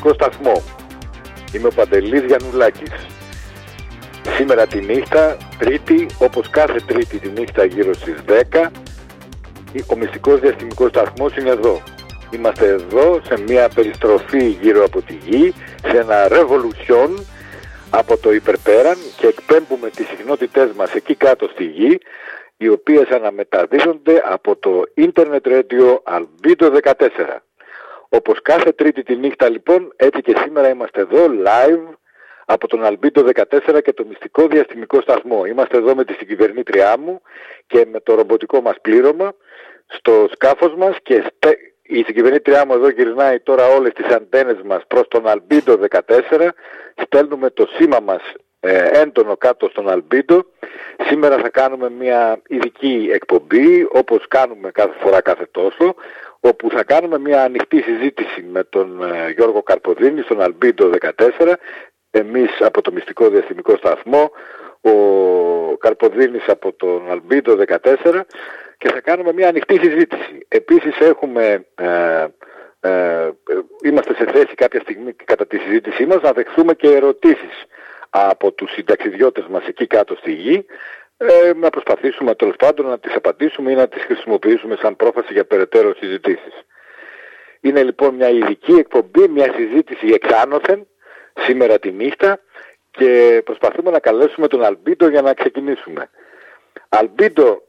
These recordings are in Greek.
το μυστικό διαστημικό σταθμό. Είμαι ο Παντελής Γιαννουλάκης. Σήμερα τη νύχτα, τρίτη, όπως κάθε τρίτη τη νύχτα γύρω στις 10, ο μυστικός διαστημικός σταθμός είναι εδώ. Είμαστε εδώ σε μια περιστροφή γύρω από τη γη, σε ένα revolution από το υπερπέραν και εκπέμπουμε τις συχνότητές μας εκεί κάτω στη γη, οι οποίες αναμεταδίδονται από το Internet Radio Albedo 14. Όπως κάθε τρίτη τη νύχτα λοιπόν, έτσι και σήμερα είμαστε εδώ live από τον Αλμπίντο 14 και το μυστικό διαστημικό σταθμό. Είμαστε εδώ με τη συγκυβερνήτριά μου και με το ρομποτικό μας πλήρωμα στο σκάφος μας και η συγκυβερνήτριά μου εδώ γυρνάει τώρα όλες τις αντένες μας προς τον Αλμπίντο 14. Στέλνουμε το σήμα μας ε, έντονο κάτω στον Αλμπίντο. Σήμερα θα κάνουμε μια ειδική εκπομπή όπως κάνουμε κάθε φορά κάθε τόσο όπου θα κάνουμε μια ανοιχτή συζήτηση με τον ε, Γιώργο Καρποδίνη στον Αλμπίντο 14 εμείς από το Μυστικό Διαστημικό Σταθμό ο Καρποδίνης από τον Αλμπίντο 14 και θα κάνουμε μια ανοιχτή συζήτηση. Επίσης έχουμε ε, ε, είμαστε σε θέση κάποια στιγμή κατά τη συζήτησή μας να δεχθούμε και ερωτήσεις από τους συνταξιδιώτες μας εκεί κάτω στη γη ε, να προσπαθήσουμε τέλος πάντων να τις απαντήσουμε ή να τις χρησιμοποιήσουμε σαν πρόφαση για περαιτέρω συζητήσεις. Είναι λοιπόν μια ειδική εκπομπή, μια συζήτηση εξάνωθεν σήμερα τη νύχτα και προσπαθούμε να καλέσουμε τον Αλμπίντο για να ξεκινήσουμε. Αλμπίντο,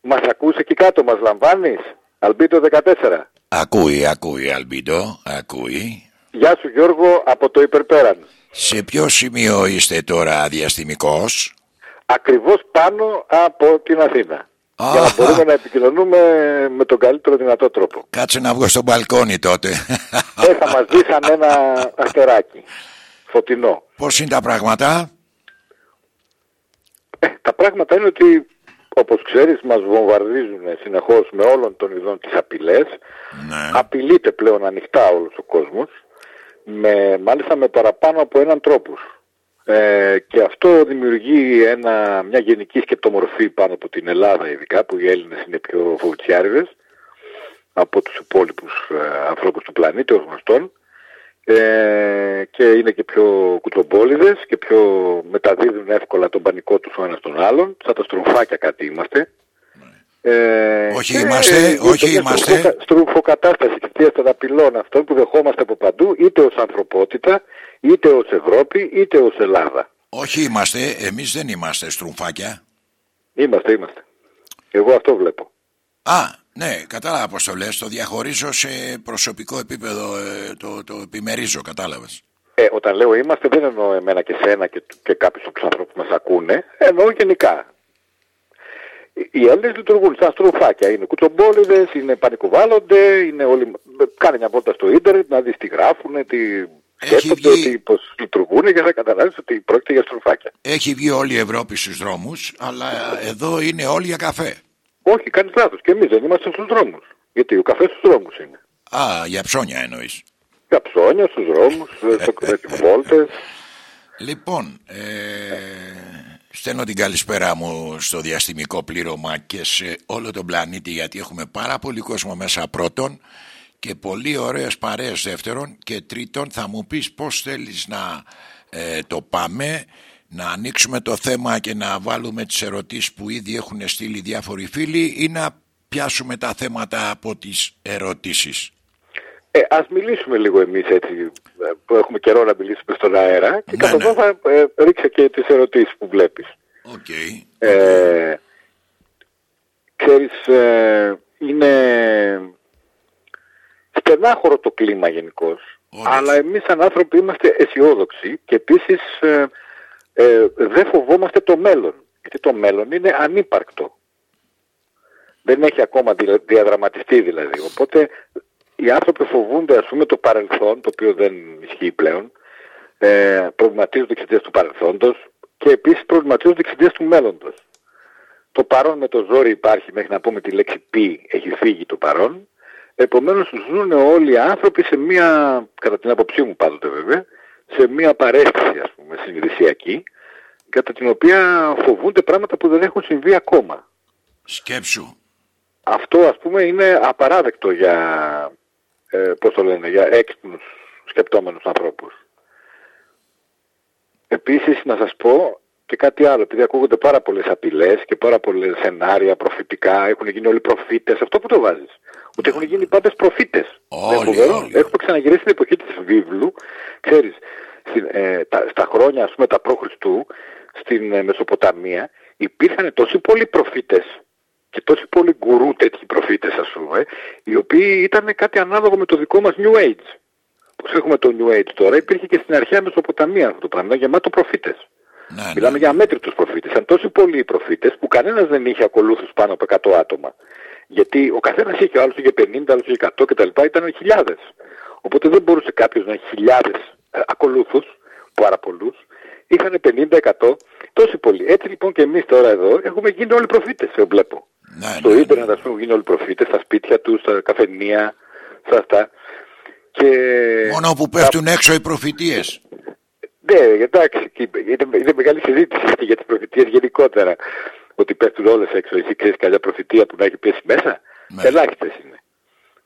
μας ακούς εκεί κάτω, μας λαμβάνεις; Αλμπίντο 14. Ακούει, ακούει Αλμπίντο, ακούει. Γεια σου Γιώργο από το υπερπέραν. Σε ποιο σημείο είστε τώρα διαστημικός; Ακριβώς πάνω από την Αθήνα. Για να μπορούμε να επικοινωνούμε με τον καλύτερο δυνατό τρόπο. Κάτσε να βγω στο μπαλκόνι τότε. Ε, θα μας δει σαν ένα αστεράκι. Φωτεινό. Πώς είναι τα πράγματα; Ε, τα πράγματα είναι ότι όπως ξέρεις μας βομβαρδίζουν συνεχώς με όλων των ειδών τις απειλές. Ναι. Απειλείται πλέον ανοιχτά όλος ο κόσμος. Με, μάλιστα με παραπάνω από έναν τρόπο. Ε, και αυτό δημιουργεί ένα, μια γενική σκεπτομορφή πάνω από την Ελλάδα ειδικά που οι Έλληνες είναι πιο φοβουτσιάριδες από τους υπόλοιπους ε, ανθρώπους του πλανήτη ως γνωστόν. Ε, και είναι και πιο κουτσομπόλιδες και πιο μεταδίδουν εύκολα τον πανικό τους ο ένας τον άλλον. Σαν τα στροφάκια κάτι είμαστε ε, όχι είμαστε, όχι είμαστε. Στρουφοκατάσταση εξαιτία των απειλών αυτών που δεχόμαστε από παντού, είτε ως ανθρωπότητα, είτε ως Ευρώπη, είτε ως Ελλάδα. Όχι είμαστε, εμείς δεν είμαστε στρουφάκια. Είμαστε, είμαστε. Εγώ αυτό βλέπω. Α, ναι, κατάλαβα πώς το λες. Το διαχωρίζω σε προσωπικό επίπεδο, ε, το, το επιμερίζω, κατάλαβες. Ε, όταν λέω είμαστε, δεν εννοώ εμένα και σένα και, και κάποιους από τους ανθρώπους που μας ακούνε. Εννοώ γενικά. Οι Έλληνες λειτουργούν σαν στροφάκια. Είναι κουτσομπόλιδες, είναι πανικοβάλλονται, είναι όλοι. Κάνε μια βόλτα στο ίντερνετ να δεις τι γράφουν, τι σκέφτονται, βγει... πώς λειτουργούν και θα καταλάβεις ότι πρόκειται για στροφάκια. Έχει βγει όλη η Ευρώπη στους δρόμους, αλλά εδώ είναι όλοι για καφέ. Όχι, κάνει λάθος. Και εμείς δεν είμαστε στους δρόμους. Γιατί ο καφέ στους δρόμους είναι. Α, για ψώνια εννοείς. Για ψώνια, στους δρόμους, σε βόλτες. Λοιπόν, ε, στέλνω την καλησπέρα μου στο διαστημικό πλήρωμα και σε όλο τον πλανήτη γιατί έχουμε πάρα πολύ κόσμο μέσα πρώτον και πολύ ωραίες παρέες δεύτερον και τρίτον θα μου πεις πώς θέλεις να ε, το πάμε να ανοίξουμε το θέμα και να βάλουμε τις ερωτήσεις που ήδη έχουν στείλει διάφοροι φίλοι ή να πιάσουμε τα θέματα από τις ερωτήσεις. Ε, ας μιλήσουμε λίγο εμείς έτσι που έχουμε καιρό να μιλήσουμε στον αέρα και ναι, ναι. θα ε, ρίξε και τις ερωτήσεις που βλέπεις. Okay. Ε, ξέρεις, ε, είναι στενάχωρο το κλίμα γενικώς. Αλλά εμείς σαν άνθρωποι είμαστε αισιόδοξοι και επίσης ε, ε, δεν φοβόμαστε το μέλλον. Γιατί το μέλλον είναι ανύπαρκτο. Δεν έχει ακόμα διαδραματιστεί δηλαδή. Οπότε οι άνθρωποι φοβούνται ας πούμε το παρελθόν, το οποίο δεν ισχύει πλέον, ε, προβληματίζονται εξαιτίας του παρελθόντος και επίσης προβληματίζονται εξαιτίας του μέλλοντος. Το παρόν με το ζόρι υπάρχει μέχρι να πούμε τη λέξη πι έχει φύγει το παρόν. Επομένως ζουν όλοι οι άνθρωποι σε μια, κατά την άποψή μου πάντοτε βέβαια, σε μια παρέστηση ας πούμε συνειδησιακή, κατά την οποία φοβούνται πράγματα που δεν έχουν συμβεί ακόμα. Σκέψου. Αυτό ας πούμε είναι απαράδεκτο για ε, πώς το λένε, για έξυπνους σκεπτόμενους ανθρώπους. Επίσης να σας πω και κάτι άλλο, επειδή ακούγονται πάρα πολλές απειλές και πάρα πολλές σενάρια προφητικά, έχουν γίνει όλοι προφήτες, αυτό που το βάζεις. Ότι έχουν γίνει πάντες προφήτες. Όλοι, όλοι. Έχουμε ξαναγυρίσει την εποχή της βίβλου, ξέρεις, στην, ε, τα, στα χρόνια ας πούμε τα π.Χ. στην ε, Μεσοποταμία υπήρχαν τόσοι πολλοί προφήτες και τόσοι πολλοί γκουρού τέτοιοι προφήτες ας πούμε, οι οποίοι ήταν κάτι ανάλογο με το δικό μας New Age. Πώς έχουμε το New Age τώρα, υπήρχε και στην αρχαία Μεσοποταμία αυτό το πράγμα, γεμάτο προφήτες. Ναι, ναι. Μιλάμε για αμέτρητους προφήτες. Ήταν τόσοι πολλοί οι προφήτες που κανένας δεν είχε ακολούθους πάνω από 100 άτομα. Γιατί ο καθένας είχε, ο άλλος είχε 50, άλλος είχε 100 κτλ. Ήταν χιλιάδες. Οπότε δεν μπορούσε κάποιος να έχει χιλιάδες ε, ακολούθους, πάρα πολλούς. Είχαν 50-100, τόσοι πολλοί. Έτσι λοιπόν και εμείς τώρα εδώ έχουμε γίνει όλοι προφήτες, σε βλέπω. Ναι, Στο ναι, ναι. ίντερνετ ας πούμε έχουν γίνει όλοι προφήτες, στα σπίτια τους, στα καφενεία, στα αυτά. Και... Μόνο που πέφτουν έξω οι προφητείες. Ναι, εντάξει, και είναι, είναι μεγάλη συζήτηση αυτή για τις προφητείες γενικότερα. Ότι πέφτουν όλες έξω. Εσύ ξέρεις κάποια προφητεία που να έχει πέσει μέσα; Ναι. Ελάχιστες είναι.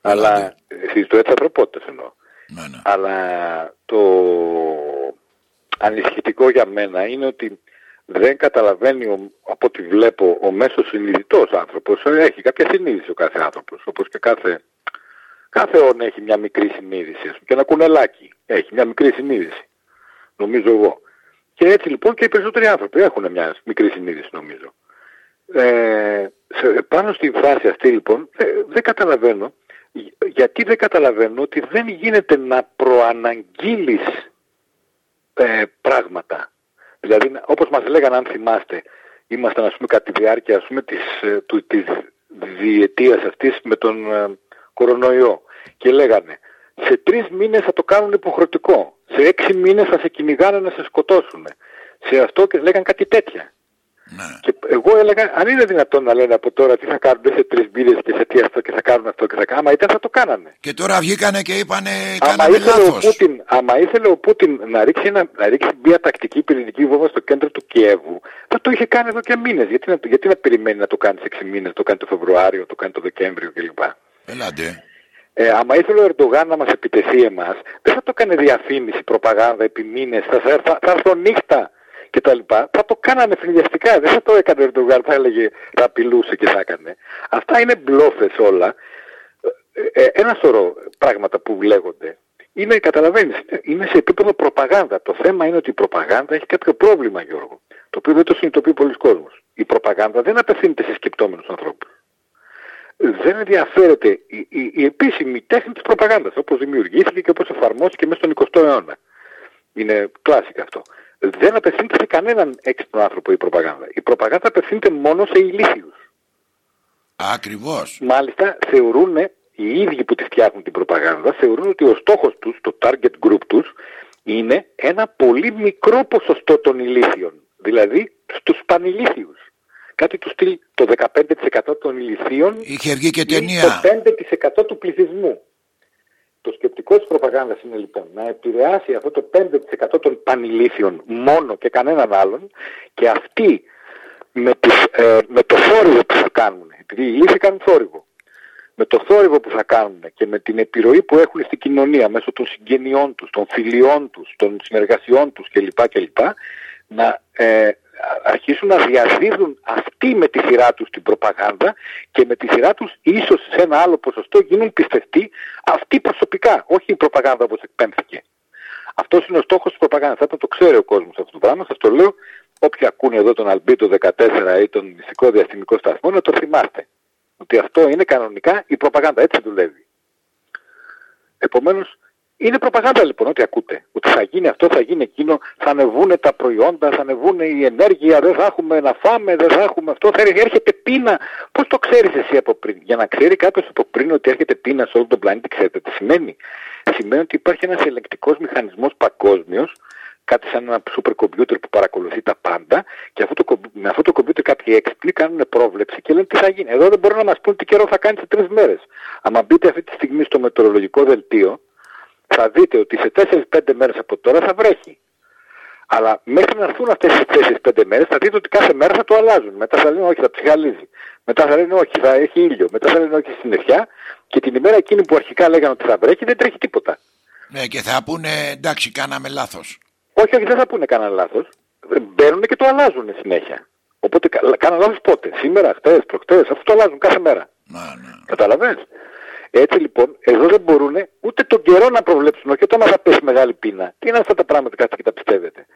Αλλά συζητώ έτσι ανθρωπότητες εννοώ. Ναι, ναι. Αλλά το ανησυχητικό για μένα είναι ότι δεν καταλαβαίνει ο, από ό,τι βλέπω ο μέσος συνειδητός άνθρωπος. Έχει κάποια συνείδηση ο κάθε άνθρωπος. Όπως και κάθε, κάθε όν έχει μια μικρή συνείδηση. ας πούμε, Και ένα κουνελάκι έχει μια μικρή συνείδηση. Νομίζω εγώ. Και έτσι λοιπόν και οι περισσότεροι άνθρωποι έχουν μια μικρή συνείδηση νομίζω. Ε, σε, πάνω στη φάση αυτή λοιπόν ε, δεν καταλαβαίνω γι- γιατί δεν καταλαβαίνω ότι δεν γίνεται να προαναγγείλεις ε, πράγματα. Δηλαδή να- όπως μας λέγανε αν θυμάστε ήμασταν ας πούμε κατά τη διάρκεια ας πούμε της, ε, του, της διετίας αυτής με τον ε, κορονοϊό και λέγανε σε τρεις μήνες θα το κάνουν υποχρεωτικό. Σε έξι μήνες θα σε κυνηγάνε να σε σκοτώσουν. Σε αυτό και λέγανε κάτι τέτοια. Ναι. Και εγώ έλεγα, αν είναι δυνατόν να λένε από τώρα τι θα κάνουν σε τρεις μήνες και σε τι αυτό και θα κάνουν αυτό και θα κάνουν. Άμα ήταν θα το κάνανε. Και τώρα βγήκανε και είπανε Άμα κάναμε ήθελε, ο λάθος. Πούτιν, άμα ήθελε ο Πούτιν να ρίξει, ένα, να ρίξει μια τακτική πυρηνική βόμβα στο κέντρο του Κιέβου, θα το είχε κάνει εδώ και μήνες. Γιατί να, γιατί να περιμένει να το κάνει σε 6 μήνες, το κάνει το Φεβρουάριο, το κάνει το Δεκέμβριο κλπ. Ελάτε. Ε, άμα ήθελε ο Ερντογάν να μας επιτεθεί εμάς, δεν θα το έκανε διαφήμιση, προπαγάνδα επί μήνες, θα, θα, θα, θα έρθω νύχτα κτλ. Θα το κάνανε φρυνιαστικά, δεν θα το έκανε ο Ερντογάν, θα έλεγε, θα απειλούσε και θα έκανε. Αυτά είναι μπλόφες όλα. Ε, ε, ένα σωρό πράγματα που λέγονται. Είναι, καταλαβαίνεις, είναι σε επίπεδο προπαγάνδα. Το θέμα είναι ότι η προπαγάνδα έχει κάποιο πρόβλημα, Γιώργο, το οποίο δεν το συνειδητοποιεί πολλοί κόσμος. Η προπαγάνδα δεν απευθύνεται σε σκεπτόμενους ανθρώπους δεν ενδιαφέρεται η, η, η επίσημη τέχνη της προπαγάνδας, όπως δημιουργήθηκε και όπως εφαρμόστηκε μέσα στον 20ο αιώνα. Είναι κλάσικα αυτό. Δεν απευθύνεται σε κανέναν έξυπνο άνθρωπο η προπαγάνδα. Η προπαγάνδα απευθύνεται μόνο σε ηλίθιους. Ακριβώς. Μάλιστα θεωρούν οι ίδιοι που τη φτιάχνουν την προπαγάνδα, θεωρούν ότι ο στόχος τους, το target group τους, είναι ένα πολύ μικρό ποσοστό των ηλίθιων. Δηλαδή στους πανηλίθιους. Κάτι του στυλ το 15% των ηλιθίων Είχε βγει και ή ταινία. το 5% του πληθυσμού. Το σκεπτικό της προπαγάνδας είναι λοιπόν να επηρεάσει αυτό το 5% των πανηλήθιων μόνο και κανέναν άλλον και αυτοί με, τις, ε, με το θόρυβο που θα κάνουν, επειδή οι ηλίθιοι κάνουν θόρυβο, με το θόρυβο που θα κάνουν και με την επιρροή που έχουν στην κοινωνία μέσω των συγγενειών τους, των φιλιών τους, των συνεργασιών τους κλπ. κλπ να ε, αρχίσουν να διαδίδουν αυτοί με τη σειρά τους την προπαγάνδα και με τη σειρά τους ίσως σε ένα άλλο ποσοστό γίνουν πιστευτοί αυτοί προσωπικά, όχι η προπαγάνδα όπως εκπέμφθηκε. Αυτός είναι ο στόχος της προπαγάνδας. Θα το ξέρει ο κόσμος αυτό το πράγμα. Σας το λέω, όποιοι ακούνε εδώ τον Αλμπίτο 14 ή τον μυστικό διαστημικό σταθμό, να το θυμάστε. Ότι αυτό είναι κανονικά η προπαγάνδα. Έτσι δουλεύει. Επομένως, είναι προπαγάνδα λοιπόν ό,τι ακούτε. Ότι θα γίνει αυτό, θα γίνει εκείνο, θα ανεβούν τα προϊόντα, θα ανεβούν η ενέργεια, δεν θα έχουμε να φάμε, δεν θα έχουμε αυτό, θα έρχεται πείνα. Πώς το ξέρεις εσύ από πριν; Για να ξέρει κάποιος από πριν ότι έρχεται πείνα σε όλο τον πλανήτη, ξέρετε τι σημαίνει; Σημαίνει ότι υπάρχει ένας ελεγκτικός μηχανισμός παγκόσμιος, κάτι σαν ένα σούπερ κομπιούτερ που παρακολουθεί τα πάντα και αυτό το, κομπι- με αυτό το κομπιούτερ κάποιοι έξυπνοι κάνουν πρόβλεψη και λένε τι θα γίνει. Εδώ δεν μπορούν να μας πούν τι καιρό θα κάνει σε τρεις μέρες. Αν μπείτε αυτή τη στιγμή στο μετεωρολογικό δελτίο, θα δείτε ότι σε 4-5 μέρες από τώρα θα βρέχει. Αλλά μέχρι να έρθουν αυτές τις 4-5 μέρες θα δείτε ότι κάθε μέρα θα το αλλάζουν. Μετά θα λένε όχι θα ψυχαλίζει. Μετά θα λένε όχι θα έχει ήλιο. Μετά θα λένε όχι συννεφιά. Και την ημέρα εκείνη που αρχικά λέγανε ότι θα βρέχει δεν τρέχει τίποτα. Ναι, και θα πούνε εντάξει, κάναμε λάθος. Όχι, όχι, δεν θα πούνε κάναμε λάθος. Μπαίνουν και το αλλάζουν συνέχεια. Οπότε κάνανε λάθος πότε; Σήμερα, χτες, προχτές, αυτό το αλλάζουν κάθε μέρα. Να, ναι. Καταλαβες. Έτσι λοιπόν, εδώ δεν μπορούν ούτε τον καιρό να προβλέψουν, όχι όταν θα πέσει μεγάλη πείνα. Τι είναι αυτά τα πράγματα, κάτι και τα πιστεύετε.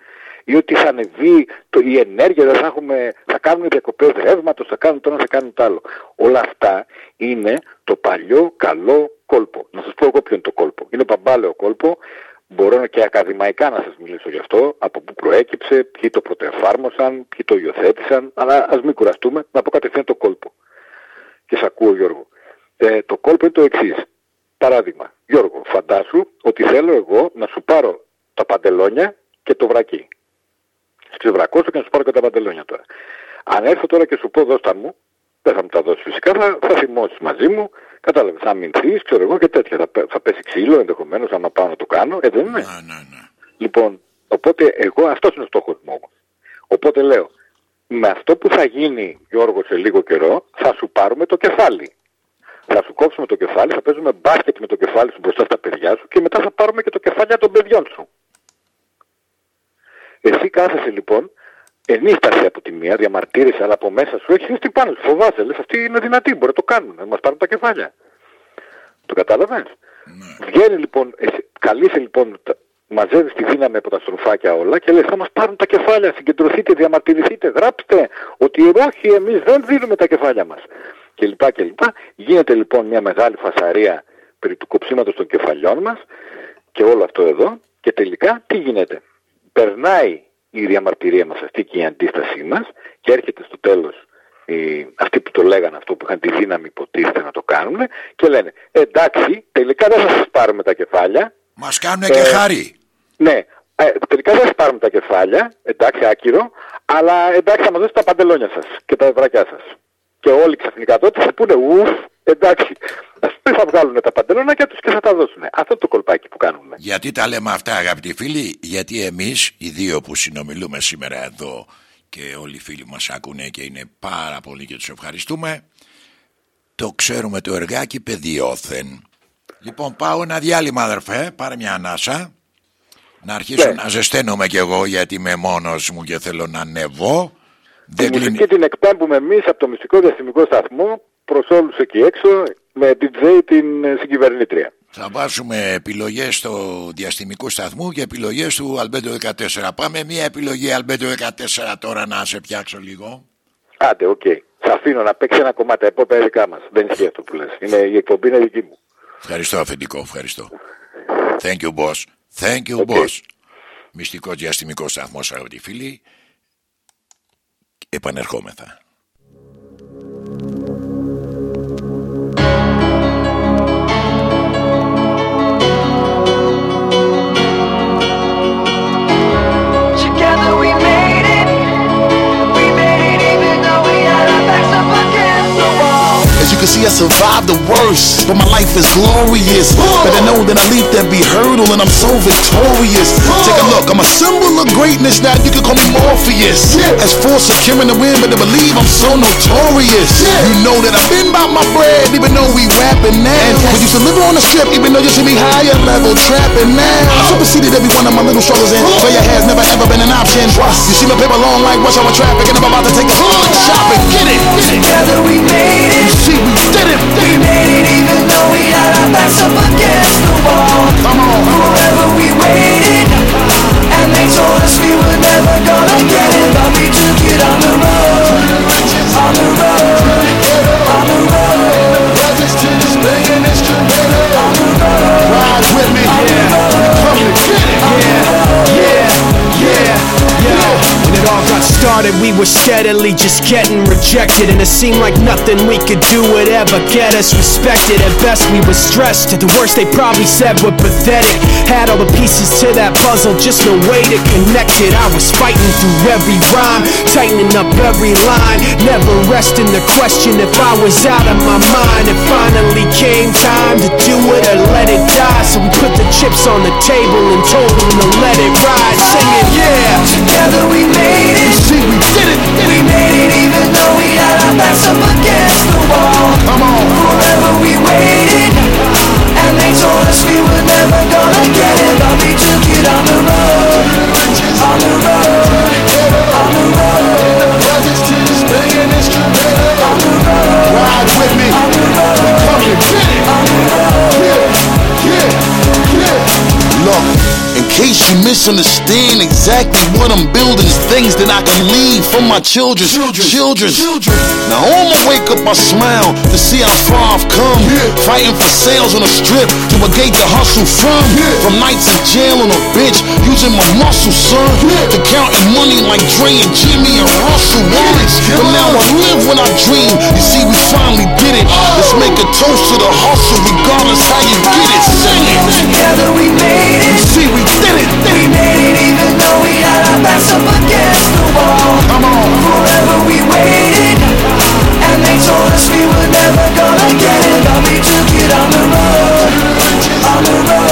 Ή ότι θα ανεβεί το, η ενέργεια, δεν θα, έχουμε, θα κάνουν διακοπές ρεύματος, θα κάνουν το ένα, θα κάνουν το άλλο. Όλα αυτά είναι το παλιό καλό κόλπο. Να σας πω εγώ ποιο είναι το κόλπο. Είναι παμπάλαιο κόλπο, μπορώ και ακαδημαϊκά να σας μιλήσω γι' αυτό, από πού προέκυψε, ποιοι το πρωτοεφάρμοσαν, ποιοι το υιοθέτησαν, αλλά ας μην κουραστούμε, να πω κατευθείαν το κόλπο. Και σε ακούω Γιώργο. Ε, το κόλπο είναι το εξής. Παράδειγμα, Γιώργο, φαντάσου ότι θέλω εγώ να σου πάρω τα παντελόνια και το βρακί. Ξεβρακώσω και να σου πάρω και τα παντελόνια τώρα. Αν έρθω τώρα και σου πω δώστα μου, δεν θα μου τα δώσεις φυσικά, θα, θα θυμώσεις μαζί μου, κατάλαβες, θα αμυνθείς, ξέρω εγώ και τέτοια. Θα, θα πέσει ξύλο ενδεχομένως άμα πάω να το κάνω, ε, δεν είναι; Ναι, ναι, ναι. Λοιπόν, οπότε εγώ αυτός είναι ο στόχος μου όμως. Οπότε λέω, με αυτό που θα γίνει Γιώργο σε λίγο καιρό θα σου πάρουμε το κεφάλι θα σου κόψουμε το κεφάλι, θα παίζουμε μπάσκετ με το κεφάλι σου μπροστά στα παιδιά σου και μετά θα πάρουμε και το κεφάλι των παιδιών σου. Εσύ κάθεσαι λοιπόν, ενίστασε από τη μία, διαμαρτύρεσαι, αλλά από μέσα σου έχεις τι πάνω σου, φοβάσαι, λες αυτοί είναι δυνατοί, μπορεί να το κάνουν, να μας πάρουν τα κεφάλια. Το κατάλαβες. Ναι. Βγαίνει λοιπόν, εσύ, καλείσαι λοιπόν, μαζεύεις τη δύναμη από τα στροφάκια όλα και λες θα μας πάρουν τα κεφάλια, συγκεντρωθείτε, διαμαρτυρηθείτε, γράψτε ότι όχι εμείς δεν δίνουμε τα κεφάλια μας κλπ. κλπ. Γίνεται λοιπόν μια μεγάλη φασαρία περί του κοψίματος των κεφαλιών μας και όλο αυτό εδώ και τελικά τι γίνεται. Περνάει η διαμαρτυρία μας αυτή και η αντίστασή μας και έρχεται στο τέλος οι, αυτοί που το λέγανε αυτό που είχαν τη δύναμη υποτίθεται να το κάνουν και λένε εντάξει τελικά δεν θα σας πάρουμε τα κεφάλια. Μας κάνουν και χάρη. Ναι, ε, τελικά δεν θα σας πάρουμε τα κεφάλια, εντάξει άκυρο, αλλά εντάξει θα μας δώσετε τα παντελόνια σας και τα ευρακιά σας και όλοι ξαφνικά τότε θα πούνε ουφ, εντάξει, ας πούμε θα βγάλουν τα παντελόνακια τους και θα τα δώσουν. Αυτό το κολπάκι που κάνουμε. Γιατί τα λέμε αυτά αγαπητοί φίλοι, γιατί εμείς οι δύο που συνομιλούμε σήμερα εδώ και όλοι οι φίλοι μας ακούνε και είναι πάρα πολύ και τους ευχαριστούμε, το ξέρουμε το εργάκι παιδιόθεν. Λοιπόν πάω ένα διάλειμμα αδερφέ, πάρε μια ανάσα. Να αρχίσω ναι. να ζεσταίνομαι κι εγώ γιατί είμαι μόνος μου και θέλω να ανεβώ δεν Τη μουσική την εκπέμπουμε εμείς από το μυστικό διαστημικό σταθμό προς όλους εκεί έξω με DJ την ε, συγκυβερνήτρια. Θα βάζουμε επιλογές στο διαστημικό σταθμό και επιλογές του Αλμπέντο 14. Πάμε μια επιλογή Αλμπέντο 14 τώρα να σε πιάξω λίγο. Άντε, OK. Okay. Θα αφήνω να παίξει ένα κομμάτι από τα δικά μας. Δεν ισχύει αυτό που λες. Είναι, η εκπομπή είναι δική μου. Ευχαριστώ, αφεντικό. Ευχαριστώ. Thank you, boss. Thank you, okay. boss. Μυστικό διαστημικό σταθμό, αγαπητοί φίλοι. Επανερχόμεθα. You can see I survived the worst, but my life is glorious. Better know that I leaped every hurdle and I'm so victorious. Take a look, I'm a symbol of greatness now. You can call me Morpheus. As for securing the win, but to believe I'm so notorious. You know that I've been by my bread, even though we rapping now. We used to live on the strip, even though you see me higher level trapping now. I superseded every one of my little struggles and failure has never ever been an option. You see my paper long like rush hour traffic, and I'm about to take the hood shopping. Get it. Together we made it. You see, we did it. We made it even though we had our backs up against the wall. Come on. Forever we waited, and they told us we were never gonna get it, but we took it on the road, on the road, on the road. It all got started, we were steadily just getting rejected, and it seemed like nothing we could do would ever get us respected. At best, we were stressed. At the worst, they probably said we're pathetic. Had all the pieces to that puzzle, just no way to connect it. I was fighting through every rhyme, tightening up every line, never resting the question if I was out of my mind. It finally came time to do it or let it die. So we put the chips on the table and told them to let it ride, singing, yeah. Together we made we did it. We made it even though we had our backs up against the wall. Come on. Forever we waited. And they told us we were never gonna get it. But we took it on the road. On the road. On the road. On the road. Ride with me. On the road. We come and get it. Yeah, yeah, yeah. Look misunderstand exactly what I'm building. is Things that I can leave for my children. Children. Children. Now on my wake up, I smile to see how far I've come. Fighting for sales on the strip to a gate to hustle from. From nights in jail on a bench, using my muscle, son. To counting money like Dre and Jimmy and Russell Wallace. But now I live when I dream. You see, we finally did it. Oh. Let's make a toast to the hustle, regardless how you get it. Sing it. Together we made You it. see, we did it. We made it even though we had our backs up against the wall. Come on. Forever we waited, and they told us we were never gonna get it, but we took it on the road, on the road,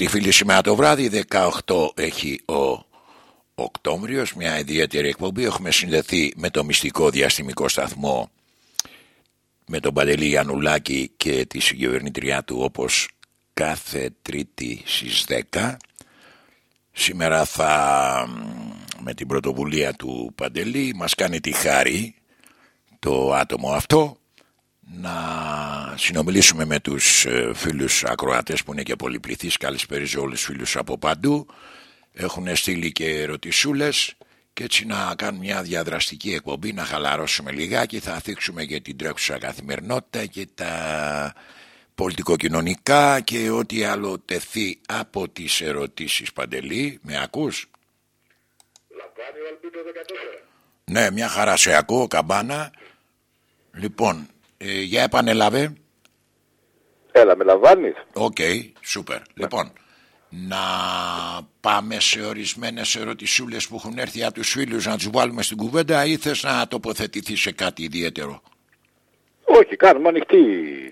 αγαπητοί φίλοι σήμερα το βράδυ 18 έχει ο Οκτώβριος μια ιδιαίτερη εκπομπή. Έχουμε συνδεθεί με το μυστικό διαστημικό σταθμό με τον Παντελή Γιαννουλάκη και τη συγκυβερνήτριά του όπως κάθε τρίτη στις 10 σήμερα θα με την πρωτοβουλία του Παντελή μας κάνει τη χάρη το άτομο αυτό να συνομιλήσουμε με τους ε, φίλους ακροατές που είναι και πολυπληθείς καλησπέριζω όλους τους φίλους από παντού. Έχουν στείλει και ερωτησούλες και έτσι να κάνουμε μια διαδραστική εκπομπή να χαλαρώσουμε λιγάκι θα θίξουμε και την τρέχουσα καθημερινότητα και τα πολιτικοκοινωνικά και ό,τι άλλο τεθεί από τις ερωτήσεις. Παντελή με ακούς; Ναι μια χαρά σε ακούω καμπάνα. Λοιπόν ε, για επανέλαβε Έλα, με λαμβάνεις; Οκ, σούπερ. Λοιπόν, να πάμε σε ορισμένες ερωτησούλες που έχουν έρθει από τους φίλους να τους βάλουμε στην κουβέντα ή θες να τοποθετηθείς σε κάτι ιδιαίτερο; Όχι, κάνουμε ανοιχτή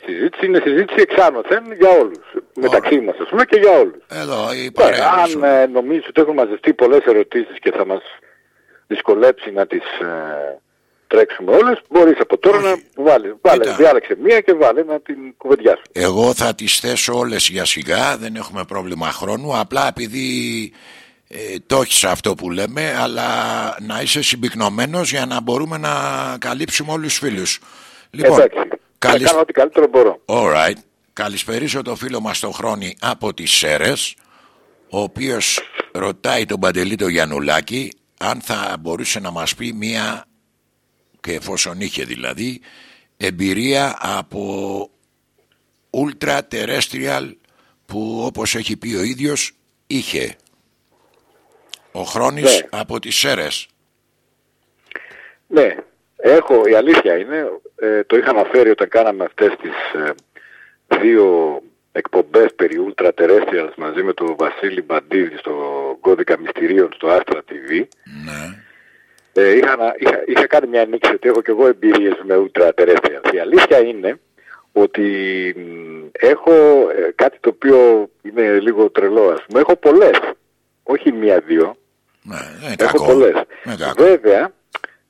συζήτηση. Είναι συζήτηση εξ άνωθεν για όλους. Μεταξύ μας, ας πούμε, και για όλους. Εδώ η Ναι, παρέα. αν ε, νομίζεις ότι έχουν μαζευτεί πολλές ερωτήσεις και θα μας δυσκολέψει να τις ε, τρέξουμε όλες, μπορείς από τώρα Όχι. να βάλεις. Βάλες, Κοίτα. διάλεξε μία και βάλε να την κουβεντιάσουμε. Εγώ θα τις θέσω όλες για σιγά, δεν έχουμε πρόβλημα χρόνου, απλά επειδή ε, το έχεις αυτό που λέμε, αλλά να είσαι συμπυκνωμένος για να μπορούμε να καλύψουμε όλους τους φίλους. Λοιπόν, Εντάξει, θα καλησ- κάνω ό,τι καλύτερο μπορώ. Alright. Καλησπερίζω το φίλο μας τον Χρόνη από τις Σέρες ο οποίος ρωτάει τον Παντελή τον Γιαννουλάκη αν θα μπορούσε να μας πει μία και εφόσον είχε δηλαδή εμπειρία από ultra terrestrial που όπως έχει πει ο ίδιος είχε ο Χρόνης Ναι. από τις Σέρες Ναι, έχω, η αλήθεια είναι, ε, το είχα αναφέρει όταν κάναμε αυτές τις ε, δύο εκπομπές περί Ultra Terrestrials μαζί με τον Βασίλη Μπαντίδη στο κώδικα μυστηρίων στο Astra TV. ναι. Ε, είχα, να- είχα, είχα κάνει μια ανοίξη ότι έχω και εγώ εμπειρίες με Ultra Terrestrials. Η αλήθεια είναι ότι μ, έχω ε, κάτι το οποίο είναι λίγο τρελό ας πούμε. Έχω πολλές, όχι μία-δύο. ναι, δεν είναι Έχω κακό. πολλές. Δεν είναι κακό. Βέβαια,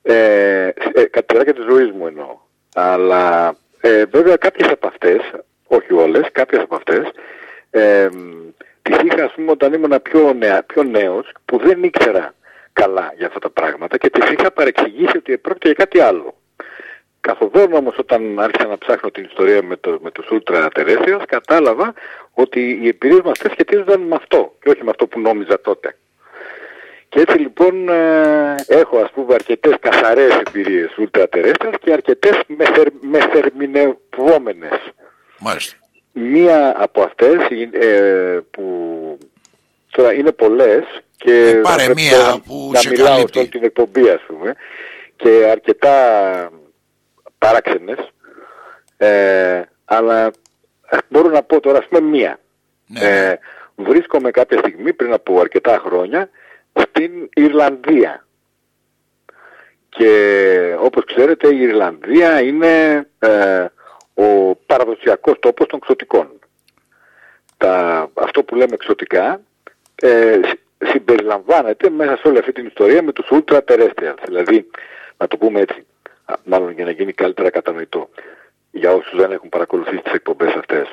ε, ε, κατά τη διάρκεια της ζωής μου εννοώ. Αλλά ε, βέβαια κάποιες από αυτές, όχι όλες, κάποιες από αυτές, ε, μ, τις είχα ας πούμε όταν ήμουν πιο, νέα, πιο νέος, που δεν ήξερα καλά για αυτά τα πράγματα και τις είχα παρεξηγήσει ότι πρόκειται για κάτι άλλο. Καθοδόν όμως όταν άρχισα να ψάχνω την ιστορία με, το, με τους Ultra Terrestrials, κατάλαβα ότι οι εμπειρίες μας αυτές σχετίζονταν με αυτό και όχι με αυτό που νόμιζα τότε. Και έτσι λοιπόν ε, έχω ας πούμε αρκετές καθαρές εμπειρίες ultra-terrestrials και αρκετές μεθερ, μεθερμινευόμενες. Μάλιστα. Μία από αυτές είναι, ε, που τώρα είναι πολλές και Ε, θα πάρε πρέπει μία να- που να σε μιλάω καλύπτει. σε όλη την εκπομπή ας πούμε και αρκετά παράξενες ε, αλλά ε, μπορώ να πω τώρα ας πούμε μία. Ναι. Ε, βρίσκομαι κάποια στιγμή πριν από αρκετά χρόνια στην Ιρλανδία. Και όπως ξέρετε η Ιρλανδία είναι ε, ο παραδοσιακός τόπος των ξωτικών. Τα, αυτό που λέμε εξωτικά ε, συ- συμπεριλαμβάνεται μέσα σε όλη αυτή την ιστορία με τους ultra terrestrials. Δηλαδή, να το πούμε έτσι, α, μάλλον για να γίνει καλύτερα κατανοητό, για όσους δεν έχουν παρακολουθήσει τις εκπομπές αυτές.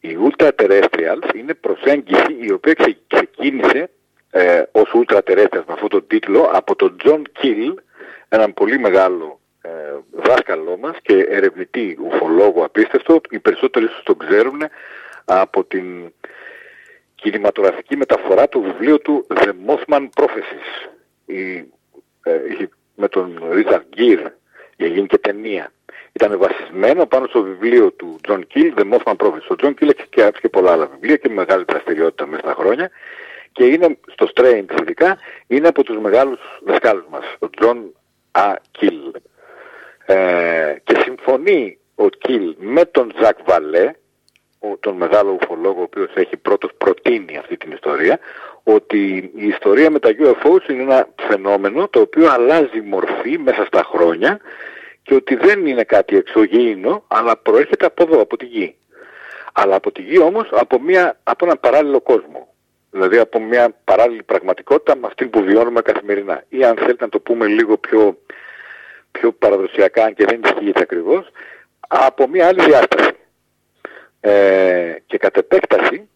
Οι ultra terrestrials είναι προσέγγιση η οποία ξε- ξεκίνησε ε, ως ultra terrestrials με αυτόν τον τίτλο από τον John Keel, έναν πολύ μεγάλο ε, δάσκαλό μας και ερευνητή ουφολόγο απίστευτο, οι περισσότεροι ίσως τον ξέρουν από την κινηματογραφική μεταφορά του βιβλίου του The Mothman Prophecies η, ε, η- με τον Richard Gere για γίνει και ταινία. Ήταν βασισμένο πάνω στο βιβλίο του John Keel, The Mothman Prophecies. Ο John Keel έχει και, και πολλά άλλα βιβλία και μεγάλη δραστηριότητα μέσα στα χρόνια και είναι στο Strange ειδικά, είναι από τους μεγάλους δασκάλους μας, ο John A. Keel. Ε, και συμφωνεί ο Κιλ με τον Ζακ Βαλέ, ο- τον μεγάλο ουφολόγο ο οποίος έχει πρώτος προτείνει αυτή την ιστορία, ότι η ιστορία με τα UFOs είναι ένα φαινόμενο το οποίο αλλάζει μορφή μέσα στα χρόνια και ότι δεν είναι κάτι εξωγήινο, αλλά προέρχεται από εδώ, από τη γη. Αλλά από τη γη όμως από, μια, από έναν παράλληλο κόσμο. Δηλαδή από μια παράλληλη πραγματικότητα με αυτή που βιώνουμε καθημερινά. Ή αν θέλετε να το πούμε λίγο πιο, πιο παραδοσιακά, αν και δεν ισχύει έτσι ακριβώς, από μια άλλη διάσταση. Ε, και κατ' επέκταση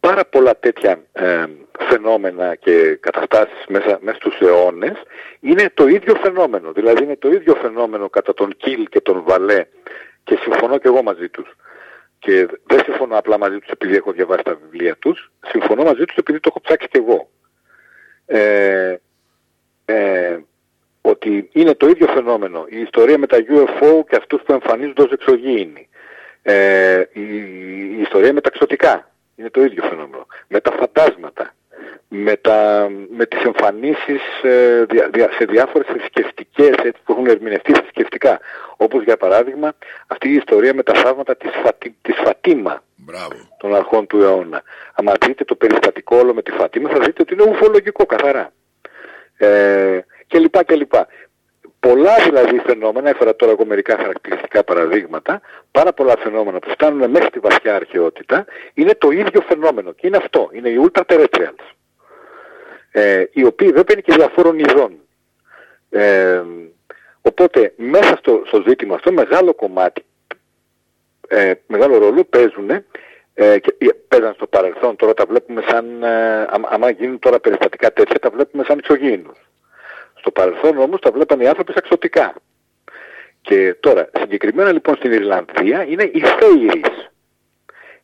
πάρα πολλά τέτοια ε, φαινόμενα και καταστάσεις μέσα, μέσα στους αιώνες είναι το ίδιο φαινόμενο. Δηλαδή είναι το ίδιο φαινόμενο κατά τον Κιλ και τον Βαλέ και συμφωνώ και εγώ μαζί τους. Και δεν συμφωνώ απλά μαζί τους επειδή έχω διαβάσει τα βιβλία τους, συμφωνώ μαζί τους επειδή το έχω ψάξει και εγώ. Ε, ε, ότι είναι το ίδιο φαινόμενο. Η ιστορία με τα UFO και αυτούς που εμφανίζονται ως εξωγήινοι. Ε, η, η ιστορία με τα ξωτικά είναι το ίδιο φαινόμενο. Με τα φαντάσματα. Με, τα, με τις εμφανίσεις ε, δια- δια- σε διάφορες θρησκευτικές έτσι, που έχουν ερμηνευτεί θρησκευτικά. Όπως για παράδειγμα αυτή η ιστορία με τα θαύματα της, Φατι, της Φατίμα Μπράβο. των αρχών του αιώνα. Αν δείτε το περιστατικό όλο με τη Φατίμα θα δείτε ότι είναι ουφολογικό καθαρά. Ε, και λοιπά και λοιπά. Πολλά δηλαδή φαινόμενα, έφερα τώρα εγώ μερικά χαρακτηριστικά παραδείγματα, πάρα πολλά φαινόμενα που φτάνουν μέχρι τη βαθιά αρχαιότητα, είναι το ίδιο φαινόμενο και είναι αυτό, είναι οι ultra terrestrials. Ε, οι οποίοι βέβαια είναι και διαφόρων ειδών. Ε, οπότε μέσα στο, στο ζήτημα αυτό μεγάλο κομμάτι ε, μεγάλο ρόλο παίζουν ε, και ε, παίζαν στο παρελθόν, τώρα τα βλέπουμε σαν, ε, άμα- άμα γίνουν τώρα περιστατικά τέτοια, τα βλέπουμε σαν εξωγήινους. Στο παρελθόν όμως τα βλέπαν οι άνθρωποι σαν εξωτικά. Και τώρα, συγκεκριμένα λοιπόν στην Ιρλανδία είναι οι Φέιρις.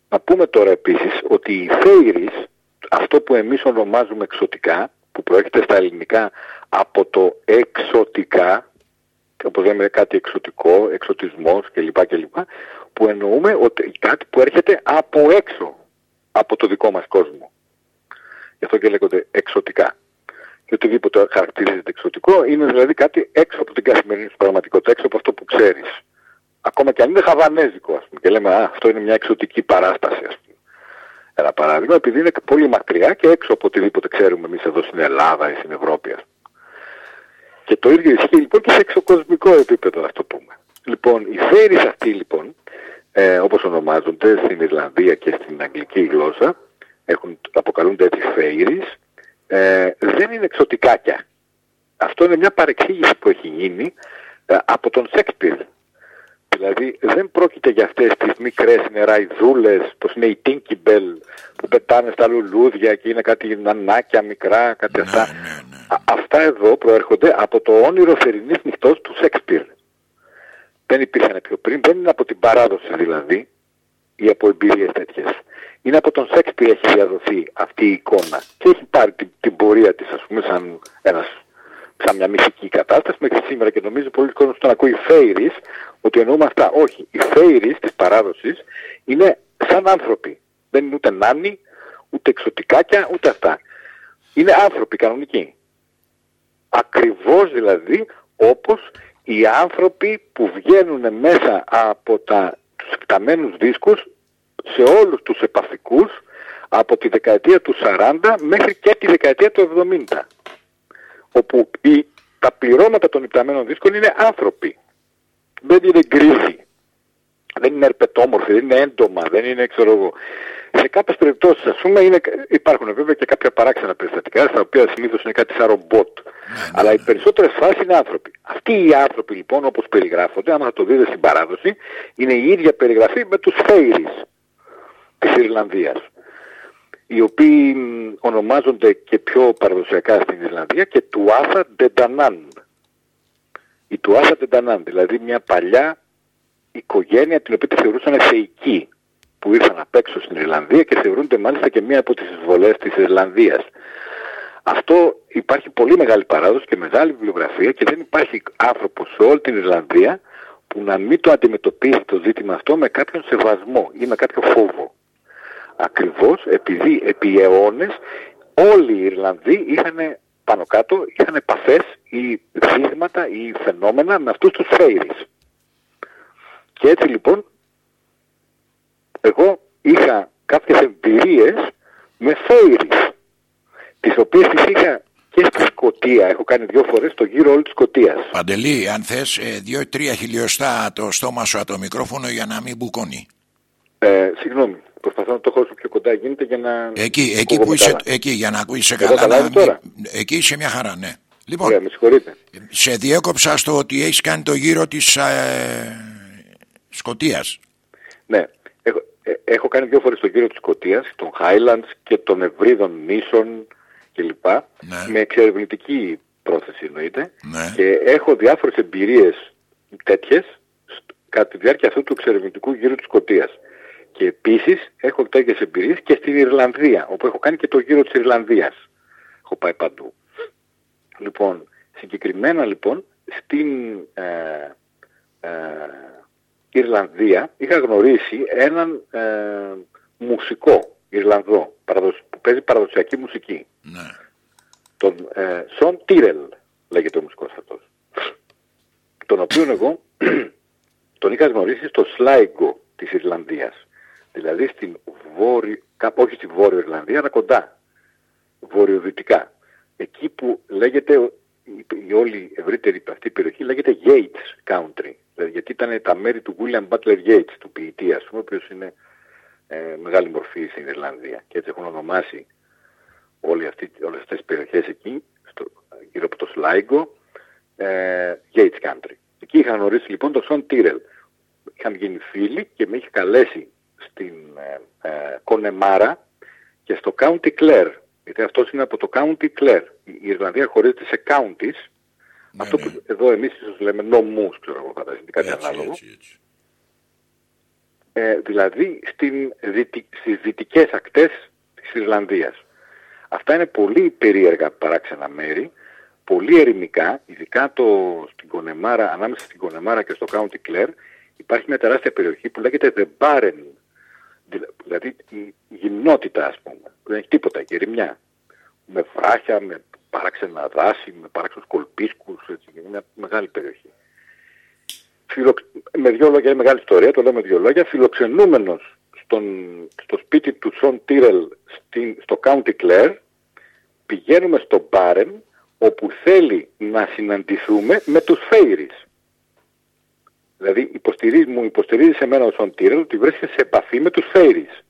Να πούμε τώρα επίσης ότι οι Φέιρις, αυτό που εμείς ονομάζουμε εξωτικά, που προέρχεται στα ελληνικά από το εξωτικά, όπως λέμε κάτι εξωτικό, εξωτισμός κλπ. κλπ που εννοούμε ότι κάτι που έρχεται από έξω από το δικό μας κόσμο. Γι' αυτό και λέγονται εξωτικά. Και οτιδήποτε χαρακτηρίζεται εξωτικό είναι δηλαδή κάτι έξω από την καθημερινή σου πραγματικότητα, έξω από αυτό που ξέρεις. Ακόμα και αν είναι χαβανέζικο, ας πούμε, και λέμε «Α, αυτό είναι μια εξωτική παράσταση», ας πούμε. Ένα παράδειγμα, επειδή είναι πολύ μακριά και έξω από οτιδήποτε ξέρουμε εμείς εδώ στην Ελλάδα ή στην Ευρώπη, ας πούμε. Και το ίδιο ισχύει λοιπόν και σε εξωκοσμικό επίπεδο, ας το πούμε. Λοιπόν, οι φέρεις αυτοί λοιπόν, ε, όπως ονομάζονται στην Ιρλανδία και στην αγγλική γλώσσα, έχουν, αποκαλούνται έτσι φέιρις, ε, δεν είναι εξωτικάκια. Αυτό είναι μια παρεξήγηση που έχει γίνει ε, από τον Σέξπιρ. Δηλαδή δεν πρόκειται για αυτές τις μικρές νεραϊδούλες, πως είναι οι Tinky Bell που πετάνε στα λουλούδια και είναι κάτι νανάκια μικρά, κάτι Ναι, αυτά. ναι, ναι. Α- αυτά εδώ προέρχονται από το όνειρο θερινής νυχτός του Σέξπιρ. Δεν υπήρχαν πιο πριν, δεν είναι από την παράδοση δηλαδή ή από εμπειρίες τέτοιες. Είναι από τον Σέξπιρ έχει διαδοθεί αυτή η εικόνα και έχει πάρει την, την πορεία της ας πούμε σαν, ένας, σαν μια μυθική κατάσταση μέχρι σήμερα και νομίζω πολλοί κόσμος τον ακούει φέιρις ότι εννοούμε αυτά. Όχι, οι φέιρις της παράδοσης είναι σαν άνθρωποι. Δεν είναι ούτε νάνοι, ούτε εξωτικάκια, ούτε αυτά. Είναι άνθρωποι κανονικοί. Ακριβώς δηλαδή όπως οι άνθρωποι που βγαίνουν μέσα από τα, τους εκταμένους δίσκους σε όλους τους επαφικούς από τη δεκαετία του 40 μέχρι και τη δεκαετία του 70. όπου οι, τα πληρώματα των υπταμένων δίσκων είναι άνθρωποι. Δεν είναι γκρίζοι. Δεν είναι ερπετόμορφοι, δεν είναι έντομα, δεν είναι ξέρω εγώ. Σε κάποιες περιπτώσεις ας πούμε είναι, υπάρχουν βέβαια και κάποια παράξενα περιστατικά στα οποία συνήθως είναι κάτι σαν ρομπότ. Αλλά οι περισσότερες φάσεις είναι άνθρωποι. Αυτοί οι άνθρωποι λοιπόν όπως περιγράφονται, άμα θα το δείτε στην παράδοση, είναι η ίδια περιγραφή με τους Φέιρις της Ιρλανδίας οι οποίοι μ, ονομάζονται και πιο παραδοσιακά στην Ιρλανδία και Τουάθα Ντεντανάν. Η Τουάθα Ντεντανάν, δηλαδή μια παλιά οικογένεια την οποία τη θεωρούσαν θεϊκή που ήρθαν απ' έξω στην Ιρλανδία και θεωρούνται μάλιστα και μία από τις εισβολές της Ιρλανδίας. Αυτό υπάρχει πολύ μεγάλη παράδοση και μεγάλη βιβλιογραφία και δεν υπάρχει άνθρωπος σε όλη την Ιρλανδία που να μην το αντιμετωπίσει το ζήτημα αυτό με κάποιον σεβασμό ή με κάποιο φόβο. Ακριβώς επειδή επί αιώνες όλοι οι Ιρλανδοί είχαν πάνω κάτω, είχαν επαφές ή δείγματα ή φαινόμενα με αυτούς τους φέιρις. Και έτσι λοιπόν εγώ είχα κάποιες εμπειρίες με φέιρις, τις οποίες τις είχα και στη Σκοτία. Έχω κάνει δύο φορές το γύρο όλης της Σκοτίας. Παντελή, αν θες ε, δύο-τρία χιλιοστά το στόμα σου από το μικρόφωνο για να μην μπουκώνει. Ε, συγγνώμη, προσπαθώ να το έχω όσο πιο κοντά γίνεται για να... Εκεί, εκεί, ακούγομαι που είσαι, καλά. εκεί για να ακούγεσαι Εδώ καλά. καλά να είναι τώρα; μην- Εκεί είσαι μια χαρά, ναι. Λοιπόν, Ωραία, με συγχωρείτε. σε διέκοψα στο ότι έχεις κάνει το γύρο της ε, Σκοτίας. Ναι, έχω, ε, έχω κάνει δύο φορές το γύρο της Σκοτίας, των Highlands και των ευρύδων νήσων κλπ. Ναι. Με εξερευνητική πρόθεση εννοείται. Ναι. Και έχω διάφορες εμπειρίες τέτοιες στ- κατά τη διάρκεια αυτού του εξερευνητικού γύρου της Σκοτίας. Και επίσης έχω τέτοιες εμπειρίες και στην Ιρλανδία, όπου έχω κάνει και το γύρο της Ιρλανδίας. Έχω πάει παντού. Λοιπόν, συγκεκριμένα λοιπόν στην ε, ε, Ιρλανδία είχα γνωρίσει έναν ε, μουσικό Ιρλανδό παραδοσ- που παίζει παραδοσιακή μουσική. Ναι. Τον ε, Σον Τίρελ λέγεται ο μουσικός αυτός. Τον οποίον εγώ τον είχα γνωρίσει στο Σλάιγκο της Ιρλανδίας. Δηλαδή στην βόρειο, κάπου όχι στη βόρειο Ιρλανδία, αλλά κοντά, βορειοδυτικά. Εκεί που λέγεται, ο- η, η όλη ευρύτερη αυτή περιοχή λέγεται Yates Country. Δηλαδή, γιατί ήταν τα μέρη του William Butler Yates, του ποιητή, ας πούμε, ο οποίος είναι ε, μεγάλη μορφή στην Ιρλανδία. Και έτσι έχουν ονομάσει όλη αυτή, όλες αυτές τις περιοχές εκεί, στο, γύρω από το Σλάιγκο, ε, Yates Country. Εκεί είχα γνωρίσει λοιπόν τον Σον Τίρελ. Είχαμε γίνει φίλοι και με είχε καλέσει στην ε, ε, Κονεμάρα και στο County Clare. Γιατί αυτός είναι από το County Clare. Η η Ιρλανδία χωρίζεται σε counties. αυτό ναι. που εδώ εμείς ίσως λέμε νομούς, ξέρω εγώ, φαντάζομαι, κάτι Έτσι, ανάλογο. έτσι, έτσι. Ε, δηλαδή στην, δυτι- στις δυτικές ακτές της Ιρλανδίας. Αυτά είναι πολύ περίεργα παράξενα μέρη, πολύ ερημικά, ειδικά το, στην Κονεμάρα, ανάμεσα στην Κονεμάρα και στο County Clare, υπάρχει μια τεράστια περιοχή που λέγεται The Barren, δηλα- δηλαδή η γυμνότητα ας πούμε, δεν έχει τίποτα, η ερημιά, με βράχια, με παράξενα δάση, με παράξενους κολπίσκους, έτσι, είναι μια μεγάλη περιοχή. Φιλο... με δύο λόγια, είναι μεγάλη ιστορία, το λέω με δύο λόγια, φιλοξενούμενος στον... στο σπίτι του Σον Τίρελ στην... στο County Clare, πηγαίνουμε στο Μπάρεν, όπου θέλει να συναντηθούμε με τους Φέιρις. Δηλαδή υποστηρίζει, μου υποστηρίζει σε μένα ο Σον Τίρελ ότι βρίσκεται σε επαφή με τους Φέιρις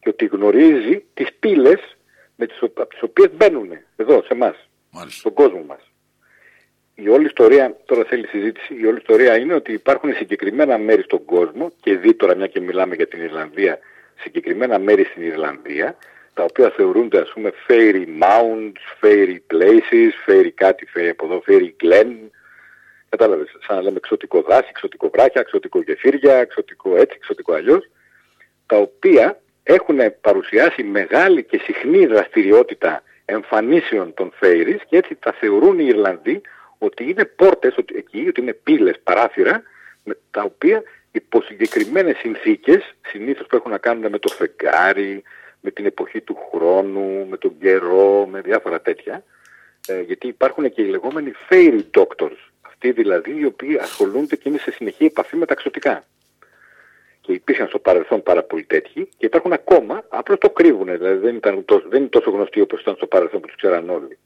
και ότι γνωρίζει τις πύλες με τις, ο- από τις οποίες μπαίνουν εδώ σε εμάς, Μάλιστα. στον κόσμο μας η όλη ιστορία, τώρα θέλει συζήτηση, η όλη ιστορία είναι ότι υπάρχουν συγκεκριμένα μέρη στον κόσμο και δει τώρα μια και μιλάμε για την Ιρλανδία, συγκεκριμένα μέρη στην Ιρλανδία, τα οποία θεωρούνται ας πούμε fairy mounds, fairy places, fairy κάτι, fairy από εδώ, fairy glen, κατάλαβες, σαν να λέμε εξωτικό δάση, εξωτικό βράχια, εξωτικό γεφύρια, εξωτικό έτσι, εξωτικό αλλιώς, τα οποία έχουν παρουσιάσει μεγάλη και συχνή δραστηριότητα εμφανίσεων των Φέιρις και έτσι τα θεωρούν οι Ιρλανδοί ότι είναι πόρτες ότι, εκεί, ότι είναι πύλες, παράθυρα, με, τα οποία υπό συγκεκριμένες συνθήκες, συνήθως που έχουν να κάνουν με το φεγγάρι, με την εποχή του χρόνου, με τον καιρό, με διάφορα τέτοια, ε, γιατί υπάρχουν και οι λεγόμενοι fairy doctors, αυτοί δηλαδή οι οποίοι ασχολούνται και είναι σε συνεχή επαφή με τα εξωτικά και υπήρχαν στο παρελθόν πάρα πολλοί τέτοιοι και υπάρχουν ακόμα, απλώς το κρύβουν, δηλαδή δεν, ήταν τόσο, δεν είναι τόσο γνωστοί όπως ήταν στο παρελθόν που τους ξέραν όλοι.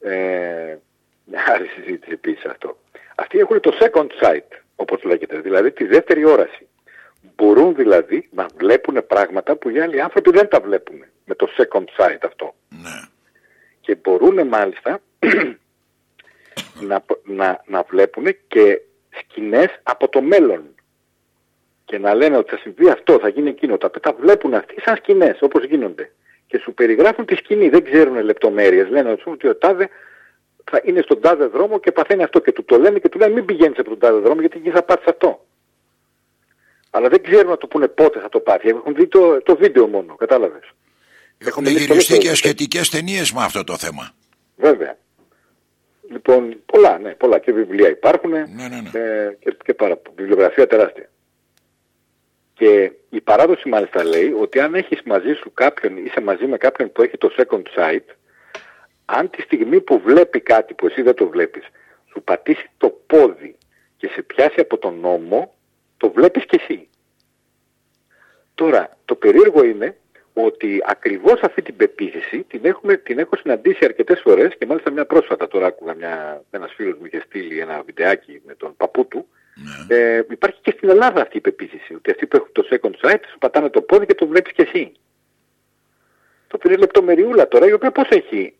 Ε, μια άλλη συζήτηση επίσης αυτό. Αυτοί έχουν το second sight, όπως λέγεται, δηλαδή τη δεύτερη όραση. Μπορούν δηλαδή να βλέπουν πράγματα που οι άλλοι άνθρωποι δεν τα βλέπουν με το second sight αυτό. Ναι. Και μπορούν μάλιστα να, να, να βλέπουν και σκηνές από το μέλλον. Και να λένε ότι θα συμβεί αυτό, θα γίνει εκείνο. Τα, τα βλέπουν αυτοί σαν σκηνές όπως γίνονται. Και σου περιγράφουν τη σκηνή, δεν ξέρουν λεπτομέρειες. Λένε ότι ο τάδε θα είναι στον τάδε δρόμο και παθαίνει αυτό. Και του το λένε και του λένε μην πηγαίνεις από τον τάδε δρόμο γιατί εκεί θα πάθεις αυτό. Αλλά δεν ξέρουν να το πούνε πότε θα το πάθει. Έχουν δει το, το βίντεο μόνο, κατάλαβες. Έχουν μιλήσει γυριστεί πολλές και φορές. σχετικές ταινίες με αυτό το θέμα. Βέβαια. Λοιπόν, πολλά, ναι, πολλά. Και βιβλία υπάρχουν Ναι, ναι, ναι. ε, και, και πάρα, βιβλιογραφία τεράστια. Και η παράδοση μάλιστα λέει ότι αν έχεις μαζί σου κάποιον, είσαι μαζί με κάποιον που έχει το second sight, αν τη στιγμή που βλέπει κάτι που εσύ δεν το βλέπεις, σου πατήσει το πόδι και σε πιάσει από τον νόμο, το βλέπεις κι εσύ. Τώρα, το περίεργο είναι ότι ακριβώς αυτή την πεποίθηση την, έχουμε, την έχω συναντήσει αρκετές φορές και μάλιστα μια πρόσφατα τώρα άκουγα μια, ένας φίλος μου είχε στείλει ένα βιντεάκι με τον παππού του Ναι. ε, υπάρχει και στην Ελλάδα αυτή η πεποίθηση ότι αυτοί που έχουν το second sight σου πατάνε το πόδι και το βλέπεις κι εσύ. Το οποίο είναι λεπτομεριούλα τώρα η οποία πώς έχει,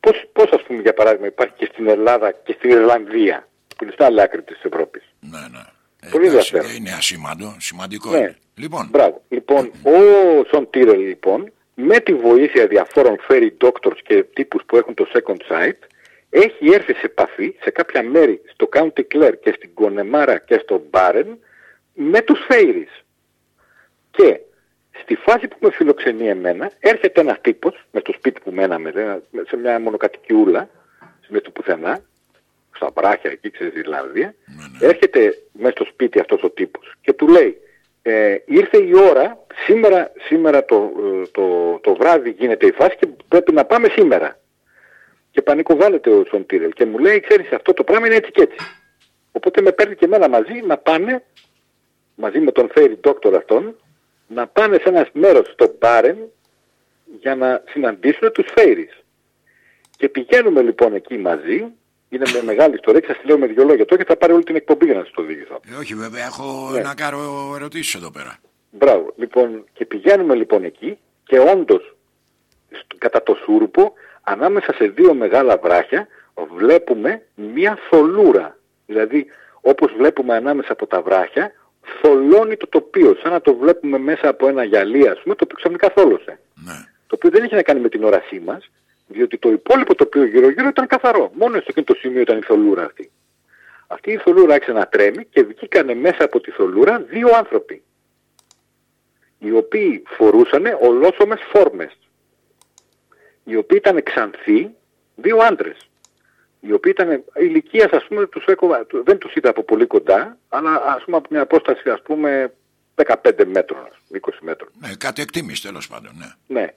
πώς, πώς ας πούμε για παράδειγμα υπάρχει και στην Ελλάδα και στην Ιρλανδία που είναι στην άλλη άκρη της Ευρώπης. Ναι, ναι. Ε, Πολύ εντάξει, ενδιαφέρον. δεν είναι ασήμαντο, σημαντικό Ναι. είναι. Λοιπόν, Μπράβο. Λοιπόν, ο Σον Τίρελ λοιπόν, με τη βοήθεια διαφόρων fairy doctors και τύπους που έχουν το second sight, έχει έρθει σε επαφή σε κάποια μέρη στο County Clare και στην Κονεμάρα και στο Μπάρεν με τους fairies. Και στη φάση που με φιλοξενεί εμένα, έρχεται ένας τύπος, με στο σπίτι που μέναμε, δε, σε μια μονοκατοικιούλα, με το πουθενά, στα βράχια εκεί, ξέρεις, στην Ιρλανδία, έρχεται μέσα στο σπίτι αυτός ο τύπος και του λέει, ε, ήρθε η ώρα, σήμερα, σήμερα το, ε, το, το βράδυ γίνεται η φάση και πρέπει να πάμε σήμερα. Και πανικοβάλλεται ο Σον Τίρελ και μου λέει, ξέρεις, αυτό το πράγμα είναι έτσι και έτσι. Οπότε με παίρνει και εμένα μαζί να πάνε, μαζί με τον Fairy Doctor αυτόν, να πάνε σε ένα μέρος στο Μπάρεν για να συναντήσουν τους Fairies. Και πηγαίνουμε λοιπόν εκεί μαζί, είναι μια μεγάλη ιστορία και σας τη λέω με δυο λόγια τώρα και θα πάρει όλη την εκπομπή για να σας το διηγηθώ. ε, όχι βέβαια, έχω Ναι. να κάνω ερωτήσεις εδώ πέρα. Μπράβο. Λοιπόν, και πηγαίνουμε λοιπόν εκεί και όντως στο- κατά το Σούρουπο ανάμεσα σε δύο μεγάλα βράχια βλέπουμε μια θολούρα. Δηλαδή όπως βλέπουμε ανάμεσα από τα βράχια θολώνει το τοπίο σαν να το βλέπουμε μέσα από ένα γυαλί ας πούμε το οποίο ξαφνικά θόλωσε. Ναι. Το οποίο δεν είχε να κάνει με την όρασή μας διότι το υπόλοιπο τοπίο γύρω γύρω ήταν καθαρό. Μόνο στο εκείνο το σημείο ήταν η θολούρα αυτή. Αυτή η θολούρα άρχισε να τρέμει και βγήκανε μέσα από τη θολούρα δύο άνθρωποι οι οποίοι φορούσαν ολόσωμες φόρμες, οι οποίοι ήταν ξανθοί, δύο άντρες, οι οποίοι ήταν ηλικίας, ας πούμε, τους έκοβα, δεν τους είδα από πολύ κοντά, αλλά ας πούμε από μια απόσταση, ας πούμε, 15 μέτρων, ας πούμε, 20 μέτρων. Ναι, κάτι εκτίμηση τέλος πάντων, ναι. Ναι.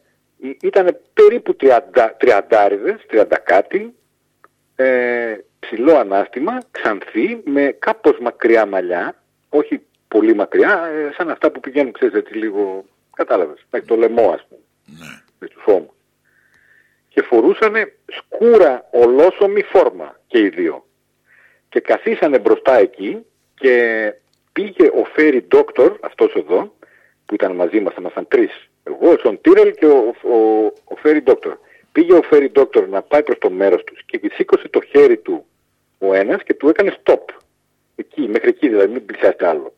Ήταν περίπου 30, τριαντάριδες, 30 κάτι, ε, ψηλό ανάστημα, ξανθή, με κάπως μακριά μαλλιά, όχι πολύ μακριά, ε, σαν αυτά που πηγαίνουν, ξέρεις, έτσι λίγο, κατάλαβες, μέχρι το λαιμό, ας πούμε, ναι. με τους ώμους. Και φορούσανε σκούρα ολόσωμη φόρμα και οι δύο. Και καθίσανε μπροστά εκεί και πήγε ο Φέρι Ντόκτορ, αυτός εδώ, που ήταν μαζί μας, ήμασταν τρεις. Εγώ, ο Σον Τίρελ και ο, ο, ο Φέρι Ντόκτορ. Πήγε ο Φέρι Ντόκτορ να πάει προς το μέρος τους και σήκωσε το χέρι του ο ένας και του έκανε stop. Εκεί, μέχρι εκεί δηλαδή, μην πλησιάσετε άλλο.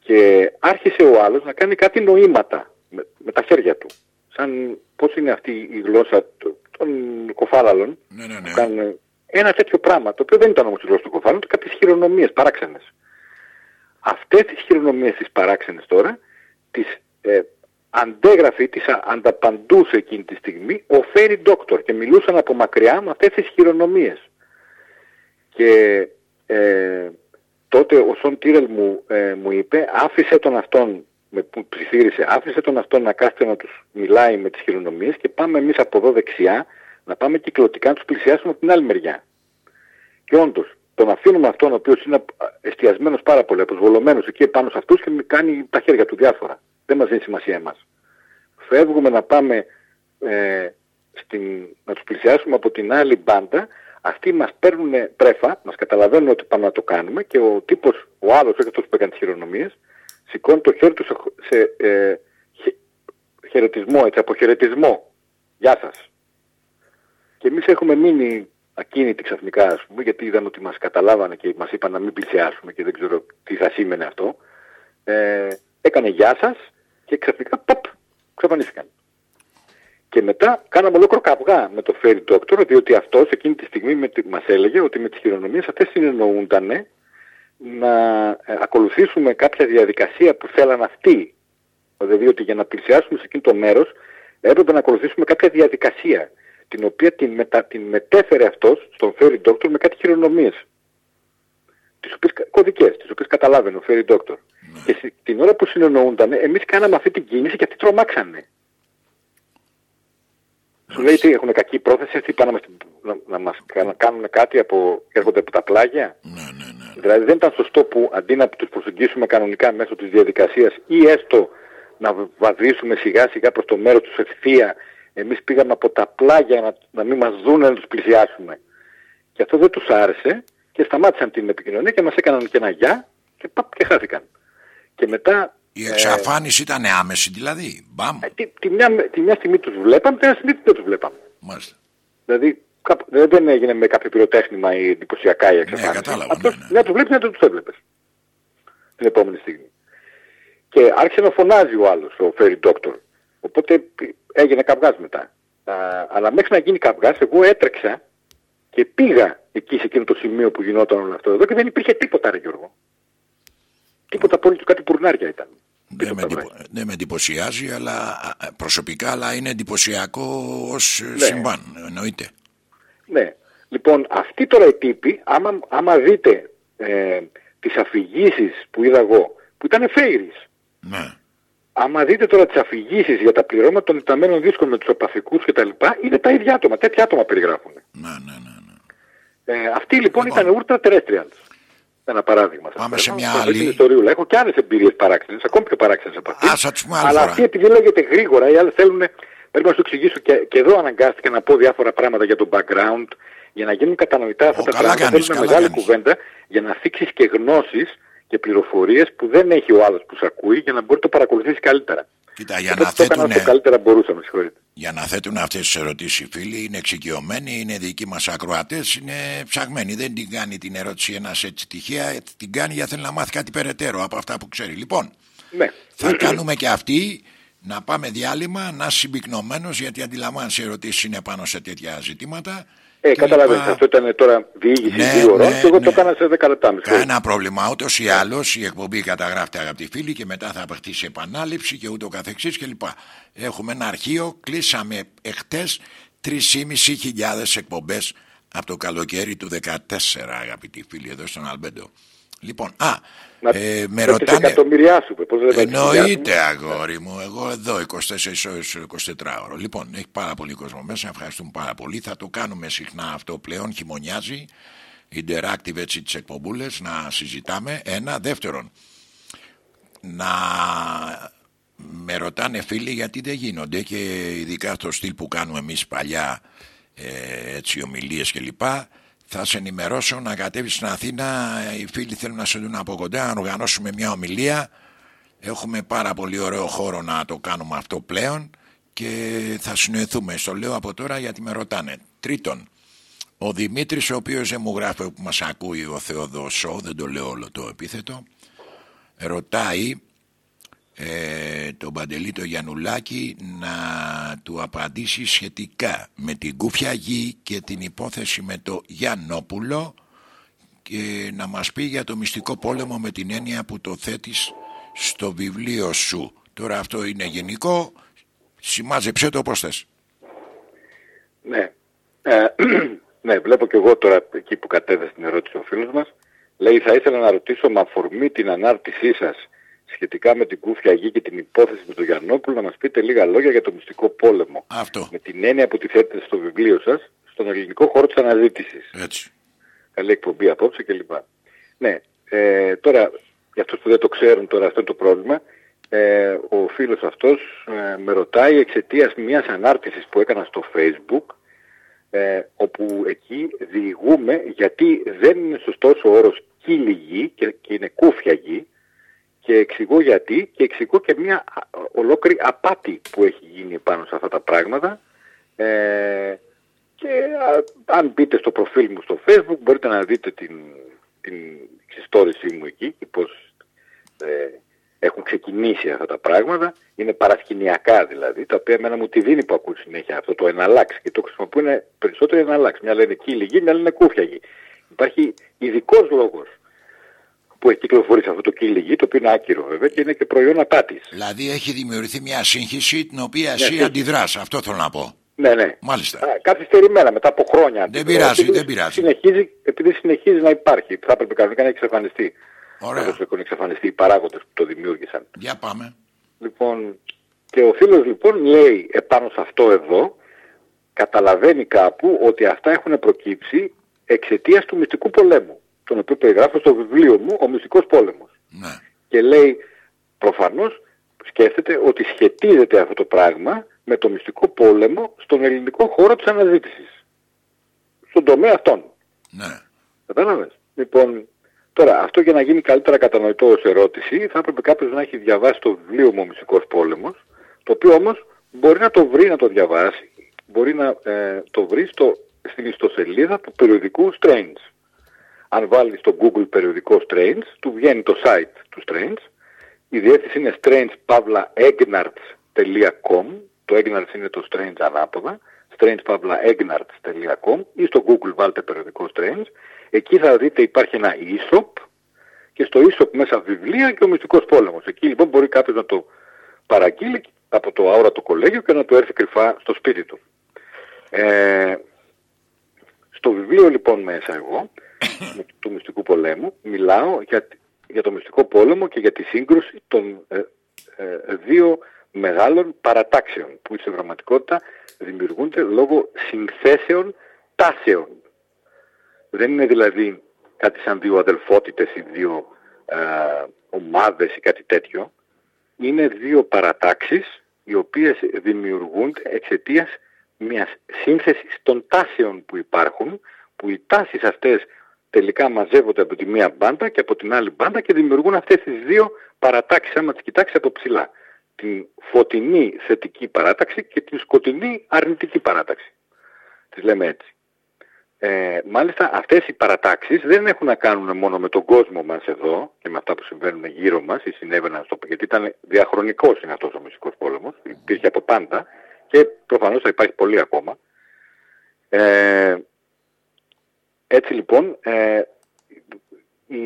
Και άρχισε ο άλλος να κάνει κάτι νοήματα με, με τα χέρια του. Σαν πώς είναι αυτή η γλώσσα των, των κοφάλαλων. Ναι, ναι, ναι. που κάνουν ένα τέτοιο πράγμα, το οποίο δεν ήταν όμως η γλώσσα του κοφάλων, ήταν κάποιες χειρονομίες παράξενες. Αυτές τις χειρονομίες τις παράξενες τώρα, τις ε, αντέγραφε, τις α- ανταπαντούσε εκείνη τη στιγμή ο Φέρι Ντόκτορ και μιλούσαν από μακριά με αυτές τις χειρονομίες. Και ε, τότε ο Σον Τίρελ μου, ε, μου είπε άφησε τον αυτόν με που ψιθύρισε, άφησε τον αυτόν να κάθεται να τους μιλάει με τις χειρονομίες και πάμε εμείς από εδώ δεξιά να πάμε κυκλωτικά να τους πλησιάσουμε από την άλλη μεριά. Και όντως, τον αφήνουμε αυτόν ο οποίος είναι α, εστιασμένος πάρα πολύ, αποσβολωμένος εκεί επάνω σε αυτούς και μη κάνει τα χέρια του διάφορα. Δεν μας δίνει σημασία εμάς. Φεύγουμε να πάμε ε, στην, να τους πλησιάσουμε από την άλλη μπάντα, αυτοί μας παίρνουν πρέφα, μας καταλαβαίνουν ότι πάμε να το κάνουμε και ο τύπος, ο άλλος, όχι αυτός που έκανε τις χειρονομίες, σηκώνει το χέρι του σε, σε ε, χε- χαιρετισμό, έτσι, αποχαιρετισμό. Γεια σας. Και εμείς έχουμε μείνει ακίνητοι ξαφνικά, ας πούμε, γιατί είδαμε ότι μας καταλάβανε και μας είπαν να μην πλησιάσουμε και δεν ξέρω τι θα σήμαινε αυτό. Ε, έκανε γεια σας και ξαφνικά, ποπ, ξαφανίστηκαν. Και μετά κάναμε ολόκληρο καυγά με το Fairy Doctor, διότι αυτός εκείνη τη στιγμή με, τη- μας έλεγε ότι με τις χειρονομίες αυτές συνεννοούνταν να ε, ακολουθήσουμε κάποια διαδικασία που θέλαν αυτοί. Δηλαδή ότι για να πλησιάσουμε σε εκείνο το μέρος έπρεπε να ακολουθήσουμε κάποια διαδικασία την οποία την, μετα, την μετέφερε αυτός στον Fairy Doctor με κάτι χειρονομίες. Τις οποίες, κα- κωδικές, τις οποίες καταλάβαινε ο Fairy Doctor. Και στη- την ώρα που συνεννοούνταν, εμείς κάναμε αυτή την κίνηση και αυτοί τρομάξανε. Σου λέει τι έχουν κακή πρόθεση, αυτοί πάνε να μας, να, να μας κα- κάνουν κάτι από, έρχονται από τα πλάγια; Ναι, ναι, ναι. Δηλαδή δεν ήταν σωστό που αντί να τους προσεγγίσουμε κανονικά μέσω της διαδικασίας ή έστω να βαδίσουμε σιγά σιγά προς το μέρος τους ευθεία, εμείς πήγαμε από τα πλάγια να, να μην μας δούνε να τους πλησιάσουμε. Και αυτό δεν τους άρεσε και σταμάτησαν την επικοινωνία και μας έκαναν και ένα γεια και παπ και χάθηκαν. Και μετά Η εξαφάνιση ήταν άμεση δηλαδή. Μπαμ. ε, τη, τη, μια, τη μια στιγμή τους βλέπαμε, την άλλη στιγμή δεν τους βλέπαμε. Μάλιστα. Δηλαδή κάπου- δεν δεν έγινε με κάποιο πυροτέχνημα ή εντυπωσιακά η εξαφάνιση. κατάλαβα, Απλώς ναι, ναι. μια τους βλέπεις, μια δεν τους έβλεπες. Την επόμενη στιγμή. Και άρχισε να φωνάζει ο άλλος, ο Fairy Doctor. Οπότε π- έγινε καυγάς μετά. Α, αλλά μέχρι να γίνει καυγάς, εγώ έτρεξα και πήγα εκεί σε εκείνο το σημείο που γινόταν όλο αυτό εδώ και δεν υπήρχε τίποτα, ρε Γιώργο. Τίποτα απόλυτο, κάτι πουρνάρια ήταν. Δεν Πίσω με, από τα εντυπω- δεν με εντυπωσιάζει αλλά, α, προσωπικά, αλλά είναι εντυπωσιακό ως ε, Ναι. συμβάν. Εννοείται. Ναι. Λοιπόν, αυτοί τώρα οι τύποι, άμα, άμα δείτε ε, τις αφηγήσεις που είδα εγώ, που ήταν φέιρις, Ναι. άμα δείτε τώρα τις αφηγήσεις για τα πληρώματα των εκταμένων δίσκων με τους οπαθικούς και τα λοιπά, είναι τα ίδια άτομα, τέτοια άτομα περιγράφουν. Ναι, ναι, ναι. Ναι. Ε, αυτοί λοιπόν, Λοιπόν. ήταν ultra terrestrials. Ένα παράδειγμα. σας Πάμε παίρνω. σε μια Σας άλλη. την ιστοριούλα. Έχω και άλλες εμπειρίες παράξενες, ακόμη πιο παράξενες από αυτή. Ας θα τις πούμε άλλη Αλλά φορά. αυτή επειδή λέγεται γρήγορα, οι άλλοι θέλουν, πρέπει να σου εξηγήσω και, και εδώ αναγκάστηκα να πω διάφορα πράγματα για το background, για να γίνουν κατανοητά αυτά Ω, τα καλά πράγματα. κάνεις, Θέλουν καλά μεγάλη κάνεις. κουβέντα για να θίξεις και γνώσεις και πληροφορίες που δεν έχει ο άλλος που σε ακούει για να μπορεί να το παρακολουθήσει καλύτερα. Κοίτα, για Οπότε να, το έκανα όσο θέτουν, καλύτερα μπορούσα, με συγχωρείτε. για να θέτουν αυτές τις ερωτήσεις οι φίλοι είναι εξοικειωμένοι, είναι δικοί μας ακροατές, είναι ψαγμένοι. Δεν την κάνει την ερώτηση ένας έτσι τυχαία, την κάνει για θέλει να μάθει κάτι περαιτέρω από αυτά που ξέρει. Λοιπόν, Ναι. θα κάνουμε και αυτοί να πάμε διάλειμμα, να είσαι συμπυκνωμένος γιατί αντιλαμβάνεσαι οι ερωτήσεις είναι πάνω σε τέτοια ζητήματα. Ε, Και καταλαβαίνεις, λοιπά. αυτό ήταν τώρα διήγηση Ναι, δύο ώρων ναι, και εγώ ναι. το έκανα σε 10 λεπτά. με συγχωρείτε. Κανένα πρόβλημα. Ούτως ή άλλως η εκπομπή καταγράφεται αγαπητοί φίλοι και μετά θα παιχτεί σε επανάληψη και ούτω καθεξής κλπ. Έχουμε ένα αρχείο. Κλείσαμε εχθές 3.500 εκπομπές από το καλοκαίρι του 14 αγαπητοί φίλοι εδώ στον Αλμπέντο. Λοιπόν, α, Να ε, με πέφτεις ρωτάνε... εκατομμυριά σου, πώς λέμε, Εννοείται αγόρι μου, εγώ εδώ 24 ώρες 24 ώρο. Λοιπόν, έχει πάρα πολύ κόσμο μέσα, ευχαριστούμε πάρα πολύ. Θα το κάνουμε συχνά αυτό πλέον, χειμωνιάζει. Interactive έτσι τις εκπομπούλες, να συζητάμε. Ένα, δεύτερον, να με ρωτάνε φίλοι γιατί δεν γίνονται και ειδικά στο στυλ που κάνουμε εμείς παλιά ε, έτσι ομιλίες κλπ θα σε ενημερώσω να κατέβεις στην Αθήνα. Οι φίλοι θέλουν να σε δουν από κοντά να οργανώσουμε μια ομιλία. Έχουμε πάρα πολύ ωραίο χώρο να το κάνουμε αυτό πλέον και θα συνοηθούμε. Στο λέω από τώρα γιατί με ρωτάνε. Τρίτον ο Δημήτρης ο οποίος δεν μου γράφει που μας ακούει ο Θεοδοσό δεν το λέω όλο το επίθετο ρωτάει ε, τον Παντελή το Γιαννουλάκη να του απαντήσει σχετικά με την Κούφια Γη και την υπόθεση με το Γιαννόπουλο και να μας πει για το μυστικό πόλεμο με την έννοια που το θέτεις στο βιβλίο σου. Τώρα αυτό είναι γενικό, σημάζεψέ το όπως θες. Ναι. Ε, ναι, βλέπω και εγώ τώρα εκεί που κατέθεσε την ερώτηση ο φίλος μας. Λέει, θα ήθελα να ρωτήσω με αφορμή την ανάρτησή σας σχετικά με την Κούφια Γη και την υπόθεση με τον Γιαννόπουλο να μας πείτε λίγα λόγια για το μυστικό πόλεμο. Αυτό, Με την έννοια που τη θέτετε στο βιβλίο σας, στον ελληνικό χώρο της αναζήτησης. έτσι. καλή εκπομπή απόψε κλπ. Ναι, ε, τώρα για αυτούς που δεν το ξέρουν τώρα αυτό είναι το πρόβλημα. ε, ο φίλος αυτός ε, με ρωτάει εξαιτίας μιας ανάρτησης που έκανα στο facebook ε, όπου εκεί διηγούμε γιατί δεν είναι σωστός ο όρος κύλη γη και, και είναι κούφια γη και εξηγώ γιατί και εξηγώ και μια α, ολόκληρη απάτη που έχει γίνει πάνω σε αυτά τα πράγματα ε, και α, αν μπείτε στο προφίλ μου στο facebook μπορείτε να δείτε την, την εξιστόρησή μου εκεί και πώς ε, έχουν ξεκινήσει αυτά τα πράγματα, είναι παρασκηνιακά δηλαδή, τα οποία εμένα μου τη δίνει που ακούω συνέχεια αυτό το εναλλάξ και το χρησιμοποιούν περισσότερο εναλλάξ. Μια λένε κύλη γη, μια λένε κούφια γη. Υπάρχει ειδικός λόγος που έχει κυκλοφορήσει αυτό το κύλι γη, το οποίο είναι άκυρο βέβαια και είναι και προϊόν απάτης. Δηλαδή έχει δημιουργηθεί μια σύγχυση την οποία Ναι, εσύ σύγχυση. αντιδράς. Αυτό θέλω να πω. Ναι, ναι. Μάλιστα. Α, καθυστερημένα μετά από χρόνια. Δεν πειράζει, Επειδή δεν πειράζει. Συνεχίζει, επειδή συνεχίζει να υπάρχει. Θα έπρεπε κανονικά να εξαφανιστεί. Ωραία. Όπως έχουν εξαφανιστεί οι παράγοντες που το δημιούργησαν. Για πάμε. Λοιπόν, και ο φίλος λοιπόν λέει επάνω σε αυτό εδώ, καταλαβαίνει κάπου ότι αυτά έχουν προκύψει εξαιτίας του μυστικού πολέμου, τον οποίο περιγράφω στο βιβλίο μου «Ο μυστικός πόλεμος». Ναι. Και λέει, προφανώς σκέφτεται ότι σχετίζεται αυτό το πράγμα με το μυστικό πόλεμο στον ελληνικό χώρο της αναζήτησης. Στον τομέα αυτόν. Ναι. Κατάλαβες; Λοιπόν, τώρα αυτό για να γίνει καλύτερα κατανοητό ως ερώτηση θα έπρεπε κάποιος να έχει διαβάσει το βιβλίο μου «Ο Μυστικός Πόλεμος» το οποίο όμως μπορεί να το βρει να το διαβάσει μπορεί να ε, το βρει στο, στην ιστοσελίδα του περιοδικού Strange. Αν βάλεις στο Google περιοδικό Strange, του βγαίνει το site του Strange. Η διεύθυνση είναι strangepavlaegnarts.com Το Egnarts είναι το Strange ανάποδα. strangepavlaegnarts.com ή στο Google βάλτε περιοδικό Strange. Εκεί θα δείτε υπάρχει ένα e-shop και στο e-shop μέσα βιβλία και ο μυστικός πόλεμος. Εκεί λοιπόν μπορεί κάποιος να το παραγγείλει από το αόρατο κολέγιο και να του έρθει κρυφά στο σπίτι του. Ε, στο βιβλίο λοιπόν μέσα εγώ του μυστικού πολέμου μιλάω για, για το μυστικό πόλεμο και για τη σύγκρουση των ε, ε, δύο μεγάλων παρατάξεων που στην πραγματικότητα δημιουργούνται λόγω συνθέσεων τάσεων. Δεν είναι δηλαδή κάτι σαν δύο αδελφότητες ή δύο ε, ομάδες ή κάτι τέτοιο. Είναι δύο παρατάξεις οι οποίες δημιουργούνται εξαιτίας μιας σύνθεσης των τάσεων που υπάρχουν, που οι τάσεις αυτές τελικά μαζεύονται από τη μία μπάντα και από την άλλη μπάντα και δημιουργούν αυτές τις δύο παρατάξεις, άμα τις κοιτάξεις από ψηλά. Την φωτεινή θετική παράταξη και την σκοτεινή αρνητική παράταξη. Τις λέμε έτσι. Ε, μάλιστα αυτές οι παρατάξεις δεν έχουν να κάνουν μόνο με τον κόσμο μας εδώ και με αυτά που συμβαίνουν γύρω μας ή συνέβαιναν στο γιατί ήταν διαχρονικός είναι αυτός ο μυστικός πόλεμος, υπήρχε από πάντα και προφανώς θα υπάρχει πολύ ακόμα. Ε, έτσι λοιπόν ε, η,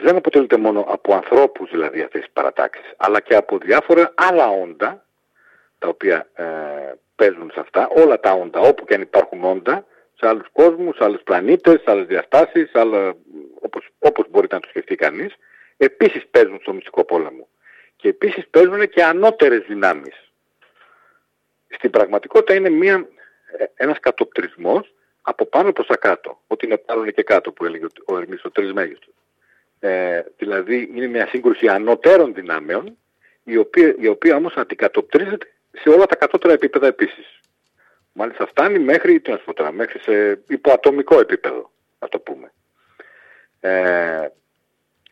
δεν αποτελείται μόνο από ανθρώπους δηλαδή αυτές τις παρατάξεις αλλά και από διάφορα άλλα όντα τα οποία ε, παίζουν σε αυτά, όλα τα όντα όπου και αν υπάρχουν όντα σε άλλους κόσμους, σε άλλους πλανήτες, σε άλλες διαστάσεις, άλλα, όπως, όπως μπορείτε να το σκεφτεί κανείς, επίσης παίζουν στο μυστικό πόλεμο. Και επίσης παίζουν και ανώτερες δυνάμεις. Στην πραγματικότητα είναι μια, ε, ένας κατοπτρισμός από πάνω προς τα κάτω. Ότι είναι πάνω και κάτω που έλεγε ο Ερμής ο Τρισμέγιστος. Ε, δηλαδή είναι μια σύγκρουση ανωτέρων δυνάμεων η οποία, η οποία όμως αντικατοπτρίζεται σε όλα τα κατώτερα επίπεδα επίσης. Μάλιστα φτάνει μέχρι, τι να σου πω τώρα, μέχρι σε υποατομικό επίπεδο, να το πούμε. Ε,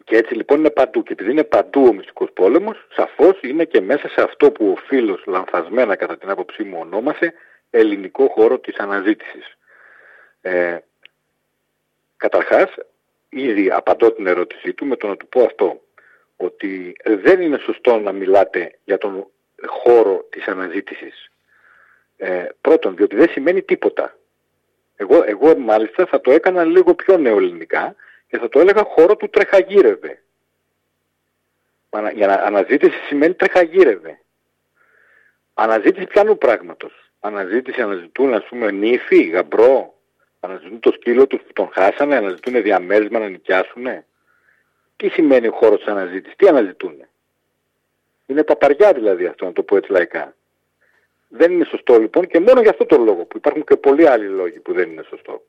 και έτσι λοιπόν είναι παντού. Και επειδή είναι παντού ο μυστικός πόλεμος, σαφώς είναι και μέσα σε αυτό που ο φίλος λανθασμένα κατά την άποψή μου ονόμασε ελληνικό χώρο της αναζήτησης. Ε, καταρχάς, ήδη απαντώ την ερώτησή του με το να του πω αυτό, ότι δεν είναι σωστό να μιλάτε για τον χώρο της αναζήτησης. Ε, πρώτον, διότι δεν σημαίνει τίποτα. Εγώ, εγώ μάλιστα θα το έκανα λίγο πιο νεοελληνικά και θα το έλεγα χώρο του τρεχαγύρευε. Ανα, για να, αναζήτηση σημαίνει τρεχαγύρευε. Αναζήτηση πιανού πράγματος. Αναζήτηση αναζητούν ας πούμε νύφη, γαμπρό, αναζητούν το σκύλο τους που τον χάσανε, αναζητούν διαμέρισμα να νοικιάσουνε. Τι σημαίνει ο χώρος της αναζήτησης, τι αναζητούν. Είναι παπαριά δηλαδή αυτό να το πω έτσι λαϊκά. Δεν είναι σωστό λοιπόν και μόνο για αυτό το λόγο που υπάρχουν και πολλοί άλλοι λόγοι που δεν είναι σωστό.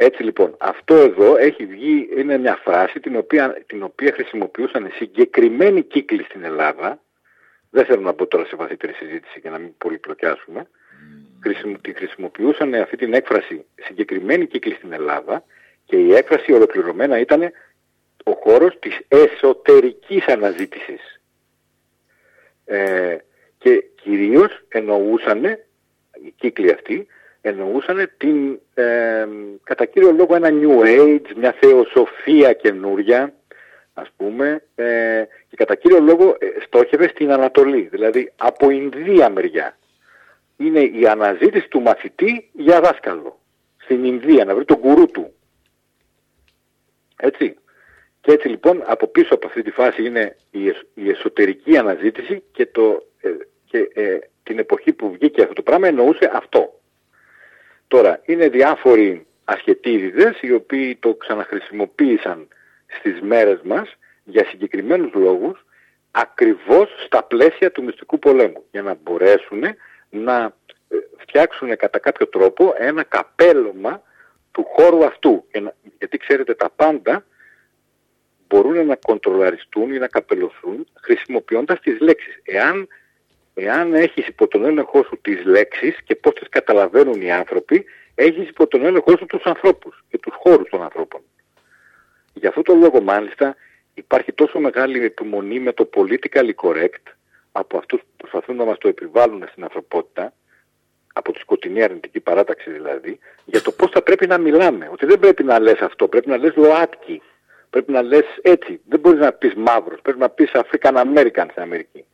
Έτσι λοιπόν, αυτό εδώ έχει βγει, είναι μια φράση την οποία, την οποία χρησιμοποιούσαν συγκεκριμένοι κύκλοι στην Ελλάδα. Δεν θέλω να μπω τώρα σε βαθύτερη συζήτηση για να μην πολυπλοκιάσουμε. Χρησιμο, τη χρησιμοποιούσαν αυτή την έκφραση συγκεκριμένοι κύκλοι στην Ελλάδα και η έκφραση ολοκληρωμένα ήταν ο χώρος της εσωτερικής αναζήτησης. Ε, και κυρίως εννοούσαν, οι κύκλοι αυτοί, εννοούσαν την, ε, κατά κύριο λόγο ένα New Age, μια θεοσοφία καινούρια, ας πούμε, ε, και κατά κύριο λόγο ε, στόχευε στην Ανατολή, δηλαδή από Ινδία μεριά. Είναι η αναζήτηση του μαθητή για δάσκαλο. Στην Ινδία, να βρει τον κουρού του. Έτσι. Και έτσι λοιπόν από πίσω από αυτή τη φάση είναι η, εσ- η εσωτερική αναζήτηση και, το, ε, και ε, την εποχή που βγήκε αυτό το πράγμα εννοούσε αυτό. Τώρα, είναι διάφοροι ασχετίδιδες οι οποίοι το ξαναχρησιμοποίησαν στις μέρες μας για συγκεκριμένους λόγους ακριβώς στα πλαίσια του μυστικού πολέμου για να μπορέσουν να ε, φτιάξουν κατά κάποιο τρόπο ένα καπέλωμα του χώρου αυτού. Και να- γιατί ξέρετε τα πάντα μπορούν να κοντρολαριστούν ή να καπελωθούν χρησιμοποιώντας τις λέξεις. Εάν, εάν έχεις υπό τον έλεγχό σου τις λέξεις και πώς τις καταλαβαίνουν οι άνθρωποι, έχεις υπό τον έλεγχό σου τους ανθρώπους και τους χώρους των ανθρώπων. Γι' αυτό το λόγο μάλιστα υπάρχει τόσο μεγάλη επιμονή με το politically correct από αυτούς που προσπαθούν να μας το επιβάλλουν στην ανθρωπότητα, από τη σκοτεινή αρνητική παράταξη δηλαδή, για το πώς θα πρέπει να μιλάμε. Ότι δεν πρέπει να λες αυτό, πρέπει να λες ΛΟΑΤΚΙ. Πρέπει να λες έτσι. Δεν μπορείς να πεις μαύρος, πρέπει να πεις African American στην Αμερική.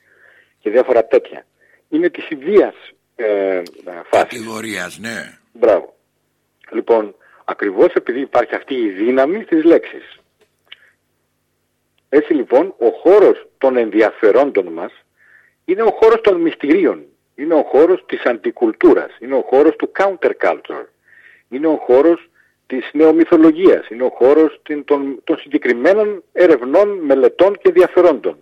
Και διάφορα τέτοια. Είναι της ιδίας ε, φάση. Κατηγορίας, ναι. Μπράβο. Λοιπόν, ακριβώς επειδή υπάρχει αυτή η δύναμη στις λέξεις. Έτσι λοιπόν, ο χώρος των ενδιαφερόντων μας είναι ο χώρος των μυστηρίων. Είναι ο χώρος της αντικουλτούρας. Είναι ο χώρος του counterculture. Είναι ο χώρος της νεομυθολογίας. Είναι ο χώρος την- των, των συγκεκριμένων ερευνών, μελετών και ενδιαφερόντων.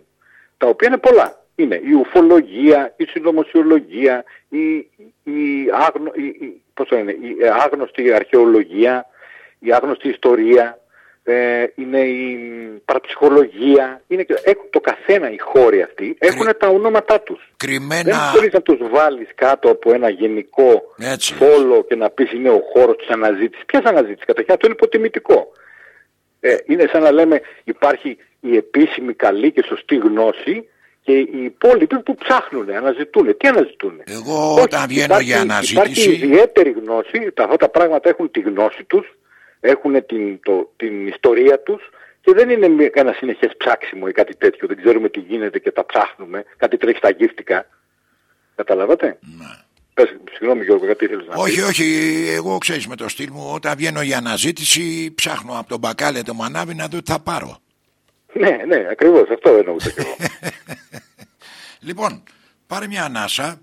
Τα οποία είναι πολλά. Είναι η ουφολογία, η συνωμοσιολογία, η, η, άγνω, η, η- πώς το λένε, η άγνωστη αρχαιολογία, η άγνωστη ιστορία, ε, είναι η παραψυχολογία. Είναι, και- έχουν το καθένα οι χώροι αυτοί έχουν τα ονόματά τους. Δεν Κρυμμένα, μπορείς να τους βάλεις κάτω από ένα γενικό Έτσι. πόλο και να πεις είναι ο χώρος της αναζήτησης. Ποιας αναζήτησης, καταρχήν αυτό είναι υποτιμητικό. Ε, είναι σαν να λέμε υπάρχει η επίσημη καλή και σωστή γνώση και οι υπόλοιποι που ψάχνουν, αναζητούν. Τι αναζητούν. Εγώ όταν βγαίνω για Υπάρχει αναζήτηση- ιδιαίτερη γνώση, τα, αυτά τα πράγματα έχουν τη γνώση τους, έχουν την, το, την ιστορία τους και δεν είναι μη- ένα συνεχές ψάξιμο ή κάτι τέτοιο. Δεν ξέρουμε τι γίνεται και τα ψάχνουμε. Κάτι τρέχει στα γύφτικα. Καταλάβατε; Ναι. Πες, συγγνώμη Γιώργο, κάτι ήθελες να όχι, πεις. όχι, εγώ ξέρεις με το στυλ μου, όταν βγαίνω για αναζήτηση, ψάχνω από τον μπακάλε το μανάβι να δω τι θα πάρω. Ναι, ναι, ακριβώς. Αυτό εννοούσα κι εγώ. Λοιπόν, πάρε μια ανάσα,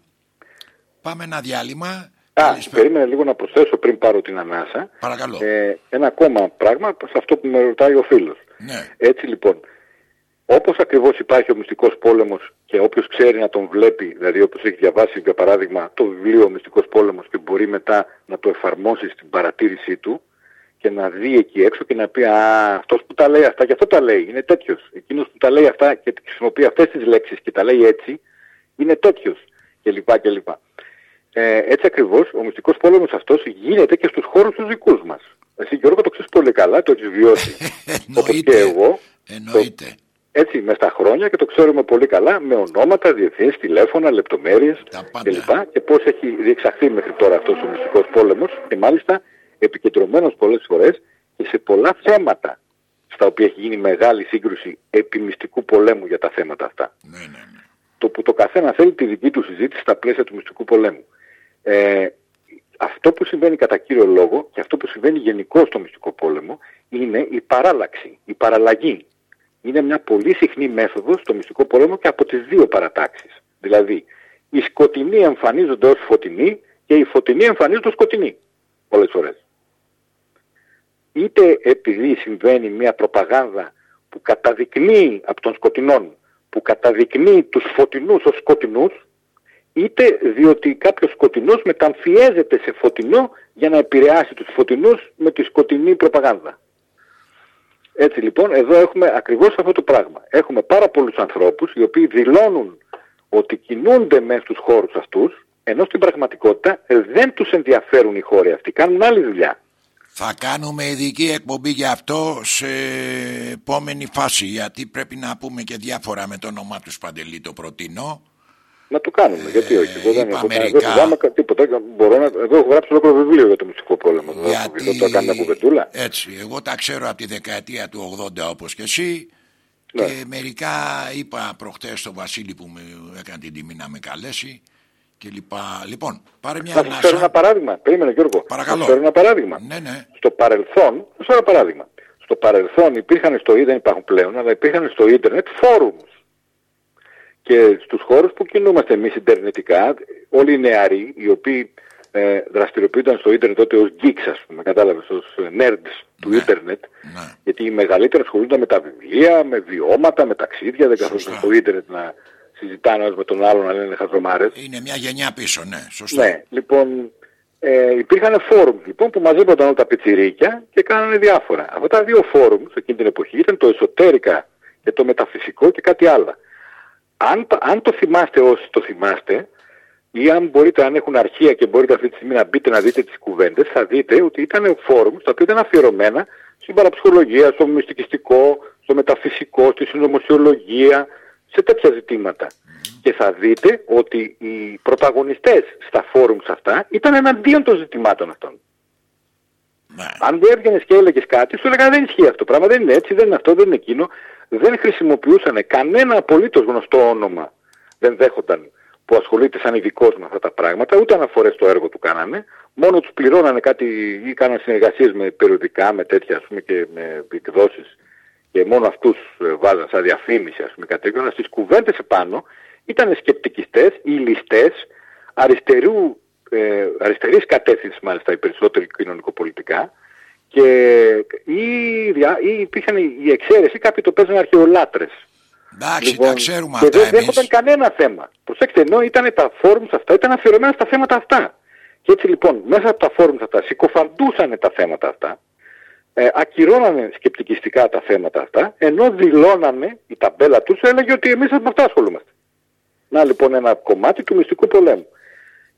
πάμε ένα διάλειμμα. Α, Καλησπέρα. περίμενε λίγο να προσθέσω πριν πάρω την ανάσα. Παρακαλώ. Ε, ένα ακόμα πράγμα σε αυτό που με ρωτάει ο φίλος. Ναι. Έτσι λοιπόν, όπως ακριβώς υπάρχει ο μυστικός πόλεμος και όποιος ξέρει να τον βλέπει, δηλαδή όποιος έχει διαβάσει για παράδειγμα το βιβλίο «Ο μυστικός πόλεμος» και μπορεί μετά να το εφαρμόσει στην παρατήρησή του και να δει εκεί έξω και να πει «Α, αυτός που τα λέει αυτά και αυτό τα λέει, είναι τέτοιος». Εκείνος που τα λέει αυτά και χρησιμοποιεί αυτές τις λέξεις και τα λέει έτσι, είναι τέτοιος κλπ. κλπ. Ε, έτσι ακριβώς ο μυστικός πόλεμος αυτός γίνεται και στους χώρους τους δικούς μας. Εσύ Γιώργο το ξέρεις πολύ καλά, το έχεις βιώσει. όπως και εγώ. Εννοείται. Το- έτσι, μες στα χρόνια και το ξέρουμε πολύ καλά με ονόματα, διευθύνσεις, τηλέφωνα, λεπτομέρειες Τα πάντα. κλπ. Και πώς έχει διεξαχθεί μέχρι τώρα αυτός ο μυστικός πόλεμος και μάλιστα επικεντρωμένος πολλές φορές και σε πολλά θέματα στα οποία έχει γίνει μεγάλη σύγκρουση επιμυστικού πολέμου για τα θέματα αυτά Ναι, ναι, ναι. το που το καθένα θέλει τη δική του συζήτηση στα πλαίσια του μυστικού πολέμου. Ε, αυτό που συμβαίνει κατά κύριο λόγο και αυτό που συμβαίνει γενικώ στο μυστικό πόλεμο είναι η παράλλαξη, η παραλλαγή. Είναι μια πολύ συχνή μέθοδος στο μυστικό πόλεμο και από τις δύο παρατάξεις. Δηλαδή, οι σκοτεινοί εμφανίζονται ως φωτεινοί και οι φωτεινοί εμφανίζονται ως σκοτεινοί. Πολλές φορές. Είτε επειδή συμβαίνει μια προπαγάνδα που καταδεικνύει από των σκοτεινών, που καταδεικνύει τους φωτεινούς ως σκοτεινούς, είτε διότι κάποιος σκοτεινός μεταμφιέζεται σε φωτεινό για να επηρεάσει τους φωτεινούς με τη σκοτεινή προπαγάνδα. Έτσι λοιπόν εδώ έχουμε ακριβώς αυτό το πράγμα. Έχουμε πάρα πολλούς ανθρώπους οι οποίοι δηλώνουν ότι κινούνται μέσα στους χώρους αυτούς ενώ στην πραγματικότητα δεν τους ενδιαφέρουν οι χώροι αυτοί, κάνουν άλλη δουλειά. Θα κάνουμε ειδική εκπομπή για αυτό σε επόμενη φάση γιατί πρέπει να πούμε και διάφορα με το όνομά τους Παντελή το προτείνω. Να το κάνουμε, γιατί όχι. Εγώ δεν είπα έχω μερικά. δεν φοβάμαι κα- τίποτα. Μπορώ να... Εδώ έχω γράψει ολόκληρο βιβλίο για το μυστικό πόλεμο. Δεν έχω Γιατί... το κάνει μια κουβεντούλα. Έτσι, εγώ τα ξέρω από τη δεκαετία του 80 όπως και εσύ Ναι. και μερικά είπα προχτές στον Βασίλη που με έκανε την τιμή να με καλέσει και λοιπά. Λοιπόν, πάρε μια Να σας φέρω ένα παράδειγμα. Περίμενε Γιώργο. Παρακαλώ. Να σας φέρω ένα παράδειγμα. Ναι, ναι. Στο παρελθόν, θα σας φέρω ένα παράδειγμα. Στο παρελθόν υπήρχαν στο ίντερνετ, δεν υπάρχουν πλέον, αλλά υπήρχαν στο ίντερνετ φόρουμς. Και στους χώρους που κινούμαστε εμείς ιντερνετικά, όλοι οι νεαροί, οι οποίοι ε, δραστηριοποιούνταν στο ίντερνετ τότε ως geeks, ας πούμε, κατάλαβες, ως ε, nerds του ίντερνετ, ναι. γιατί οι μεγαλύτεροι ασχολούνταν με τα βιβλία, με βιώματα, με ταξίδια, δεν καθόταν Σωστά. στο ίντερνετ να συζητάνε ένας με τον άλλον, να λένε χαζομάρες. Είναι μια γενιά πίσω, ναι, σωστό. Ναι, λοιπόν, ε, υπήρχαν φόρουμ λοιπόν που μαζεύονταν όλα τα πιτσιρίκια και κάνανε διάφορα. Αυτά τα δύο φόρουμ σε εκείνη την εποχή ήταν το εσωτερικά και το μεταφυσικό και κάτι άλλο. Αν, τα- αν το θυμάστε όσοι το θυμάστε ή αν μπορείτε, αν έχουν αρχεία και μπορείτε αυτή τη στιγμή να μπείτε να δείτε τις κουβέντες, θα δείτε ότι ήταν φόρουμ τα οποία ήταν αφιερωμένα στην παραψυχολογία, στο μυστικιστικό, στο μεταφυσικό, στη συνωμοσιολογία, σε τέτοια ζητήματα. Και θα δείτε ότι οι πρωταγωνιστές στα φόρουμς αυτά ήταν εναντίον των ζητημάτων αυτών. Ναι. Αν δεν έβγαινες και έλεγες κάτι, σου έλεγαν δεν ισχύει αυτό το πράγμα, δεν είναι έτσι, δεν είναι αυτό, δεν είναι εκείνο. Δεν χρησιμοποιούσαν κανένα απολύτως γνωστό όνομα. Δεν δέχονταν που ασχολείται σαν ειδικό με αυτά τα πράγματα, ούτε αναφορές στο έργο του κάνανε. Μόνο τους πληρώνανε κάτι ή κάνανε συνεργασίες με περιοδικά, με τέτοια ας πούμε και με εκδόσεις και μόνο αυτούς ε, βάζαν σαν διαφήμιση ας πούμε κάτι τέτοιο, αλλά στις κουβέντες επάνω ήταν σκεπτικιστές ή ληστές αριστερού, ε, αριστερής κατεύθυνσης μάλιστα οι περισσότεροι κοινωνικοπολιτικά και ή, δια- ή υπήρχαν οι εξαίρεση κάποιοι το παίζανε αρχαιολάτρες. Εντάξει, τα ξέρουμε και αυτά δεν εμείς. δέχονταν κανένα θέμα. Προσέξτε, ενώ ήταν τα φόρουμς αυτά, ήταν αφιερωμένα στα θέματα αυτά. Και έτσι λοιπόν, μέσα από τα φόρουμς αυτά, συκοφαντούσαν τα θέματα αυτά, ε, ακυρώνανε σκεπτικιστικά τα θέματα αυτά, ενώ δηλώνανε, η ταμπέλα τους έλεγε ότι εμείς με αυτά ασχολούμαστε. Να λοιπόν ένα κομμάτι του μυστικού πολέμου.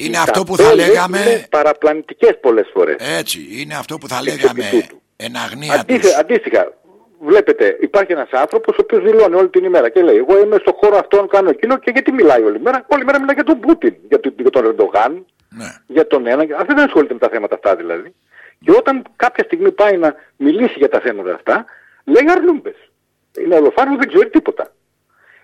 Είναι Οι αυτό που θα ταμπέλες λέγαμε, Είναι παραπλανητικές πολλές φορές. έτσι, είναι αυτό που θα Εξ λέγαμε επιτούτου. εν αγνία Αντίθε, τους. αντίστοιχα, βλέπετε, υπάρχει ένας άνθρωπος ο οποίος δηλώνει όλη την ημέρα και λέει εγώ είμαι στο χώρο αυτόν, κάνω εκείνο και γιατί μιλάει όλη μέρα. Όλη μέρα μιλάει για τον Πούτιν, για τον, για τον Ερντογάν, Ναι. για τον ένα. Αυτό δεν ασχολείται με τα θέματα αυτά δηλαδή. Και όταν κάποια στιγμή πάει να μιλήσει για τα θέματα αυτά, λέει αρλούμπες. Είναι ολοφάνερο, δεν ξέρει τίποτα.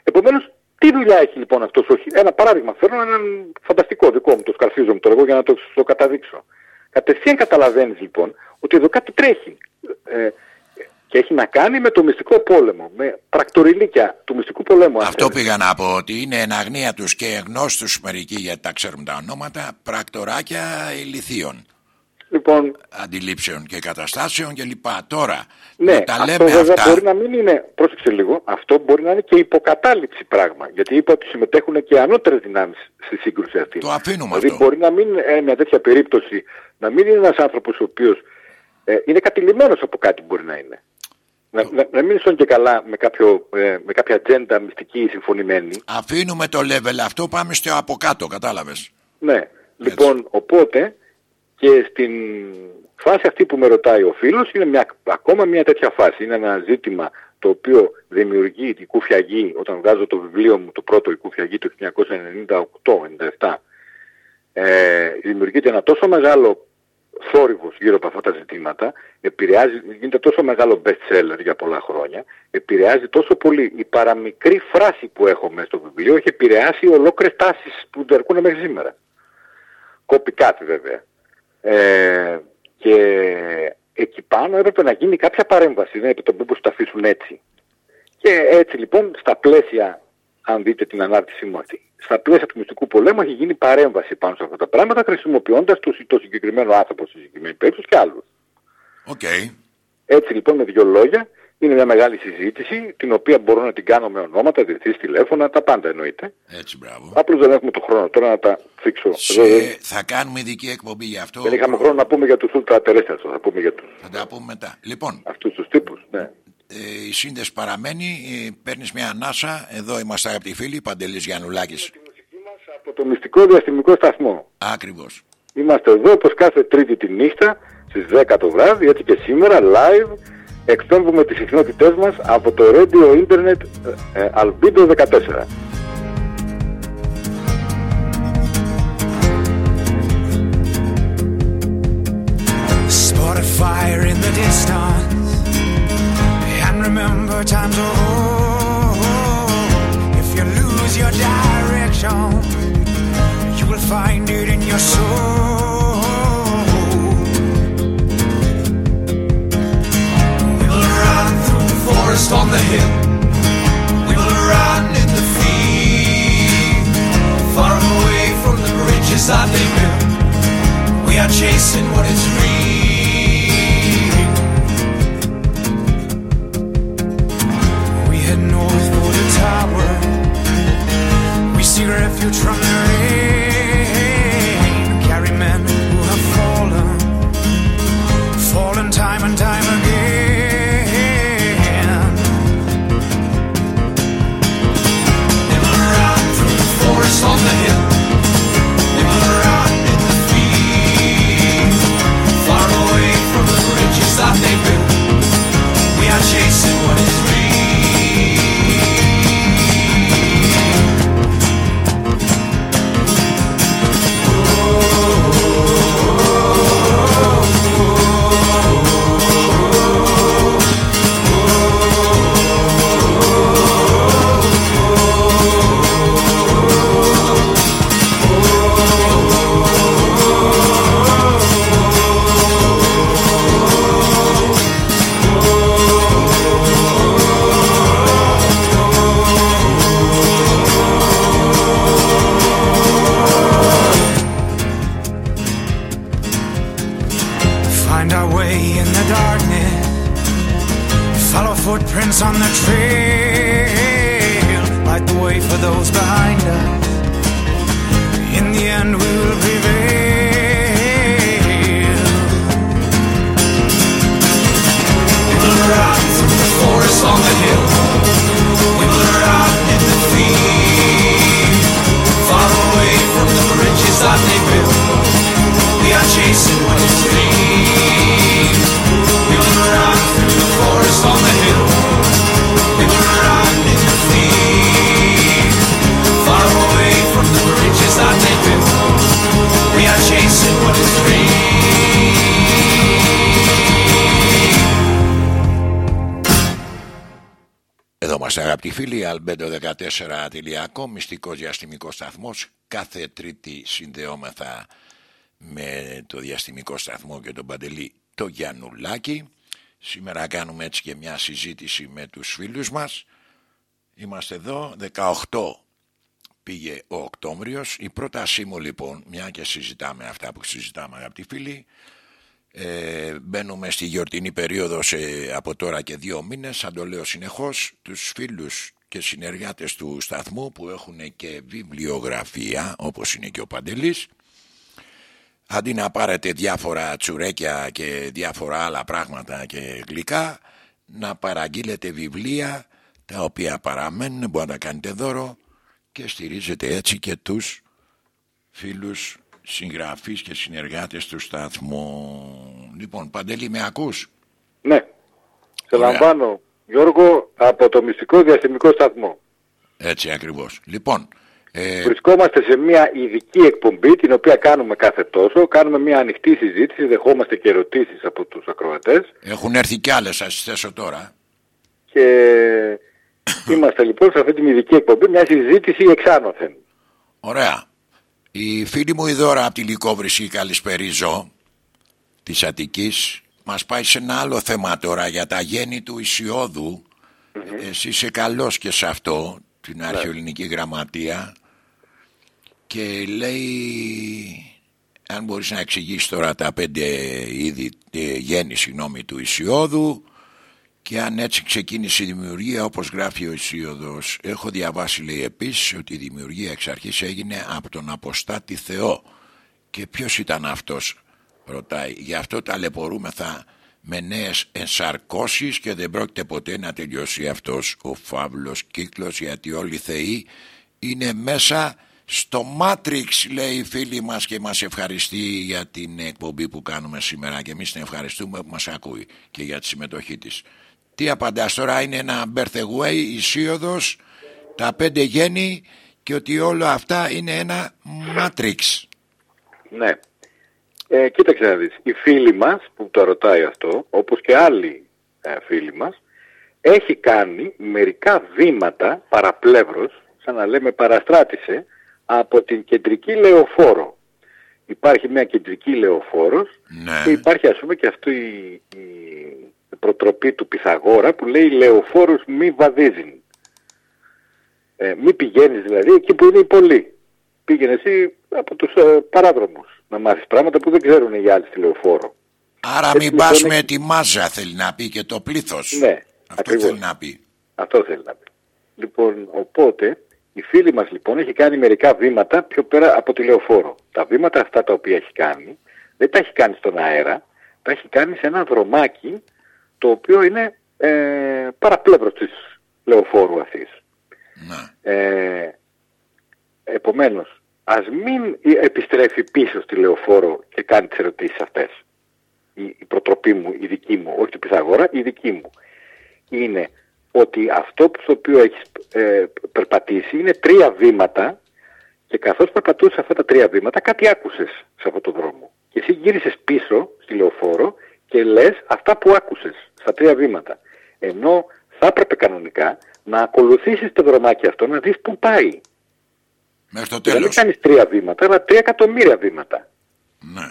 Επομένως, τι δουλειά έχει λοιπόν αυτός; Ο χι- Ένα παράδειγμα, φέρνω έναν φανταστικό δικό μου, το σκαρφίζομαι τώρα εγώ για να το, το καταδείξω. Κατευθείαν καταλαβαίνεις λοιπόν ότι εδώ κάτι τρέχει. Ε, και έχει να κάνει με το μυστικό πόλεμο, με πρακτοριλίκια του μυστικού πολέμου. αν Αυτό θέλετε. πήγα να πω ότι είναι εν αγνία τους και γνώστους μερικοί γιατί τα ξέρουμε τα ονόματα πρακτοράκια ηλιθίων Λοιπόν, αντιλήψεων και καταστάσεων και λοιπά. Τώρα, Ναι, να τα αυτό λέμε βέβαια αυτά, μπορεί να μην είναι, πρόσεξε λίγο, αυτό μπορεί να είναι και υποκατάληψη πράγμα. Γιατί είπα ότι συμμετέχουν και ανώτερες δυνάμεις στη σύγκρουση αυτή. Το αφήνουμε δηλαδή αυτό. μπορεί να μην είναι μια τέτοια περίπτωση, να μην είναι ένας άνθρωπος ο οποίος ε, είναι κατηλημένος από κάτι μπορεί να είναι. Να, να, να μην είναι και καλά με, κάποιο, ε, με κάποια ατζέντα μυστική συμφωνημένη. αφήνουμε το level αυτό, πάμε στο από κάτω, κατάλαβες. Ναι. Λοιπόν, οπότε και στην φάση αυτή που με ρωτάει ο φίλος είναι μια, ακόμα μια τέτοια φάση. Είναι ένα ζήτημα το οποίο δημιουργεί η Κουφιαγή όταν βγάζω το βιβλίο μου το πρώτο η Κουφιαγή το 1998-97 ε, δημιουργείται ένα τόσο μεγάλο θόρυβος γύρω από αυτά τα ζητήματα, επηρεάζει, γίνεται τόσο μεγάλο best seller για πολλά χρόνια, επηρεάζει τόσο πολύ η παραμικρή φράση που έχω μέσα στο βιβλίο, έχει επηρεάσει ολόκληρες τάσεις που διαρκούν μέχρι σήμερα. Κοπικάτι βέβαια. Ε, και εκεί πάνω έπρεπε να γίνει κάποια παρέμβαση, δεν έπρεπε μήπως τα αφήσουν έτσι. Και έτσι λοιπόν στα πλαίσια, αν δείτε την ανάρτησή μου αυτή, στα πλαίσια του μυστικού πολέμου έχει γίνει παρέμβαση πάνω σε αυτά τα πράγματα χρησιμοποιώντας το, το συγκεκριμένο άνθρωπο στη συγκεκριμένη περίπτωση και άλλους. Οκ. Έτσι λοιπόν με δύο λόγια Είναι μια μεγάλη συζήτηση, την οποία μπορώ να την κάνω με ονόματα, διευθύνσεις, τηλέφωνα, τα πάντα εννοείται. Έτσι, μπράβο. Απλώς δεν έχουμε το χρόνο τώρα να τα θίξω. Σε... Εδώ δεν- Θα κάνουμε ειδική εκπομπή γι' αυτό. Δεν είχαμε χρόνο να πούμε για τους ultra-terrestrials, θα πούμε για τους, Θα τα πούμε μετά. Λοιπόν, αυτούς τους τύπους. Ναι. ε, η σύνδεση παραμένει. Ε, Παίρνεις μια ανάσα. Εδώ είμαστε αγαπητοί φίλοι. Παντελής Γιαννουλάκης. Τη μουσική μας από το μυστικό διαστημικό σταθμό. Ακριβώς. Είμαστε εδώ όπως κάθε τρίτη τη νύχτα στις 10 το βράδυ, έτσι και σήμερα live εκπέμπουμε τις συχνότητές μας από το Radio Internet ε, ε, Albedo 14. Spot a fire in the distance and remember times of old. If you lose your direction, you will find it in your soul. Forest on the hill. We will run in the field. Far away from the bridges that they built. We are chasing what is real. We head north for the tower. We seek refuge from albedo14.com, μυστικός διαστημικός σταθμός. Κάθε τρίτη συνδεόμεθα με το διαστημικό σταθμό και τον Παντελή το Γιαννουλάκη. Σήμερα κάνουμε έτσι και μια συζήτηση με τους φίλους μας. Είμαστε εδώ, 18 πήγε ο Οκτώβριος. Η πρότασή μου λοιπόν, μια και συζητάμε αυτά που συζητάμε αγαπητοί φίλοι, ε, μπαίνουμε στη γιορτινή περίοδο σε, από τώρα και δύο μήνες, σαν το λέω συνεχώς, τους φίλους και συνεργάτες του σταθμού που έχουν και βιβλιογραφία, όπως είναι και ο Παντελής, αντί να πάρετε διάφορα τσουρέκια και διάφορα άλλα πράγματα και γλυκά, να παραγγείλετε βιβλία τα οποία παραμένουν, μπορεί να τα κάνετε δώρο και στηρίζετε έτσι και τους φίλους συγγραφείς και συνεργάτες του σταθμού. Λοιπόν, Παντελή, με ακούς; Ναι. Σε Ωραία. λαμβάνω, Γιώργο, από το μυστικό διαστημικό σταθμό. Έτσι ακριβώς. Λοιπόν, ε, Βρισκόμαστε σε μια ειδική εκπομπή την οποία κάνουμε κάθε τόσο. Κάνουμε μια ανοιχτή συζήτηση, δεχόμαστε και ερωτήσεις από τους ακροατές έχουν έρθει κι άλλες, θα τις θέσω τώρα. και είμαστε λοιπόν σε αυτή την ειδική εκπομπή μια συζήτηση εξάνωθεν. Ωραία. Η φίλη μου η Δώρα από τη Λυκόβρηση καλησπερίζω της Αττικής μας πάει σε ένα άλλο θέμα τώρα για τα γέννη του Ισιώδου. Εσύ είσαι καλός και σε αυτό, την αρχαιοελληνική γραμματεία. Και λέει αν μπορείς να εξηγήσεις τώρα τα πέντε είδη ε, γέννη συγγνώμη, του Ισιώδου Και αν έτσι ξεκίνησε η δημιουργία όπως γράφει ο Ισίωδος Έχω διαβάσει λέει επίσης ότι η δημιουργία εξ αρχής έγινε από τον αποστάτη Θεό. Και ποιος ήταν αυτός; Ρωτάει Γι' αυτό ταλαιπωρούμεθα με νέες ενσαρκώσεις και δεν πρόκειται ποτέ να τελειώσει αυτός ο φαύλος κύκλος γιατί όλοι οι θεοί είναι μέσα στο Matrix λέει η φίλη μας και μας ευχαριστεί για την εκπομπή που κάνουμε σήμερα και εμείς την ευχαριστούμε που μας ακούει και για τη συμμετοχή της. Τι απαντάς τώρα είναι ένα Μπερθεγουέι ισίωδος τα πέντε γέννη και ότι όλα αυτά είναι ένα Matrix. Ναι. Ε, κοίταξε να δεις. Η φίλη μας που το ρωτάει αυτό, όπως και άλλοι ε, φίλοι μας, έχει κάνει μερικά βήματα παραπλεύρος, σαν να λέμε παραστράτησε, από την κεντρική λεωφόρο. Υπάρχει μια κεντρική λεωφόρος Ναι. και υπάρχει ας πούμε και αυτή η, η προτροπή του Πυθαγόρα που λέει λεωφόρος μη βαδίζειν. Ε, μη πηγαίνεις δηλαδή εκεί που είναι οι πολλοί. Πήγαινε εσύ από τους ε, παράδρομους να μάθεις πράγματα που δεν ξέρουν οι άλλοι στη λεωφόρο. Άρα Έτσι, μην λοιπόν, πας είναι- με τη μάζα θέλει να πει και το πλήθος. Ναι, Αυτό ακριβώς. θέλει να πει. Αυτό θέλει να πει. Λοιπόν, οπότε η φίλη μας λοιπόν έχει κάνει μερικά βήματα πιο πέρα από τη λεωφόρο. Τα βήματα αυτά τα οποία έχει κάνει δεν τα έχει κάνει στον αέρα, τα έχει κάνει σε ένα δρομάκι το οποίο είναι ε, παραπλεύρος της λεωφόρου αυτής. Ναι. Ε, επομένως, ας μην επιστρέφει πίσω στη λεωφόρο και κάνει τις ερωτήσεις αυτές. Η, η προτροπή μου, η δική μου, όχι του Πυθαγόρα, η δική μου. Είναι ότι αυτό που στο οποίο έχεις ε, περπατήσει είναι τρία βήματα και καθώς περπατούσες αυτά τα τρία βήματα κάτι άκουσες σε αυτό το δρόμο. Και εσύ γύρισες πίσω στη λεωφόρο και λες αυτά που άκουσες στα τρία βήματα. Ενώ θα έπρεπε κανονικά να ακολουθήσεις το δρομάκι αυτό να δεις πού πάει. Μέχρι το Και να μην τέλος. κάνεις τρία βήματα, αλλά τρία εκατομμύρια βήματα. Ναι.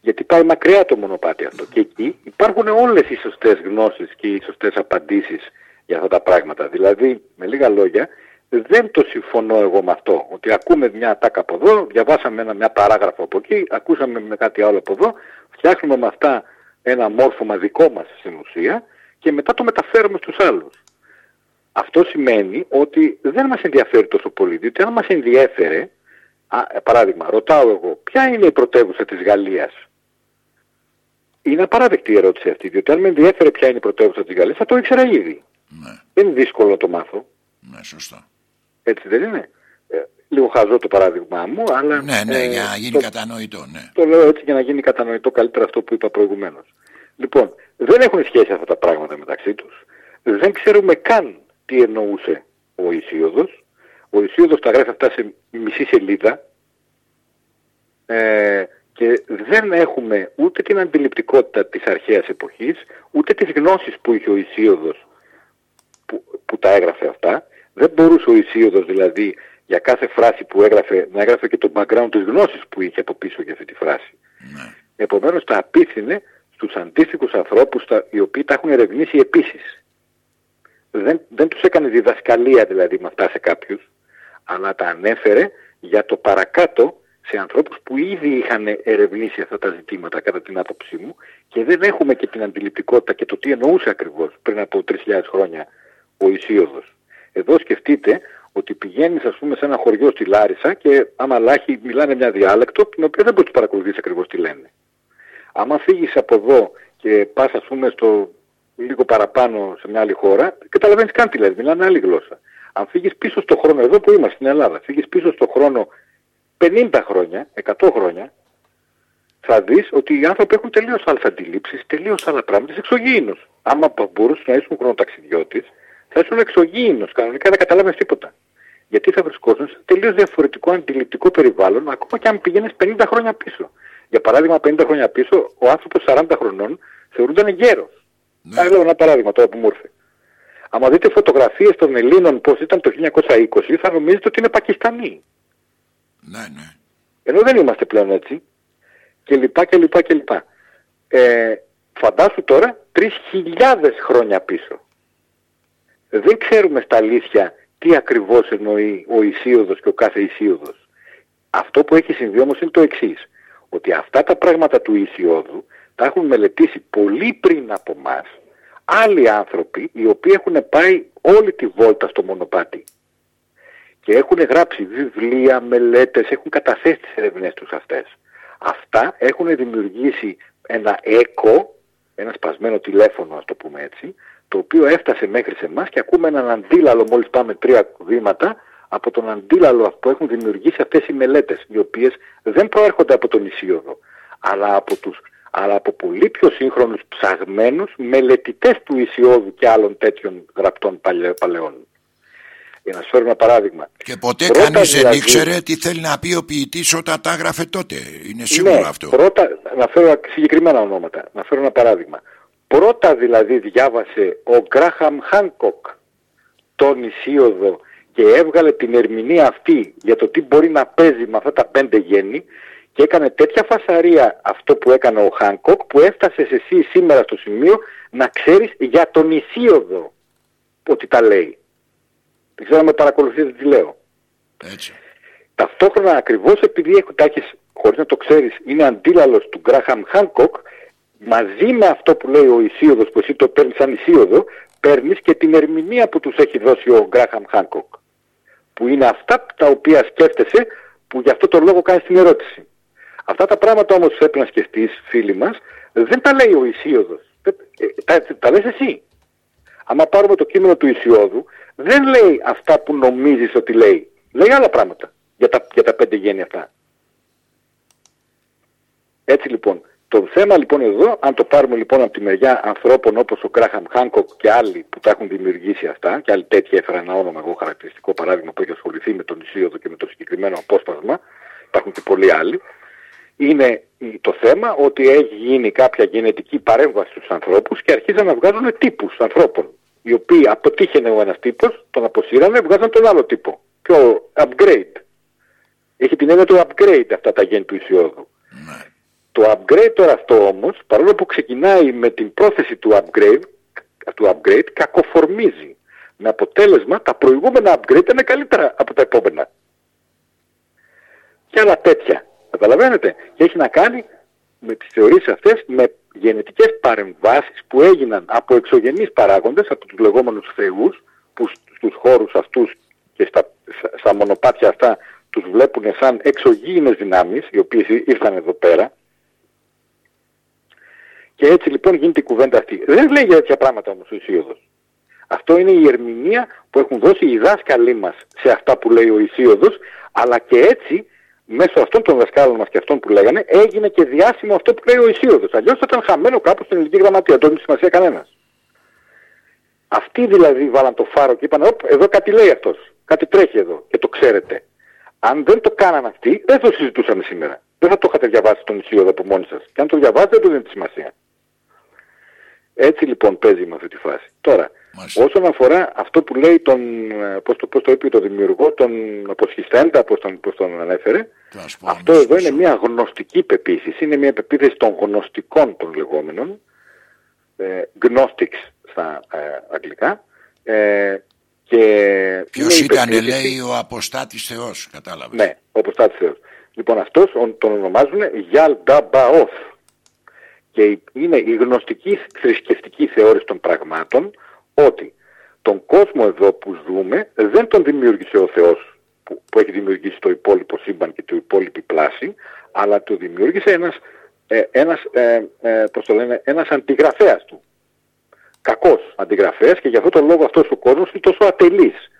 Γιατί πάει μακριά το μονοπάτι αυτό. Και εκεί υπάρχουν όλες οι σωστές γνώσεις και οι σωστές απαντήσεις για αυτά τα πράγματα. Δηλαδή, με λίγα λόγια, δεν το συμφωνώ εγώ με αυτό. Ότι ακούμε μια ατάκα από εδώ, διαβάσαμε ένα, μια παράγραφο από εκεί, ακούσαμε με κάτι άλλο από εδώ, φτιάχνουμε με αυτά ένα μόρφωμα δικό μας στην ουσία και μετά το μεταφέρουμε στους άλλους. Αυτό σημαίνει ότι δεν μας ενδιαφέρει τόσο πολύ, διότι αν μας ενδιέφερε, α, ε, παράδειγμα, ρωτάω εγώ, ποια είναι η πρωτεύουσα της Γαλλίας; Είναι απαράδεκτη η ερώτηση αυτή, διότι αν με ενδιέφερε ποια είναι η πρωτεύουσα της Γαλλίας, θα το ήξερα ήδη. Ναι. Δεν είναι δύσκολο να το μάθω. Ναι, σωστά. Έτσι δεν είναι; Ε, λίγο χαζό το παράδειγμά μου, αλλά... Ναι, ναι, ε, για να γίνει το- κατανοητό, ναι. το λέω έτσι για να γίνει κατανοητό καλύτερα αυτό που είπα προηγουμένως. Λοιπόν, δεν έχουν σχέση αυτά τα πράγματα μεταξύ τους. Δεν ξέρουμε καν τι εννοούσε ο Ισίωδος. Ο Ισίωδος τα γράφει αυτά σε μισή σελίδα ε, και δεν έχουμε ούτε την αντιληπτικότητα της αρχαίας εποχής, ούτε τις γνώσεις που είχε ο Ισίωδος που, που τα έγραφε αυτά. Δεν μπορούσε ο Ισίωδος δηλαδή για κάθε φράση που έγραφε να έγραφε και το background της γνώσης που είχε από πίσω για αυτή τη φράση. ναι. Επομένως τα απίθυνε στους αντίστοιχους ανθρώπους τα, οι οποίοι τα έχουν ερευνήσει επίσης. Δεν, δεν τους έκανε διδασκαλία δηλαδή με αυτά σε κάποιους, αλλά τα ανέφερε για το παρακάτω σε ανθρώπους που ήδη είχαν ερευνήσει αυτά τα ζητήματα κατά την άποψή μου και δεν έχουμε και την αντιληπτικότητα και το τι εννοούσε ακριβώς πριν από 3.000 χρόνια ο Ισίωδος. Εδώ σκεφτείτε ότι πηγαίνεις ας πούμε σε ένα χωριό στη Λάρισα και άμα λάχοι μιλάνε μια διάλεκτο την οποία δεν μπορείς να παρακολουθείς ακριβώς τι λένε. Άμα φύγεις από εδώ και πας ας πούμε στο λίγο παραπάνω σε μια άλλη χώρα, δεν καταλαβαίνεις καν τι λένε, μιλάνε άλλη γλώσσα. Αν φύγεις πίσω στο χρόνο, εδώ που είμαστε στην Ελλάδα, φύγεις πίσω στο χρόνο 50 χρόνια, 100 χρόνια, θα δεις ότι οι άνθρωποι έχουν τελείως άλλες αντιλήψεις, τελείως άλλα πράγματα, είσαι εξωγήινος. Άμα μπορούσες να ήσουν χρονοταξιδιώτης, θα ήσουν εξωγήινος, κανονικά δεν καταλάβαινες τίποτα. Γιατί θα βρισκόσουν σε τελείως διαφορετικό αντιληπτικό περιβάλλον, ακόμα και αν πηγαίνεις 50 χρόνια πίσω. Για παράδειγμα, 50 χρόνια πίσω, ο άνθρωπος 40 χρονών θεωρούνταν γέρος. Ναι. Θα λέω ένα παράδειγμα τώρα που μου ήρθε. Αν δείτε φωτογραφίες των Ελλήνων πώς ήταν το 1920, θα νομίζετε ότι είναι Πακιστανοί. Ναι, ναι. Ενώ δεν είμαστε πλέον έτσι. Και λοιπά και λοιπά και λοιπά. Ε, φαντάσου τώρα 3.000 χρόνια πίσω. Δεν ξέρουμε στα αλήθεια τι ακριβώς εννοεί ο Ισίωδος και ο κάθε Ισίωδος. Αυτό που έχει συμβεί όμως είναι το εξής. Ότι αυτά τα πράγματα του Ισιώδου τα έχουν μελετήσει πολύ πριν από μας άλλοι άνθρωποι οι οποίοι έχουν πάει όλη τη βόλτα στο μονοπάτι και έχουν γράψει βιβλία, μελέτες, έχουν καταθέσει τις ερευνές τους αυτές. Αυτά έχουν δημιουργήσει ένα έκο, ένα σπασμένο τηλέφωνο ας το πούμε έτσι, το οποίο έφτασε μέχρι σε εμάς και ακούμε έναν αντίλαλο μόλις πάμε τρία βήματα από τον αντίλαλο που έχουν δημιουργήσει αυτές οι μελέτες, οι οποίες δεν προέρχονται από τον Ισίωδο, αλλά από, τους, αλλά από πολύ πιο σύγχρονους ψαγμένους μελετητές του Ισιώδου και άλλων τέτοιων γραπτών παλαι, παλαιών. Για να σου φέρω ένα παράδειγμα. Και ποτέ Πρώτα κανείς δεν δηλαδή- ήξερε τι θέλει να πει ο ποιητής όταν τα έγραφε τότε. Είναι σίγουρο ναι, αυτό. Πρώτα, να φέρω συγκεκριμένα ονόματα, να φέρω ένα παράδειγμα. Πρώτα δηλαδή διάβασε ο Γκράχαμ Χάνκοκ τον Ισίωδο και έβγαλε την ερμηνεία αυτή για το τι μπορεί να παίζει με αυτά τα πέντε γένη και έκανε τέτοια φασαρία αυτό που έκανε ο Χάνκοκ που έφτασες εσύ σήμερα στο σημείο να ξέρεις για τον Ισίωδο ότι τα λέει. Δεν ξέρω αν με παρακολουθείτε τι λέω. Έτσι. Ταυτόχρονα ακριβώς επειδή έχω, τα έχεις, χωρίς να το ξέρεις, είναι αντίλαλος του Γκράχαμ Χάνκοκ, μαζί με αυτό που λέει ο Ισίωδος, που εσύ το παίρνεις σαν Ισίωδο, παίρνεις και την ερμηνεία που τους έχει δώσει ο Γκράχαμ Χάνκοκ. Που είναι αυτά τα οποία σκέφτεσαι, που γι' αυτό το λόγο κάνεις την ερώτηση. Αυτά τα πράγματα όμως που πρέπει να σκεφτείς, φίλοι μας, δεν τα λέει ο Ισίωδος. Δεν- ε, Τα, τα λες εσύ. Άμα πάρουμε το κείμενο του Ισιώδου, δεν λέει αυτά που νομίζεις ότι λέει. Λέει άλλα πράγματα για τα, για τα πέντε γέννη αυτά. Έτσι λοιπόν, το θέμα λοιπόν εδώ, αν το πάρουμε λοιπόν από τη μεριά ανθρώπων όπως ο Κράχαμ Χάνκοκ και άλλοι που τα έχουν δημιουργήσει αυτά, και άλλοι τέτοιοι έφερα ένα όνομα εγώ χαρακτηριστικό παράδειγμα που έχει ασχοληθεί με τον Ισίωδο και με το συγκεκριμένο απόσπασμα, υπάρχουν και πολλοί άλλοι, είναι η- το θέμα ότι έχει γίνει κάποια γενετική παρέμβαση στους ανθρώπους και αρχίζαν να βγάζουν τύπους ανθρώπων. Οι οποίοι αποτύχαινε ο ένας τύπος, τον αποσύρανε, βγάζαν τον άλλο τύπο. Πιο upgrade. Έχει την έννοια του upgrade αυτά τα γέννη του Ισιώδου. Ναι. Το upgrade τώρα αυτό όμως, παρόλο που ξεκινάει με την πρόθεση του upgrade, του upgrade κακοφορμίζει. Με αποτέλεσμα τα προηγούμενα upgrade είναι καλύτερα από τα επόμενα. Και άλλα τέτοια. Καταλαβαίνετε. Και έχει να κάνει με τις θεωρίες αυτές με γενετικές παρεμβάσεις που έγιναν από εξωγενείς παράγοντες, από τους λεγόμενους θεούς, που σ- στους χώρους αυτούς και στα, στα- στα μονοπάτια αυτά τους βλέπουν σαν εξωγήινες δυνάμεις, οι οποίες ή- ήρθαν εδώ πέρα, και έτσι λοιπόν γίνεται η κουβέντα αυτή. Δεν λέει για τέτοια πράγματα όμως ο Ισίωδος. Αυτό είναι η ερμηνεία που έχουν δώσει οι δάσκαλοι μας σε αυτά που λέει ο Ισίωδος, αλλά και έτσι μέσω αυτών των δασκάλων μας και αυτών που λέγανε έγινε και διάσημο αυτό που λέει ο Ισίωδος. Αλλιώς θα ήταν χαμένο κάπου στην ελληνική γραμματεία, δεν έχει σημασία κανένας. Αυτοί δηλαδή βάλαν το φάρο και είπαν, «Οπ, εδώ κάτι λέει αυτός, κάτι τρέχει εδώ και το ξέρετε. Αν δεν το κάναν αυτοί, δεν το συζητούσαμε σήμερα. Δεν θα το είχατε διαβάσει τον Ισίωδο από μόνοι σας. Και αν το διαβάζετε, δεν του δίνετε σημασία. Έτσι λοιπόν παίζει με αυτή τη φάση. Τώρα, Μάλιστα. όσον αφορά αυτό που λέει τον, ε, πώς το, πώς το είπε το δημιουργό, τον αποσχιστέντα, πώς τον, πώς τον ανέφερε, Θα σου πω αυτό αμέσως εδώ είναι πίσω. μια γνωστική πεποίθηση, είναι μια πεποίθηση των γνωστικών των λεγόμενων, ε, gnostics στα ε, αγγλικά, ε, και Ποιος είναι η ήταν, πεποίθηση- λέει, ο αποστάτης Θεός, κατάλαβες; ναι, ο Αποστάτης Θεός. Λοιπόν, αυτός ο- τον ονομάζουν Γιάλ Νταμπαόθ. Και η- είναι η γνωστική θρησκευτική θεώρηση των πραγμάτων ότι τον κόσμο εδώ που ζούμε δεν τον δημιούργησε ο Θεός που, που έχει δημιουργήσει το υπόλοιπο σύμπαν και το υπόλοιπη πλάση, αλλά το δημιούργησε ένας, ε, ένας, ε, ε, πώς το λένε, ένας αντιγραφέας του. Κακός αντιγραφέας και γι' αυτό τον λόγο αυτός ο κόσμος είναι τόσο ατελής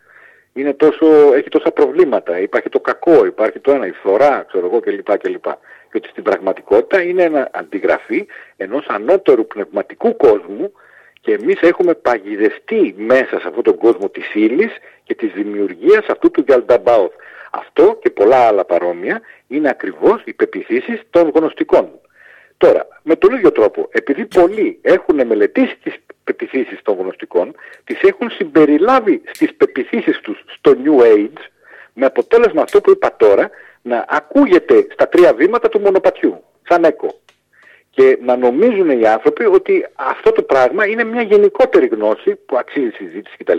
είναι τόσο, έχει τόσα προβλήματα. Υπάρχει το κακό, υπάρχει το ένα, η φθορά, ξέρω εγώ κλπ. κλπ. Και ότι στην πραγματικότητα είναι ένα αντιγραφή ενός ανώτερου πνευματικού κόσμου και εμείς έχουμε παγιδευτεί μέσα σε αυτόν τον κόσμο της ύλης και της δημιουργίας αυτού του Γιαλνταμπάουθ. Αυτό και πολλά άλλα παρόμοια είναι ακριβώς οι πεπιθήσεις των γνωστικών. Τώρα, με τον ίδιο τρόπο, επειδή πολλοί έχουν μελετήσει τις πεπιθήσεις των γνωστικών, τις έχουν συμπεριλάβει στις πεπιθήσεις τους στο New Age, με αποτέλεσμα αυτό που είπα τώρα, να ακούγεται στα τρία βήματα του μονοπατιού, σαν έκο. Και να νομίζουν οι άνθρωποι ότι αυτό το πράγμα είναι μια γενικότερη γνώση που αξίζει συζήτηση κτλ.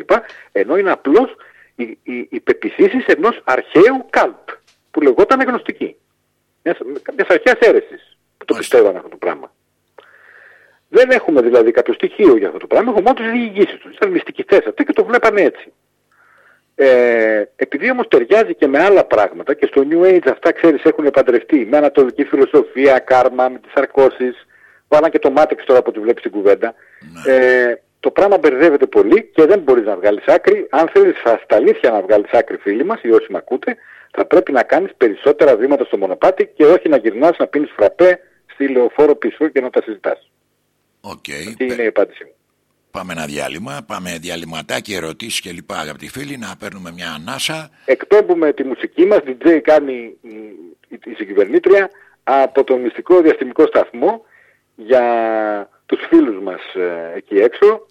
Ενώ είναι απλώς οι, οι, οι πεπιθήσεις ενός αρχαίου καλπ που λεγόταν γνωστική. Μιας, μιας αρχαίας αίρεσης που το Μάλιστα. πιστεύαν αυτό το πράγμα. Δεν έχουμε δηλαδή κάποιο στοιχείο για αυτό το πράγμα, έχουμε μόνο τις διηγήσεις τους. Ήταν μυστικιστές αυτοί και το βλέπανε έτσι. Ε, επειδή όμως ταιριάζει και με άλλα πράγματα και στο New Age αυτά ξέρεις έχουν παντρευτεί με ανατολική φιλοσοφία, κάρμα, με τις αρκώσεις, βάλαν και το μάτεξ τώρα που τη βλέπεις την κουβέντα. Ε, το πράγμα μπερδεύεται πολύ και δεν μπορείς να βγάλεις άκρη. Αν θέλεις στα αλήθεια να βγάλεις άκρη φίλοι μας ή όσοι με ακούτε, θα πρέπει να κάνεις περισσότερα βήματα στο μονοπάτι και όχι να γυρνάς να πίνεις φραπέ στη λεωφόρο πίσω και να τα συζητάς. Οκ. Αυτή είναι η απάντησή μου. Πάμε ένα διάλειμμα, πάμε διαλειμματάκι, ερωτήσεις και λοιπά αγαπητοί φίλοι, να παίρνουμε μια ανάσα. Εκπέμπουμε τη μουσική μας, DJ κάνει μ, η, η συγκυβερνήτρια από τον μυστικό διαστημικό σταθμό για τους φίλους μας ε, εκεί έξω.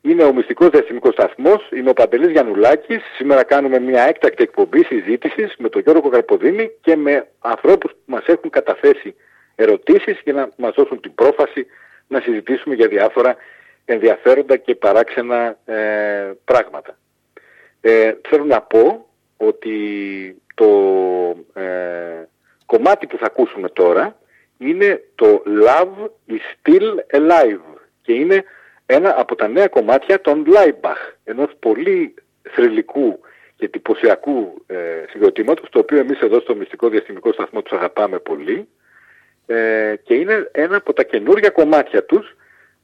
Είναι ο μυστικός διαστημικός σταθμός, είναι ο Παντελής Γιαννουλάκης. Σήμερα κάνουμε μια έκτακτη εκπομπή συζήτησης με τον Γιώργο Καρποδίνη και με ανθρώπους που μας έχουν καταθέσει ερωτήσεις για να μας δώσουν την πρόφαση να συζητήσουμε για διάφορα ενδιαφέροντα και παράξενα ε, πράγματα. Ε, θέλω να πω ότι το ε, κομμάτι που θα ακούσουμε τώρα είναι το Love is Still Alive και είναι ένα από τα νέα κομμάτια των Laibach, ενός πολύ θρηλυκού και εντυπωσιακού ε, συγκροτήματος, το οποίο εμείς εδώ στο Μυστικό Διαστημικό Σταθμό τους αγαπάμε πολύ ε, και είναι ένα από τα καινούργια κομμάτια τους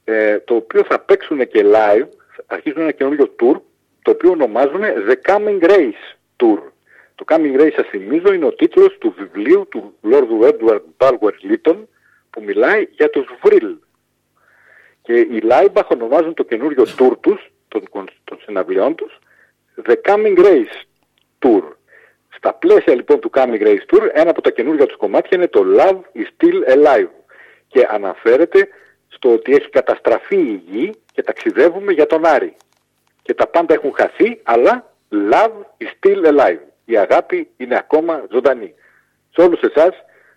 ε, το οποίο θα παίξουν και live, αρχίζουν ένα καινούριο tour, το οποίο ονομάζουν The Coming Race Tour. Το Coming Race, σας θυμίζω, είναι ο τίτλος του βιβλίου του Lord Edward Bulwer Lytton, που μιλάει για τους Βρύλ. Και οι Laibach ονομάζουν το καινούριο tour τους, των, των συναυλιών τους, The Coming Race Tour. Στα πλαίσια λοιπόν του Coming Race Tour, ένα από τα καινούργια τους κομμάτια είναι το Love is Still Alive. Και αναφέρεται στο ότι έχει καταστραφεί η γη και ταξιδεύουμε για τον Άρη. Και τα πάντα έχουν χαθεί, αλλά love is still alive. Η αγάπη είναι ακόμα ζωντανή. Σε όλους εσάς,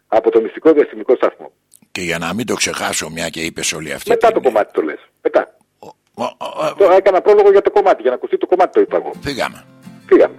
από το μυστικό διαστημικό σταθμό. Και για να μην το ξεχάσω μια και είπες όλη αυτή Μετά την- το κομμάτι το λες. Μετά. Ο- ο- ο- Τώρα έκανα πρόλογο για το κομμάτι, για να ακουστεί το κομμάτι το είπα εγώ. Φύγαμε. Φύγαμε.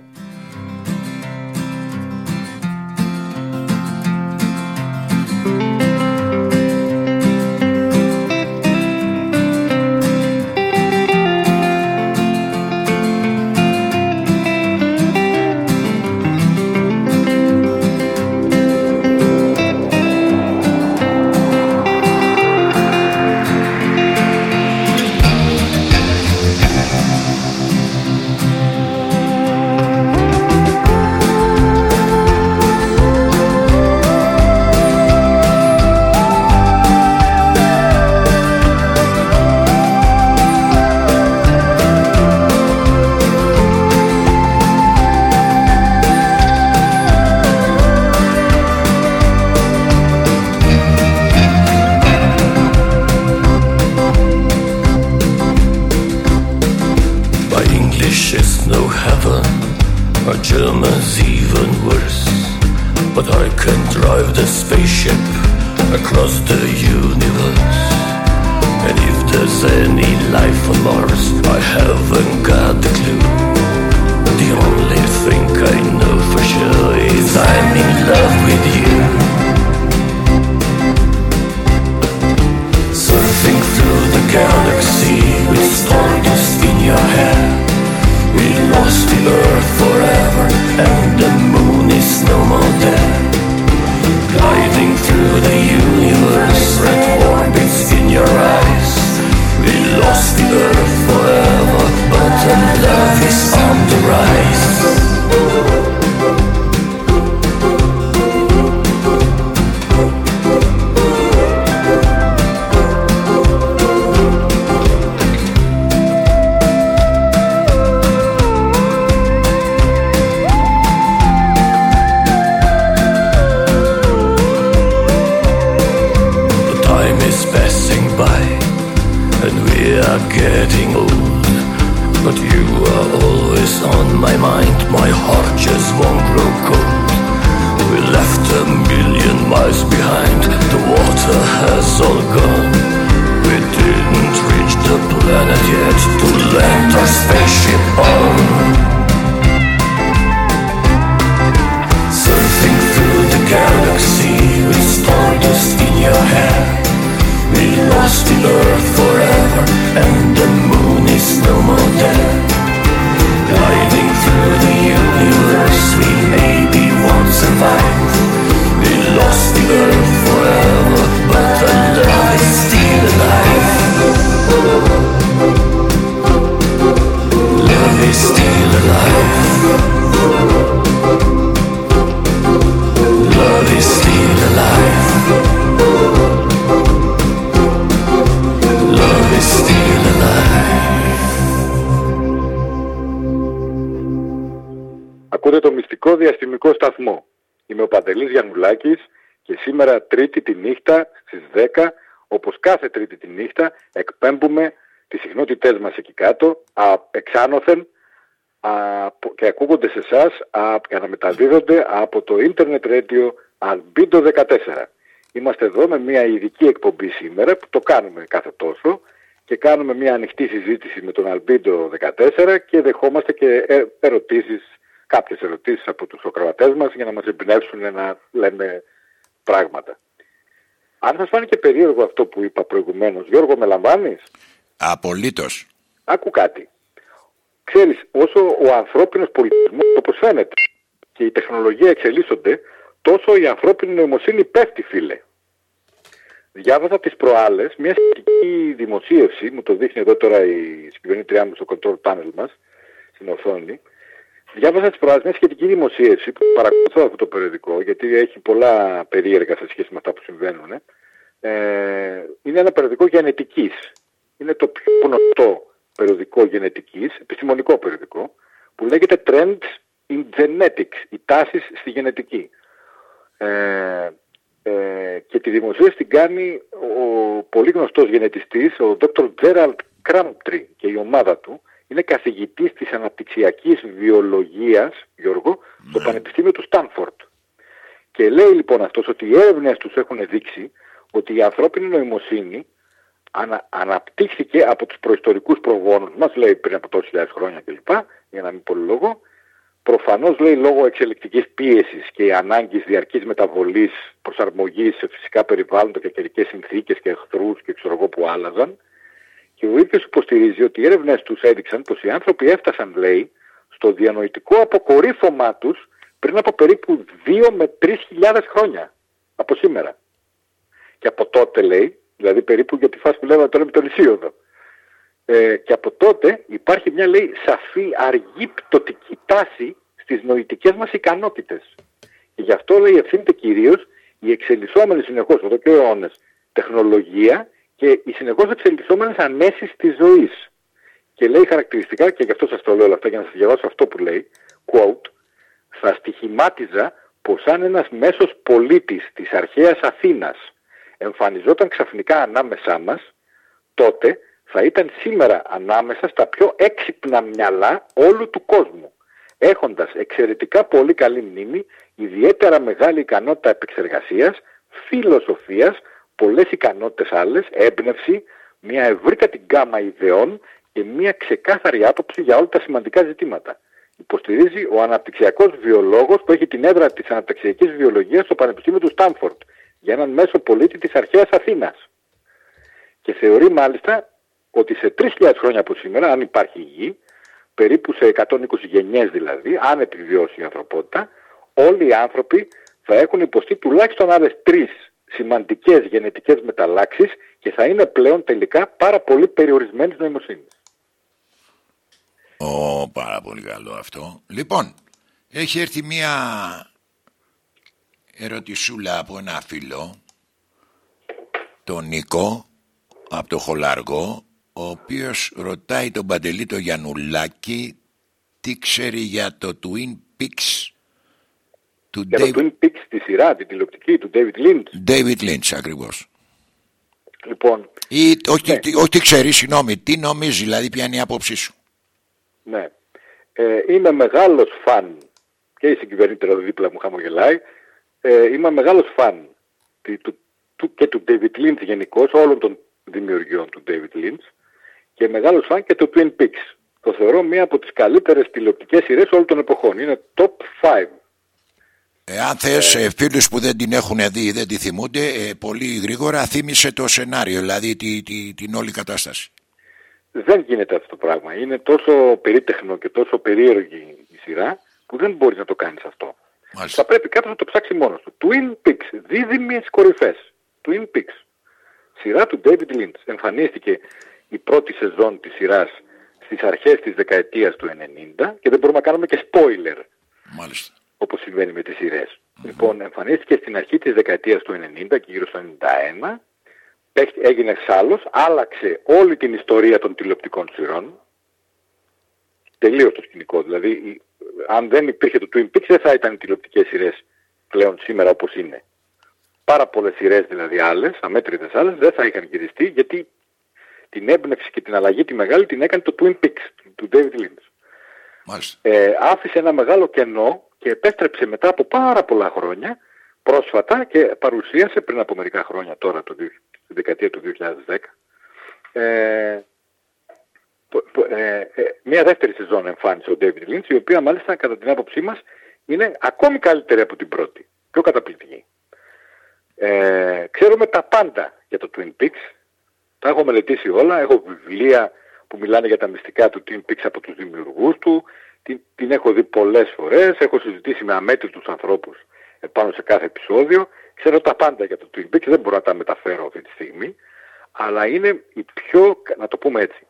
Γιαννουλάκης και σήμερα τρίτη τη νύχτα στις 10, όπως κάθε τρίτη τη νύχτα, εκπέμπουμε τις συχνότητές μας εκεί κάτω, α, εξάνωθεν α, και ακούγονται σε εσάς και αναμεταδίδονται από το Internet Radio Albedo 14. Είμαστε εδώ με μια ειδική εκπομπή σήμερα που το κάνουμε κάθε τόσο και κάνουμε μια ανοιχτή συζήτηση με τον Αλμπίντο 14 και δεχόμαστε και ε, ερωτήσεις, κάποιες ερωτήσεις από τους ακροατές μας για να μας εμπνεύσουν να λέμε πράγματα. Αν σας φάνηκε περίεργο αυτό που είπα προηγουμένως, Γιώργο με λαμβάνεις; Απολύτως. Άκου κάτι. Ξέρεις, όσο ο ανθρώπινος πολιτισμός, όπως φαίνεται, και η τεχνολογία εξελίσσονται, τόσο η ανθρώπινη νοημοσύνη πέφτει, φίλε. Διάβαζα τις προάλλες μια σχετική δημοσίευση, μου το δείχνει εδώ τώρα η συγκυβερνήτριά μου στο control panel μας, στην οθόνη. Διάβαζα τις προάλλες μια σχετική δημοσίευση που παρακολουθώ αυτό το περιοδικό, γιατί έχει πολλά περίεργα σε σχέση με αυτά που συμβαίνουν. Ε, είναι ένα περιοδικό γενετικής. Είναι το πιο γνωστό περιοδικό γενετικής, επιστημονικό περιοδικό, που λέγεται Trends in Genetics, οι τάσεις στη γενετική. Ε, ε, και τη δημοσίευση την κάνει ο πολύ γνωστός γενετιστής, ο Dr. Gerald Crabtree και η ομάδα του. Είναι καθηγητής της αναπτυξιακής βιολογίας, Γιώργο, στο Πανεπιστήμιο του Στάνφορντ. Και λέει λοιπόν αυτός ότι οι έρευνες τους έχουν δείξει ότι η ανθρώπινη νοημοσύνη ανα, αναπτύχθηκε από τους προϊστορικούς προγόνους μας, λέει πριν από τόσες χιλιάδες χρόνια κλπ, για να μην πω λόγο, Προφανώς λέει λόγω εξελικτικής πίεσης και ανάγκης διαρκής μεταβολής, προσαρμογής σε φυσικά περιβάλλοντα και καιρικές συνθήκες και εχθρούς και ξέρω εγώ που άλλαζαν. Και ο ίδιος υποστηρίζει ότι οι έρευνες τους έδειξαν πως οι άνθρωποι έφτασαν λέει στο διανοητικό αποκορύφωμά τους πριν από περίπου 2 με 3 χιλιάδες χρόνια από σήμερα. Και από τότε λέει, δηλαδή περίπου για τη φάση που λέμε τώρα με τον Ισίωδο. Ε, και από τότε υπάρχει μια λέει σαφή αργή πτωτική τάση στις νοητικές μας ικανότητες. Και γι' αυτό λέει ευθύνεται κυρίως η εξελισσόμενη συνεχώς εδώ και αιώνες τεχνολογία και οι συνεχώς εξελισσόμενες ανέσεις της ζωής. Και λέει χαρακτηριστικά, και γι' αυτό σας το λέω όλα αυτά για να σας διαβάσω αυτό που λέει, quote, θα στοιχημάτιζα πως αν ένας μέσος πολίτης της αρχαίας Αθήνας εμφανιζόταν ξαφνικά ανάμεσά μας, τότε θα ήταν σήμερα ανάμεσα στα πιο έξυπνα μυαλά όλου του κόσμου, έχοντας εξαιρετικά πολύ καλή μνήμη, ιδιαίτερα μεγάλη ικανότητα επεξεργασίας, φιλοσοφίας, πολλές ικανότητες άλλες, έμπνευση, μια ευρύτατη γκάμα ιδεών και μια ξεκάθαρη άποψη για όλα τα σημαντικά ζητήματα. Υποστηρίζει ο αναπτυξιακός βιολόγος που έχει την έδρα της αναπτυξιακής βιολογίας στο Πανεπιστήμιο του Στάνφορντ για έναν μέσο πολίτη της αρχαίας Αθήνας. Και θεωρεί μάλιστα ότι σε 3.000 χρόνια από σήμερα, αν υπάρχει γη, περίπου σε 120 γενιές δηλαδή, αν επιβιώσει η ανθρωπότητα, όλοι οι άνθρωποι θα έχουν υποστεί τουλάχιστον άλλες τρεις σημαντικές γενετικές μεταλλάξεις και θα είναι πλέον τελικά πάρα πολύ περιορισμένες νοημοσύνες. Ω, πάρα πολύ καλό αυτό. Λοιπόν, έχει έρθει μία ερωτησούλα από ένα φίλο, τον Νίκο, από το Χολαργό, ο οποίος ρωτάει τον Παντελή το Γιαννουλάκη τι ξέρει για το Twin Peaks; Του για David... το Twin Peaks τη σειρά, την τηλεοπτική του David Lynch. David Lynch ακριβώς. Λοιπόν, Ή, όχι, ναι. τι, όχι τι ξέρεις, συγγνώμη, τι νομίζεις, δηλαδή ποια είναι η άποψή σου; Ναι. Ε, είμαι μεγάλος φαν και η συγκυβερνήτρια εδώ δίπλα μου χαμογελάει. Ε, είμαι μεγάλος φαν του, του, και του David Lynch γενικώ, όλων των δημιουργιών του David Lynch και μεγάλος φαν και το Twin Peaks. Το θεωρώ μία από τις καλύτερες τηλεοπτικές σειρές όλων των εποχών. Είναι top 5. Εάν θες ε, φίλους που δεν την έχουν δει ή δεν τη θυμούνται, ε, πολύ γρήγορα θύμισε το σενάριο, δηλαδή τη, τη, την όλη κατάσταση. Δεν γίνεται αυτό το πράγμα. Είναι τόσο περίτεχνο και τόσο περίεργη η σειρά που δεν μπορείς να το κάνεις αυτό. Μάλιστα. Θα πρέπει κάποιος να το ψάξει μόνος του. Twin Peaks, δίδυμες κορυφές. Twin Peaks. Σειρά του David Lynch. Εμφανίστηκε η πρώτη σεζόν της σειράς στις αρχές της δεκαετίας του 90 και δεν μπορούμε να κάνουμε και spoiler Μάλιστα. Όπως συμβαίνει με τις σειρές. Λοιπόν, εμφανίστηκε στην αρχή της δεκαετίας του 90 και γύρω στο 91 παίχτη- έγινε εξάλλος, άλλαξε όλη την ιστορία των τηλεοπτικών σειρών τελείως το σκηνικό, δηλαδή η- αν δεν υπήρχε το Twin Peaks δεν θα ήταν οι τηλεοπτικές σειρές πλέον σήμερα όπως είναι. Πάρα πολλές σειρές δηλαδή άλλες, αμέτρητες άλλες, δεν θα είχαν γυριστεί γιατί την έμπνευση και την αλλαγή τη μεγάλη την έκανε το Twin Peaks του- του David Lynch. Μάλιστα. Ε, άφησε ένα μεγάλο κενό και επέστρεψε μετά από πάρα πολλά χρόνια πρόσφατα και παρουσίασε πριν από μερικά χρόνια τώρα, το, δι- στη δεκαετία του 2010, ε, πο- πο- ε, ε, μια δεύτερη σεζόν εμφάνισε ο David Lynch, η οποία μάλιστα κατά την άποψή μας είναι ακόμη καλύτερη από την πρώτη, πιο καταπληκτική. Ε, ξέρουμε τα πάντα για το Twin Peaks, τα έχω μελετήσει όλα, έχω βιβλία που μιλάνε για τα μυστικά του Twin Peaks από τους δημιουργούς του, την, την έχω δει πολλές φορές, έχω συζητήσει με αμέτρητους ανθρώπους επάνω σε κάθε επεισόδιο, ξέρω τα πάντα για το Twin Peaks, δεν μπορώ να τα μεταφέρω αυτή τη στιγμή, αλλά είναι η πιο, να το πούμε έτσι,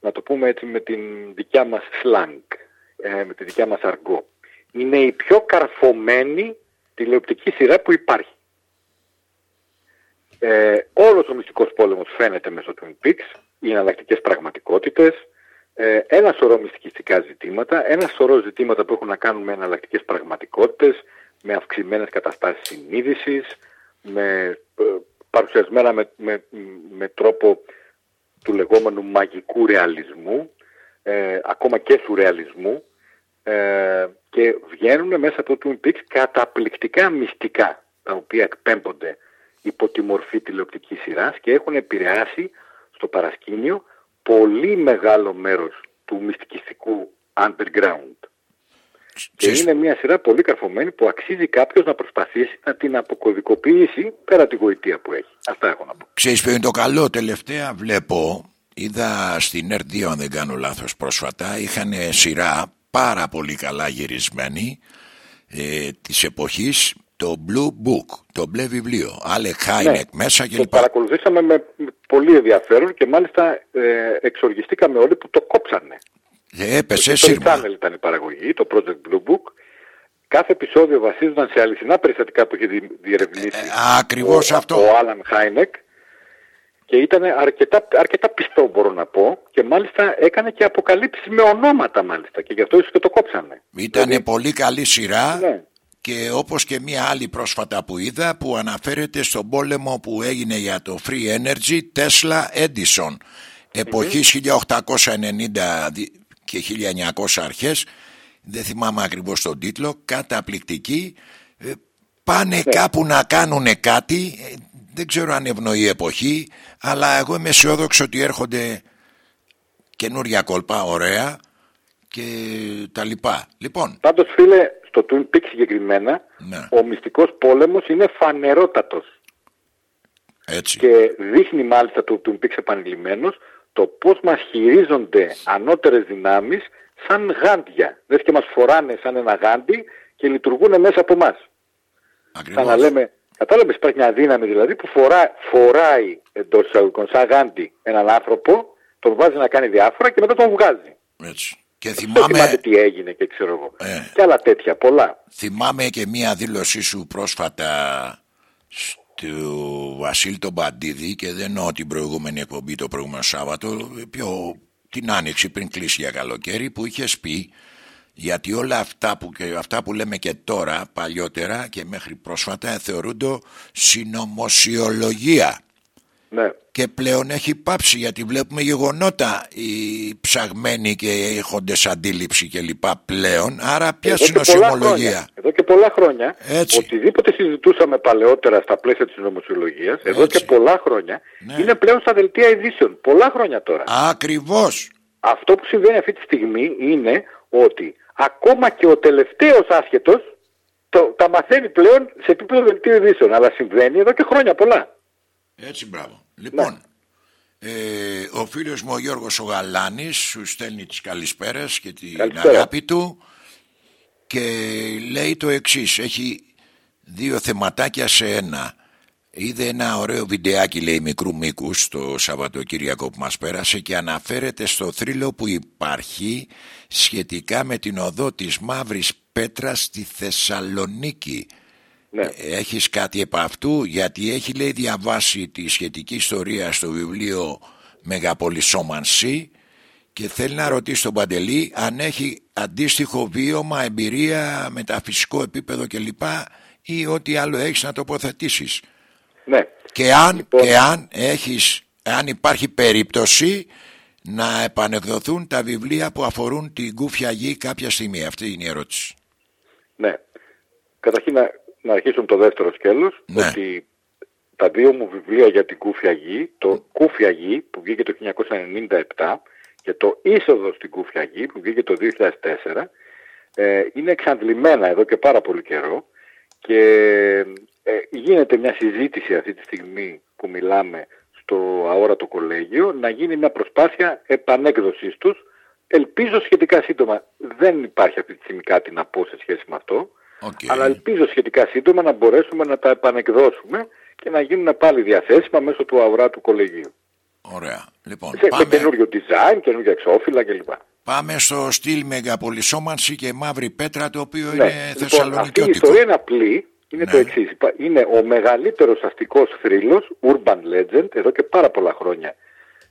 να το πούμε έτσι με την δικιά μας slang, ε, με τη δικιά μας αργό. Είναι η πιο καρφωμένη τηλεοπτική σειρά που υπάρχει. Ε, όλος ο μυστικός πόλεμος φαίνεται μέσα στο Twin Peaks, οι εναλλακτικές πραγματικότητες, ε, ένα σωρό μυστικιστικά ζητήματα, ένα σωρό ζητήματα που έχουν να κάνουν με εναλλακτικές πραγματικότητες, με αυξημένες καταστάσεις συνείδησης, με, ε, παρουσιασμένα με, με, με τρόπο του λεγόμενου μαγικού ρεαλισμού, ε, ακόμα και σουρεαλισμού, ε, και βγαίνουν μέσα από το Twin Peaks καταπληκτικά μυστικά, τα οποία εκπέμπονται υπό τη μορφή τηλεοπτικής σειράς και έχουν επηρεάσει στο παρασκήνιο πολύ μεγάλο μέρος του μυστικιστικού underground. Και Ξέρεις- είναι μια σειρά πολύ καρφωμένη που αξίζει κάποιος να προσπαθήσει να την αποκωδικοποιήσει πέρα τη γοητεία που έχει. Αυτά έχω να πω. Ξέρεις ποιο είναι το καλό; Τελευταία βλέπω Είδα στην ΕΡΤ2 αν δεν κάνω λάθος πρόσφατα Είχαν σειρά πάρα πολύ καλά γυρισμένη ε, Της εποχής Το Blue Book Το μπλε βιβλίο Άλεκ Χάινεκ μέσα Το κλπ παρακολουθήσαμε με με πολύ ενδιαφέρον και μάλιστα ε, εξοργιστήκαμε όλοι που το κόψανε. Ε, Έπεσε Το σύρμα Channel ήταν η παραγωγή, το Project Blue Book. Κάθε επεισόδιο βασίζονταν σε αληθινά περιστατικά που είχε δι- διερευνήσει Ε, ακριβώς ο, αυτό. ο Άλαν Χάινεκ και ήταν αρκετά, αρκετά πιστό μπορώ να πω και μάλιστα έκανε και αποκαλύψεις με ονόματα μάλιστα και γι' αυτό ίσως και το κόψανε. Ήταν Δηλαδή, πολύ καλή σειρά Ναι. Και όπως και μία άλλη πρόσφατα που είδα που αναφέρεται στον πόλεμο που έγινε για το Free Energy Tesla Edison. Εποχής 1890 δι- και 1900 αρχές δεν θυμάμαι ακριβώς τον τίτλο καταπληκτική. Ε, πάνε κάπου να κάνουν κάτι ε, δεν ξέρω αν ευνοεί η εποχή αλλά εγώ είμαι αισιόδοξο ότι έρχονται καινούρια κόλπα ωραία και τα λοιπά. Λοιπόν Πάντως φίλε, στο Twin Peaks συγκεκριμένα, Ναι. ο μυστικός πόλεμος είναι φανερότατος. έτσι και δείχνει μάλιστα το Twin Peaks επανειλημμένος το πώς μας χειρίζονται ανώτερες δυνάμεις σαν γάντια. Δες και μας φοράνε σαν ένα γάντι και λειτουργούν μέσα από εμάς. ακριβώς Σαν να λέμε, κατάλαβες υπάρχει μια δύναμη δηλαδή που φορά, φοράει εντός εισαγωγικών σαν γάντι έναν άνθρωπο, τον βάζει να κάνει διάφορα και μετά τον βγάζει. έτσι. Και Δεν θυμάται θυμάμαι τι έγινε και ξέρω εγώ. Ε. Και άλλα τέτοια, πολλά. θυμάμαι και μία δήλωσή σου πρόσφατα του Βασίλη τον Παντίδη και δεν εννοώ την προηγούμενη εκπομπή το προηγούμενο Σάββατο πιο την άνοιξη πριν κλείσει για καλοκαίρι που είχες πει γιατί όλα αυτά που, και αυτά που λέμε και τώρα παλιότερα και μέχρι πρόσφατα θεωρούνται συνωμοσιολογία Ναι. Και πλέον έχει πάψει γιατί βλέπουμε γεγονότα οι ψαγμένοι και έχοντες αντίληψη και λοιπά πλέον άρα ποια Εδώ και πολλά χρόνια, συνοσιολογία εδώ και πολλά χρόνια Έτσι. οτιδήποτε συζητούσαμε παλαιότερα στα πλαίσια της νομοσιολογίας, εδώ Έτσι. και πολλά χρόνια, Ναι. είναι πλέον στα δελτία ειδήσεων. Πολλά χρόνια τώρα. Ακριβώς Αυτό που συμβαίνει αυτή τη στιγμή είναι ότι ακόμα και ο τελευταίος άσχετος το, τα μαθαίνει πλέον σε επίπεδο δελτίου ειδήσεων. Αλλά συμβαίνει εδώ και χρόνια πολλά. Έτσι μπράβο. Λοιπόν ε, ο φίλος μου ο Γιώργος ο Γαλάνης σου στέλνει τις καλησπέρες και την Καλησπέρα. αγάπη του και λέει το εξής έχει δύο θεματάκια σε ένα. Είδε ένα ωραίο βιντεάκι λέει μικρού μήκου το Σαββατοκύριακο που μας πέρασε και αναφέρεται στο θρύλο που υπάρχει σχετικά με την οδό της Μαύρης Πέτρας στη Θεσσαλονίκη Ναι. Έχεις κάτι επ' αυτού γιατί έχει λέει διαβάσει τη σχετική ιστορία στο βιβλίο Μεγαπολισόμανση και θέλει να ρωτήσει τον Παντελή αν έχει αντίστοιχο βίωμα, εμπειρία, μεταφυσικό επίπεδο κλπ. ή ό,τι άλλο έχεις να τοποθετήσεις. Ναι. Και αν, Λοιπόν. και αν έχεις, αν υπάρχει περίπτωση να επανεκδοθούν τα βιβλία που αφορούν την κούφια γη κάποια στιγμή. Αυτή είναι η ερώτηση. Ναι. Καταρχήν να, να αρχίσουμε το δεύτερο σκέλος, Ναι. ότι τα δύο μου βιβλία για την Κούφια Γη, το Κούφια Γη που βγήκε το 1997 και το Είσοδος στην Κούφια Γη που βγήκε το 2004, ε, είναι εξαντλημένα εδώ και πάρα πολύ καιρό. Και ε, γίνεται μια συζήτηση αυτή τη στιγμή που μιλάμε στο αόρατο κολέγιο να γίνει μια προσπάθεια επανέκδοσης τους. Ελπίζω σχετικά σύντομα. Δεν υπάρχει αυτή τη στιγμή κάτι να πω σε σχέση με αυτό Οκ. αλλά ελπίζω σχετικά σύντομα να μπορέσουμε να τα επανεκδώσουμε και να γίνουν πάλι διαθέσιμα μέσω του αοράτου κολεγίου Ωραία. Λοιπόν, σε, με πάμε, καινούριο design, καινούργια εξώφυλλα κλπ. πάμε στο στυλ μεγαπολισόμανση και μαύρη πέτρα το οποίο Ναι. είναι Λοιπόν, αυτή η θεσσαλονικιώτικο. ιστορία είναι απλή. Είναι Ναι. το εξής. Είναι ο μεγαλύτερος αστικός θρύλος, urban legend, εδώ και πάρα πολλά χρόνια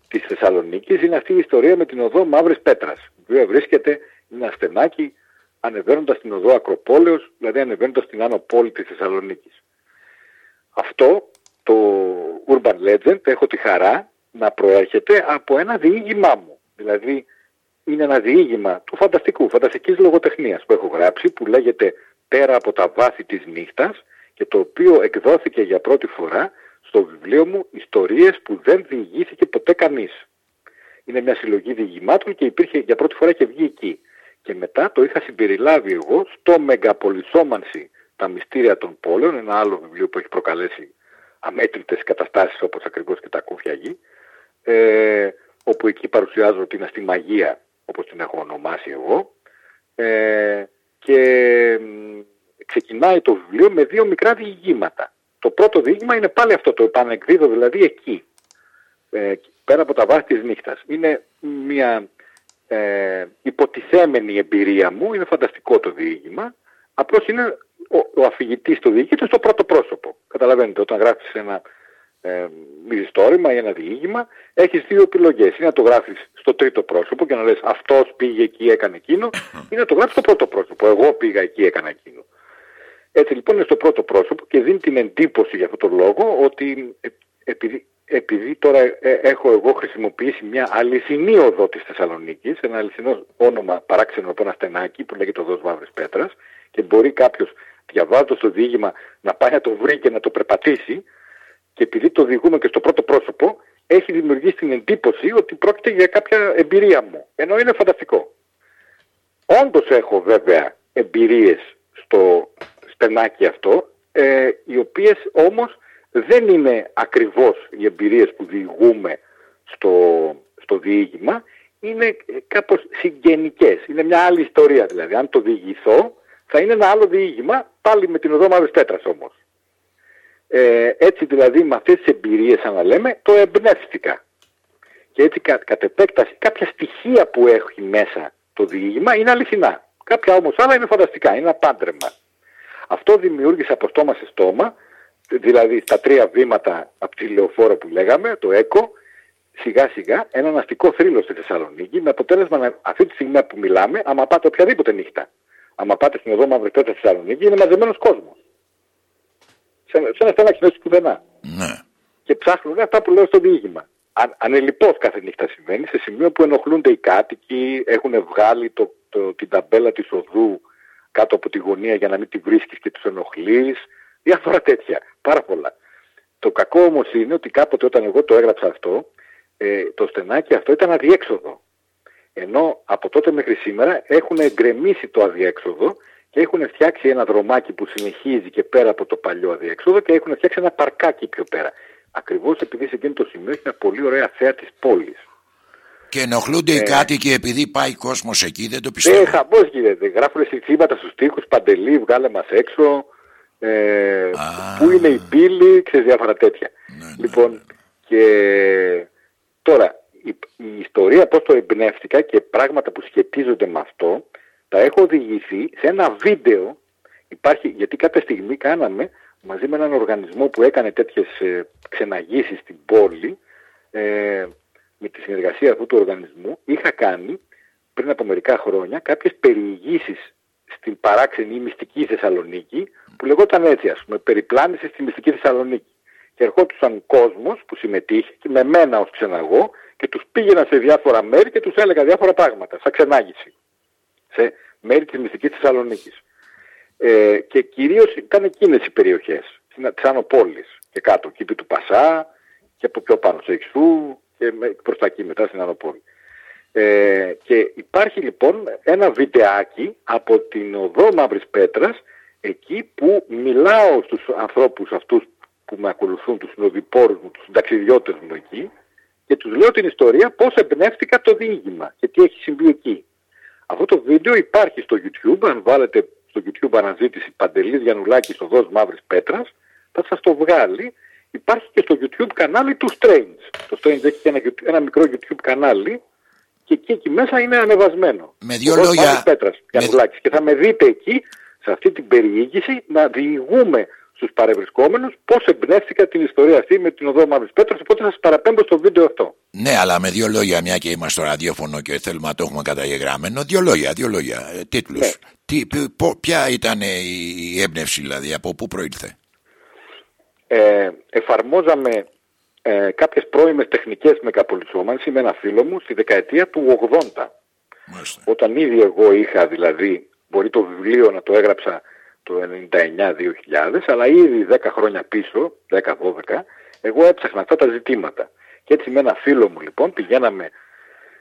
της Θεσσαλονίκης. Είναι αυτή η ιστορία με την οδό Μαύρης Πέτρας. Η οποία βρίσκεται, είναι ένα στενάκι, ανεβαίνοντας την οδό Ακροπόλεως, δηλαδή ανεβαίνοντας την άνω πόλη της Θεσσαλονίκης. Αυτό το urban legend έχω τη χαρά να προέρχεται από ένα διήγημά μου. Δηλαδή είναι ένα διήγημα του φανταστικού, φανταστικής λογοτεχνίας που έχω γράψει που λέγεται «Πέρα από τα βάθη της νύχτας» και το οποίο εκδόθηκε για πρώτη φορά στο βιβλίο μου «Ιστορίες που δεν διηγήθηκε ποτέ κανείς». Είναι μια συλλογή διηγημάτων και υπήρχε για πρώτη φορά και βγει εκεί. Και μετά το είχα συμπεριλάβει εγώ στο Μεγαπολισόμανση τα μυστήρια των πόλεων, ένα άλλο βιβλίο που έχει προκαλέσει αμέτρητες καταστάσεις όπως ακριβώς και τα κούφια γη, ε, όπου εκεί παρουσιάζω την αστιμαγία όπως την έχω ονομάσει εγώ ε, και μ, ξεκινάει το βιβλίο με δύο μικρά διηγήματα. Το πρώτο διήγημα είναι πάλι αυτό, το επανεκδίδω δηλαδή εκεί, ε, πέρα από τα βάθη της νύχτας. Είναι μια ε, υποτιθέμενη εμπειρία μου, είναι φανταστικό το διήγημα, απλώς είναι ο, ο αφηγητής το διηγείται στο πρώτο πρόσωπο. Καταλαβαίνετε, όταν γράφεις ένα ε, μυθιστόρημα ή ένα διήγημα, έχεις δύο επιλογές. Ή να το γράφεις στο τρίτο πρόσωπο και να λες αυτός πήγε εκεί, έκανε εκείνο, ή να το γράψεις στο πρώτο πρόσωπο. Εγώ πήγα εκεί, έκανα εκείνο. Έτσι λοιπόν είναι στο πρώτο πρόσωπο και δίνει την εντύπωση για αυτόν τον λόγο ότι ε, επειδή, επειδή τώρα ε, έχω εγώ χρησιμοποιήσει μια αληθινή οδό της Θεσσαλονίκης, ένα αληθινό όνομα παράξενο από ένα στενάκι που λέγεται οδός Μαύρης Πέτρας και μπορεί κάποιος διαβάζοντας το διήγημα να πάει να το βρει και να το περπατήσει και επειδή το διηγούμε και στο πρώτο πρόσωπο έχει δημιουργήσει την εντύπωση ότι πρόκειται για κάποια εμπειρία μου. Ενώ είναι φανταστικό. Όντως έχω βέβαια εμπειρίες στο στενάκι αυτό, ε, οι οποίες όμως δεν είναι ακριβώς οι εμπειρίες που διηγούμε στο, στο διήγημα, είναι ε, κάπως συγγενικές. Είναι μια άλλη ιστορία δηλαδή. Αν το διηγηθώ θα είναι ένα άλλο διήγημα, πάλι με την οδό Μαύρης Πέτρας όμως. Ε, έτσι δηλαδή με αυτές τις εμπειρίες, σαν λέμε, το εμπνεύστηκα. Και έτσι κα, κατ' επέκταση κάποια στοιχεία που έχει μέσα το διήγημα είναι αληθινά. Κάποια όμως άλλα είναι φανταστικά, είναι ένα πάντρεμα. Αυτό δημιούργησε από στόμα σε στόμα, δηλαδή στα τρία βήματα από τη λεωφόρο που λέγαμε, το ΕΚΟ, σιγά σιγά ένα αστικό θρύλο στη Θεσσαλονίκη με αποτέλεσμα να, αυτή τη στιγμή που μιλάμε, άμα πάτε οποιαδήποτε νύχτα, άμα πάτε στην οδό Μαύρη Πέτρα στη Θεσσαλονίκη, είναι μαζεμένος κόσμος. Σε, σε ένα στενάκι μέσα πουθενά Ναι. και ψάχνουν αυτά που λέω στο διήγημα. Αν, ανελιπώς κάθε νύχτα συμβαίνει, σε σημείο που ενοχλούνται οι κάτοικοι, έχουν βγάλει το, το, την ταμπέλα της οδού κάτω από τη γωνία για να μην τη βρίσκεις και τους ενοχλείς, διάφορα τέτοια, πάρα πολλά. Το κακό όμως είναι ότι κάποτε όταν εγώ το έγραψα αυτό, ε, το στενάκι αυτό ήταν αδιέξοδο. Ενώ από τότε μέχρι σήμερα έχουν εγκρεμίσει το αδιέξοδο και έχουν φτιάξει ένα δρομάκι που συνεχίζει και πέρα από το παλιό αδιέξοδο και έχουν φτιάξει ένα παρκάκι πιο πέρα. Ακριβώς επειδή σε εκείνο το σημείο έχει μια πολύ ωραία θέα της πόλης. Και ενοχλούνται οι κάτοικοι επειδή πάει κόσμος εκεί, δεν το Ε, πιστεύω. χαμός γίνεται. Γράφουν συστήματα στους τοίχους, παντελή, βγάλε μας έξω. Ε, Α. πού είναι η πύλη, ξέρεις διάφορα τέτοια. Ναι, ναι, λοιπόν, και τώρα, η, η ιστορία πώς το εμπνεύστηκα και πράγματα που σχετίζονται με αυτό, τα έχω οδηγηθεί σε ένα βίντεο, υπάρχει, γιατί κάποια στιγμή κάναμε μαζί με έναν οργανισμό που έκανε τέτοιες ε, ξεναγήσεις στην πόλη, ε, με τη συνεργασία αυτού του οργανισμού είχα κάνει πριν από μερικά χρόνια κάποιες περιηγήσεις στην παράξενη ή μυστική Θεσσαλονίκη που λεγόταν έτσι ας πούμε περιπλάνηση στη μυστική Θεσσαλονίκη και ερχόντουσαν κόσμος που συμμετείχε και με μένα ως ξεναγό και τους πήγαινα σε διάφορα μέρη και τους έλεγα διάφορα πράγματα σαν ξενάγηση σε μέρη της μυστικής Θεσσαλονίκης ε, και κυρίως ήταν εκείνες οι περιοχές της Άνω Πόλης και κάτω, κήπη του Πασά και από πιο πάνω στο Εξού και με- προς τα εκεί μετά στην Άνω Πόλη. Ε, και υπάρχει λοιπόν ένα βιντεάκι από την οδό Μαύρης Πέτρας εκεί που μιλάω στους ανθρώπους αυτούς που με ακολουθούν, τους συνοδοιπόρους μου, τους ταξιδιώτες μου εκεί και τους λέω την ιστορία πώς εμπνεύστηκα το διήγημα και τι έχει συμβεί εκεί. Αυτό το βίντεο υπάρχει στο YouTube, αν βάλετε στο YouTube αναζήτηση Παντελής Γιαννουλάκης οδός Μαύρης Πέτρας, θα σας το βγάλει. Υπάρχει και στο YouTube κανάλι του Strange. Το Strange έχει και ένα, YouTube- ένα μικρό YouTube κανάλι και εκεί, εκεί μέσα είναι ανεβασμένο. Με δύο Οδός λόγια- Μαύρης Πέτρας, με- Γιαννουλάκης. Και θα με δείτε εκεί, σε αυτή την περιήγηση, να διηγούμε στους παρευρισκόμενους πώς εμπνεύστηκα την ιστορία αυτή με την οδό Μαύρης Πέτρας, οπότε θα σας παραπέμπω στο βίντεο αυτό. Ναι, αλλά με δύο λόγια, μια και είμαστε στο ραδιόφωνο και θέλουμε να το έχουμε καταγεγραμμένο. Δύο λόγια, δύο λόγια. Ε, τίτλους. Ναι. Τι, π- πο- ποια ήταν η, η έμπνευση, δηλαδή, από πού προήλθε; ε, εφαρμόζαμε ε, κάποιες πρώιμες τεχνικές μεγαπολισόμανση με ένα φίλο μου στη δεκαετία του 80. Μάλιστα. Όταν ήδη εγώ είχα δηλαδή, μπορεί το βιβλίο να το έγραψα το 99-2000, αλλά ήδη 10 χρόνια πίσω, 10-12, εγώ έψαχνα αυτά τα ζητήματα. Και έτσι με ένα φίλο μου λοιπόν πηγαίναμε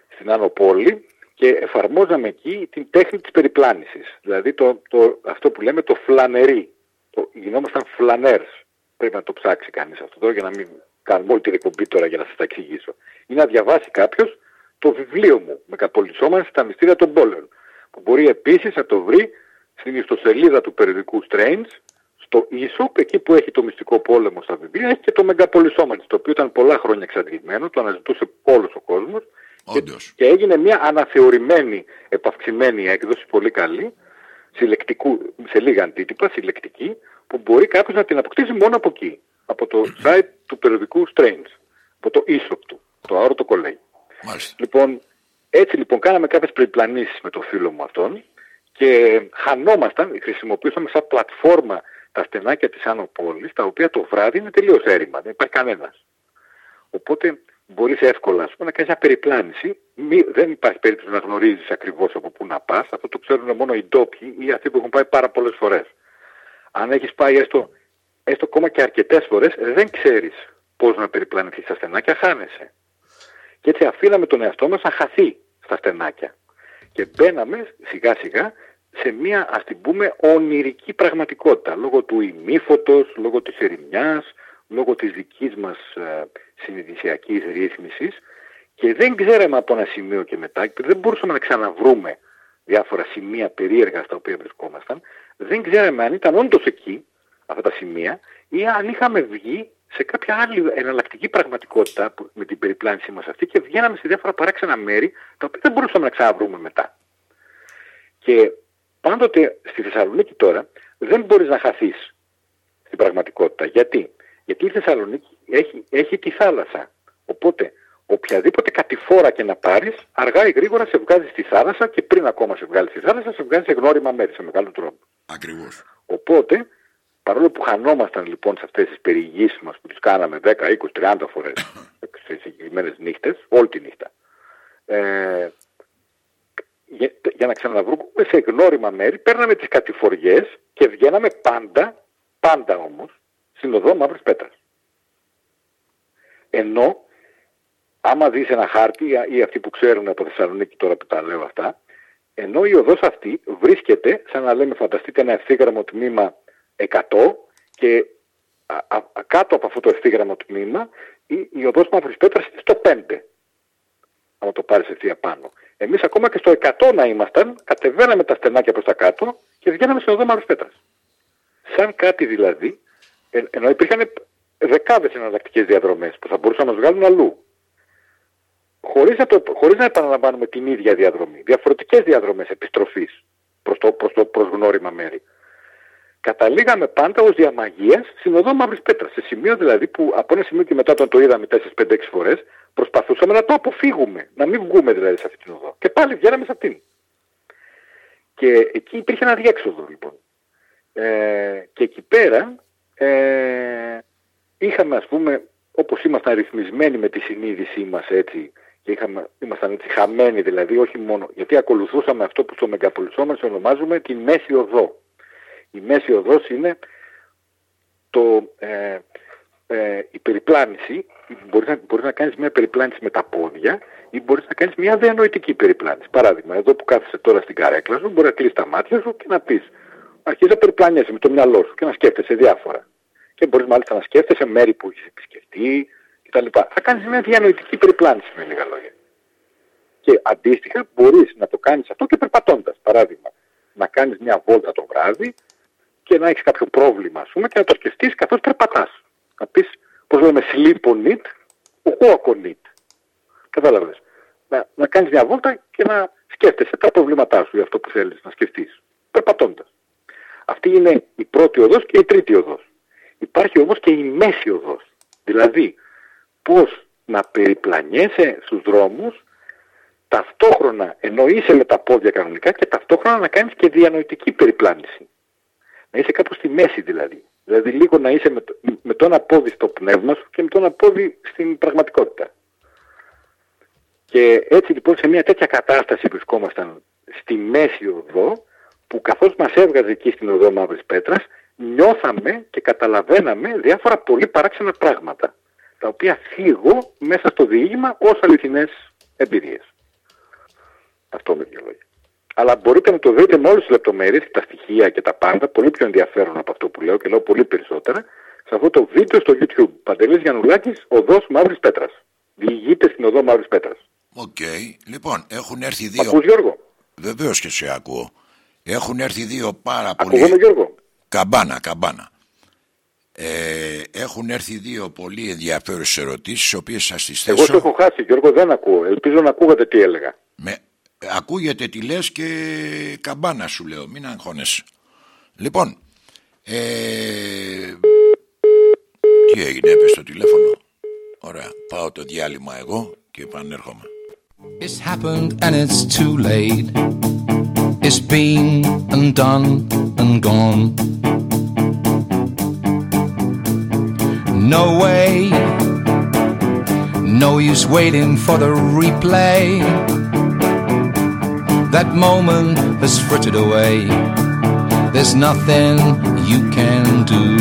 στην Άνω Πόλη και εφαρμόζαμε εκεί την τέχνη της περιπλάνησης. Δηλαδή το, το, αυτό που λέμε το φλανερί. Το, γινόμασταν φλανέρς. Πρέπει να το ψάξει κανείς αυτό τώρα για να μην κάνουμε όλη την εκπομπή τώρα για να σας τα εξηγήσω. Ή να διαβάσει κάποιος το βιβλίο μου με καπολισόμανση στα μυστήρια των πόλεων. Που μπορεί επίσης να το βρει στην ιστοσελίδα του περιοδικού Strange, στο e-shop, εκεί που έχει το μυστικό πόλεμο στα βιβλία, έχει και το Μεγαπολισόμανση, το οποίο ήταν πολλά χρόνια εξαντλημένο, το αναζητούσε όλος ο κόσμος και, Όντως. και έγινε μια αναθεωρημένη, επαυξημένη έκδοση, πολύ καλή, συλλεκτικού, σε λίγα αντίτυπα, συλλεκτική, που μπορεί κάποιος να την αποκτήσει μόνο από εκεί, από το site του περιοδικού Strange, από το e-shop του, το αόρατο κολέγι. Μάλιστα. Λοιπόν, έτσι λοιπόν κάναμε κάποιες περιπλανήσεις με τον φίλο μου αυτόν και χανόμασταν, χρησιμοποιούσαμε σαν πλατφόρμα τα στενάκια της Άνω Πόλης, τα οποία το βράδυ είναι τελείως έρημα, δεν υπάρχει κανένας. Οπότε μπορείς εύκολα ας πούμε, να κάνεις μια περιπλάνηση, Μη, δεν υπάρχει περίπτωση να γνωρίζεις ακριβώς από πού να πας, αυτό το ξέρουν μόνο οι ντόπιοι ή αυτοί που έχουν πάει πάρα πολλές φορές. Αν έχεις πάει έστω, έστω ακόμα και αρκετές φορές, δεν ξέρεις πώς να περιπλανηθείς στα στενάκια, χάνεσαι. Και έτσι αφήναμε τον εαυτό μας να χαθεί στα στενάκια. Και μπαίναμε σιγά σιγά σε μια ας την πούμε ονειρική πραγματικότητα λόγω του ημίφωτος, λόγω της ερημιάς, λόγω της δικής μας ε, συνειδησιακής ρύθμισης και δεν ξέραμε από ένα σημείο και μετά, επειδή δεν μπορούσαμε να ξαναβρούμε διάφορα σημεία περίεργα στα οποία βρισκόμασταν, δεν ξέραμε αν ήταν όντως εκεί αυτά τα σημεία ή αν είχαμε βγει σε κάποια άλλη εναλλακτική πραγματικότητα που- με την περιπλάνησή μας αυτή και βγαίναμε σε διάφορα παράξενα μέρη τα οποία δεν μπορούσαμε να ξαναβρούμε μετά. Και πάντοτε στη Θεσσαλονίκη τώρα δεν μπορείς να χαθείς στην πραγματικότητα. Γιατί; Γιατί η Θεσσαλονίκη έχει, έχει τη θάλασσα. Οπότε οποιαδήποτε κατηφόρα και να πάρεις, αργά ή γρήγορα σε βγάζει στη θάλασσα και πριν ακόμα σε βγάλεις στη θάλασσα, σε βγάζει σε γνώριμα μέρη, σε μεγάλο τρόπο. Ακριβώς. Οπότε, παρόλο που χανόμασταν λοιπόν σε αυτές τις περιηγήσεις μας που τις κάναμε 10, 20, 30 φορές σε συγκεκριμένες νύχτες, όλη τη νύχτα, ε, για, για να ξαναβρούμε σε γνώριμα μέρη, παίρναμε τις κατηφοριές και βγαίναμε πάντα, πάντα όμως, στην οδό Μαύρης Πέτρας. Ενώ, άμα δεις ένα χάρτη ή αυτοί που ξέρουν από Θεσσαλονίκη τώρα που τα λέω αυτά, ενώ η οδός αυτή βρίσκεται, σαν να λέμε φανταστείτε ένα ευθύγραμμο τμήμα 100 και α, α, α, κάτω από αυτό το ευθύγραμμο τμήμα η, η οδός Μαύρης Πέτρας είναι στο 5. Αν το πάρεις ευθεία πάνω. Εμείς ακόμα και στο 100 να ήμασταν, κατεβαίναμε τα στενάκια προς τα κάτω και βγαίναμε στην οδό Μαύρης Πέτρας. Σαν κάτι δηλαδή, ε, ενώ υπήρχαν δεκάδες εναλλακτικές διαδρομές που θα μπορούσαν να μας βγάλουν αλλού χωρίς να, το, χωρίς να επαναλαμβάνουμε την ίδια διαδρομή. Διαφορετικές διαδρομές επιστροφής προς το, προς το προς γνώριμα μέρη. Καταλήγαμε πάντα ως διαμαγείας στην οδό Μαύρης Πέτρας. Σε σημείο δηλαδή που από ένα σημείο και μετά όταν το είδαμε 4-5-6 φορές Προσπαθούσαμε να το αποφύγουμε, να μην βγούμε δηλαδή σε αυτή την οδό. Και πάλι βγαίναμε σε αυτήν. Και εκεί υπήρχε ένα διέξοδο λοιπόν. Ε, και εκεί πέρα ε, είχαμε ας πούμε, όπως ήμασταν ρυθμισμένοι με τη συνείδησή μας έτσι, και είχαμε, ήμασταν έτσι χαμένοι δηλαδή, όχι μόνο, γιατί ακολουθούσαμε αυτό που στο Μεγκαπολισόμας ονομάζουμε τη μέση οδό. Η μέση οδός είναι το, ε, ε, η περιπλάνηση, μπορείς να, μπορείς να κάνεις μια περιπλάνηση με τα πόδια ή μπορείς να κάνεις μια διανοητική περιπλάνηση. Παράδειγμα, εδώ που κάθεσαι τώρα στην καρέκλα σου, μπορείς να κλείσει τα μάτια σου και να πεις, αρχίζει να περιπλάνιεσαι με το μυαλό σου και να σκέφτεσαι διάφορα. Και μπορείς μάλιστα να σκέφτεσαι μέρη που έχεις επισκεφτεί κτλ. Θα κάνεις μια διανοητική περιπλάνηση με λίγα λόγια. Και αντίστοιχα μπορείς να το κάνεις αυτό και περπατώντας. Παράδειγμα, να κάνεις μια βόλτα το βράδυ και να έχεις κάποιο πρόβλημα, ας πούμε, και να το σκεφτείς καθώς περπατάς. Να πεις, πώς λέμε, sleep on it, walk on it. Κατάλαβες. Να, να κάνεις μια βόλτα και να σκέφτεσαι τα προβλήματά σου για αυτό που θέλεις να σκεφτείς. Περπατώντας. Αυτή είναι η πρώτη οδός και η τρίτη οδός. Υπάρχει όμως και η μέση οδός. Δηλαδή, πώς να περιπλανιέσαι στους δρόμους ταυτόχρονα ενώ είσαι με τα πόδια κανονικά και ταυτόχρονα να κάνεις και διανοητική περιπλάνηση. Να είσαι κάπου στη μέση δηλαδή. Δηλαδή λίγο να είσαι με το, με το ένα πόδι στο πνεύμα σου και με το ένα πόδι στην πραγματικότητα. Και έτσι λοιπόν σε μια τέτοια κατάσταση βρισκόμασταν στη μέση οδό που καθώς μας έβγαζε εκεί στην οδό Μαύρης Πέτρας νιώθαμε και καταλαβαίναμε διάφορα πολύ παράξενα πράγματα τα οποία θίγω μέσα στο διήγημα ως αληθινές εμπειρίες. Αυτό με δύο λόγια. Αλλά μπορείτε να το δείτε με όλες τις λεπτομέρειες, τα στοιχεία και τα πάντα, πολύ πιο ενδιαφέρον από αυτό που λέω και λέω πολύ περισσότερα, σε αυτό το βίντεο στο YouTube. Παντελής Γιαννουλάκης, Οδός Μαύρης Πέτρας. Διηγείται στην Οδό Μαύρης Πέτρας. Οκ. Λοιπόν, έχουν έρθει δύο. Ακούς Γιώργο; Βεβαίως και σε ακούω. Έχουν έρθει δύο πάρα Ακούγομαι πολύ. Γιώργο; Καμπάνα, καμπάνα. Ε, έχουν έρθει δύο πολύ ενδιαφέρουσες ερωτήσεις, τις οποίες σας τις Εγώ το θέσω. έχω χάσει Γιώργο, δεν ακούω. Ελπίζω να ακούγατε τι έλεγα. Με, ακούγεται τι λες και καμπάνα σου λέω, μην αγχώνεσαι. Λοιπόν, ε, τι έγινε, έπεσε το τηλέφωνο. Ωραία, πάω το διάλειμμα εγώ και επανέρχομαι. It's happened and it's too late. It's been and done and gone. No way, no use waiting for the replay. That moment has frittered away. There's nothing you can do.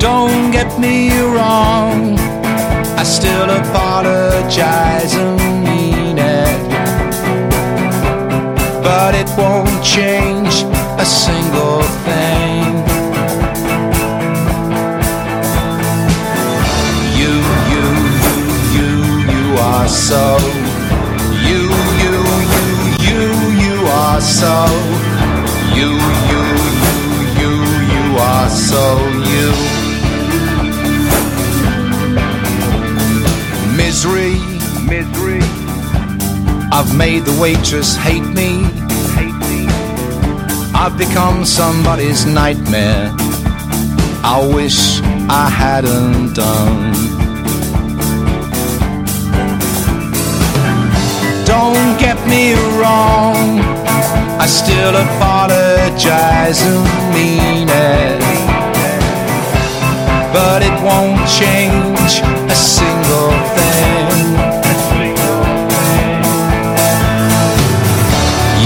Don't get me wrong, I still apologize and mean it. But it won't change a single thing. Are so. You, you, you, you, you are so. You, you, you, you, you are so you. Misery, misery. I've made the waitress hate me. Hate me. I've become somebody's nightmare. I wish I hadn't done. Don't get me wrong. I still apologize and mean it. But it won't change a single thing.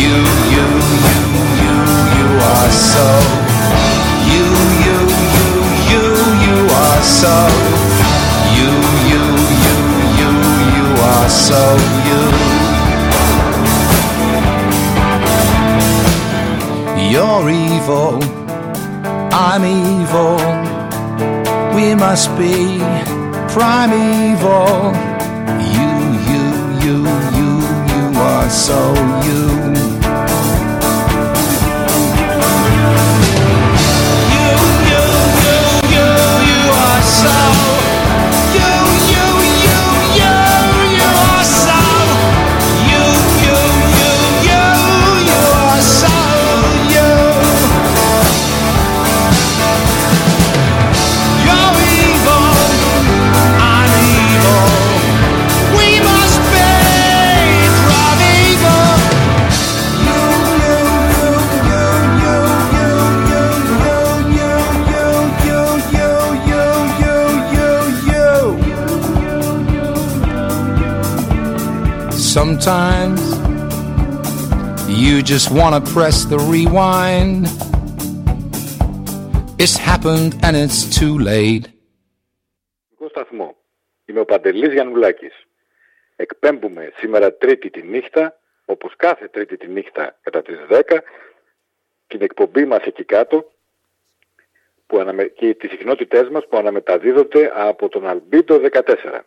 You, you, you, you, you are so. You, you, you, you, you are so. You, you, you, you, you are so you. You're evil, I'm evil. We must be primeval. You, you, you, you, you are so you. Sometimes you just wanna press the rewind. It's happened and it's too late. σταθμό. Είμαι ο Παντελής Γιαννουλάκης. Εκπέμπουμε σήμερα τρίτη τη νύχτα, όπως κάθε τρίτη τη νύχτα κατά τις 10, την εκπομπή μας εκεί κάτω που αναμε... και τις συχνότητές μας που αναμεταδίδονται από τον Αλμπίντο 14.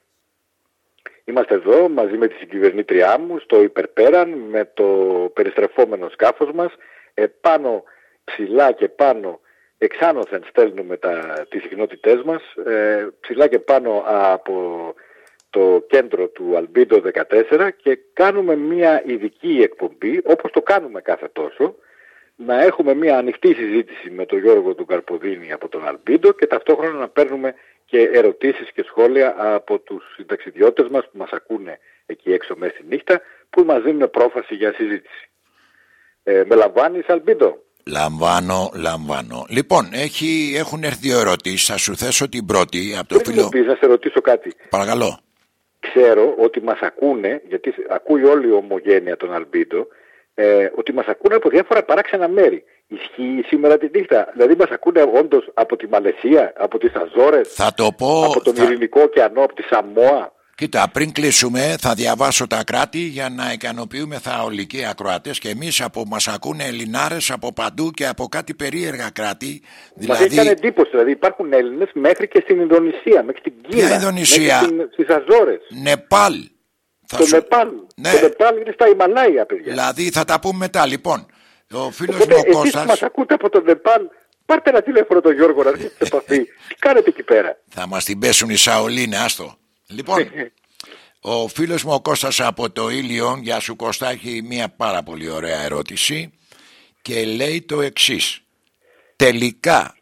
Είμαστε εδώ μαζί με τη συγκυβερνήτριά μου στο υπερπέραν με το περιστρεφόμενο σκάφος μας. Επάνω ψηλά και πάνω εξάνωθεν στέλνουμε τα, τις συχνότητές μας. Ε, ψηλά και πάνω από το κέντρο του Αλμπίντο 14 και κάνουμε μια ειδική εκπομπή όπως το κάνουμε κάθε τόσο να έχουμε μια ανοιχτή συζήτηση με τον Γιώργο του Καρποδίνη από τον Αλμπίντο και ταυτόχρονα να παίρνουμε και ερωτήσεις και σχόλια από τους συνταξιδιώτες μας που μας ακούνε εκεί έξω μέσα στη νύχτα που μας δίνουν πρόφαση για συζήτηση. Ε, με λαμβάνεις Αλμπίντο; Λαμβάνω, λαμβάνω. Λοιπόν, έχει, έχουν έρθει δύο ερωτήσεις. Θα σου θέσω την πρώτη από το Πριν φίλο. μου πεις, να σε ρωτήσω κάτι. Παρακαλώ. Ξέρω ότι μας ακούνε, γιατί ακούει όλη η ομογένεια των Αλμπίντο, ε, ότι μας ακούνε από διάφορα παράξενα μέρη. Ισχύει σήμερα τη νύχτα. Δηλαδή μας ακούνε όντως από τη Μαλαισία, από τις Αζόρες, Θα το πω. από τον θα- Ειρηνικό ωκεανό, από τη Σαμόα. Κοίτα, πριν κλείσουμε θα διαβάσω τα κράτη για να ικανοποιούμε θα ολικοί ακροατές και εμείς από μας ακούνε Ελληνάρες από παντού και από κάτι περίεργα κράτη. Μας έχει κάνει Δηλαδή, εντύπωση. Δηλαδή υπάρχουν Έλληνες μέχρι και στην Ινδονησία, μέχρι στην Κίνα, Ποια Ινδονησία; μέχρι στην, στις Αζόρες. Νεπάλ. Θα Το σου- Νεπάλ. Ναι. Το Νεπάλ είναι στα Ιμαλάια, παιδιά. Δηλαδή θα τα πούμε μετά. Λοιπόν, ο φίλος Οπότε μου ο εσείς που Κώστας μας ακούτε από το Νεπάλ, πάρτε ένα τηλέφωνο τον Γιώργο να έρθετε σε επαφή. Τι κάνετε εκεί πέρα. θα μας την πέσουν οι Σαολίνε, άστο. Λοιπόν, ο φίλος μου ο Κώστας από το Ήλιον, για σου Κώστα, έχει μια πάρα πολύ ωραία ερώτηση και λέει το εξής. Τελικά,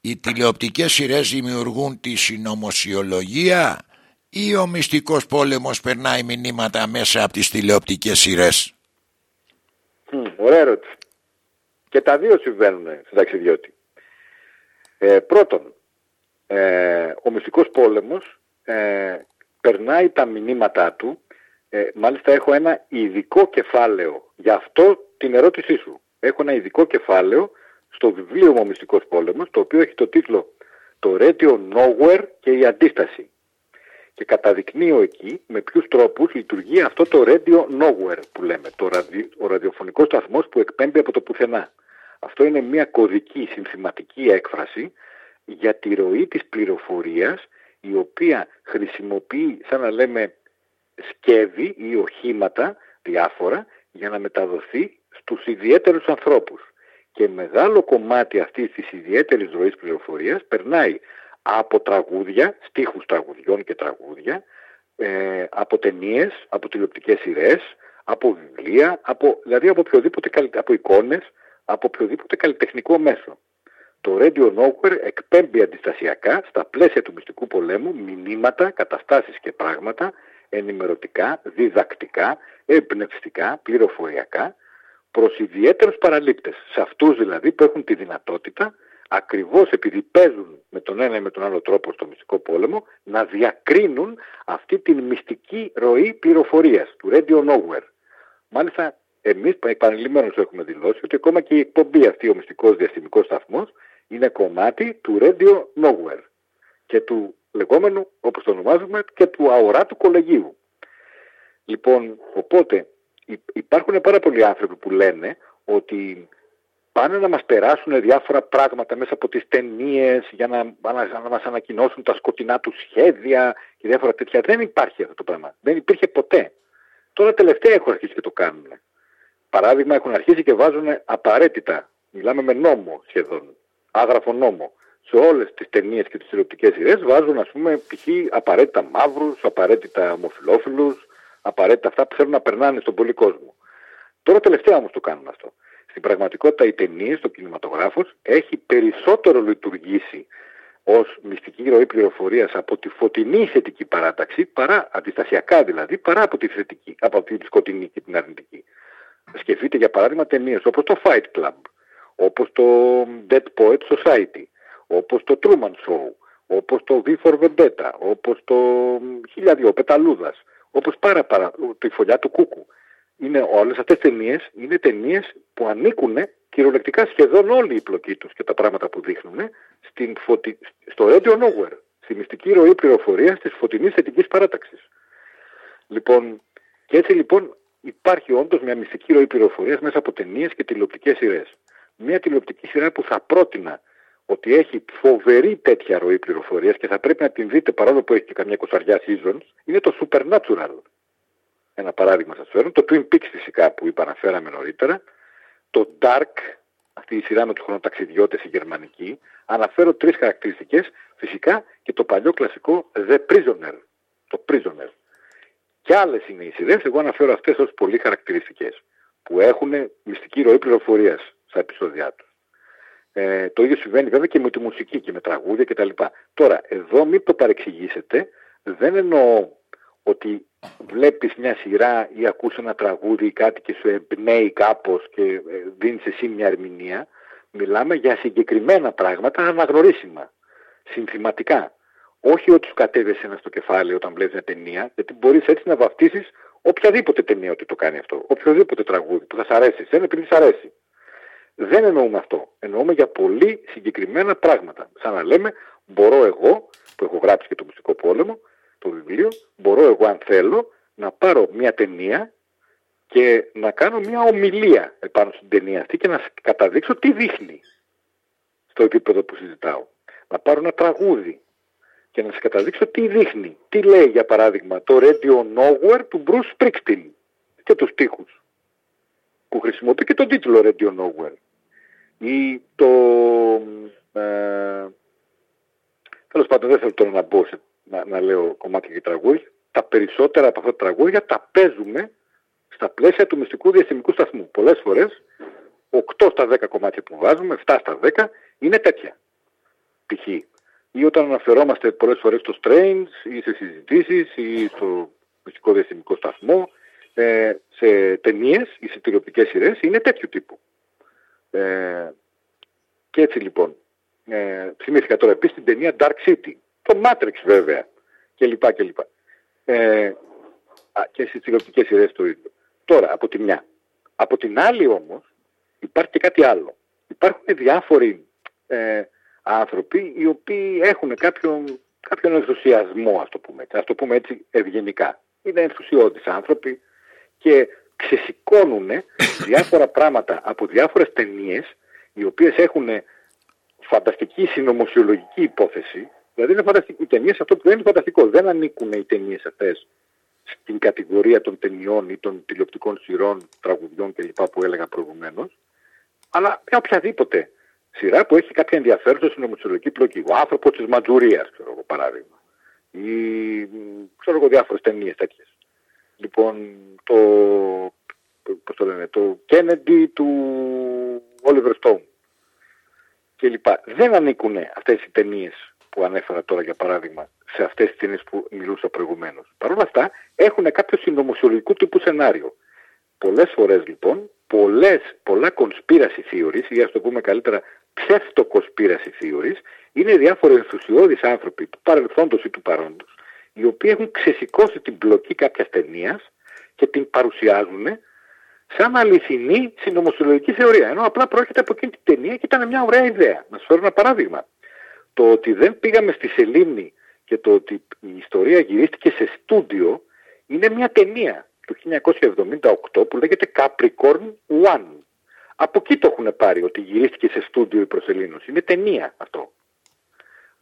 οι τηλεοπτικές σειρές δημιουργούν τη συνωμοσιολογία ή ο μυστικός πόλεμος περνάει μηνύματα μέσα από τις τηλεοπτικές σειρές; Μμ, ωραία ερώτηση. Και τα δύο συμβαίνουν στην ταξιδιώτη. Ε, πρώτον, ε, ο μυστικός πόλεμος ε, περνάει τα μηνύματά του. Ε, μάλιστα έχω ένα ειδικό κεφάλαιο για αυτό την ερώτησή σου. Έχω ένα ειδικό κεφάλαιο στο βιβλίο μου «Ο Μυστικός Πόλεμος», το οποίο έχει το τίτλο «Το Radio Nowhere και η Αντίσταση». Και καταδεικνύω εκεί με ποιους τρόπους λειτουργεί αυτό το Radio Nowhere που λέμε, το ραδι... ο ραδιοφωνικός σταθμός που εκπέμπει από το πουθενά. Αυτό είναι μια κωδική συνθηματική έκφραση για τη ροή της πληροφορίας η οποία χρησιμοποιεί σαν να λέμε σκεύη ή οχήματα διάφορα για να μεταδοθεί στους ιδιαίτερους ανθρώπους. Και μεγάλο κομμάτι αυτής της ιδιαίτερης ροής πληροφορίας περνάει από τραγούδια, στίχους τραγουδιών και τραγούδια, ε, από ταινίες, από τηλεοπτικές σειρές, από βιβλία, από, δηλαδή από, οποιοδήποτε, καλυ- από εικόνες, από οποιοδήποτε καλλιτεχνικό μέσο. Το Radio Nowhere εκπέμπει αντιστασιακά στα πλαίσια του μυστικού πολέμου μηνύματα, καταστάσεις και πράγματα ενημερωτικά, διδακτικά, εμπνευστικά, πληροφοριακά προς ιδιαίτερους παραλήπτες. Σε αυτούς δηλαδή που έχουν τη δυνατότητα ακριβώς επειδή παίζουν με τον ένα ή με τον άλλο τρόπο στο μυστικό πόλεμο να διακρίνουν αυτή την μυστική ροή πληροφορίας του Radio Nowhere. Μάλιστα εμείς επανειλημμένως έχουμε δηλώσει ότι ακόμα και η εκπομπή αυτή ο μυστικός διαστημικός σταθμός είναι κομμάτι του Radio Nowhere και του λεγόμενου, όπως το ονομάζουμε, και του αοράτου κολεγίου. Λοιπόν, οπότε υ- υπάρχουν πάρα πολλοί άνθρωποι που λένε ότι πάνε να μας περάσουν διάφορα πράγματα μέσα από τις ταινίες για να, να, να μας ανακοινώσουν τα σκοτεινά του σχέδια και διάφορα τέτοια. Δεν υπάρχει αυτό το πράγμα. Δεν υπήρχε ποτέ. Τώρα τελευταία έχουν αρχίσει και το κάνουν. Παράδειγμα έχουν αρχίσει και βάζουν απαραίτητα, μιλάμε με νόμο σχεδόν, άγραφο νόμο, σε όλες τις ταινίες και τις τηλεοπτικές σειρές βάζουν ας πούμε π.χ. απαραίτητα μαύρους, απαραίτητα ομοφιλόφιλους, απαραίτητα αυτά που θέλουν να περνάνε στον πολύ κόσμο. Τώρα τελευταία όμως το κάνουν αυτό. Στην πραγματικότητα οι ταινίες, το κινηματογράφος έχει περισσότερο λειτουργήσει ως μυστική ροή πληροφορίας από τη φωτεινή θετική παράταξη, παρά αντιστασιακά δηλαδή, παρά από τη θετική, από τη σκοτεινή και την αρνητική. Σκεφτείτε για παράδειγμα ταινίες όπως το Fight Club, όπως το Dead Poets Society, όπως το Truman Show, όπως το V for Vendetta, όπως το χίλια δυο πεταλούδας. Όπως πάρα, πάρα, τη φωλιά του Κούκου. Είναι όλες αυτές τις ταινίες, είναι ταινίες που ανήκουν κυριολεκτικά σχεδόν όλη η πλοκή τους και τα πράγματα που δείχνουν στην φωτι... στο Radio Nowhere, στη μυστική ροή πληροφορίας της φωτεινής θετικής παράταξης. Λοιπόν, και έτσι λοιπόν υπάρχει όντως μια μυστική ροή πληροφορίας μέσα από ταινίες και τηλεοπτικές σειρές. Μια τηλεοπτική σειρά που θα πρότεινα ότι έχει φοβερή τέτοια ροή πληροφορίας και θα πρέπει να την δείτε παρόλο που έχει και καμιά κοσαριά seasons, είναι το Supernatural. Ένα παράδειγμα σας φέρω. Το Twin Peaks φυσικά που είπα αναφέραμε νωρίτερα. Το Dark, αυτή η σειρά με τους χρονοταξιδιώτες η γερμανική. Αναφέρω τρεις χαρακτηριστικές. Φυσικά και το παλιό κλασικό The Prisoner. Το Prisoner. Και άλλες είναι οι σειρές, εγώ αναφέρω αυτές ως πολύ χαρακτηριστικές. Που έχουν μυστική ροή πληροφορίας στα επεισόδια τους. Ε, το ίδιο συμβαίνει βέβαια και με τη μουσική και με τραγούδια κτλ. Τώρα, εδώ μην το παρεξηγήσετε, δεν εννοώ ότι βλέπεις μια σειρά ή ακούς ένα τραγούδι ή κάτι και σου εμπνέει κάπως και ε, δίνεις εσύ μια ερμηνεία. Μιλάμε για συγκεκριμένα πράγματα αναγνωρίσιμα, συνθηματικά. Όχι ότι σου κατέβει ένα στο κεφάλι όταν βλέπεις μια ταινία, γιατί μπορείς έτσι να βαφτίσεις οποιαδήποτε ταινία ότι το κάνει αυτό. Οποιοδήποτε τραγούδι που θα σ' αρέσει, σένα επειδή σ' αρέσει. Δεν εννοούμε αυτό. Εννοούμε για πολύ συγκεκριμένα πράγματα. Σαν να λέμε, μπορώ εγώ, που έχω γράψει και το μυστικό πόλεμο, το βιβλίο, μπορώ εγώ αν θέλω να πάρω μια ταινία και να κάνω μια ομιλία επάνω στην ταινία αυτή και να καταδείξω τι δείχνει στο επίπεδο που συζητάω. Να πάρω ένα τραγούδι και να σας καταδείξω τι δείχνει. Τι λέει για παράδειγμα το Radio Nowhere του Bruce Springsteen και τους στίχους που χρησιμοποιεί και τον τίτλο Radio Nowhere ή το... Ε, τέλος πάντων δεν θέλω τώρα να μπω σε, να, να λέω κομμάτια και τραγούδια. Τα περισσότερα από αυτά τα τραγούδια τα παίζουμε στα πλαίσια του μυστικού διαστημικού σταθμού. Πολλές φορές 8 στα 10 κομμάτια που βάζουμε, 7 στα 10 είναι τέτοια. Π.χ. Ή όταν αναφερόμαστε πολλές φορές στο Strange ή σε συζητήσεις ή στο μυστικό διαστημικό σταθμό ε, σε ταινίες ή σε τηλεοπτικές σειρές είναι τέτοιου τύπου. Ε, και έτσι λοιπόν, ε, θυμήθηκα τώρα επίσης την ταινία Dark City, το Matrix βέβαια και λοιπά και λοιπά. Ε, α, και στις τηλεοπτικές σειρές το ίδιο. Τώρα, από τη μια. Από την άλλη όμως υπάρχει και κάτι άλλο. Υπάρχουν διάφοροι ε, άνθρωποι οι οποίοι έχουν κάποιον, κάποιον ενθουσιασμό, ας το πούμε, ας το πούμε έτσι ευγενικά. Είναι ενθουσιώδεις άνθρωποι και ξεσηκώνουν διάφορα πράγματα από διάφορες ταινίες οι οποίες έχουν φανταστική συνωμοσιολογική υπόθεση. Δηλαδή είναι φανταστική. Οι ταινίες αυτό που δεν είναι φανταστικό. Δεν ανήκουν οι ταινίες αυτές στην κατηγορία των ταινιών ή των τηλεοπτικών σειρών, τραγουδιών κλπ. που έλεγα προηγουμένως. Αλλά μια οποιαδήποτε σειρά που έχει κάποια ενδιαφέρουσα συνωμοσιολογική πλοκή. Ο άνθρωπος της Ματζουρίας, ξέρω εγώ παράδειγμα. Ή ξέρω εγώ διάφορες ταινίες τέτοιες. Λοιπόν, το, πώς το λένε, το Kennedy του Oliver Stone και λοιπά. Δεν ανήκουν αυτές οι ταινίες που ανέφερα τώρα για παράδειγμα σε αυτές τις ταινίες που μιλούσα προηγουμένως. Παρ' όλα αυτά έχουν κάποιο συνωμοσιολογικού τύπου σενάριο. Πολλές φορές λοιπόν, πολλές, πολλά conspiracy theories, ή ας το πούμε καλύτερα ψεύτο conspiracy theories, είναι διάφοροι ενθουσιώδεις άνθρωποι του παρελθόντος ή του παρόντος, οι οποίοι έχουν ξεσηκώσει την πλοκή κάποιας ταινίας και την παρουσιάζουν σαν αληθινή συνωμοσιολογική θεωρία. Ενώ απλά πρόκειται από εκείνη την ταινία και ήταν μια ωραία ιδέα. Να σας φέρω ένα παράδειγμα. Το ότι δεν πήγαμε στη Σελήνη και το ότι η ιστορία γυρίστηκε σε στούντιο είναι μια ταινία του 1978 που λέγεται Capricorn One. Από εκεί το έχουν πάρει ότι γυρίστηκε σε στούντιο η προσελήνωση. Είναι ταινία αυτό.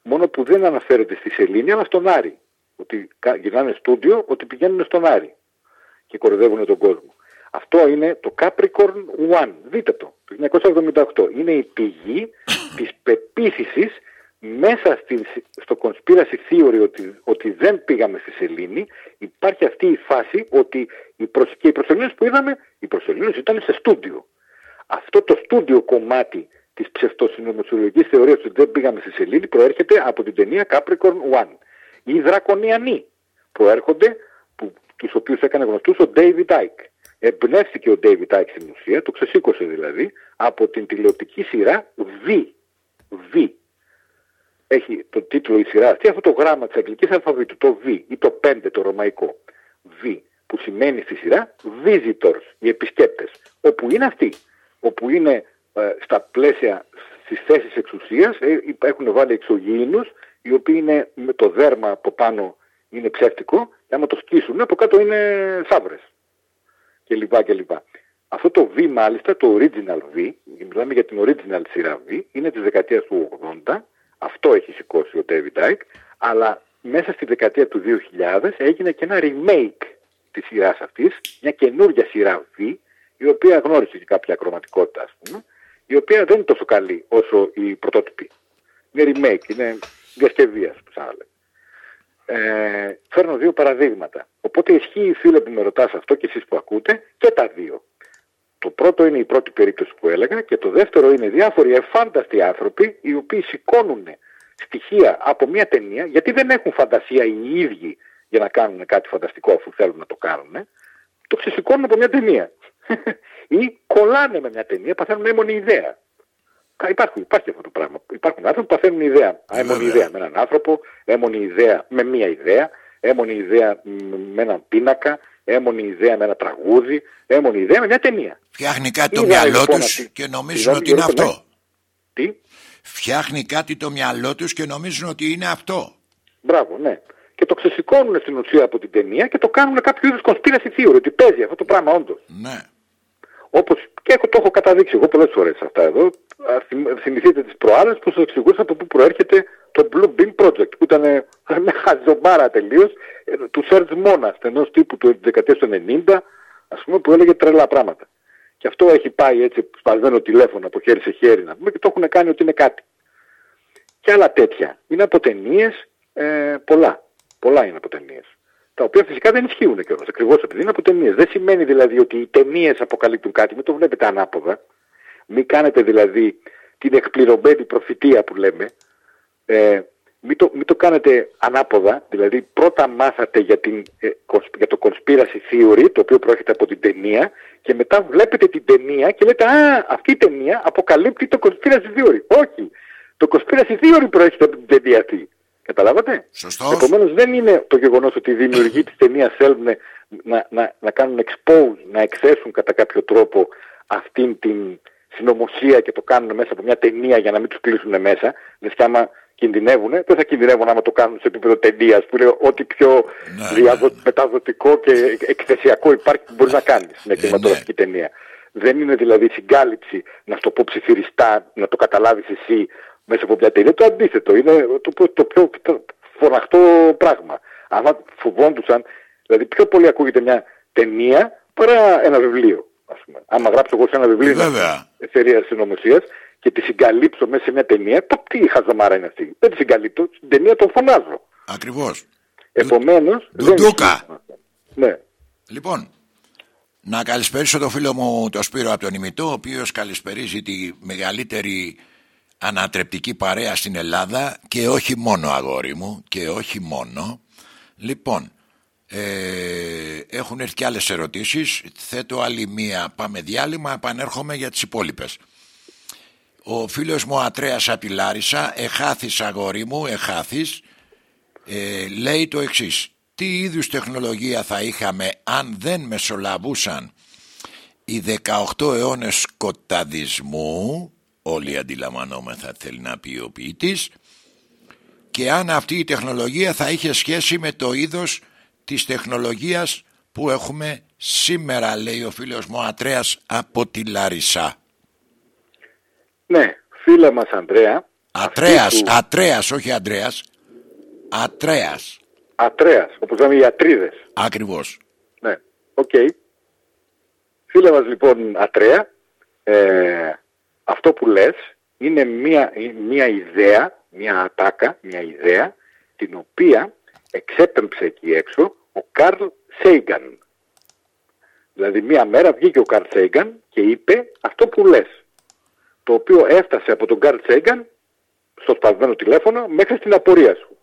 Μόνο που δεν αναφέρεται στη Σελήνη αλλά στον Άρη ότι γυρνάνε στούντιο, ότι πηγαίνουν στον Άρη και κοροϊδεύουν τον κόσμο. Αυτό είναι το Capricorn One. Δείτε το, το 1978. Είναι η πηγή της πεποίθησης μέσα στην, στο conspiracy theory ότι, ότι δεν πήγαμε στη Σελήνη υπάρχει αυτή η φάση ότι οι προσ, και οι προσελήνες που είδαμε, οι προσελήνες ήταν σε στούντιο. Αυτό το στούντιο κομμάτι της ψευτοσυνομοσιολογικής θεωρίας ότι δεν πήγαμε στη Σελήνη προέρχεται από την ταινία Capricorn One οι δρακονιανοί που έρχονται, που, τους οποίους έκανε γνωστούς ο David Icke. Εμπνεύστηκε ο David Icke στην ουσία, το ξεσήκωσε δηλαδή, από την τηλεοπτική σειρά V. V. Έχει το τίτλο η σειρά αυτή, αυτό το γράμμα της αγγλικής αλφαβήτου, το V ή το 5 το ρωμαϊκό. V, που σημαίνει στη σειρά visitors, οι επισκέπτες. Όπου είναι αυτοί, όπου είναι ε, στα πλαίσια στις θέσεις εξουσίας, ε, έχουν βάλει εξωγήινους, οι οποίοι είναι με το δέρμα από πάνω είναι ψεύτικο, και άμα το σκίσουν από κάτω είναι σαύρες και λοιπά και λοιπά. Αυτό το V μάλιστα, το original V, μιλάμε για την original σειρά V, είναι της δεκαετίας του 80, αυτό έχει σηκώσει ο David Icke, αλλά μέσα στη δεκαετία του 2000 έγινε και ένα remake της σειράς αυτής, μια καινούργια σειρά V, η οποία γνώρισε και κάποια ακροματικότητα, ας πούμε, η οποία δεν είναι τόσο καλή όσο η πρωτότυπη. Είναι remake, είναι διασκευή, ας πούμε, σαν να λέμε. Ε, φέρνω δύο παραδείγματα. Οπότε ισχύει, φίλε που με ρωτάς αυτό και εσείς που ακούτε, και τα δύο. Το πρώτο είναι η πρώτη περίπτωση που έλεγα και το δεύτερο είναι διάφοροι εφάνταστοι άνθρωποι οι οποίοι σηκώνουν στοιχεία από μια ταινία γιατί δεν έχουν φαντασία οι ίδιοι για να κάνουν κάτι φανταστικό αφού θέλουν να το κάνουν. Το ξεσηκώνουν από μια ταινία. Ή κολλάνε με μια ταινία, παθαίνουν έμονη ιδέα. Υπάρχει, υπάρχει αυτό το πράγμα. Υπάρχουν άνθρωποι που παθαίνουν ιδέα. Έμονη ιδέα με έναν άνθρωπο, έμονη ιδέα με μία ιδέα, έμονη ιδέα με έναν πίνακα, έμονη ιδέα με ένα τραγούδι, έμονη ιδέα με μια ταινία. Φτιάχνει κάτι το Είδα, μυαλό λοιπόν, τους αυτή- και νομίζουν Είδα, ότι είναι Γιώργο, αυτό. Τι, Φτιάχνει κάτι το μυαλό τους και νομίζουν ότι είναι αυτό. μπράβο, ναι. Και το ξεσηκώνουν στην ουσία από την ταινία και το κάνουν κάποιο είδους conspiracy theory, ότι παίζει αυτό το πράγμα όντως. Ναι. Όπως και έχω, το έχω καταδείξει εγώ πολλές φορές αυτά εδώ. Α, θυμ- Θυμηθείτε τις προάλλες που σας εξηγούσα από πού προέρχεται το Blue Beam Project που ήταν ε, μια χαζομάρα τελείως ε, του Serge Monast ενός τύπου του δεκαετίας του 90 ας πούμε που έλεγε τρελά πράγματα. Και αυτό έχει πάει έτσι σπασμένο τηλέφωνο από χέρι σε χέρι να πούμε και το έχουν κάνει ότι είναι κάτι. Και άλλα τέτοια. Είναι από ταινίες ε, πολλά. Πολλά είναι από ταινίες. Τα οποία φυσικά δεν ισχύουν κιόλας. Ακριβώς επειδή είναι από ταινίες. Δεν σημαίνει δηλαδή ότι οι ταινίες αποκαλύπτουν κάτι. Μην το βλέπετε ανάποδα. Μην κάνετε δηλαδή την εκπληρωμένη προφητεία που λέμε. Ε, μην, το, μην το κάνετε ανάποδα. Δηλαδή πρώτα μάθατε για, την, ε, κονσ- για το conspiracy theory, το οποίο προέρχεται από την ταινία, και μετά βλέπετε την ταινία και λέτε Α, αυτή η ταινία αποκαλύπτει το conspiracy theory. Όχι. Το conspiracy theory προέρχεται από την ταινία αυτή. Καταλάβατε; Σωστός. Επομένως δεν είναι το γεγονός ότι οι δημιουργοί της ταινίας θέλουν να, να, να κάνουν expose, να εκθέσουν κατά κάποιο τρόπο αυτήν την συνωμοσία και το κάνουν μέσα από μια ταινία για να μην τους κλείσουν μέσα. Λες και άμα κινδυνεύουν, δεν θα κινδυνεύουν άμα το κάνουν σε επίπεδο ταινίας που λέει ό,τι πιο Ναι, διαδο- μεταδοτικό και εκθεσιακό υπάρχει που μπορείς να κάνεις στην κινηματογραφική ταινία. Δεν είναι δηλαδή συγκάλυψη να στο πω ψιθυριστά, να το καταλάβεις εσύ μέσα από μια ταινία. Το αντίθετο, είναι το, το πιο το φωναχτό πράγμα. Αν φοβόντουσαν, δηλαδή πιο πολύ ακούγεται μια ταινία παρά ένα βιβλίο. Ας πούμε. Άμα γράψω εγώ σε ένα βιβλίο Βέβαια. εταιρεία συνωμοσίας και τη συγκαλύψω μέσα σε μια ταινία, το τι χαζομάρα είναι αυτή. Δεν τη συγκαλύπτω, στην ταινία τον φωνάζω. Ακριβώς. Επομένως, δεν Ντουντούκα. ισχύει αυτό. Ναι. Λοιπόν, να καλησπέρισω το φίλο μου το Σπύρο από τον Ημιτό, ο οποίος καλησπερίζει τη μεγαλύτερη ανατρεπτική παρέα στην Ελλάδα και όχι μόνο αγόρι μου και όχι μόνο. Λοιπόν, ε, έχουν έρθει και άλλες ερωτήσεις, θέτω άλλη μία, πάμε διάλειμμα, επανέρχομαι για τις υπόλοιπες. Ο φίλος μου Ατρέας από τη Λάρισα, εχάθης αγόρι μου, εχάθης, ε, λέει το εξής τι είδους τεχνολογία θα είχαμε αν δεν μεσολαβούσαν οι 18 αιώνες σκοταδισμού όλοι αντιλαμβανόμεθα θέλει να πει ο ποιητής και αν αυτή η τεχνολογία θα είχε σχέση με το είδος της τεχνολογίας που έχουμε σήμερα λέει ο φίλος μου Ατρέας από τη Λάρισα Ναι, φίλε μας Ανδρέα. Ατρέας, αυτή του- Ατρέας όχι Αντρέας Ατρέας Ατρέας, όπως λέμε οι ατρίδες. ακριβώς Ναι, οκ. Φίλε μας λοιπόν Ατρέα, ε, αυτό που λες είναι μια, μια ιδέα, μια ατάκα, μια ιδέα, την οποία εξέπεμψε εκεί έξω ο Καρλ Σέιγκαν. Δηλαδή μία μέρα βγήκε ο Καρλ Σέιγκαν και είπε αυτό που λες. Το οποίο έφτασε από τον Καρλ Σέιγκαν στο σπασμένο τηλέφωνο μέχρι στην απορία σου.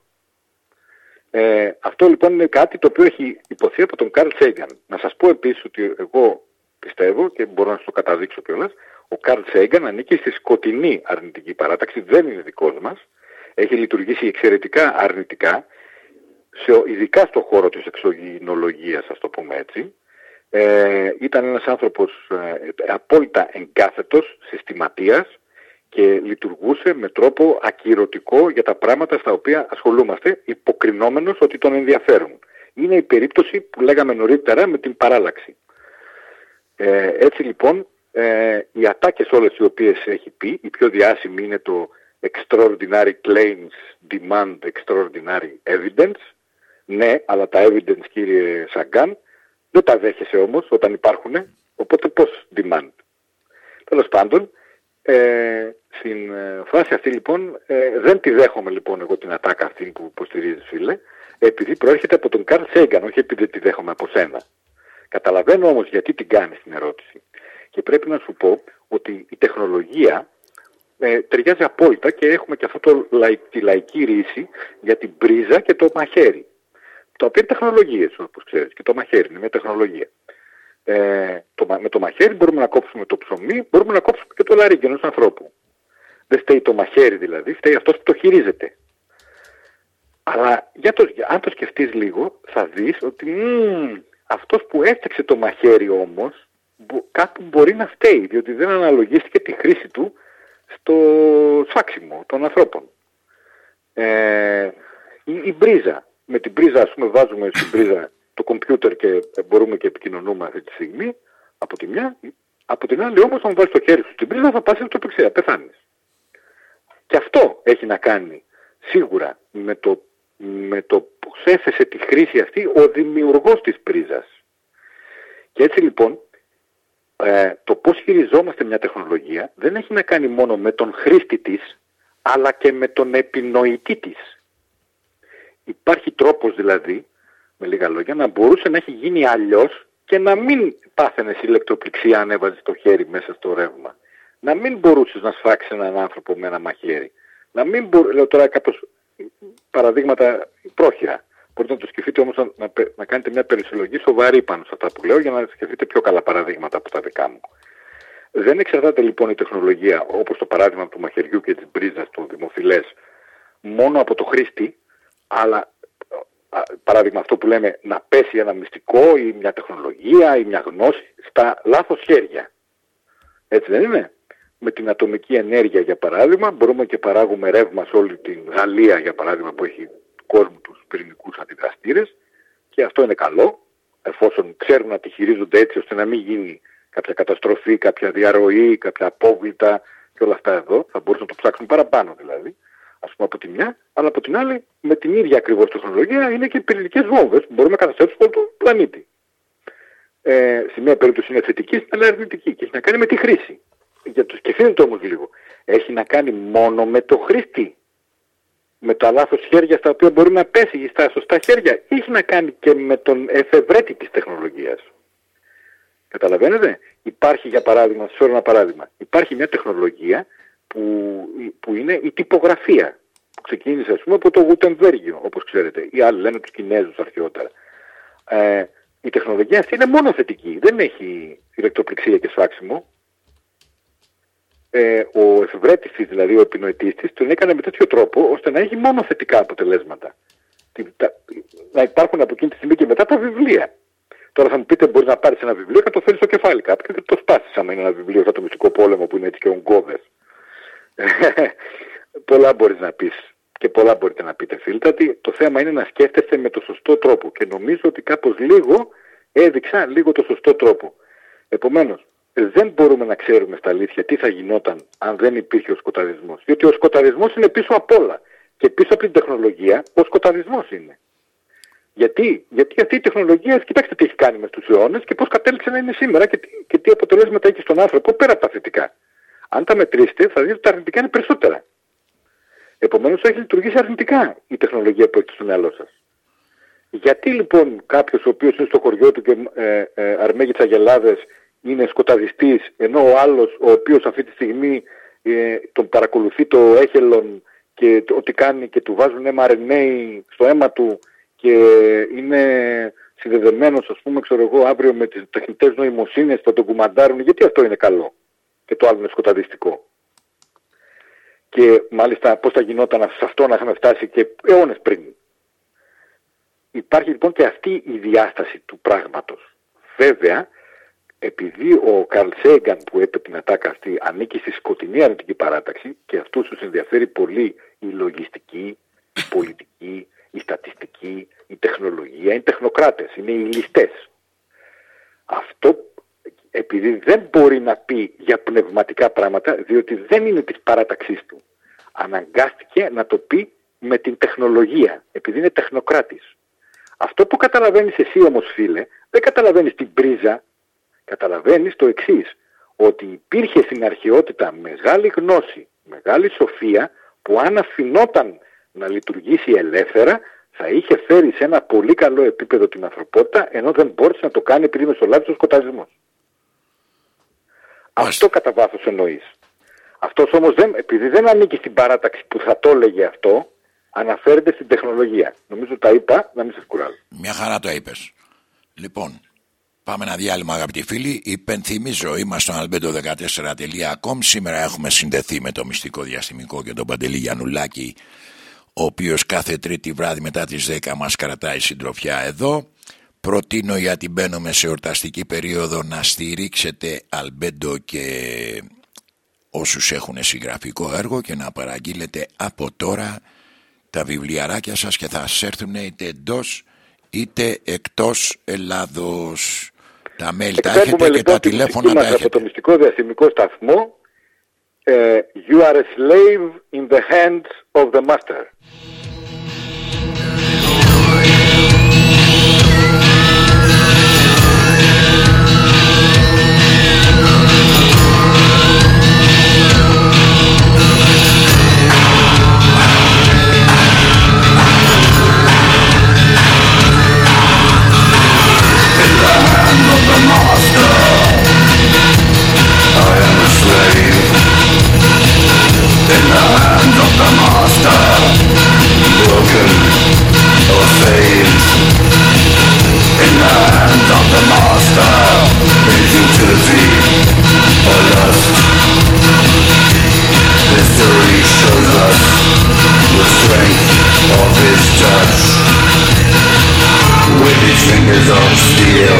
Ε, αυτό λοιπόν είναι κάτι το οποίο έχει υποθεί από τον Καρλ Σέγκαν. Να σας πω επίσης ότι εγώ πιστεύω και μπορώ να σας το καταδείξω κιόλας, ο Καρλ Σέγκαν ανήκει στη σκοτεινή αρνητική παράταξη, δεν είναι δικός μας, έχει λειτουργήσει εξαιρετικά αρνητικά σε, ειδικά στον χώρο της εξωγηνολογίας, ας το πούμε έτσι, ε, ήταν ένας άνθρωπος ε, απόλυτα εγκάθετος, συστηματίας και λειτουργούσε με τρόπο ακυρωτικό για τα πράγματα στα οποία ασχολούμαστε, υποκρινόμενος ότι τον ενδιαφέρουν. Είναι η περίπτωση που λέγαμε νωρίτερα με την παράλλαξη. Ε, έτσι λοιπόν, ε, οι ατάκες όλες οι οποίες έχει πει, η πιο διάσημη είναι το Extraordinary Claims Demand Extraordinary Evidence. Ναι, αλλά τα evidence κύριε Σαγκάν δεν τα δέχεσαι όμως όταν υπάρχουν, οπότε πώς demand. Τέλος πάντων, ε, στην ε, φάση αυτή λοιπόν ε, δεν τη δέχομαι λοιπόν εγώ την ατάκα αυτή που υποστηρίζει φίλε, επειδή προέρχεται από τον Καρλ Σέγκαν, όχι επειδή δεν τη δέχομαι από σένα. Καταλαβαίνω όμως γιατί την κάνεις την ερώτηση. Και πρέπει να σου πω ότι η τεχνολογία ε, ταιριάζει απόλυτα και έχουμε και αυτό το, τη λαϊκή ρίση για την πρίζα και το μαχαίρι. Το οποίο είναι τεχνολογίες όπως ξέρεις και το μαχαίρι είναι μια τεχνολογία. Ε, το, με το μαχαίρι μπορούμε να κόψουμε το ψωμί, μπορούμε να κόψουμε και το λαρίκι ενός ανθρώπου. Δεν φταίει το μαχαίρι δηλαδή, φταίει αυτός που το χειρίζεται. Αλλά για το, αν το σκεφτείς λίγο θα δεις ότι μ, αυτός που έφτιαξε το μαχαίρι όμως κάπου μπορεί να φταίει διότι δεν αναλογίστηκε τη χρήση του στο σφάξιμο των ανθρώπων. Ε, η, η μπρίζα. Με την πρίζα ας πούμε βάζουμε στην πρίζα το κομπιούτερ και μπορούμε και επικοινωνούμε αυτή τη στιγμή από τη μια. Από την άλλη όμως αν βάλεις το χέρι σου στην πρίζα θα πας στο πεξία, πεθάνεις. Και αυτό έχει να κάνει σίγουρα με το, με το πώς έθεσε τη χρήση αυτή ο δημιουργός της πρίζας. Και έτσι λοιπόν ε, το πώς χειριζόμαστε μια τεχνολογία δεν έχει να κάνει μόνο με τον χρήστη της, αλλά και με τον επινοητή της. Υπάρχει τρόπος δηλαδή, με λίγα λόγια, να μπορούσε να έχει γίνει αλλιώς και να μην πάθαινες ηλεκτροπληξία αν έβαζες το χέρι μέσα στο ρεύμα. Να μην μπορούσες να σφάξεις έναν άνθρωπο με ένα μαχαίρι. Να μην μπορούσες, λέω τώρα κάπως παραδείγματα πρόχειρα. Μπορείτε να το σκεφτείτε όμως να, να, να, κάνετε μια περισυλλογή σοβαρή πάνω σε αυτά που λέω για να σκεφτείτε πιο καλά παραδείγματα από τα δικά μου. Δεν εξαρτάται λοιπόν η τεχνολογία όπως το παράδειγμα του μαχαιριού και της μπρίζας του δημοφιλές μόνο από το χρήστη, αλλά παράδειγμα αυτό που λέμε να πέσει ένα μυστικό ή μια τεχνολογία ή μια γνώση στα λάθος χέρια. Έτσι δεν είναι; Με την ατομική ενέργεια για παράδειγμα μπορούμε και παράγουμε ρεύμα σε όλη την Γαλλία για παράδειγμα που έχει κόσμο τους πυρηνικούς αντιδραστήρες και αυτό είναι καλό εφόσον ξέρουν να τη χειρίζονται έτσι ώστε να μην γίνει κάποια καταστροφή, κάποια διαρροή, κάποια απόβλητα και όλα αυτά εδώ. Θα μπορούσαν να το ψάξουν παραπάνω δηλαδή, ας πούμε από τη μια, αλλά από την άλλη με την ίδια ακριβώς τεχνολογία είναι και οι πυρηνικές βόμβες που μπορούμε να καταστρέψουμε όλο τον πλανήτη. Ε, σε μια περίπτωση είναι θετική, στην άλλη αρνητική και έχει να κάνει με τη χρήση. Για το σκεφτείτε όμως λίγο. Έχει να κάνει μόνο με το χρήστη με τα λάθος χέρια στα οποία μπορεί να πέσει ή στα σωστά χέρια έχει να κάνει και με τον εφευρέτη της τεχνολογίας. Καταλαβαίνετε, υπάρχει για παράδειγμα, σε ένα παράδειγμα, υπάρχει μια τεχνολογία που, που είναι η τυπογραφία. Που ξεκίνησε ας πούμε από το Γουτεμβέργιο, όπως ξέρετε, ή άλλοι λένε τους Κινέζους αρχαιότερα. Ε, η τεχνολογία αυτή είναι μόνο θετική, δεν έχει ηλεκτροπληξία και σφάξιμο ε, ο εφευρέτης της, δηλαδή ο επινοητής της, τον έκανε με τέτοιο τρόπο ώστε να έχει μόνο θετικά αποτελέσματα. Να υπάρχουν από εκείνη τη στιγμή και μετά τα βιβλία. Τώρα θα μου πείτε μπορείς να πάρεις ένα βιβλίο και να το θέλεις στο κεφάλι κάποιου και το σπάσεις άμα είναι ένα βιβλίο σαν το μυστικό πόλεμο που είναι έτσι και ογκώδες. πολλά μπορείς να πεις και πολλά μπορείτε να πείτε φίλτατη. Το θέμα είναι να σκέφτεστε με το σωστό τρόπο και νομίζω ότι κάπως λίγο έδειξα λίγο το σωστό τρόπο. Επομένως, δεν μπορούμε να ξέρουμε στα αλήθεια τι θα γινόταν αν δεν υπήρχε ο σκοταδισμός. Διότι ο σκοταδισμός είναι πίσω απ' όλα. Και πίσω από την τεχνολογία ο σκοταδισμός είναι. Γιατί, Γιατί αυτή η τεχνολογία, κοιτάξτε τι έχει κάνει μες τους αιώνες και πώς κατέληξε να είναι σήμερα και τι, και τι αποτελέσματα έχει στον άνθρωπο πέρα από τα θετικά. Αν τα μετρήσετε θα δείτε ότι τα αρνητικά είναι περισσότερα. Επομένως έχει λειτουργήσει αρνητικά η τεχνολογία που έχει στο μυαλό σας. Γιατί λοιπόν κάποιος ο οποίος είναι στο χωριό του και ε, ε, αρμέγει τσαγελάδες είναι σκοταδιστής, ενώ ο άλλος ο οποίος αυτή τη στιγμή ε, τον παρακολουθεί το έχελον και το, ό,τι κάνει και του βάζουν mRNA στο αίμα του και είναι συνδεδεμένος ας πούμε ξέρω εγώ αύριο με τις τεχνητές νοημοσύνες θα τον κουμαντάρουν γιατί αυτό είναι καλό και το άλλο είναι σκοταδιστικό. Και μάλιστα πώς θα γινόταν σε αυτό να είχαμε φτάσει και αιώνες πριν. Υπάρχει λοιπόν και αυτή η διάσταση του πράγματος. Βέβαια, επειδή ο Καρλ Σέγκαν που έπαιρνε την ατάκα αυτή ανήκει στη σκοτεινή αρνητική παράταξη και αυτούς τους ενδιαφέρει πολύ η λογιστική, η πολιτική, η στατιστική, η τεχνολογία, είναι τεχνοκράτες, είναι οι ληστές. Αυτό επειδή δεν μπορεί να πει για πνευματικά πράγματα, διότι δεν είναι της παράταξής του. Αναγκάστηκε να το πει με την τεχνολογία, επειδή είναι τεχνοκράτης. Αυτό που καταλαβαίνεις εσύ όμως φίλε, δεν καταλαβαίνεις την πρίζα, καταλαβαίνεις το εξής, ότι υπήρχε στην αρχαιότητα μεγάλη γνώση, μεγάλη σοφία, που αν αφινόταν να λειτουργήσει ελεύθερα, θα είχε φέρει σε ένα πολύ καλό επίπεδο την ανθρωπότητα, ενώ δεν μπόρεσε να το κάνει επειδή μεσολάβησε ο σκοταδισμός. Αυτό κατά βάθος εννοείς. Αυτός όμως δεν, επειδή δεν ανήκει στην παράταξη που θα το έλεγε αυτό, αναφέρεται στην τεχνολογία. Νομίζω τα είπα, να μην σε κουράζω. Μια χαρά το είπες. Λοιπόν, πάμε ένα διάλειμμα αγαπητοί φίλοι. Υπενθυμίζω, είμαστε στο albedo14.com. Σήμερα έχουμε συνδεθεί με το μυστικό διαστημικό και τον Παντελή Γιαννουλάκη, ο οποίος κάθε τρίτη βράδυ μετά τις 10 μας κρατάει συντροφιά εδώ. Προτείνω γιατί μπαίνουμε σε ορταστική περίοδο να στηρίξετε Αλμπέντο και όσους έχουν συγγραφικό έργο και να παραγγείλετε από τώρα τα βιβλιαράκια σας και θα σας έρθουν είτε εντός είτε εκτός Ελλάδος. Τα mail τα έχετε Εκπέμπουμε και λοιπόν τα τη τηλέφωνα μουσική τα μας από έχετε. το μυστικό διαστημικό σταθμό ε, You are a slave in the hands of the master. In the hand of the master. Hands, broken or. In the hands of the master or lust shows us The strength of his touch With his fingers of steel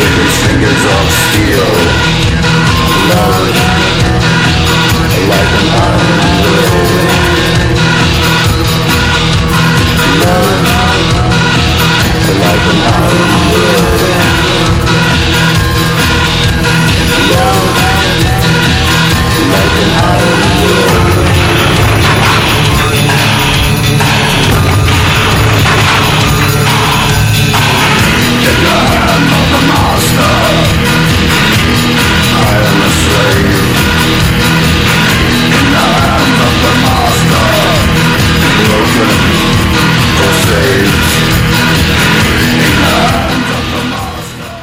with his fingers of steel. Love Like an iron will Love. Like an iron will Love.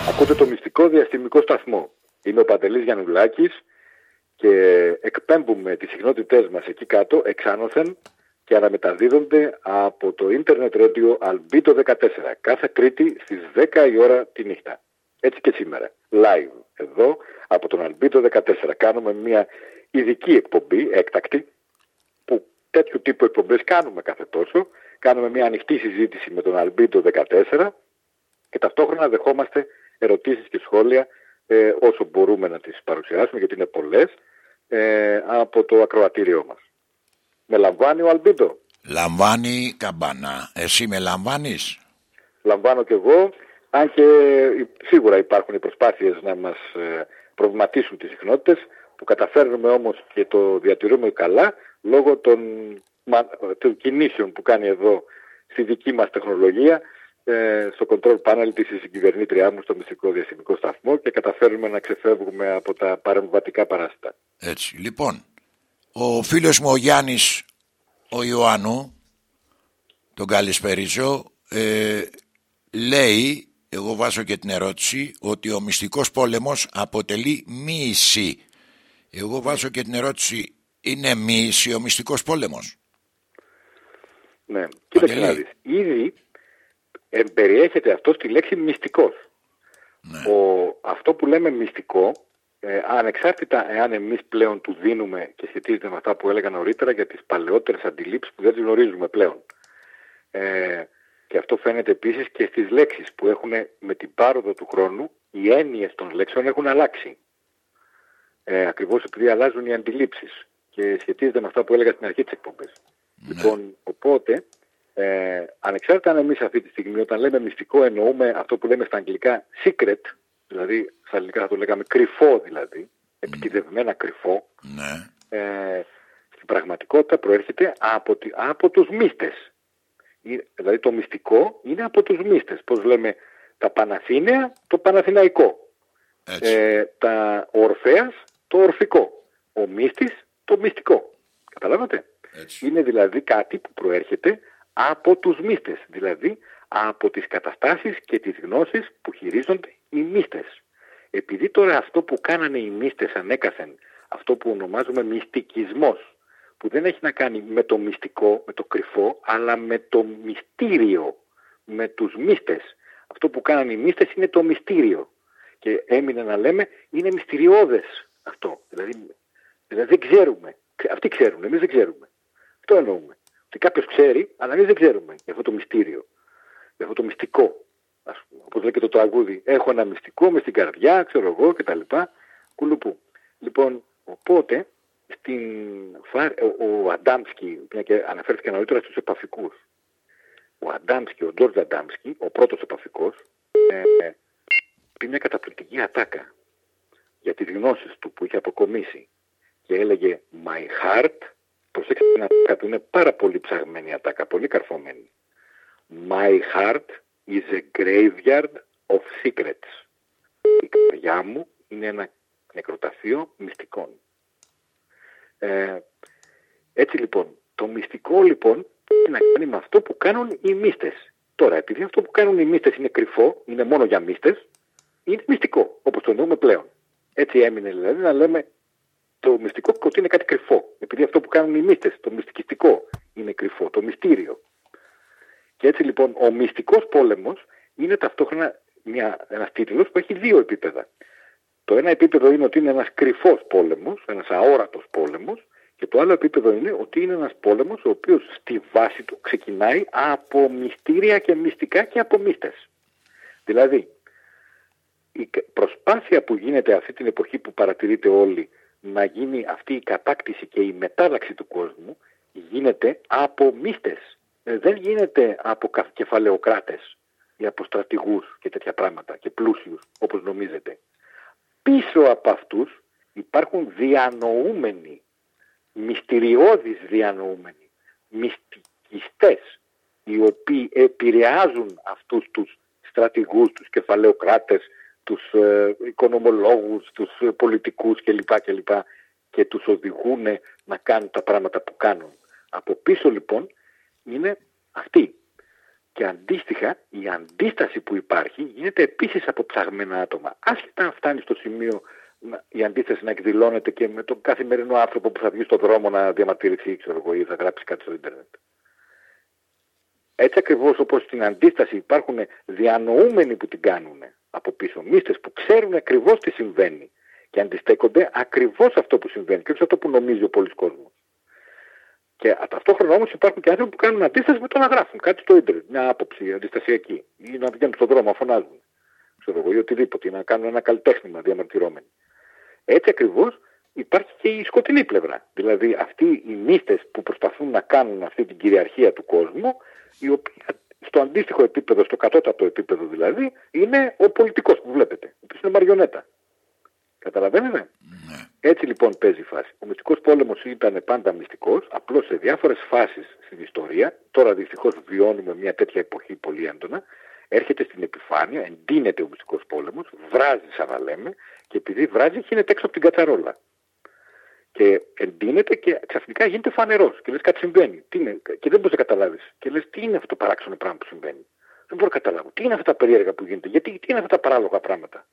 Ακούτε το μυστικό διαστημικό σταθμό. Είμαι ο Παντελής Γιαννουλάκης και εκπέμπουμε τις συχνότητές μας εκεί κάτω εξάνωθεν και αναμεταδίδονται από το ίντερνετ ρέντιο Albedo 14 κάθε Τρίτη στις 10 η ώρα τη νύχτα. Έτσι και σήμερα. Live εδώ από τον Albedo 14 κάνουμε μια ειδική εκπομπή, έκτακτη, που τέτοιου τύπου εκπομπές κάνουμε κάθε τόσο. Κάνουμε μια ανοιχτή συζήτηση με τον Albedo 14 και ταυτόχρονα δεχόμαστε ερωτήσεις και σχόλια ε, όσο μπορούμε να τις παρουσιάσουμε γιατί είναι πολλές ε, από το ακροατήριό μας. Με λαμβάνει ο Αλμπίντο. Λαμβάνει καμπανά. Εσύ με λαμβάνεις; Λαμβάνω κι εγώ, αν και σίγουρα υπάρχουν οι προσπάθειες να μας ε, προβληματίσουν τις συχνότητες που καταφέρνουμε όμως και το διατηρούμε καλά λόγω των, μα- των κινήσεων που κάνει εδώ στη δική μας τεχνολογία ε, στο control panel της συγκυβερνήτριά μου στο μυστικό διαστημικό σταθμό και καταφέρνουμε να ξεφεύγουμε από τα παρεμβατικά παράσιτα. Έτσι. Λοιπόν, ο φίλος μου ο Γιάννης ο Ιωάννου τον καλησπερίζω. Ε, λέει, εγώ βάζω και την ερώτηση, ότι ο μυστικός πόλεμος αποτελεί μίση. Εγώ βάζω και την ερώτηση, είναι μίση ο μυστικός πόλεμος; Ναι, κοίταξε να δεις. Ήδη ε, περιέχεται αυτό στη λέξη μυστικός. Ναι. Ο, αυτό που λέμε μυστικό, ε, ανεξάρτητα εάν εμείς πλέον του δίνουμε και σχετίζεται με αυτά που έλεγα νωρίτερα για τις παλαιότερες αντιλήψεις που δεν τις γνωρίζουμε πλέον. Ε, και αυτό φαίνεται επίσης και στις λέξεις που έχουν με την πάροδο του χρόνου οι έννοιες των λέξεων έχουν αλλάξει. Ε, ακριβώς επειδή αλλάζουν οι αντιλήψεις και σχετίζεται με αυτά που έλεγα στην αρχή της εκπομπής. Λοιπόν, οπότε, ε, ανεξάρτητα αν εμείς αυτή τη στιγμή όταν λέμε μυστικό εννοούμε αυτό που λέμε στα αγγλικά secret, δηλαδή στα ελληνικά θα το λέγαμε κρυφό δηλαδή, επικυδευμένα κρυφό, Ναι. ε, στην πραγματικότητα προέρχεται από, τη, από τους μύστες. Ε, Δηλαδή το μυστικό είναι από τους μύστες. Πώς λέμε τα Παναθήναια, το Παναθηναϊκό. Έτσι. Ε, τα ο Ορφέας, το Ορφικό. Ο Μύστης, το Μυστικό. Καταλάβατε; Έτσι. Είναι δηλαδή κάτι που προέρχεται από τους μύστες. Δηλαδή από τις καταστάσεις και τις γνώσεις που χειρίζονται οι μύστες. Επειδή τώρα αυτό που κάνανε οι μύστες ανέκαθεν, αυτό που ονομάζουμε μυστικισμός, που δεν έχει να κάνει με το μυστικό, με το κρυφό, αλλά με το μυστήριο, με τους μύστες. Αυτό που κάνανε οι μύστες είναι το μυστήριο. Και έμεινε να λέμε είναι μυστηριώδες αυτό. Δηλαδή, δηλαδή δεν ξέρουμε. Ξε- Αυτοί ξέρουν, εμείς δεν ξέρουμε. Αυτό εννοούμε. Ότι κάποιος ξέρει, αλλά εμείς δεν ξέρουμε για αυτό το μυστήριο. Για αυτό το μυστικό. Ας πούμε, όπως λέει και το τραγούδι. Έχω ένα μυστικό μες στην καρδιά, ξέρω εγώ κτλ. Κουλουπού. Λοιπόν, οπότε, στην, Φα- ο, ο Αντάμσκι, μια και αναφέρθηκε νωρίτερα στους επαφικούς. Ο Αντάμσκι, ο Τζόρτζ Αντάμσκι, ο πρώτος επαφικός, ε, πει μια καταπληκτική ατάκα για τις γνώσεις του που είχε αποκομίσει και έλεγε My heart, προσέξτε την ατάκα του, είναι πάρα πολύ ψαγμένη ατάκα, πολύ καρφωμένη. My heart is a graveyard of secrets. Η καρδιά μου είναι ένα νεκροταφείο μυστικών. Ε, έτσι λοιπόν, το μυστικό λοιπόν έχει να κάνει με αυτό που κάνουν οι μύστες. Τώρα, επειδή αυτό που κάνουν οι μύστες είναι κρυφό, είναι μόνο για μύστες, είναι μυστικό, όπως το εννοούμε πλέον. Έτσι έμεινε δηλαδή να λέμε το μυστικό ότι είναι κάτι κρυφό. Επειδή αυτό που κάνουν οι μύστες, το μυστικιστικό, είναι κρυφό, το μυστήριο. Και έτσι λοιπόν ο μυστικός πόλεμος είναι ταυτόχρονα μια, ένας τίτλος που έχει δύο επίπεδα. Το ένα επίπεδο είναι ότι είναι ένας κρυφός πόλεμος, ένας αόρατος πόλεμος και το άλλο επίπεδο είναι ότι είναι ένας πόλεμος ο οποίος στη βάση του ξεκινάει από μυστήρια και μυστικά και από μύστες. Δηλαδή, η κα- προσπάθεια που γίνεται αυτή την εποχή που παρατηρείτε όλοι να γίνει αυτή η κατάκτηση και η μετάλλαξη του κόσμου γίνεται από μύστες. Ε, Δεν γίνεται από κα- κεφαλαιοκράτες ή από στρατηγούς και τέτοια πράγματα και πλούσιους όπως νομίζετε. Πίσω από αυτούς υπάρχουν διανοούμενοι, μυστηριώδεις διανοούμενοι, μυστικιστές οι οποίοι επηρεάζουν αυτούς τους στρατηγούς, τους κεφαλαιοκράτες, τους ε, οικονομολόγους, τους ε, πολιτικούς κλπ. κλπ. και τους οδηγούν να κάνουν τα πράγματα που κάνουν. Από πίσω λοιπόν είναι αυτοί. Και αντίστοιχα η αντίσταση που υπάρχει γίνεται επίσης από ψαγμένα άτομα. Άσχετα αν φτάνει στο σημείο να- η αντίσταση να εκδηλώνεται και με τον καθημερινό άνθρωπο που θα βγει στον δρόμο να διαμαρτυρηθεί ξέρω εγώ, ή θα γράψει κάτι στο ίντερνετ. Έτσι ακριβώς όπως στην αντίσταση υπάρχουν διανοούμενοι που την κάνουν από πίσω, μίστες που ξέρουν ακριβώς τι συμβαίνει και αντιστέκονται ακριβώς αυτό που συμβαίνει και όχι αυτό που νομίζει ο πολλής κόσμος. Και α- ταυτόχρονα όμως υπάρχουν και άνθρωποι που κάνουν αντίσταση με το να γράφουν κάτι στο ίντερνετ, μια άποψη αντιστασιακή ή να βγαίνουν στον δρόμο να φωνάζουν. Ξέρω εγώ, ή οτιδήποτε, ή να κάνουν ένα καλλιτέχνημα διαμαρτυρώμενοι. Έτσι ακριβώς υπάρχει και η σκοτεινή πλευρά. Δηλαδή αυτοί οι μύστες που προσπαθούν να κάνουν αυτή την κυριαρχία του κόσμου, οι οποίοι στο αντίστοιχο επίπεδο, στο κατώτατο επίπεδο δηλαδή, είναι ο πολιτικός που βλέπετε, ο οποίος είναι μαριονέτα. Καταλαβαίνετε; Έτσι λοιπόν παίζει η φάση. Ο μυστικός πόλεμος ήταν πάντα μυστικός, απλώς σε διάφορες φάσεις στην ιστορία, τώρα δυστυχώς βιώνουμε μια τέτοια εποχή πολύ έντονα, έρχεται στην επιφάνεια, εντείνεται ο μυστικός πόλεμος, βράζει σαν να λέμε, και επειδή βράζει γίνεται έξω από την κατσαρόλα. Και εντείνεται και ξαφνικά γίνεται φανερός. Και λες κάτι συμβαίνει. Τι είναι, και δεν μπορείς να καταλάβεις. Και λες τι είναι αυτό το παράξενο πράγμα που συμβαίνει. Δεν μπορώ να καταλάβω. Τι είναι αυτά τα περίεργα που γίνεται. Γιατί, τι είναι αυτά τα παράλογα πράγματα.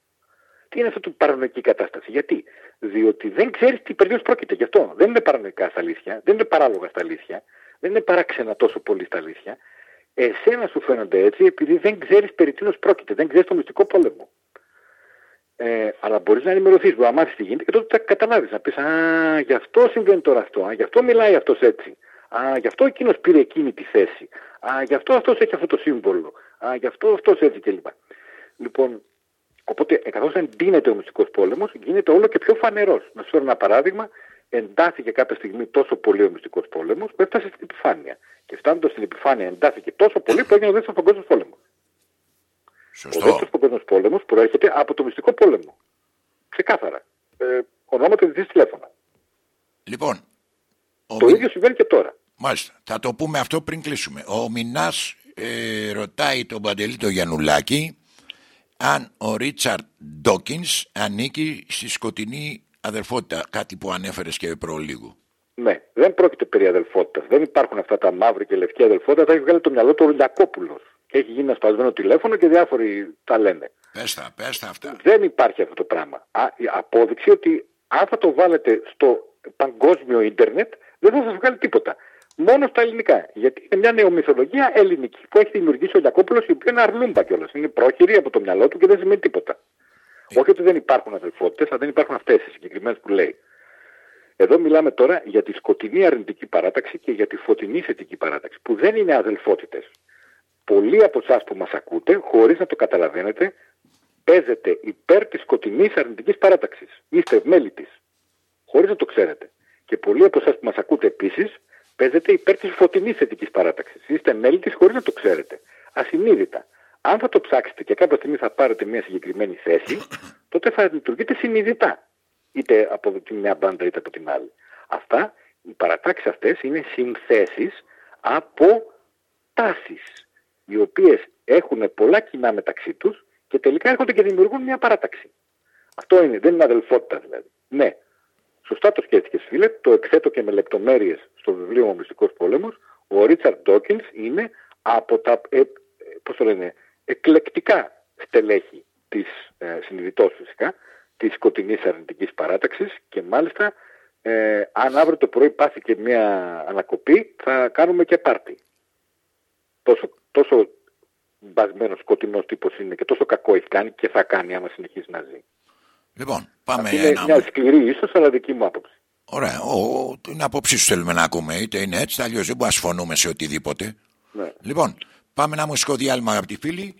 Τι είναι αυτό η παρανοϊκή κατάσταση; Γιατί; Διότι δεν ξέρεις τι περίοδο πρόκειται. Γι' αυτό δεν είναι παρανοϊκά στα αλήθεια, δεν είναι παράλογα στα αλήθεια, δεν είναι παράξενα τόσο πολύ στα αλήθεια. Εσένα σου φαίνονται έτσι επειδή δεν ξέρεις περί τίνος πρόκειται. Δεν ξέρεις το μυστικό πόλεμο. Ε, αλλά μπορείς να ενημερωθείς, μπορεί να μάθεις τι γίνεται και τότε θα καταλάβεις. Να πεις Α, γι' αυτό συμβαίνει τώρα αυτό. Α, γι' αυτό μιλάει αυτός έτσι. Α, γι' αυτό εκείνος πήρε εκείνη τη θέση. Α, γι' αυτό αυτός έχει αυτό το σύμβολο. Α, γι' αυτό αυτός έτσι κλπ. Λοιπόν, οπότε ε, καθώ εντείνεται ο μυστικός πόλεμος, γίνεται όλο και πιο φανερός. Να σου φέρω ένα παράδειγμα. Εντάθηκε κάποια στιγμή τόσο πολύ ο μυστικός πόλεμος που έφτασε στην επιφάνεια. Και φτάνοντας στην επιφάνεια, εντάθηκε τόσο πολύ που έγινε ο δεύτερος παγκόσμιος πόλεμος. Ο Σωστό. δεύτερος παγκόσμιος πόλεμος προέρχεται από το μυστικό πόλεμο. Ξεκάθαρα. Ε, ονόματα της τηλέφωνας. Λοιπόν, ο Το Μι- ίδιο συμβαίνει και τώρα. Μάλιστα, θα το πούμε αυτό πριν κλείσουμε. Ο Μινάς ε, ρωτάει τον Παντελή το Γιαννουλάκη αν ο Ρίτσαρντ Ντόκινς ανήκει στη σκοτεινή αδερφότητα, κάτι που ανέφερες και προλίγου. Ναι, δεν πρόκειται περί αδελφότητας. Δεν υπάρχουν αυτά τα μαύρη και λευκή αδελφότητα. Τα έχει βγάλει το μυαλό του ο Λιακόπουλο. Και έχει γίνει ένα σπασμένο τηλέφωνο και διάφοροι τα λένε. Πες τα, πες τα αυτά. Δεν υπάρχει αυτό το πράγμα. Α, η απόδειξη ότι αν θα το βάλετε στο παγκόσμιο ίντερνετ δεν θα σας βγάλει τίποτα. Μόνο στα ελληνικά. Γιατί είναι μια νεομυθολογία ελληνική που έχει δημιουργήσει ο Λιακόπουλος η οποία είναι αρλούμπα κιόλας. Είναι πρόχειρη από το μυαλό του και δεν σημαίνει τίποτα. Όχι ότι δεν υπάρχουν αδελφότητες, αλλά δεν υπάρχουν αυτές οι συγκεκριμένες που λέει. Εδώ μιλάμε τώρα για τη σκοτεινή αρνητική παράταξη και για τη φωτεινή θετική παράταξη, που δεν είναι αδελφότητες. Πολλοί από εσάς που μας ακούτε, χωρίς να το καταλαβαίνετε, παίζετε υπέρ της σκοτεινής αρνητικής παράταξης. Είστε μέλη της, χωρίς να το ξέρετε. Και πολλοί από εσάς που μας ακούτε επίσης, παίζετε υπέρ της φωτεινής θετικής παράταξης. Είστε μέλη της χωρίς να το ξέρετε. Ασυνείδητα. Αν θα το ψάξετε και κάποια στιγμή θα πάρετε μια συγκεκριμένη θέση, τότε θα λειτουργείτε συνειδητά. Είτε από τη μια μπάντα είτε από την άλλη. Αυτά, οι παρατάξεις αυτές είναι συνθέσεις από τάσεις, οι οποίες έχουν πολλά κοινά μεταξύ τους και τελικά έρχονται και δημιουργούν μια παράταξη. Αυτό είναι, δεν είναι αδελφότητα δηλαδή. Ναι, σωστά το σκέφτηκες φίλε, το εκθέτω και με λεπτομέρειες στο βιβλίο «Ο Μυστικός Πόλεμος», ο Ρίτσαρντ Ντόκινς είναι από τα, ε, ε, πώς το λένε, εκλεκτικά στελέχη της ε, συνειδητός φυσικά, της σκοτεινής αρνητικής παράταξης και μάλιστα ε, αν αύριο το πρωί πάθει και μια ανακοπή θα κάνουμε και πάρτι. Τόσο, τόσο μπασμένος σκοτεινός τύπος είναι και τόσο κακό έχει κάνει και θα κάνει άμα συνεχίσει να ζει. Λοιπόν, πάμε Αυτή είναι ένα... μια σκληρή ίσως αλλά δική μου άποψη. Ωραία, ο, ο, την άποψή σου θέλουμε να ακούμε, είτε είναι έτσι, αλλιώς δεν μπορούμε να συμφωνούμε σε οτιδήποτε. Ναι. Λοιπόν, πάμε ένα μουσικό διάλειμμα, αγαπητοί φίλοι,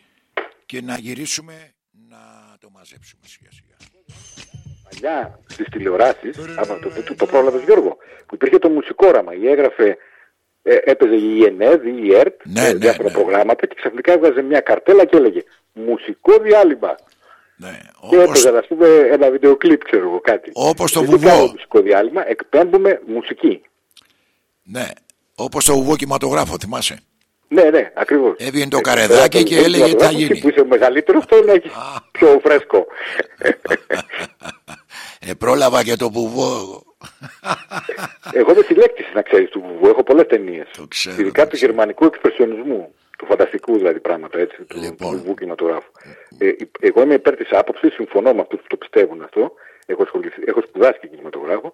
και να γυρίσουμε να το μαζέψουμε σιγά σιγά. Παλιά στις τηλεοράσεις, άμα το, το, το πρόλαβες Γιώργο, που υπήρχε το μουσικόραμα, η έγραφε, ε, έπαιζε η ΕΝΕΔ ή η ΕΡΤ, Ναι, ε, ναι, διάφορα ναι. προγράμματα και ξαφνικά έβγαζε μια καρτέλα και έλεγε μουσικό διάλειμμα. Ναι, Και όπως, έπαιζε, ας πούμε, ένα βίντεο κλιπ, ξέρω εγώ κάτι. Όπως το Δεν βουβό. κάνουμε μουσικό διάλειμμα, εκπέμπουμε μουσική. ναι, όπως το βουβό κινηματογράφο, θυμάσαι; Ναι, ναι, ακριβώς. Έβγαινε το Ε, καρεδάκι ε, και ε, έλεγε τι θα και γίνει. που είσαι ο μεγαλύτερος, το να έχεις πιο φρέσκο. Ε, πρόλαβα και το βουβό. Εγώ είμαι συλλέκτης, να ξέρεις, του βουβού. Έχω πολλές ταινίες. Το ξέρω, Ειδικά το του ξέρω. γερμανικού εξπρεσιονισμού. Του φανταστικού δηλαδή πράγματα, έτσι, του, Λοιπόν. του βουβού κινηματογράφου. Ε, εγώ είμαι υπέρ της άποψης, συμφωνώ με αυτούς που το πιστεύουν αυτό. Έχω, ασχοληθεί- έχω σπουδάσει και κινηματογράφο.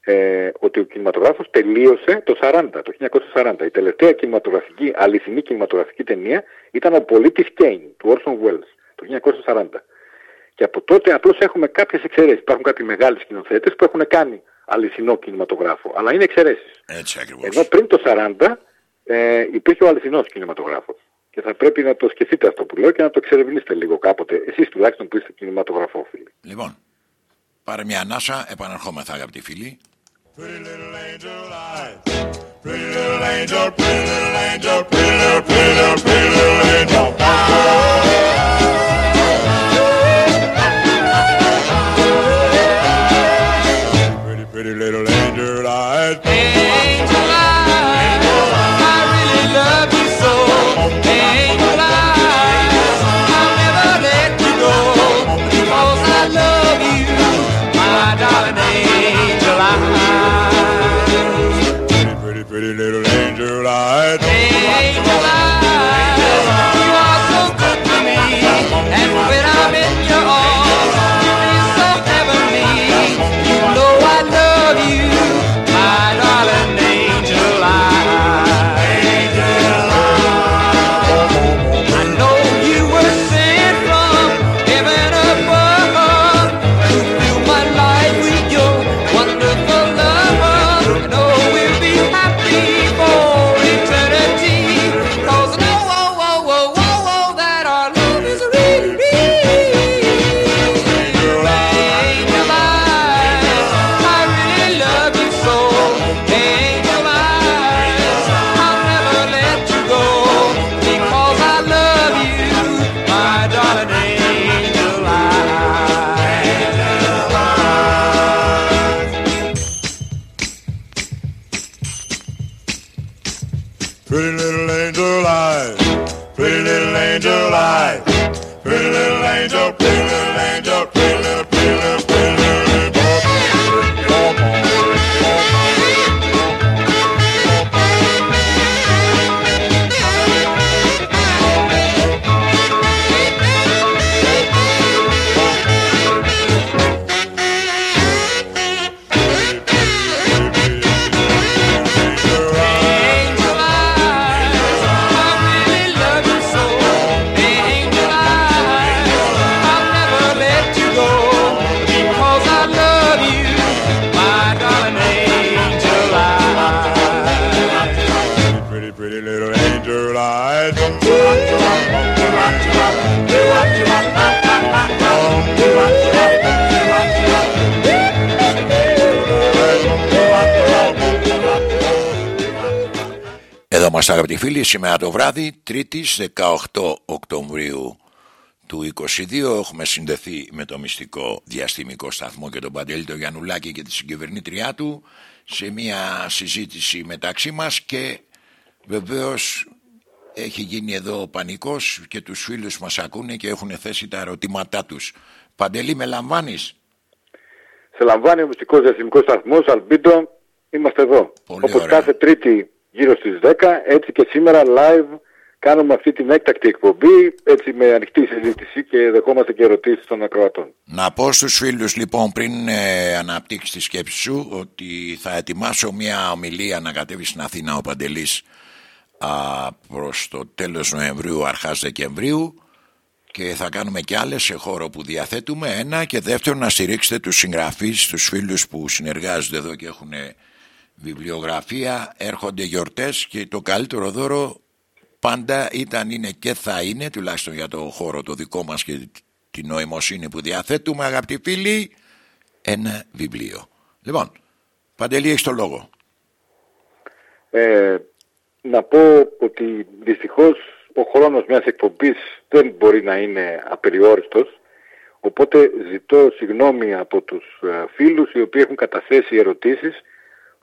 Ε, ότι ο κινηματογράφος τελείωσε το 40, το 1940. Η τελευταία κινηματογραφική, αληθινή κινηματογραφική ταινία ήταν ο πολίτης Κέιν, του Orson Welles, το 1940. Και από τότε απλώς έχουμε κάποιες εξαιρέσεις. Υπάρχουν κάποιοι μεγάλοι σκηνοθέτες που έχουν κάνει αληθινό κινηματογράφο. Αλλά είναι εξαιρέσεις. Έτσι ακριβώς. Ενώ πριν το 40 ε, υπήρχε ο αληθινός κινηματογράφος. Και θα πρέπει να το σκεφτείτε αυτό που λέω και να το εξερευνήσετε λίγο κάποτε. Εσείς τουλάχιστον που είστε κινηματογραφόφιλοι. Λοιπόν, πάρε μια ανάσα, επαναρχόμεθα αγαπητοί φίλοι. Pretty little angel eyes. Pretty little angel, pretty little angel, pretty little, pretty little, pretty little angel. Εδώ είμαστε αγαπητοί φίλοι, σήμερα το βράδυ, 3η 18 Οκτωβρίου του 22 έχουμε συνδεθεί με το μυστικό διαστημικό σταθμό και τον Παντελή τον Γιαννουλάκη και τη συγκυβερνήτριά του σε μια συζήτηση μεταξύ μας και βεβαίως έχει γίνει εδώ ο πανικός και τους φίλους μας ακούνε και έχουν θέσει τα ερωτήματά τους. Παντελή με λαμβάνεις; Σε λαμβάνει ο μυστικός διαστημικός σταθμός, Αλμπίντο, είμαστε εδώ. Πολύ Όπως ωραία. κάθε τρίτη γύρω στις 10, έτσι και σήμερα live κάνουμε αυτή την έκτακτη εκπομπή, έτσι με ανοιχτή συζήτηση και δεχόμαστε και ερωτήσεις των ακροατών. Να πω στους φίλους λοιπόν πριν ε, αναπτύξεις τη σκέψη σου ότι θα ετοιμάσω μια ομιλία να κατέβει στην Αθήνα ο Παντελής α, προς το τέλος Νοεμβρίου, αρχάς Δεκεμβρίου. Και θα κάνουμε και άλλες σε χώρο που διαθέτουμε. Ένα και δεύτερον να στηρίξετε τους συγγραφείς, τους φίλους που συνεργάζονται εδώ και έχουν βιβλιογραφία έρχονται γιορτές και το καλύτερο δώρο πάντα ήταν, είναι και θα είναι τουλάχιστον για το χώρο το δικό μας και την νοημοσύνη που διαθέτουμε αγαπητοί φίλοι ένα βιβλίο. Λοιπόν Παντελή έχεις το λόγο. Ε, να πω ότι δυστυχώς ο χρόνος μιας εκπομπής δεν μπορεί να είναι απεριόριστος οπότε ζητώ συγγνώμη από τους ε, φίλους οι οποίοι έχουν καταθέσει ερωτήσεις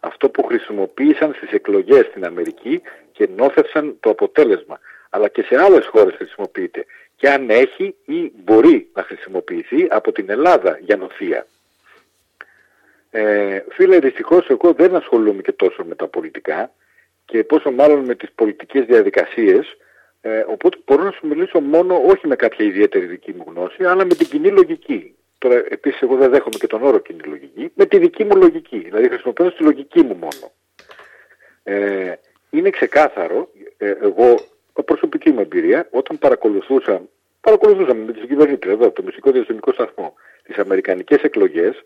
αυτό που χρησιμοποίησαν στις εκλογές στην Αμερική και νόθευσαν το αποτέλεσμα. Αλλά και σε άλλες χώρες χρησιμοποιείται. Και αν έχει ή μπορεί να χρησιμοποιηθεί από την Ελλάδα για νοθεία. Ε, φίλε, δυστυχώς εγώ δεν ασχολούμαι και τόσο με τα πολιτικά και πόσο μάλλον με τις πολιτικές διαδικασίες ε, οπότε μπορώ να σου μιλήσω μόνο όχι με κάποια ιδιαίτερη δική μου γνώση αλλά με την κοινή λογική. Τώρα επίσης εγώ δεν δέχομαι και τον όρο κοινή λογική με τη δική μου λογική, δηλαδή χρησιμοποιώ τη λογική μου μόνο. Ε, είναι ξεκάθαρο, ε, εγώ από προσωπική μου εμπειρία, όταν παρακολουθούσα, παρακολουθούσαμε με τη συγκυβερνήτρια εδώ, το μυστικό διαστημικό σταθμό, τις αμερικανικές εκλογές,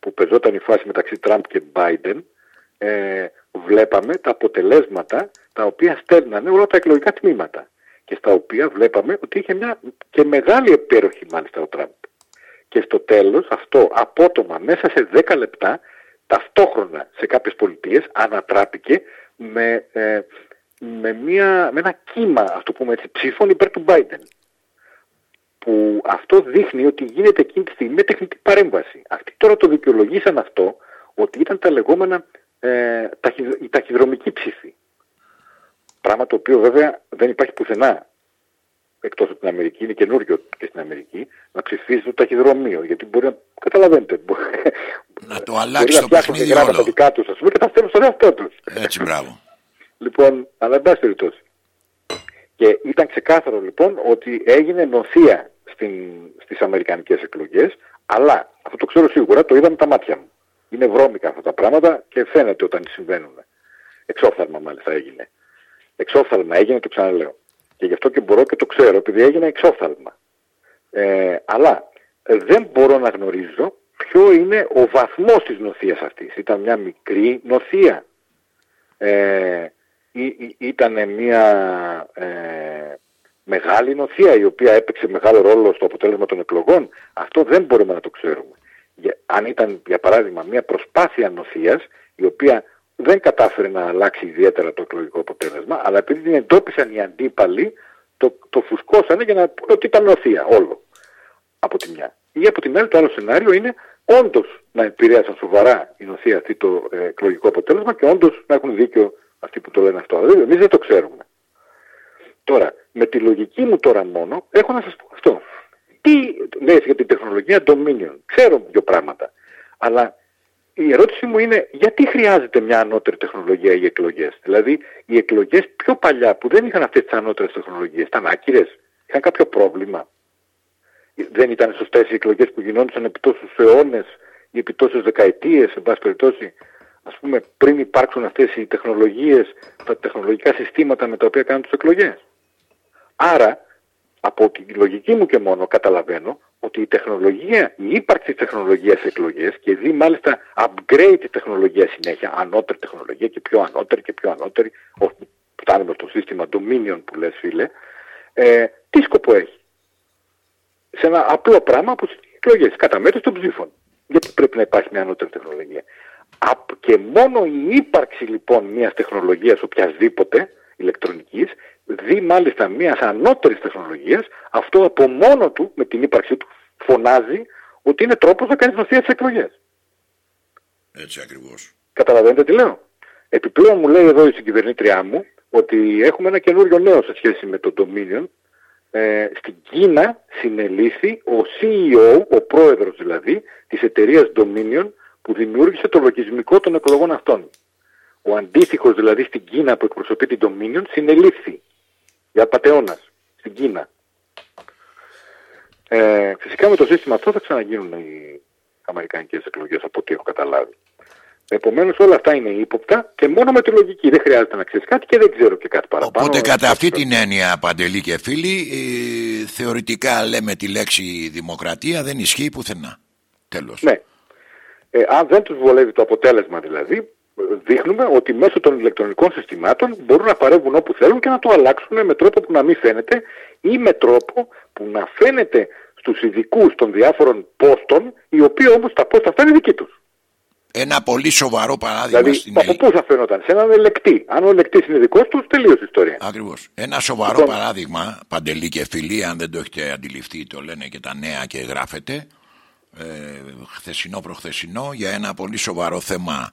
που πεζόταν η φάση μεταξύ Τραμπ και Biden, ε, βλέπαμε τα αποτελέσματα τα οποία στέλνανε όλα τα εκλογικά τμήματα και στα οποία βλέπαμε ότι είχε μια και μεγάλη επέροχη μάλιστα ο Τραμπ. Και στο τέλος αυτό απότομα μέσα σε 10 λεπτά ταυτόχρονα σε κάποιες πολιτείες ανατράπηκε με, ε, με, μια, με ένα κύμα, ας το πούμε έτσι, ψήφων υπέρ του Biden που αυτό δείχνει ότι γίνεται εκείνη τη στιγμή με τεχνητή παρέμβαση. Αυτοί τώρα το δικαιολογήσαν αυτό ότι ήταν τα λεγόμενα ε, ταχυ, η ταχυδρομική ψήφη. Πράγμα το οποίο βέβαια δεν υπάρχει πουθενά εκτός από την Αμερική, είναι καινούριο και στην Αμερική, να ψηφίζει το ταχυδρομείο. Γιατί μπορεί να. Καταλαβαίνετε. να το μπορεί αλλάξει να το φτιάξουν παιχνίδι γράμματα όλο δικά τους, ας πούμε, και τα στέλνουν στον εαυτό τους. έτσι μπράβο Λοιπόν, αλλά εν πάση περιπτώσει. Και ήταν ξεκάθαρο λοιπόν ότι έγινε νοθεία στην, στις αμερικανικές εκλογές, αλλά αυτό το ξέρω σίγουρα, το είδα με τα μάτια μου. Είναι βρώμικα αυτά τα πράγματα και φαίνεται όταν συμβαίνουν. Εξόφθαλμα μάλιστα έγινε. Εξόφθαλμα έγινε, το ξαναλέω. Και γι' αυτό και μπορώ και το ξέρω, επειδή έγινε εξόφθαλμα. Ε, αλλά ε, δεν μπορώ να γνωρίζω ποιο είναι ο βαθμός της νοθείας αυτής. Ήταν μια μικρή νοθεία. Ε, ήταν μια ε, μεγάλη νοθεία η οποία έπαιξε μεγάλο ρόλο στο αποτέλεσμα των εκλογών. Αυτή Αυτό δεν μπορούμε να το ξέρουμε. Για- αν ήταν, για παράδειγμα, μια προσπάθεια νοθείας, η οποία δεν κατάφερε να αλλάξει ιδιαίτερα το εκλογικό αποτέλεσμα, αλλά επειδή την εντόπισαν οι αντίπαλοι, το, το φουσκώσανε για να πούνε ότι ήταν νοθεία όλο. Από τη μια. Ή από την άλλη το άλλο σενάριο είναι όντως να επηρέασαν σοβαρά η νοθεία αυτή το ε, εκλογικό αποτέλεσμα και όντως να έχουν δίκιο αυτοί που το λένε αυτό. Δηλαδή εμείς δεν το ξέρουμε. Τώρα, με τη λογική μου τώρα μόνο, έχω να σας πω αυτό. Τι λες για την τεχνολογία Dominion; Ξέρω δύο πράγματα. Αλλά η ερώτηση μου είναι γιατί χρειάζεται μια ανώτερη τεχνολογία οι εκλογές; Δηλαδή οι εκλογές πιο παλιά που δεν είχαν αυτές τις ανώτερες τεχνολογίες ήταν άκυρες; Είχαν κάποιο πρόβλημα; Δεν ήταν σωστές οι εκλογές που γινόντουσαν επί τόσους αιώνες ή επί τόσες δεκαετίες, εν πάση περιπτώσει, ας πούμε, πριν υπάρξουν αυτές οι τεχνολογίες, τα τεχνολογικά συστήματα με τα οποία κάνουν τις εκλογές; Άρα, από τη λογική μου και μόνο καταλαβαίνω ότι η τεχνολογία, η ύπαρξη της τεχνολογίας σε εκλογές και δει μάλιστα upgrade τη τεχνολογία συνέχεια, ανώτερη τεχνολογία και πιο ανώτερη και πιο ανώτερη, ώστε φτάνουμε στο σύστημα Dominion που λες φίλε, ε, τι σκοπό έχει; Σε ένα απλό πράγμα όπως οι εκλογές, καταμέτρηση των ψήφων. Γιατί πρέπει να υπάρχει μια ανώτερη τεχνολογία. Απ- Και μόνο η ύπαρξη λοιπόν μιας τεχνολογίας οποιασδήποτε ηλεκτρονικής δει μάλιστα μιας ανώτερης τεχνολογίας αυτό από μόνο του με την ύπαρξή του φωνάζει ότι είναι τρόπος να κάνεις νοθεία τις εκλογές. Έτσι ακριβώς. Καταλαβαίνετε τι λέω; Επιπλέον μου λέει εδώ η συγκυβερνήτριά μου ότι έχουμε ένα καινούριο νέο σε σχέση με το Dominion. Ε, στην Κίνα συνελήφθη ο CEO, ο πρόεδρος δηλαδή, της εταιρείας Dominion που δημιούργησε το λογισμικό των εκλογών αυτών. Ο αντίστοιχος δηλαδή στην Κίνα που εκπροσωπεί την Dominion συνελήφθη για πατεώνας στην Κίνα. Ε, φυσικά με το σύστημα αυτό θα ξαναγίνουν οι αμερικανικές εκλογές από ό,τι έχω καταλάβει. Επομένως όλα αυτά είναι ύποπτα και μόνο με τη λογική. Δεν χρειάζεται να ξέρεις κάτι και δεν ξέρω και κάτι παραπάνω. Οπότε κατά αυτή την έννοια Παντελή και φίλοι ε, θεωρητικά λέμε τη λέξη δημοκρατία δεν ισχύει πουθενά. Τέλος. Ναι. Ε, αν δεν τους βολεύει το αποτέλεσμα δηλαδή, ε, δείχνουμε ότι μέσω των ηλεκτρονικών συστημάτων μπορούν να παρεύουν όπου θέλουν και να το αλλάξουν με τρόπο που να μην φαίνεται ή με τρόπο που να φαίνεται στους ειδικούς των διάφορων πόστων, οι οποίοι όμως τα πόστα αυτά είναι δικοί τους. Ένα πολύ σοβαρό παράδειγμα Δηλαδή, στην από πού θα φαίνονταν, σε έναν ελεκτή. Αν ο ελεκτής είναι δικός του, τελείωσε η ιστορία. Ακριβώς. Ένα σοβαρό Λοιπόν. παράδειγμα, Παντελή και φίλοι, αν δεν το έχετε αντιληφθεί, το λένε και τα νέα και γράφετε, ε, χθεσινό προχθεσινό, για ένα πολύ σοβαρό θέμα.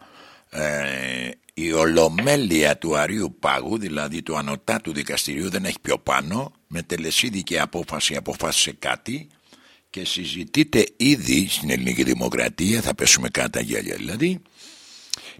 Ε, η ολομέλεια του Αρίου Πάγου, δηλαδή του ανωτάτου δικαστηρίου, δεν έχει πιο πάνω, με τελεσίδικη απόφαση αποφάσισε κάτι και συζητείται ήδη στην ελληνική δημοκρατία, θα πέσουμε κάτω γέλια δηλαδή,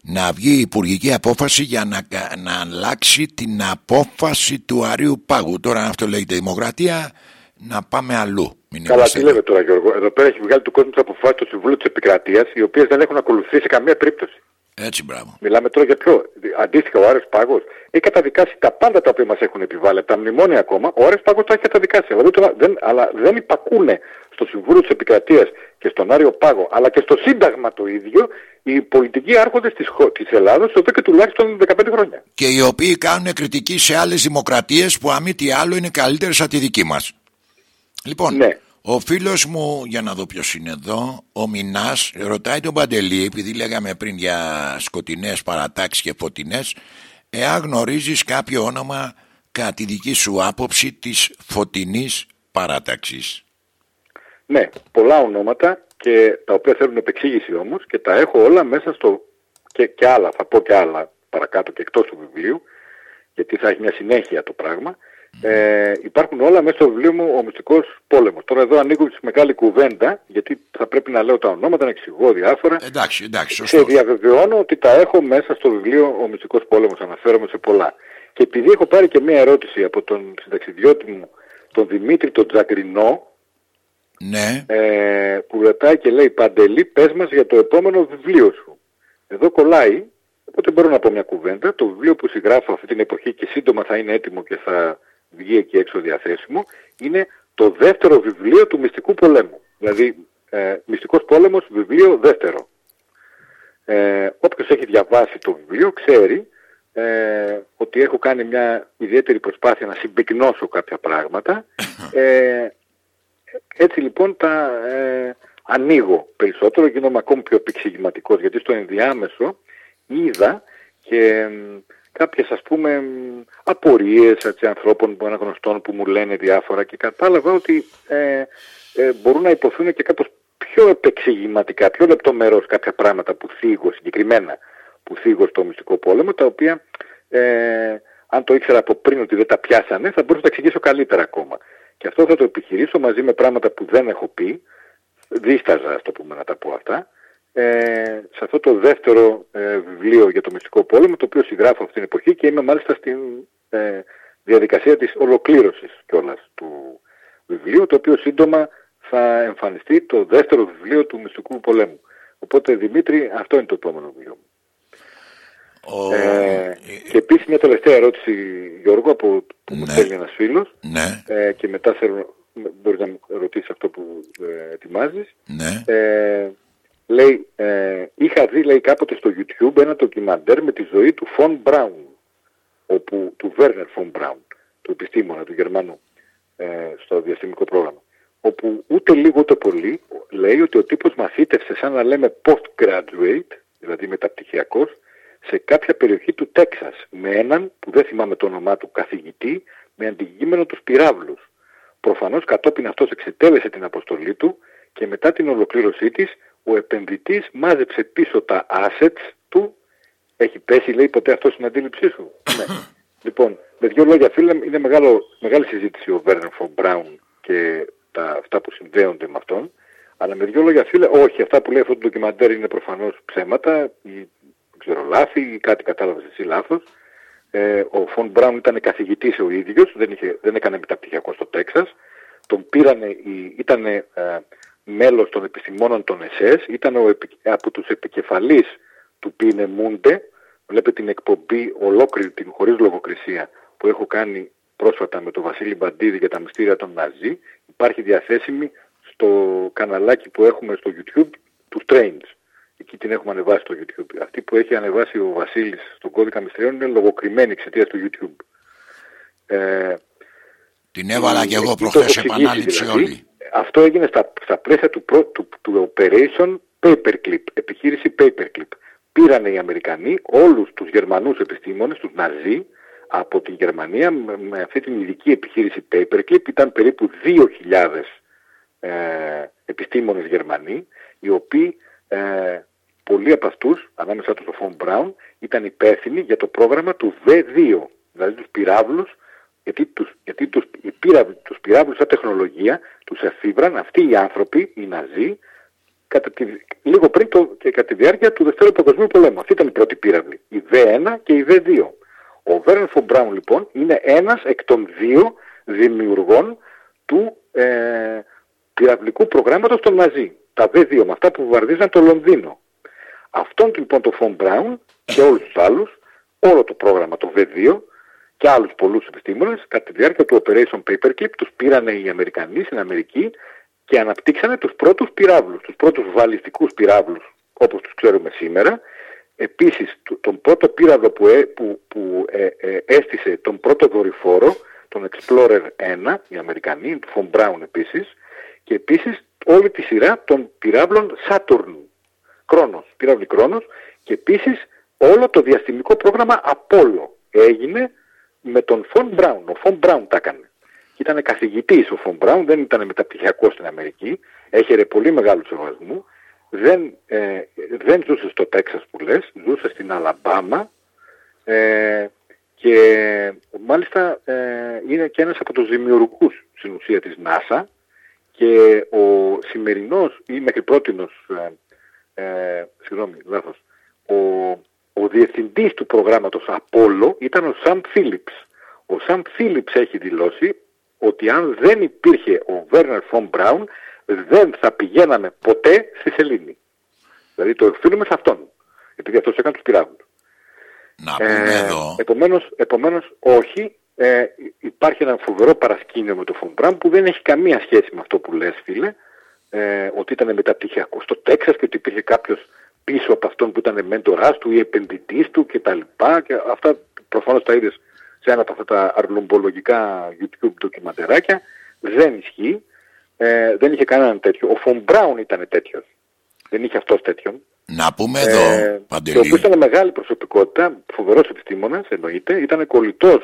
να βγει η υπουργική απόφαση για να, κα- να αλλάξει την απόφαση του Αρίου Πάγου. Τώρα αν αυτό λέγεται δημοκρατία, να πάμε αλλού. Μην Καλά, είμαστε τι λέμε τώρα Γιώργο. Εδώ πέρα έχει βγάλει του κόσμου τις αποφάσεις του Συμβούλου της Επικρατείας, οι οποίες δεν έχουν ακολουθήσει σε καμία περίπτωση. Έτσι, μπράβο. Μιλάμε τώρα για ποιο. Αντίστοιχα, ο Άρης Πάγος έχει καταδικάσει τα πάντα τα οποία μας έχουν επιβάλει, από τα μνημόνια ακόμα. Ο Άρης Πάγος τα έχει καταδικάσει. Αλλά δεν, το- δεν, αλλά δεν υπακούνε στο Συμβούλιο της Επικρατείας και στον Άριο Πάγο, αλλά και στο Σύνταγμα το ίδιο, οι πολιτικοί άρχοντες της, χω- της Ελλάδος εδώ και τουλάχιστον 15 χρόνια. Και οι οποίοι κάνουν κριτική σε άλλες δημοκρατίες που αμή τι άλλο είναι καλύτερες από τη δική μας. Λοιπόν, Ναι. Ο φίλος μου, για να δω ποιος είναι εδώ, ο Μινάς, ρωτάει τον Παντελή, επειδή λέγαμε πριν για σκοτεινές παρατάξεις και φωτεινές, εάν γνωρίζεις κάποιο όνομα κατά τη δική σου άποψη της φωτεινής παράταξης. Ναι, πολλά ονόματα και τα οποία θέλουν επεξήγηση όμως και τα έχω όλα μέσα στο και, και άλλα, θα πω και άλλα παρακάτω και εκτός του βιβλίου γιατί θα έχει μια συνέχεια το πράγμα. Ε, υπάρχουν όλα μέσα στο βιβλίο μου ο μυστικός πόλεμος. Τώρα εδώ ανοίγω σε μεγάλη κουβέντα γιατί θα πρέπει να λέω τα ονόματα, να εξηγώ διάφορα. Εντάξει, εντάξει, Σε σωστός. διαβεβαιώνω ότι τα έχω μέσα στο βιβλίο Ο Μυστικός Πόλεμος, αναφέρομαι σε πολλά. Και επειδή έχω πάρει και μία ερώτηση από τον συνταξιδιώτη μου, τον Δημήτρη τον Τζαγκρινό, Ναι, ε, που ρωτάει και λέει Παντελή πες μας για το επόμενο βιβλίο σου. Εδώ κολλάει, οπότε μπορώ να πω μια κουβέντα. Το βιβλίο που συγγράφω αυτή την εποχή και σύντομα θα είναι έτοιμο και θα βγει εκεί έξω διαθέσιμο, είναι το δεύτερο βιβλίο του Μυστικού Πολέμου. Δηλαδή, ε, Μυστικός Πόλεμος, βιβλίο δεύτερο. Ε, όποιος έχει διαβάσει το βιβλίο ξέρει ε, ότι έχω κάνει μια ιδιαίτερη προσπάθεια να συμπυκνώσω κάποια πράγματα. Ε, έτσι λοιπόν τα ε, ανοίγω περισσότερο, γίνομαι ακόμη πιο επεξηγηματικός, γιατί στο ενδιάμεσο είδα και μ, κάποιες ας πούμε μ, απορίες έτσι, ανθρώπων που αναγνωστών που μου λένε διάφορα και κατάλαβα ότι ε, ε, μπορούν να υποθούν και κάπως πιο επεξηγηματικά, πιο λεπτομερώς κάποια πράγματα που θίγω συγκεκριμένα που θίγω στο μυστικό πόλεμο, τα οποία ε, αν το ήξερα από πριν ότι δεν τα πιάσανε, θα μπορούσα να τα εξηγήσω καλύτερα ακόμα. Και αυτό θα το επιχειρήσω μαζί με πράγματα που δεν έχω πει, δίσταζα, ας το πούμε, να τα πω αυτά, ε, σε αυτό το δεύτερο ε, βιβλίο για το μυστικό πόλεμο, το οποίο συγγράφω αυτή την εποχή και είμαι μάλιστα στην ε, διαδικασία της ολοκλήρωσης κιόλας του βιβλίου, το οποίο σύντομα θα εμφανιστεί το δεύτερο βιβλίο του μυστικού πολέμου. Οπότε, Δημήτρη, αυτό είναι το επόμενο βιβλίο μου. Ο... Ε, και επίσης μια τελευταία ερώτηση, Γιώργο, από, που μου Ναι. στέλνει ένας φίλος Ναι, ε, και μετά θέλω, μπορείς να μου ρωτήσεις αυτό που ε, ετοιμάζεις. ναι. Ε, λέει, ε, είχα δει λέει κάποτε στο YouTube ένα ντοκιμαντέρ με τη ζωή του Φον Μπράουν, όπου, του Βέρνερ Φον Μπράουν, του επιστήμονα, του Γερμανού, ε, στο διαστημικό πρόγραμμα. Όπου ούτε λίγο ούτε πολύ λέει ότι ο τύπος μαθήτευσε σαν να λέμε postgraduate, δηλαδή μεταπτυχιακός, σε κάποια περιοχή του Τέξας, με έναν που δεν θυμάμαι το όνομά του καθηγητή, με αντικείμενο τους πυράβλους. Προφανώς κατόπιν αυτός εξετέλεσε την αποστολή του και μετά την ολοκλήρωσή της ο επενδυτής μάζεψε πίσω τα assets του. Έχει πέσει λέει ποτέ αυτό στην αντίληψή σου; ναι. Λοιπόν, με δύο λόγια φίλε είναι μεγάλο, μεγάλη συζήτηση ο Βέρνερ Φον Μπράουν και τα, αυτά που συνδέονται με αυτόν. Αλλά με δύο λόγια φίλε, όχι, αυτά που λέει αυτό το ντοκιμαντέρ είναι προφανώς ψέματα ή δεν ξέρω λάθη ή κάτι κατάλαβες εσύ λάθος. Ε, ο Φον Μπράουν ήταν καθηγητής ο ίδιος, δεν, είχε, δεν έκανε μεταπτυχιακό στο Τέξας. Τον πήρανε, οι- ήταν ε, μέλος των επιστημόνων των ΕΣΕΣ, ήταν ο, επι- από τους επικεφαλείς του Πίνε Μούντε, βλέπετε την εκπομπή ολόκληρη την χωρίς λογοκρισία που έχω κάνει πρόσφατα με τον Βασίλη Μπαντίδη για τα μυστήρια των Ναζί, υπάρχει διαθέσιμη στο καναλάκι που έχουμε στο YouTube του Strange. Εκεί την έχουμε ανεβάσει στο YouTube. Αυτή που έχει ανεβάσει ο Βασίλης στον κώδικα μυστηριών είναι λογοκριμένη εξαιτίας του YouTube. Ε, Την έβαλα και εγώ εκεί το προχθές έχω εξηγήσει, επανάληψη δηλαδή. όλη. Αυτό έγινε στα, στα πλαίσια του, πρω- του, του Operation Paperclip, επιχείρηση Paperclip. Πήρανε οι Αμερικανοί όλους τους Γερμανούς επιστήμονες, τους Ναζί, από τη Γερμανία με, με αυτή την ειδική επιχείρηση Paperclip. Ήταν περίπου 2.000 ε, επιστήμονες Γερμανοί, οι οποίοι ε, πολλοί από αυτούς, ανάμεσα τους ο Φον Μπράουν, ήταν υπεύθυνοι για το πρόγραμμα του V2, δηλαδή τους πυράβλους, γιατί τους, γιατί τους, οι πυράβλοι, τους πυράβλους σαν τεχνολογία τους εφήβραν αυτοί οι άνθρωποι, οι Ναζί, κατά τη, λίγο πριν το, και κατά τη διάρκεια του Δευτέρου Παγκοσμίου Πολέμου. Αυτή ήταν η πρώτη πύραυλη, η V1 και η V2. Ο Βέρνερ Φον Μπράουν λοιπόν είναι ένας εκ των δύο δημιουργών του ε, πυραυλικού προγράμματος των Ναζί. Τα V2 με αυτά που βαρδίζαν το Λονδίνο. Αυτόν λοιπόν τον Φον Μπράουν και όλους τους άλλους, όλο το πρόγραμμα το V2 και άλλους πολλούς επιστήμονες κατά τη διάρκεια του Operation Paperclip τους πήρανε οι Αμερικανοί στην Αμερική και αναπτύξανε τους πρώτους πυράβλους, τους πρώτους βαλιστικούς πυράβλους όπως τους ξέρουμε σήμερα. Επίσης το- τον πρώτο πύραυλο που, έ- που, που ε, ε, έστησε τον πρώτο δορυφόρο, τον Explorer 1, οι Αμερικανοί, του Φον Μπράουν επίσης, και επίσης όλη τη σειρά των πυράβλων Saturn, Κρόνος, πύραυλη Κρόνος, και επίσης όλο το διαστημικό πρόγραμμα Apollo έγινε με τον Φον Μπράουν. Ο Φον Μπράουν τα έκανε. Και ήταν καθηγητής ο Φον Μπράουν, δεν ήταν μεταπτυχιακός στην Αμερική, έχερε πολύ μεγάλο σεβασμού, δεν, ε, δεν ζούσε στο Τέξας που λες, ζούσε στην Αλαμπάμα. Ε, και μάλιστα ε, είναι και ένας από τους δημιουργούς στην ουσία της NASA. Και ο σημερινός ή μέχρι πρότινος, ε, ε, συγγνώμη, λάθος, ο, ο διευθυντής του προγράμματος Apollo ήταν ο Σαμ Φίλιπς. Ο Σαμ Φίλιπς έχει δηλώσει ότι αν δεν υπήρχε ο Βέρνερ Φον Μπράουν δεν θα πηγαίναμε ποτέ στη Σελήνη. Δηλαδή το οφείλουμε σε αυτόν. Επειδή αυτός έκανε τους πυράβλους. Να πούμε εδώ, Επομένως, επομένως όχι, ε, υπάρχει ένα φοβερό παρασκήνιο με το Φον Μπράουν που δεν έχει καμία σχέση με αυτό που λες φίλε, ε, ότι ήταν μεταπτυχιακό στο Τέξας και ότι υπήρχε κάποιος πίσω από αυτόν που ήταν μέντοράς του ή επενδυτής του και τα λοιπά και αυτά προφανώς τα είδες σε ένα από αυτά τα αρλουμπολογικά YouTube ντοκιμαντεράκια δεν ισχύει Ε, δεν είχε κανέναν τέτοιο. Ο Φον Μπράουν ήταν τέτοιος. Δεν είχε αυτός τέτοιον. Να πούμε εδώ, Ε, και ο Παντελή, οποίος ήταν μεγάλη προσωπικότητα, φοβερός επιστήμονας εννοείται, ήταν κολλητός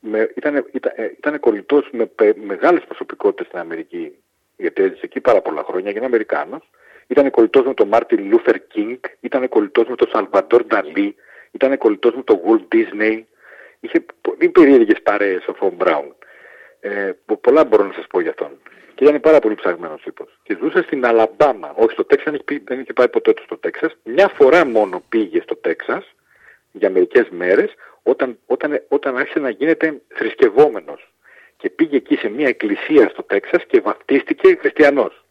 με, ήταν, ήταν, ε, ήταν κολλητός με πε- μεγάλες προσωπικότητες στην Αμερική, γιατί έζησε εκεί πάρα πολλά χρόνια, έγινε Αμερικάνος. Ήταν κολλητός με τον Μάρτιν Λούθερ Κίνγκ, ήταν κολλητός με τον Σαλβαντόρ Νταλή, ήταν κολλητός με τον Walt Disney. Είχε πολύ περίεργες παρέες ο Φον Μπράουν. Ε, πο- πολλά μπορώ να σας πω για αυτόν. Και ήταν πάρα πολύ ψαγμένος τύπος. Και ζούσε στην Αλαμπάμα. Όχι στο Τέξας, δεν είχε πει- δεν είχε πάει ποτέ του στο Τέξας. Μια φορά μόνο πήγε στο Τέξας για μερικές μέρες όταν, όταν, όταν άρχισε να γίνεται θρησκευόμενος. Και πήγε εκεί σε μια εκκλησία στο Τέξας και βαπτίστηκε χριστιανός.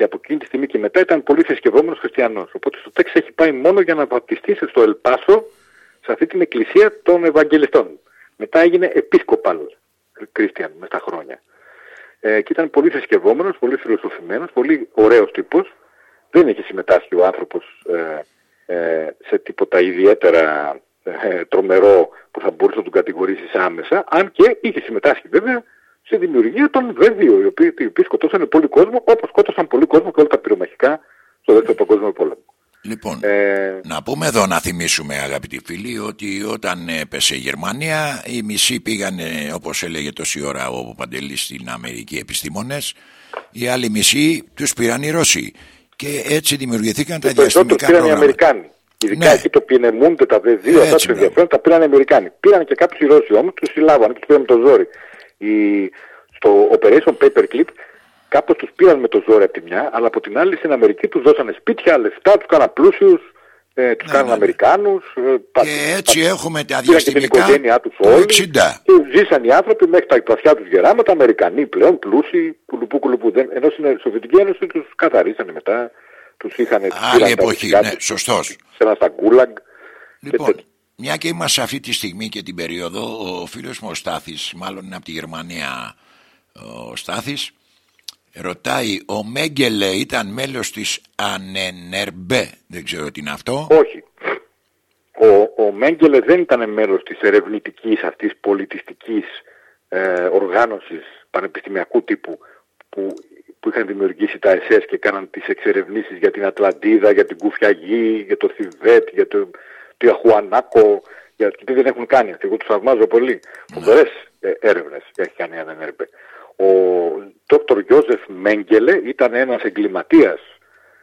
Και από εκείνη τη στιγμή και μετά ήταν πολύ θρησκευόμενος χριστιανός. Οπότε στο Τέξας έχει πάει μόνο για να βαπτιστεί στο Ελπάσο σε αυτή την εκκλησία των Ευαγγελιστών. Μετά έγινε επίσκοπαλ Κρίστιαν με στα χρόνια. Ε, και ήταν πολύ θρησκευόμενος, πολύ φιλοσοφημένος, πολύ ωραίος τύπος. Δεν είχε συμμετάσχει ο άνθρωπος ε, ε, σε τίποτα ιδιαίτερα ε, τρομερό που θα μπορούσε να τον κατηγορήσει άμεσα, αν και είχε συμμετάσχει βέβαια σε δημιουργία των Β2, οι οποίοι, οι οποίοι σκοτώσανε πολύ κόσμο, όπως σκότωσαν πολύ κόσμο και όλα τα πυρομαχικά στο δεύτερο παγκόσμιο πόλεμο. λοιπόν, Ε, να πούμε εδώ να θυμίσουμε αγαπητοί φίλοι ότι όταν έπεσε η Γερμανία οι μισοί πήγανε όπως έλεγε τόση ώρα ο Παντελής στην Αμερική επιστήμονες οι άλλοι μισοί τους πήραν οι Ρώσοι και έτσι δημιουργηθήκαν τα Οι περισσότερους διαστημικά πήραν οι προγράμματα. Αμερικάνοι. Ειδικά Ναι. εκεί το Πιενεμούντε, τα V2, αυτά Έτσι, του ενδιαφέρον, τα πήραν οι Αμερικάνοι. Πήραν και κάποιους οι Ρώσοι όμως, τους συλλάβανε και τους πήραν με το ζόρι. Η... Στο Operation Paperclip κάπως τους πήραν με το ζόρι από τη μια, αλλά από την άλλη στην Αμερική τους δώσανε σπίτια, λεφτά, τους κάναν πλούσιους, ε, τους Ναι, κάναν ναι, ναι. Αμερικάνους. Ε, πα- Και έτσι έχουμε τα πήραν και την διαστημικά οικογένειά τους το όλοι 60. και ζήσαν οι άνθρωποι μέχρι τα βαθιά τους γεράματα, Αμερικανοί πλέον, πλούσιοι, κουλουπού κουλουπού. Δεν, ενώ στην Σοβιετική Ένωση τους καθαρίσανε μετά, τους είχαν... τους Άλλη πήραν τα εποχή, δικά ναι, τους σωστός. σε ένα στα γκούλαγκ. Λοιπόν, τέτοια. Μια και είμαστε αυτή τη στιγμή και την περίοδο, ο φίλος μου ο Στάθης, μάλλον είναι από τη Γερμανία ο Στάθης, ρωτάει, ο Μέγκελε ήταν μέλος της Ανενερμπέ, δεν ξέρω τι είναι αυτό. Όχι. Ο, ο Μέγκελε δεν ήταν μέλος της ερευνητικής αυτής πολιτιστικής ε, οργάνωσης πανεπιστημιακού τύπου που, που είχαν δημιουργήσει τα ΕΣΕΣ και κάναν τις εξερευνήσεις για την Ατλαντίδα, για την Κούφια Γη, για το Θιβέτ, για το, το Ιαχουανάκο, για τι δεν έχουν κάνει. αυτοί. Εγώ τους θαυμάζω πολύ. Φοβερές ε, έρευνες έχει κάνει η Ανενέρμπε. Ο Δόκτωρ Γιώζεφ Μέγκελε ήταν ένας εγκληματίας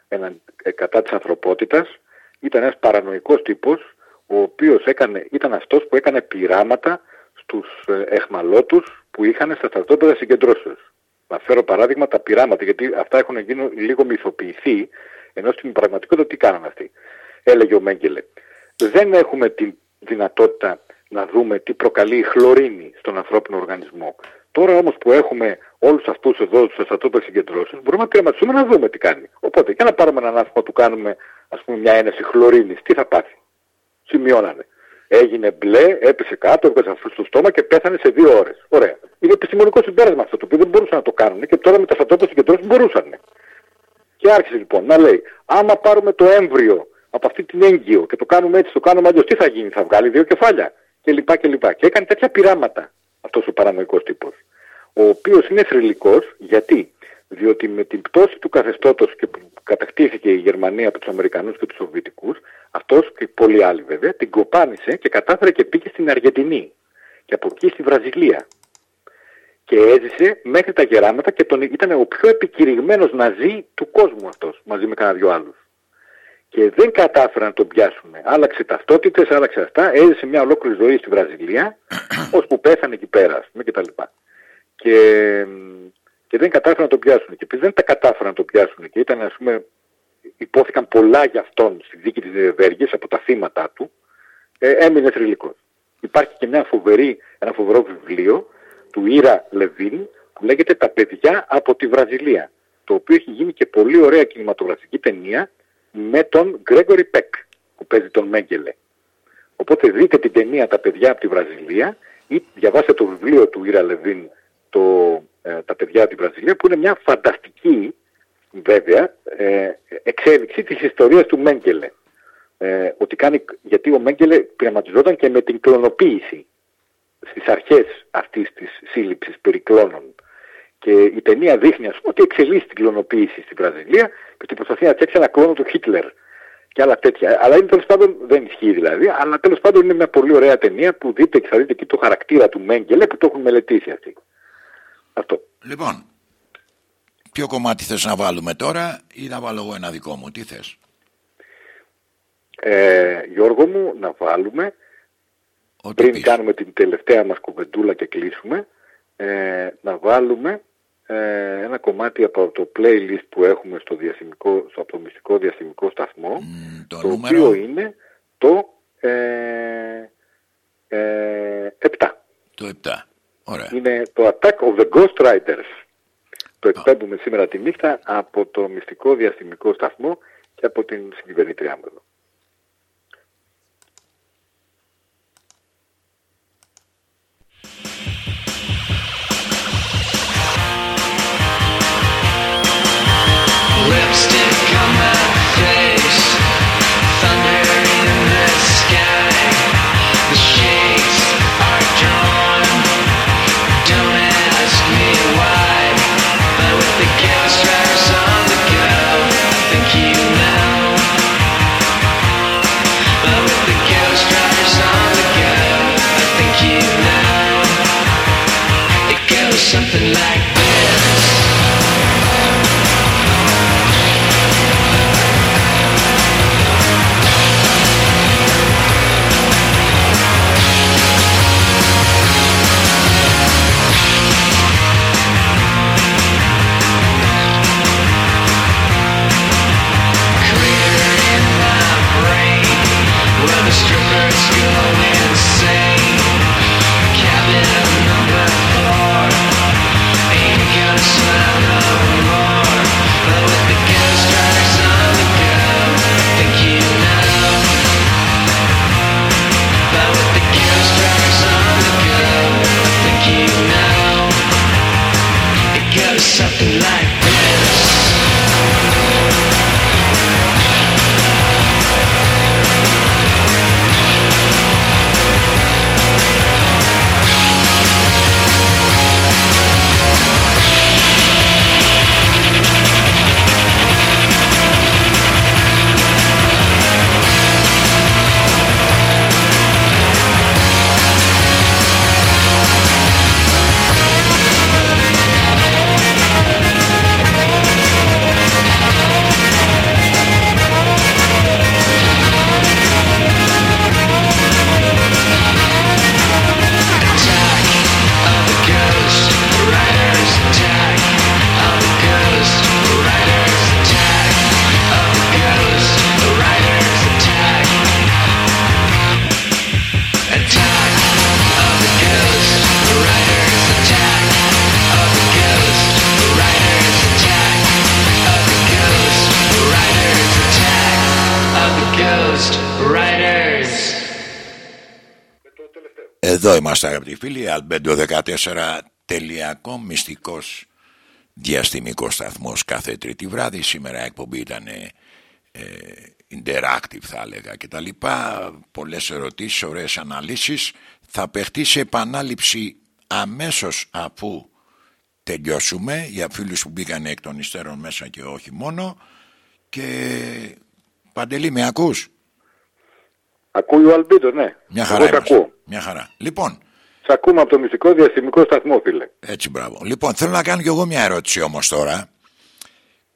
ένα, ε, κατά της ανθρωπότητας, ήταν ένας παρανοϊκός τύπος, ο οποίος έκανε, ήταν αυτός που έκανε πειράματα στους ε, εχμαλώτους που είχαν στα στρατόπεδα συγκεντρώσεως. Να φέρω παράδειγμα τα πειράματα, γιατί αυτά έχουν γίνει λίγο μυθοποιηθεί, ενώ στην πραγματικότητα τι κάνανε αυτοί. Έλεγε ο Μέγκελε, δεν έχουμε τη δυνατότητα να δούμε τι προκαλεί η χλωρίνη στον ανθρώπινο οργανισμό. Τώρα όμως που έχουμε όλους αυτούς εδώ στους στρατόπεδα συγκεντρώσεις, μπορούμε να πειραματιστούμε να δούμε τι κάνει. Οπότε, για να πάρουμε έναν άνθρωπο του κάνουμε ας πούμε μια ένεση χλωρίνης, τι θα πάθει. Σημειώνανε. Έγινε μπλε, έπεσε κάτω, έβγαζε αφού στο στόμα και πέθανε σε δύο ώρες. Ωραία. Είναι επιστημονικό συμπέρασμα αυτό το οποίο δεν μπορούσαν να το κάνουν και τώρα με τα στρατόπεδα συγκεντρώσεις μπορούσαν. Και άρχισε λοιπόν να λέει, άμα πάρουμε το έμβριο από αυτή την έγκυο και το κάνουμε έτσι, το κάνουμε αλλιώς, τι θα γίνει, θα βγάλει δύο κεφάλια και λοιπά και λοιπά. Και έκανε τέτοια πειράματα αυτός ο παρανοϊκός τύπος, ο οποίος είναι θρηλυκός, γιατί, διότι με την πτώση του καθεστώτος και που κατακτήθηκε η Γερμανία από τους Αμερικανούς και τους Σοβιετικούς, αυτός και πολλοί άλλοι βέβαια, την κοπάνισε και κατάφερε και πήγε στην Αργεντινή και από εκεί στη Βραζιλία και έζησε μέχρι τα γεράματα και τον, ήταν ο πιο επικηρυγμένος ναζί του κόσμου αυτός, μαζί με κανένα δυο άλλους. Και δεν κατάφεραν να τον πιάσουν. Άλλαξε ταυτότητες, άλλαξε αυτά, έζησε μια ολόκληρη ζωή στη Βραζιλία, ώσπου πέθανε εκεί πέρα, ας πούμε, κτλ. Και, και δεν κατάφεραν να τον πιάσουν. Και επειδή δεν τα κατάφεραν να τον πιάσουν και ήταν, ας πούμε, υπόθηκαν πολλά για αυτόν στη δίκη της Βέργης από τα θύματα του, ε, έμεινε θρηλυκός. Υπάρχει και μια φοβερή, ένα φοβερό βιβλίο του Ήρα Λεβίν που λέγεται «Τα παιδιά από τη Βραζιλία» το οποίο έχει γίνει και πολύ ωραία κινηματογραφική ταινία με τον Γκρέγορι Πεκ που παίζει τον Μέγκελε. Οπότε δείτε την ταινία «Τα παιδιά από τη Βραζιλία» ή διαβάστε το βιβλίο του Ήρα Λεβίν το, ε, «Τα παιδιά από τη Βραζιλία» που είναι μια φανταστική βέβαια ε, εξέλιξη της ιστορίας του Μέγκελε. Ε, ότι κάνει, γιατί ο Μέγκελε πειραματιζόταν και με την κλωνοποίηση στις αρχές αυτής της σύλληψης περί κλώνων. Και η ταινία δείχνει, ας πούμε, ότι εξελίσσει την κλωνοποίηση στην Βραζιλία και ότι προσπαθεί να φτιάξει ένα κλόνο του Χίτλερ και άλλα τέτοια. Αλλά είναι τέλος πάντων, δεν ισχύει δηλαδή, αλλά τέλος πάντων είναι μια πολύ ωραία ταινία που δείτε και θα δείτε εκεί το χαρακτήρα του Μέγκελε που το έχουν μελετήσει αυτοί. Αυτό. Λοιπόν, ποιο κομμάτι θες να βάλουμε τώρα ή να βάλω εγώ ένα δικό μου, τι θες; Ε, Γιώργο μου, να βάλουμε Ό,τι πριν πεις. κάνουμε την τελευταία μας κουβεντούλα και κλείσουμε, ε, να βάλουμε ε, ένα κομμάτι από το playlist που έχουμε στο, διαστημικό, στο από το μυστικό διαστημικό σταθμό, Μ, το, το νούμερο. οποίο είναι το ε, ε, 7. Το 7. Ωραία. Είναι το Attack of the Ghost Riders. Το εκπέμπουμε σήμερα τη νύχτα από το μυστικό διαστημικό σταθμό και από την συγκυβερνήτριά μου εδώ. Something like albedo14.com, μυστικός διαστημικός σταθμός κάθε τρίτη βράδυ. Σήμερα η εκπομπή ήταν ε, interactive θα έλεγα και τα λοιπά. Πολλές ερωτήσεις, ωραίες αναλύσεις. Θα παιχτεί σε επανάληψη αμέσως αφού τελειώσουμε για φίλους που μπήκαν εκ των υστέρων μέσα και όχι μόνο. Και Παντελή με ακούς; Ακούει ο Αλμπίτο, ναι. Μια Εγώ χαρά σ' είμαστε. ακούω. Μια χαρά. Λοιπόν, Σ' ακούμε από το μυστικό διαστημικό σταθμό, φίλε. Έτσι, μπράβο. Λοιπόν, θέλω να κάνω κι εγώ μια ερώτηση όμως τώρα.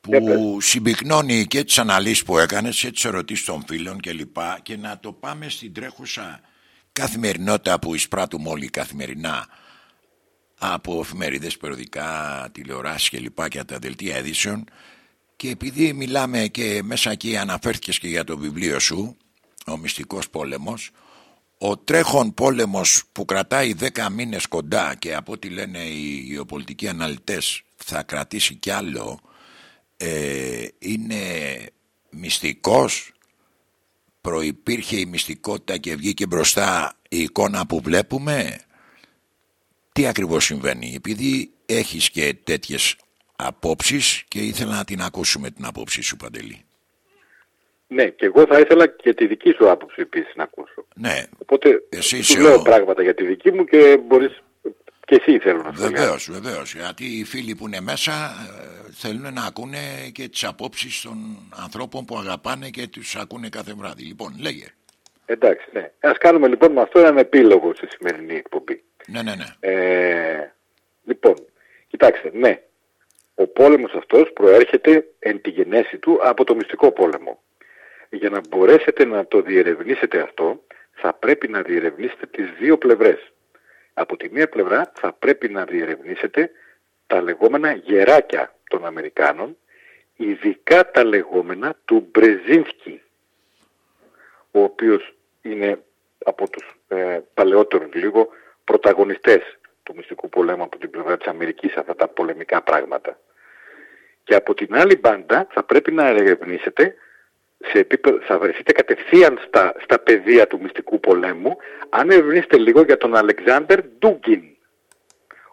Για Που συμπυκνώνει και τις αναλύσεις που έκανες και τις ερωτήσεις των φίλων κλπ. Και, να το πάμε στην τρέχουσα καθημερινότητα που εισπράττουμε όλοι καθημερινά από εφημερίδες, περιοδικά, τηλεοράσεις και λοιπά και τα δελτία ειδήσεων και επειδή μιλάμε και μέσα εκεί αναφέρθηκες και για το βιβλίο σου ο μυστικός πόλεμος ο τρέχον πόλεμος που κρατάει 10 μήνες κοντά και από ό,τι λένε οι γεωπολιτικοί αναλυτές θα κρατήσει κι άλλο ε, είναι μυστικός. Προϋπήρχε η μυστικότητα και βγήκε μπροστά η εικόνα που βλέπουμε. Τι ακριβώς συμβαίνει επειδή έχεις και τέτοιες απόψεις και ήθελα να την ακούσουμε την απόψη σου Παντελή. Ναι, και εγώ θα ήθελα και τη δική σου άποψη επίσης να ακούσω. Ναι Οπότε Εσύ σου είσαι λέω ο- πράγματα για τη δική μου και μπορείς και εσύ θέλω να σχολιάσεις. Βεβαίως, βεβαίως. Γιατί οι φίλοι που είναι μέσα ε, θέλουν να ακούνε και τις απόψεις των ανθρώπων που αγαπάνε και τους ακούνε κάθε βράδυ. Λοιπόν, λέγε. Εντάξει, ναι. Ας κάνουμε λοιπόν με αυτό έναν επίλογο στη σημερινή εκπομπή. Ναι, ναι, ναι. Ε, λοιπόν, κοιτάξτε, ναι, ο πόλεμος αυτός προέρχεται εν τη γενέση του από το μυστικό πόλεμο. Για να μπορέσετε να το διερευνήσετε αυτό, θα πρέπει να διερευνήσετε τις δύο πλευρές. Από τη μία πλευρά θα πρέπει να διερευνήσετε τα λεγόμενα γεράκια των Αμερικάνων, ειδικά τα λεγόμενα του Μπρεζίνσκι, ο οποίος είναι από τους ε, παλαιότερους λίγο πρωταγωνιστές του μυστικού πολέμου από την πλευρά της Αμερικής αυτά τα πολεμικά πράγματα. Και από την άλλη μπάντα θα πρέπει να ερευνήσετε σε επίπεδο, θα βρεθείτε κατευθείαν στα, στα πεδία του μυστικού πολέμου αν ερευνήσετε λίγο για τον Αλεξάνδερ Ντούγκιν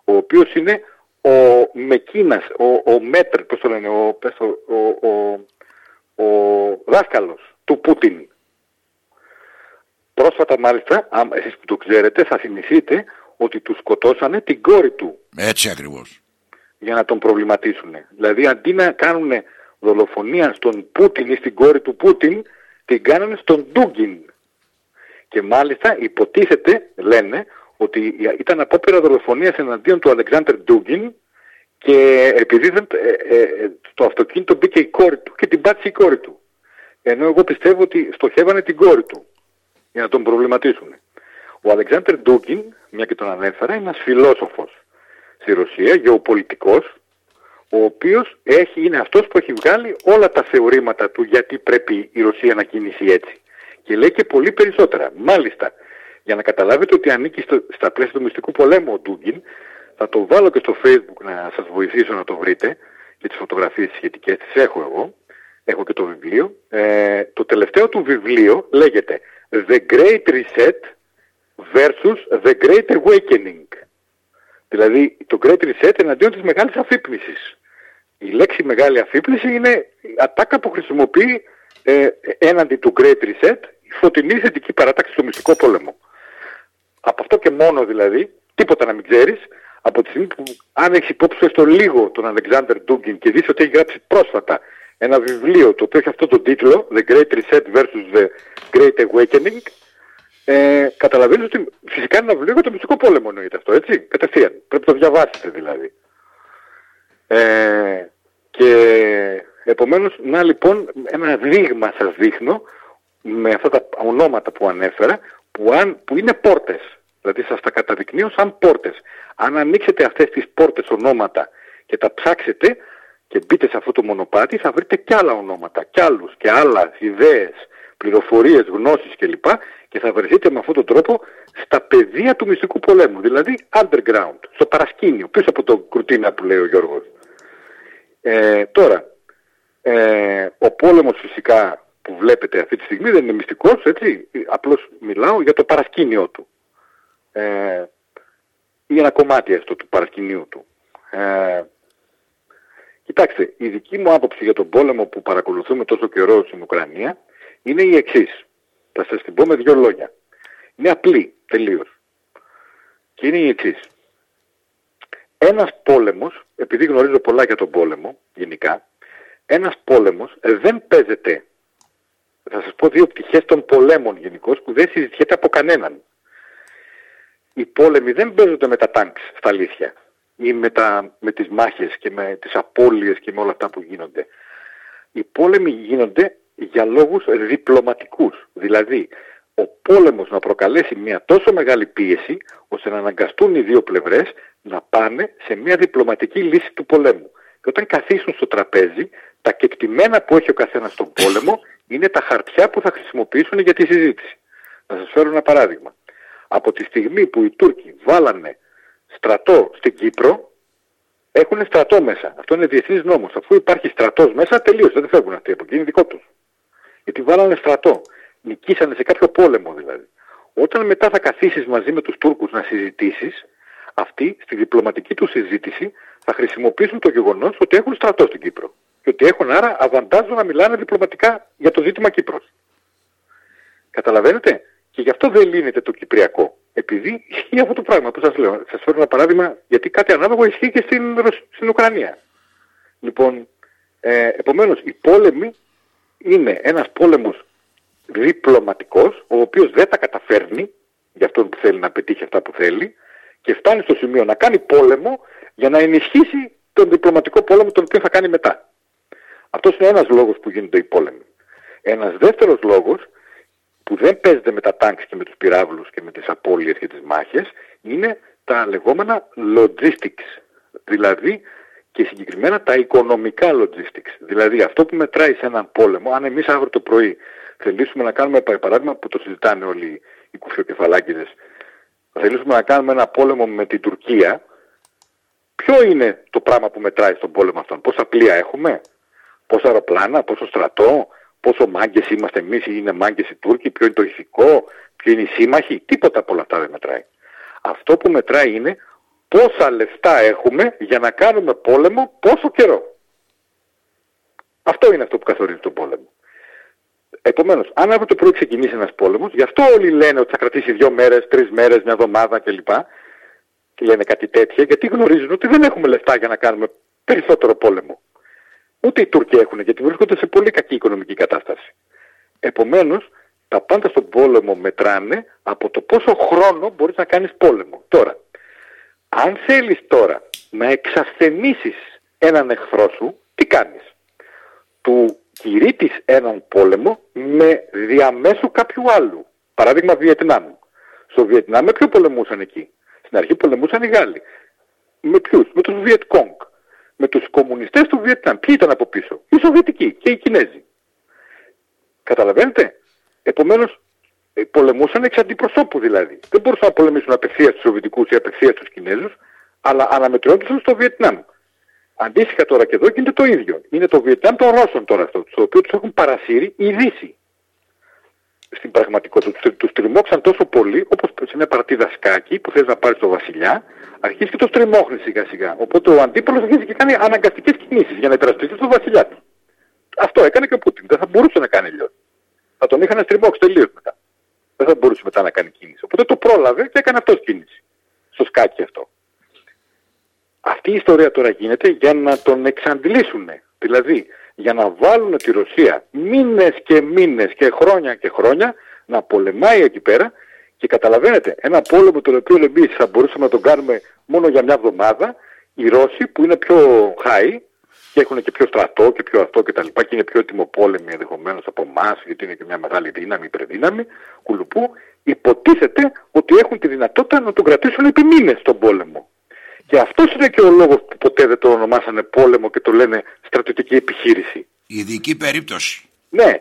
ο οποίος είναι ο Μεκίνας, ο, ο Μέτρ, πώς το λένε, ο, πες το, ο, ο, ο δάσκαλος του Πούτιν. Πρόσφατα μάλιστα, άμα εσείς που το ξέρετε, θα θυμηθείτε ότι του σκοτώσανε την κόρη του Έτσι ακριβώς. για να τον προβληματίσουν. Δηλαδή αντί να κάνουν δολοφονία στον Πούτιν ή στην κόρη του Πούτιν, την κάνανε στον Ντούγκιν. Και μάλιστα υποτίθεται, λένε, ότι ήταν απόπειρα δολοφονίας εναντίον του Αλεξάνδρ Ντούγκιν και επειδή δεν, ε, ε, ε, το αυτοκίνητο μπήκε η κόρη του και την πάτησε η κόρη του. Ενώ εγώ πιστεύω ότι στοχεύανε την κόρη του για να τον προβληματίσουν. Ο Αλεξάνδρ Ντούκιν, μια και τον ανέφερα, είναι ένας φιλόσοφος στη Ρωσία, γεωπολιτικός, ο οποίος έχει, είναι αυτός που έχει βγάλει όλα τα θεωρήματα του γιατί πρέπει η Ρωσία να κινήσει έτσι. Και λέει και πολύ περισσότερα. Μάλιστα, για να καταλάβετε ότι ανήκει στο, στα πλαίσια του μυστικού πολέμου ο Ντούγκιν, θα το βάλω και στο facebook να σας βοηθήσω να το βρείτε και τις φωτογραφίες σχετικές τις έχω εγώ, έχω και το βιβλίο. Ε, το τελευταίο του βιβλίο λέγεται The Great Reset versus The Great Awakening. Δηλαδή το Great Reset εναντίον της μεγάλης αφύπνισης. Η λέξη μεγάλη αφύπνιση είναι η ατάκα που χρησιμοποιεί ε, έναντι του Great Reset η φωτεινή θετική παράταξη στο μυστικό πόλεμο. Από αυτό και μόνο δηλαδή, τίποτα να μην ξέρεις, από τη στιγμή που αν έχεις υπόψη σου έστω λίγο τον Αλεξάνδρ Ντούγκιν και δεις ότι έχει γράψει πρόσφατα ένα βιβλίο το οποίο έχει αυτό τον τίτλο The Great Reset versus the Great Awakening ε, καταλαβαίνεις ότι φυσικά είναι ένα βιβλίο για το μυστικό πόλεμο εννοείται αυτό, έτσι, κατευθείαν. Πρέπει να το διαβάσετε δηλαδή. Ε, και επομένως, να λοιπόν, ένα δείγμα σας δείχνω με αυτά τα ονόματα που ανέφερα, που, αν, που είναι πόρτες. Δηλαδή σας τα καταδεικνύω σαν πόρτες. Αν ανοίξετε αυτές τις πόρτες ονόματα και τα ψάξετε και μπείτε σε αυτό το μονοπάτι, θα βρείτε και άλλα ονόματα, και άλλους, και άλλα ιδέες, πληροφορίες, γνώσεις κλπ. Και θα βρεθείτε με αυτόν τον τρόπο στα πεδία του μυστικού πολέμου, δηλαδή underground, στο παρασκήνιο, πίσω από το κουρτίνα που λέει ο Γιώργος. Ε, τώρα, ε, ο πόλεμος φυσικά που βλέπετε αυτή τη στιγμή δεν είναι μυστικός, έτσι, απλώς μιλάω για το παρασκήνιο του. Ε, ή ένα κομμάτι έστω του παρασκηνίου του. Ε, κοιτάξτε, η δική μου άποψη για τον πόλεμο που παρακολουθούμε τόσο καιρό στην Ουκρανία είναι η εξής. Θα σας την πω με δύο λόγια. Είναι απλή, τελείως. Και είναι η εξής. Ένας πόλεμος, επειδή γνωρίζω πολλά για τον πόλεμο, γενικά, ένας πόλεμος ε, δεν παίζεται, θα σας πω δύο πτυχές των πολέμων γενικώ που δεν συζητιέται από κανέναν. Οι πόλεμοι δεν παίζονται με τα τάγκς στα αλήθεια ή με, τα, με τις μάχες και με τις απώλειες και με όλα αυτά που γίνονται. Οι πόλεμοι γίνονται για λόγους διπλωματικούς. Δηλαδή, ο πόλεμος να προκαλέσει μια τόσο μεγάλη πίεση, ώστε να αναγκαστούν οι δύο πλευρές να πάνε σε μια διπλωματική λύση του πολέμου. Και όταν καθίσουν στο τραπέζι, τα κεκτημένα που έχει ο καθένας στον πόλεμο είναι τα χαρτιά που θα χρησιμοποιήσουν για τη συζήτηση. Να σας φέρω ένα παράδειγμα. Από τη στιγμή που οι Τούρκοι βάλανε στρατό στην Κύπρο, έχουν στρατό μέσα. Αυτό είναι διεθνής νόμος. Αφού υπάρχει στρατός μέσα, τελείωσε. Δεν φεύγουν αυτοί από εκεί, είναι δικό τους. Γιατί βάλανε στρατό. Νικήσανε σε κάποιο πόλεμο δηλαδή. Όταν μετά θα καθίσεις μαζί με τους Τούρκους να συζητήσεις, αυτοί στη διπλωματική τους συζήτηση θα χρησιμοποιήσουν το γεγονός ότι έχουν στρατό στην Κύπρο. Και ότι έχουν άρα αβαντάζω να μιλάνε διπλωματικά για το ζήτημα Κύπρος. Καταλαβαίνετε; Και γι' αυτό δεν λύνεται το Κυπριακό. Επειδή ισχύει αυτό το πράγμα που σας λέω. Σας φέρω ένα παράδειγμα γιατί κάτι ανάλογο ισχύει και στην, Ρωσ- στην Ουκρανία. Λοιπόν, ε, επομένως οι πόλεμοι είναι ένας πόλεμος διπλωματικός, ο οποίος δεν τα καταφέρνει για αυτόν που θέλει να πετύχει αυτά που θέλει και φτάνει στο σημείο να κάνει πόλεμο για να ενισχύσει τον διπλωματικό πόλεμο τον οποίο θα κάνει μετά. Αυτός είναι ένας λόγος που γίνονται οι πόλεμοι. Ένας δεύτερος λόγος που δεν παίζεται με τα τάγκς και με τους πυράβλους και με τις απώλειες και τις μάχες είναι τα λεγόμενα logistics. Δηλαδή και συγκεκριμένα τα οικονομικά logistics. Δηλαδή αυτό που μετράει σε έναν πόλεμο, αν εμείς αύριο το πρωί θελήσουμε να κάνουμε πα- παράδειγμα που το συζητάνε όλοι οι κουφιοκεφαλάκιδες, θελήσουμε να κάνουμε ένα πόλεμο με την Τουρκία, ποιο είναι το πράγμα που μετράει στον πόλεμο αυτόν, πόσα πλοία έχουμε, πόσα αεροπλάνα, πόσο στρατό, πόσο μάγκες είμαστε εμείς ή είναι μάγκες οι Τούρκοι, ποιο είναι το ηθικό, ποιο είναι οι σύμμαχοι, τίποτα από όλα αυτά δεν μετράει. Αυτό που μετράει είναι πόσα λεφτά έχουμε για να κάνουμε πόλεμο πόσο καιρό. Αυτό είναι αυτό που καθορίζει τον πόλεμο. Επομένως, αν αύριο το πρωί ξεκινήσει ένας πόλεμος, γι' αυτό όλοι λένε ότι θα κρατήσει δύο μέρες, τρεις μέρες, μια εβδομάδα κλπ. Και λένε κάτι τέτοια, γιατί γνωρίζουν ότι δεν έχουμε λεφτά για να κάνουμε περισσότερο πόλεμο. Ούτε οι Τούρκοι έχουν, γιατί βρίσκονται σε πολύ κακή οικονομική κατάσταση. Επομένως, τα πάντα στον πόλεμο μετράνε από το πόσο χρόνο μπορείς να κάνεις πόλεμο. Τώρα, αν θέλεις τώρα να εξασθενήσεις έναν εχθρό σου, τι κάνεις; Του κηρύττεις έναν πόλεμο με διαμέσου κάποιου άλλου. Παράδειγμα Βιετνάμ. Στο Βιετνάμ με ποιο πολεμούσαν εκεί; Στην αρχή πολεμούσαν οι Γάλλοι. Με ποιους; Με τους Βιετκόγκ. Με τους κομμουνιστές του Βιετνάμ. Ποιοι ήταν από πίσω; Οι Σοβιετικοί και οι Κινέζοι. Καταλαβαίνετε; Επομένως ε, πολεμούσαν εξ αντιπροσώπου δηλαδή. Δεν μπορούσαν να πολεμήσουν απευθείας τους Σοβιετικούς ή απευθείας τους Κινέζους, αλλά αναμετριόντουσαν στο Βιετνάμ. Αντίστοιχα τώρα και εδώ γίνεται το ίδιο. Είναι το Βιετνάμ των Ρώσων τώρα αυτό, στο οποίο τους έχουν παρασύρει η Δύση. Στην πραγματικότητα τους, τους τριμώξαν τόσο πολύ, όπως σε μια παρτίδα σκάκι που θες να πάρεις το βασιλιά, αρχίζει και το στριμώχνεις σιγά σιγά. Οπότε ο αντίπαλος αρχίζει και κάνει αναγκαστικές κινήσεις για να υπερασπιστεί τον βασιλιά του. Αυτό έκανε και ο Πούτιν. Δεν θα μπορούσε να κάνει αλλιώς. Θα τον είχαν στριμώξει τελείως μετά. Δεν θα μπορούσε μετά να κάνει κίνηση. Οπότε το πρόλαβε και έκανε αυτός κίνηση. Στο σκάκι αυτό. Αυτή η ιστορία τώρα γίνεται για να τον εξαντλήσουν. Δηλαδή για να βάλουν τη Ρωσία μήνες και μήνες και χρόνια και χρόνια να πολεμάει εκεί πέρα και καταλαβαίνετε ένα πόλεμο τον οποίο εμείς θα μπορούσαμε να τον κάνουμε μόνο για μια εβδομάδα οι Ρώσοι που είναι πιο high και έχουν και πιο στρατό και πιο αυτό και τα λοιπά και είναι πιο έτοιμοπόλεμοι ενδεχομένως από εμάς γιατί είναι και μια μεγάλη δύναμη, υπερδύναμη, κουλουπού, υποτίθεται ότι έχουν τη δυνατότητα να τον κρατήσουν επί μήνες τον πόλεμο. Και αυτός είναι και ο λόγος που ποτέ δεν το ονομάσανε πόλεμο και το λένε στρατιωτική επιχείρηση. Ειδική περίπτωση. Ναι,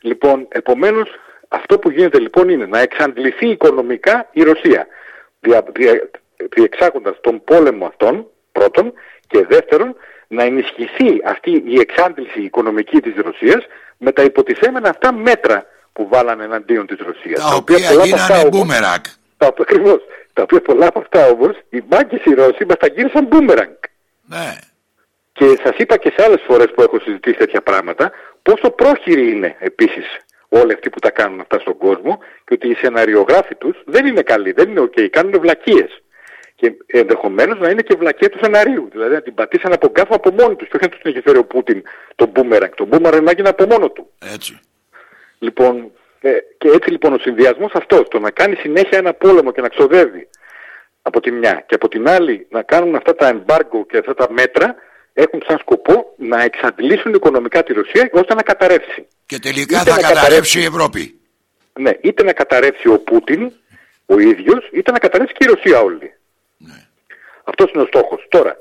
λοιπόν, επομένως αυτό που γίνεται λοιπόν είναι να εξαντληθεί οικονομικά η Ρωσία, δια, δια, διεξάγοντας τον πόλεμο αυτόν, πρώτον, και δεύτερον, να ενισχυθεί αυτή η εξάντληση οικονομική της Ρωσίας με τα υποτιθέμενα αυτά μέτρα που βάλανε εναντίον της Ρωσίας. Τα οποία πολλά από αυτά γίνανε όμως- μπούμερακ. Τα, ακριβώς, τα οποία πολλά από αυτά όμως οι μάγκες οι Ρώσοι μας τα γύρισαν μπούμεραγκ. Ναι. Και σας είπα και σε άλλες φορές που έχω συζητήσει τέτοια πράγματα πόσο πρόχειροι είναι επίσης όλοι αυτοί που τα κάνουν αυτά στον κόσμο και ότι οι σεναριογράφοι τους δεν είναι καλοί, δεν είναι ok, κάνουν βλακίες. Και ενδεχομένως να είναι και βλακία του σεναρίου. Δηλαδή να την πατήσαν από γκάφο από μόνοι τους. Και όχι να τους ενδιαφέρει ο Πούτιν τον μπούμεραγκ. Τον μπούμεραγκ να γίνει από μόνο του. Έτσι. Λοιπόν, ε, και έτσι λοιπόν ο συνδυασμός αυτός, το να κάνει συνέχεια ένα πόλεμο και να ξοδεύει από τη μια και από την άλλη να κάνουν αυτά τα embargo και αυτά τα μέτρα έχουν σαν σκοπό να εξαντλήσουν οικονομικά τη Ρωσία ώστε να καταρρεύσει. Και τελικά Είτε θα να καταρρεύσει η Ευρώπη. Ναι, είτε να καταρρεύσει ο Πούτιν ο ίδιος, είτε να καταρρεύσει και η Ρωσία όλη. Αυτός είναι ο στόχος. Τώρα,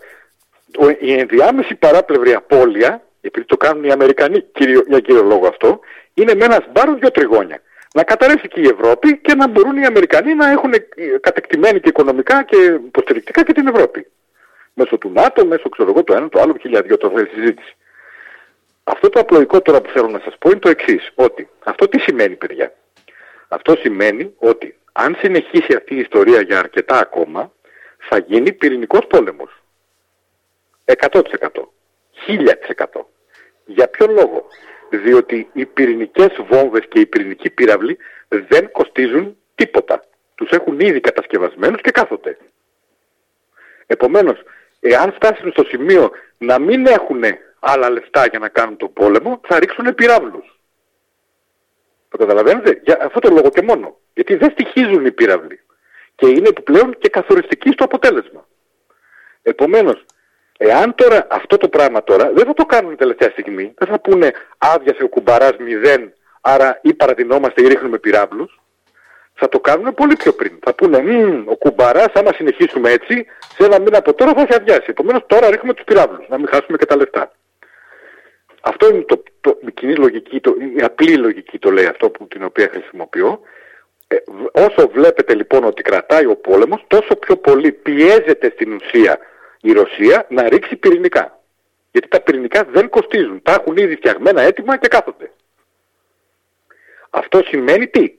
ο- η ενδιάμεση παράπλευρη απώλεια, επειδή το κάνουν οι Αμερικανοί κύριο, για κύριο λόγο αυτό, είναι με ένας σπάρο δύο τριγώνια. Να καταρρεύσει και η Ευρώπη και να μπορούν οι Αμερικανοί να έχουν ε, κατεκτημένη και οικονομικά και υποστηρικτικά και την Ευρώπη. Μέσω του ΝΑΤΟ, μέσω ξέρω εγώ το ένα, το άλλο, χιλιάδιο, το αυτή συζήτηση. Αυτό το απλοϊκό τώρα που θέλω να σας πω είναι το εξής, ότι αυτό τι σημαίνει παιδιά; Αυτό σημαίνει ότι αν συνεχίσει αυτή η ιστορία για αρκετά ακόμα, θα γίνει πυρηνικός πόλεμος. 100%. 1000%. Για ποιο λόγο; Διότι οι πυρηνικές βόμβες και οι πυρηνικοί πύραυλοι δεν κοστίζουν τίποτα. Τους έχουν ήδη κατασκευασμένους και κάθονται. Επομένως, εάν φτάσουν στο σημείο να μην έχουν άλλα λεφτά για να κάνουν τον πόλεμο, θα ρίξουν πυράβλους. Το καταλαβαίνετε, για αυτό το λόγο και μόνο. Γιατί δεν στοιχίζουν οι πύραυλοι. Και είναι επιπλέον και καθοριστικοί στο αποτέλεσμα. Επομένως, εάν τώρα αυτό το πράγμα τώρα δεν θα το κάνουν τελευταία στιγμή, δεν θα πούνε άδειασε ο κουμπαράς μηδέν, άρα ή παραδεινόμαστε ή ρίχνουμε πυράβλους, θα το κάνουν πολύ πιο πριν. Θα πούνε, «Μμμ, ο κουμπαράς άμα συνεχίσουμε έτσι, σε ένα μήνα από τώρα θα έχει αδειάσει. Επομένως τώρα ρίχνουμε τους πυράβλους, να μην χάσουμε και τα λεφτά. Αυτό είναι το, το, η κοινή λογική, το, η απλή λογική το λέει αυτό που, την οποία χρησιμοποιώ. Ε, β- όσο βλέπετε λοιπόν ότι κρατάει ο πόλεμος, τόσο πιο πολύ πιέζεται στην ουσία η Ρωσία να ρίξει πυρηνικά. Γιατί τα πυρηνικά δεν κοστίζουν. Τα έχουν ήδη φτιαγμένα έτοιμα και κάθονται. Αυτό σημαίνει τι;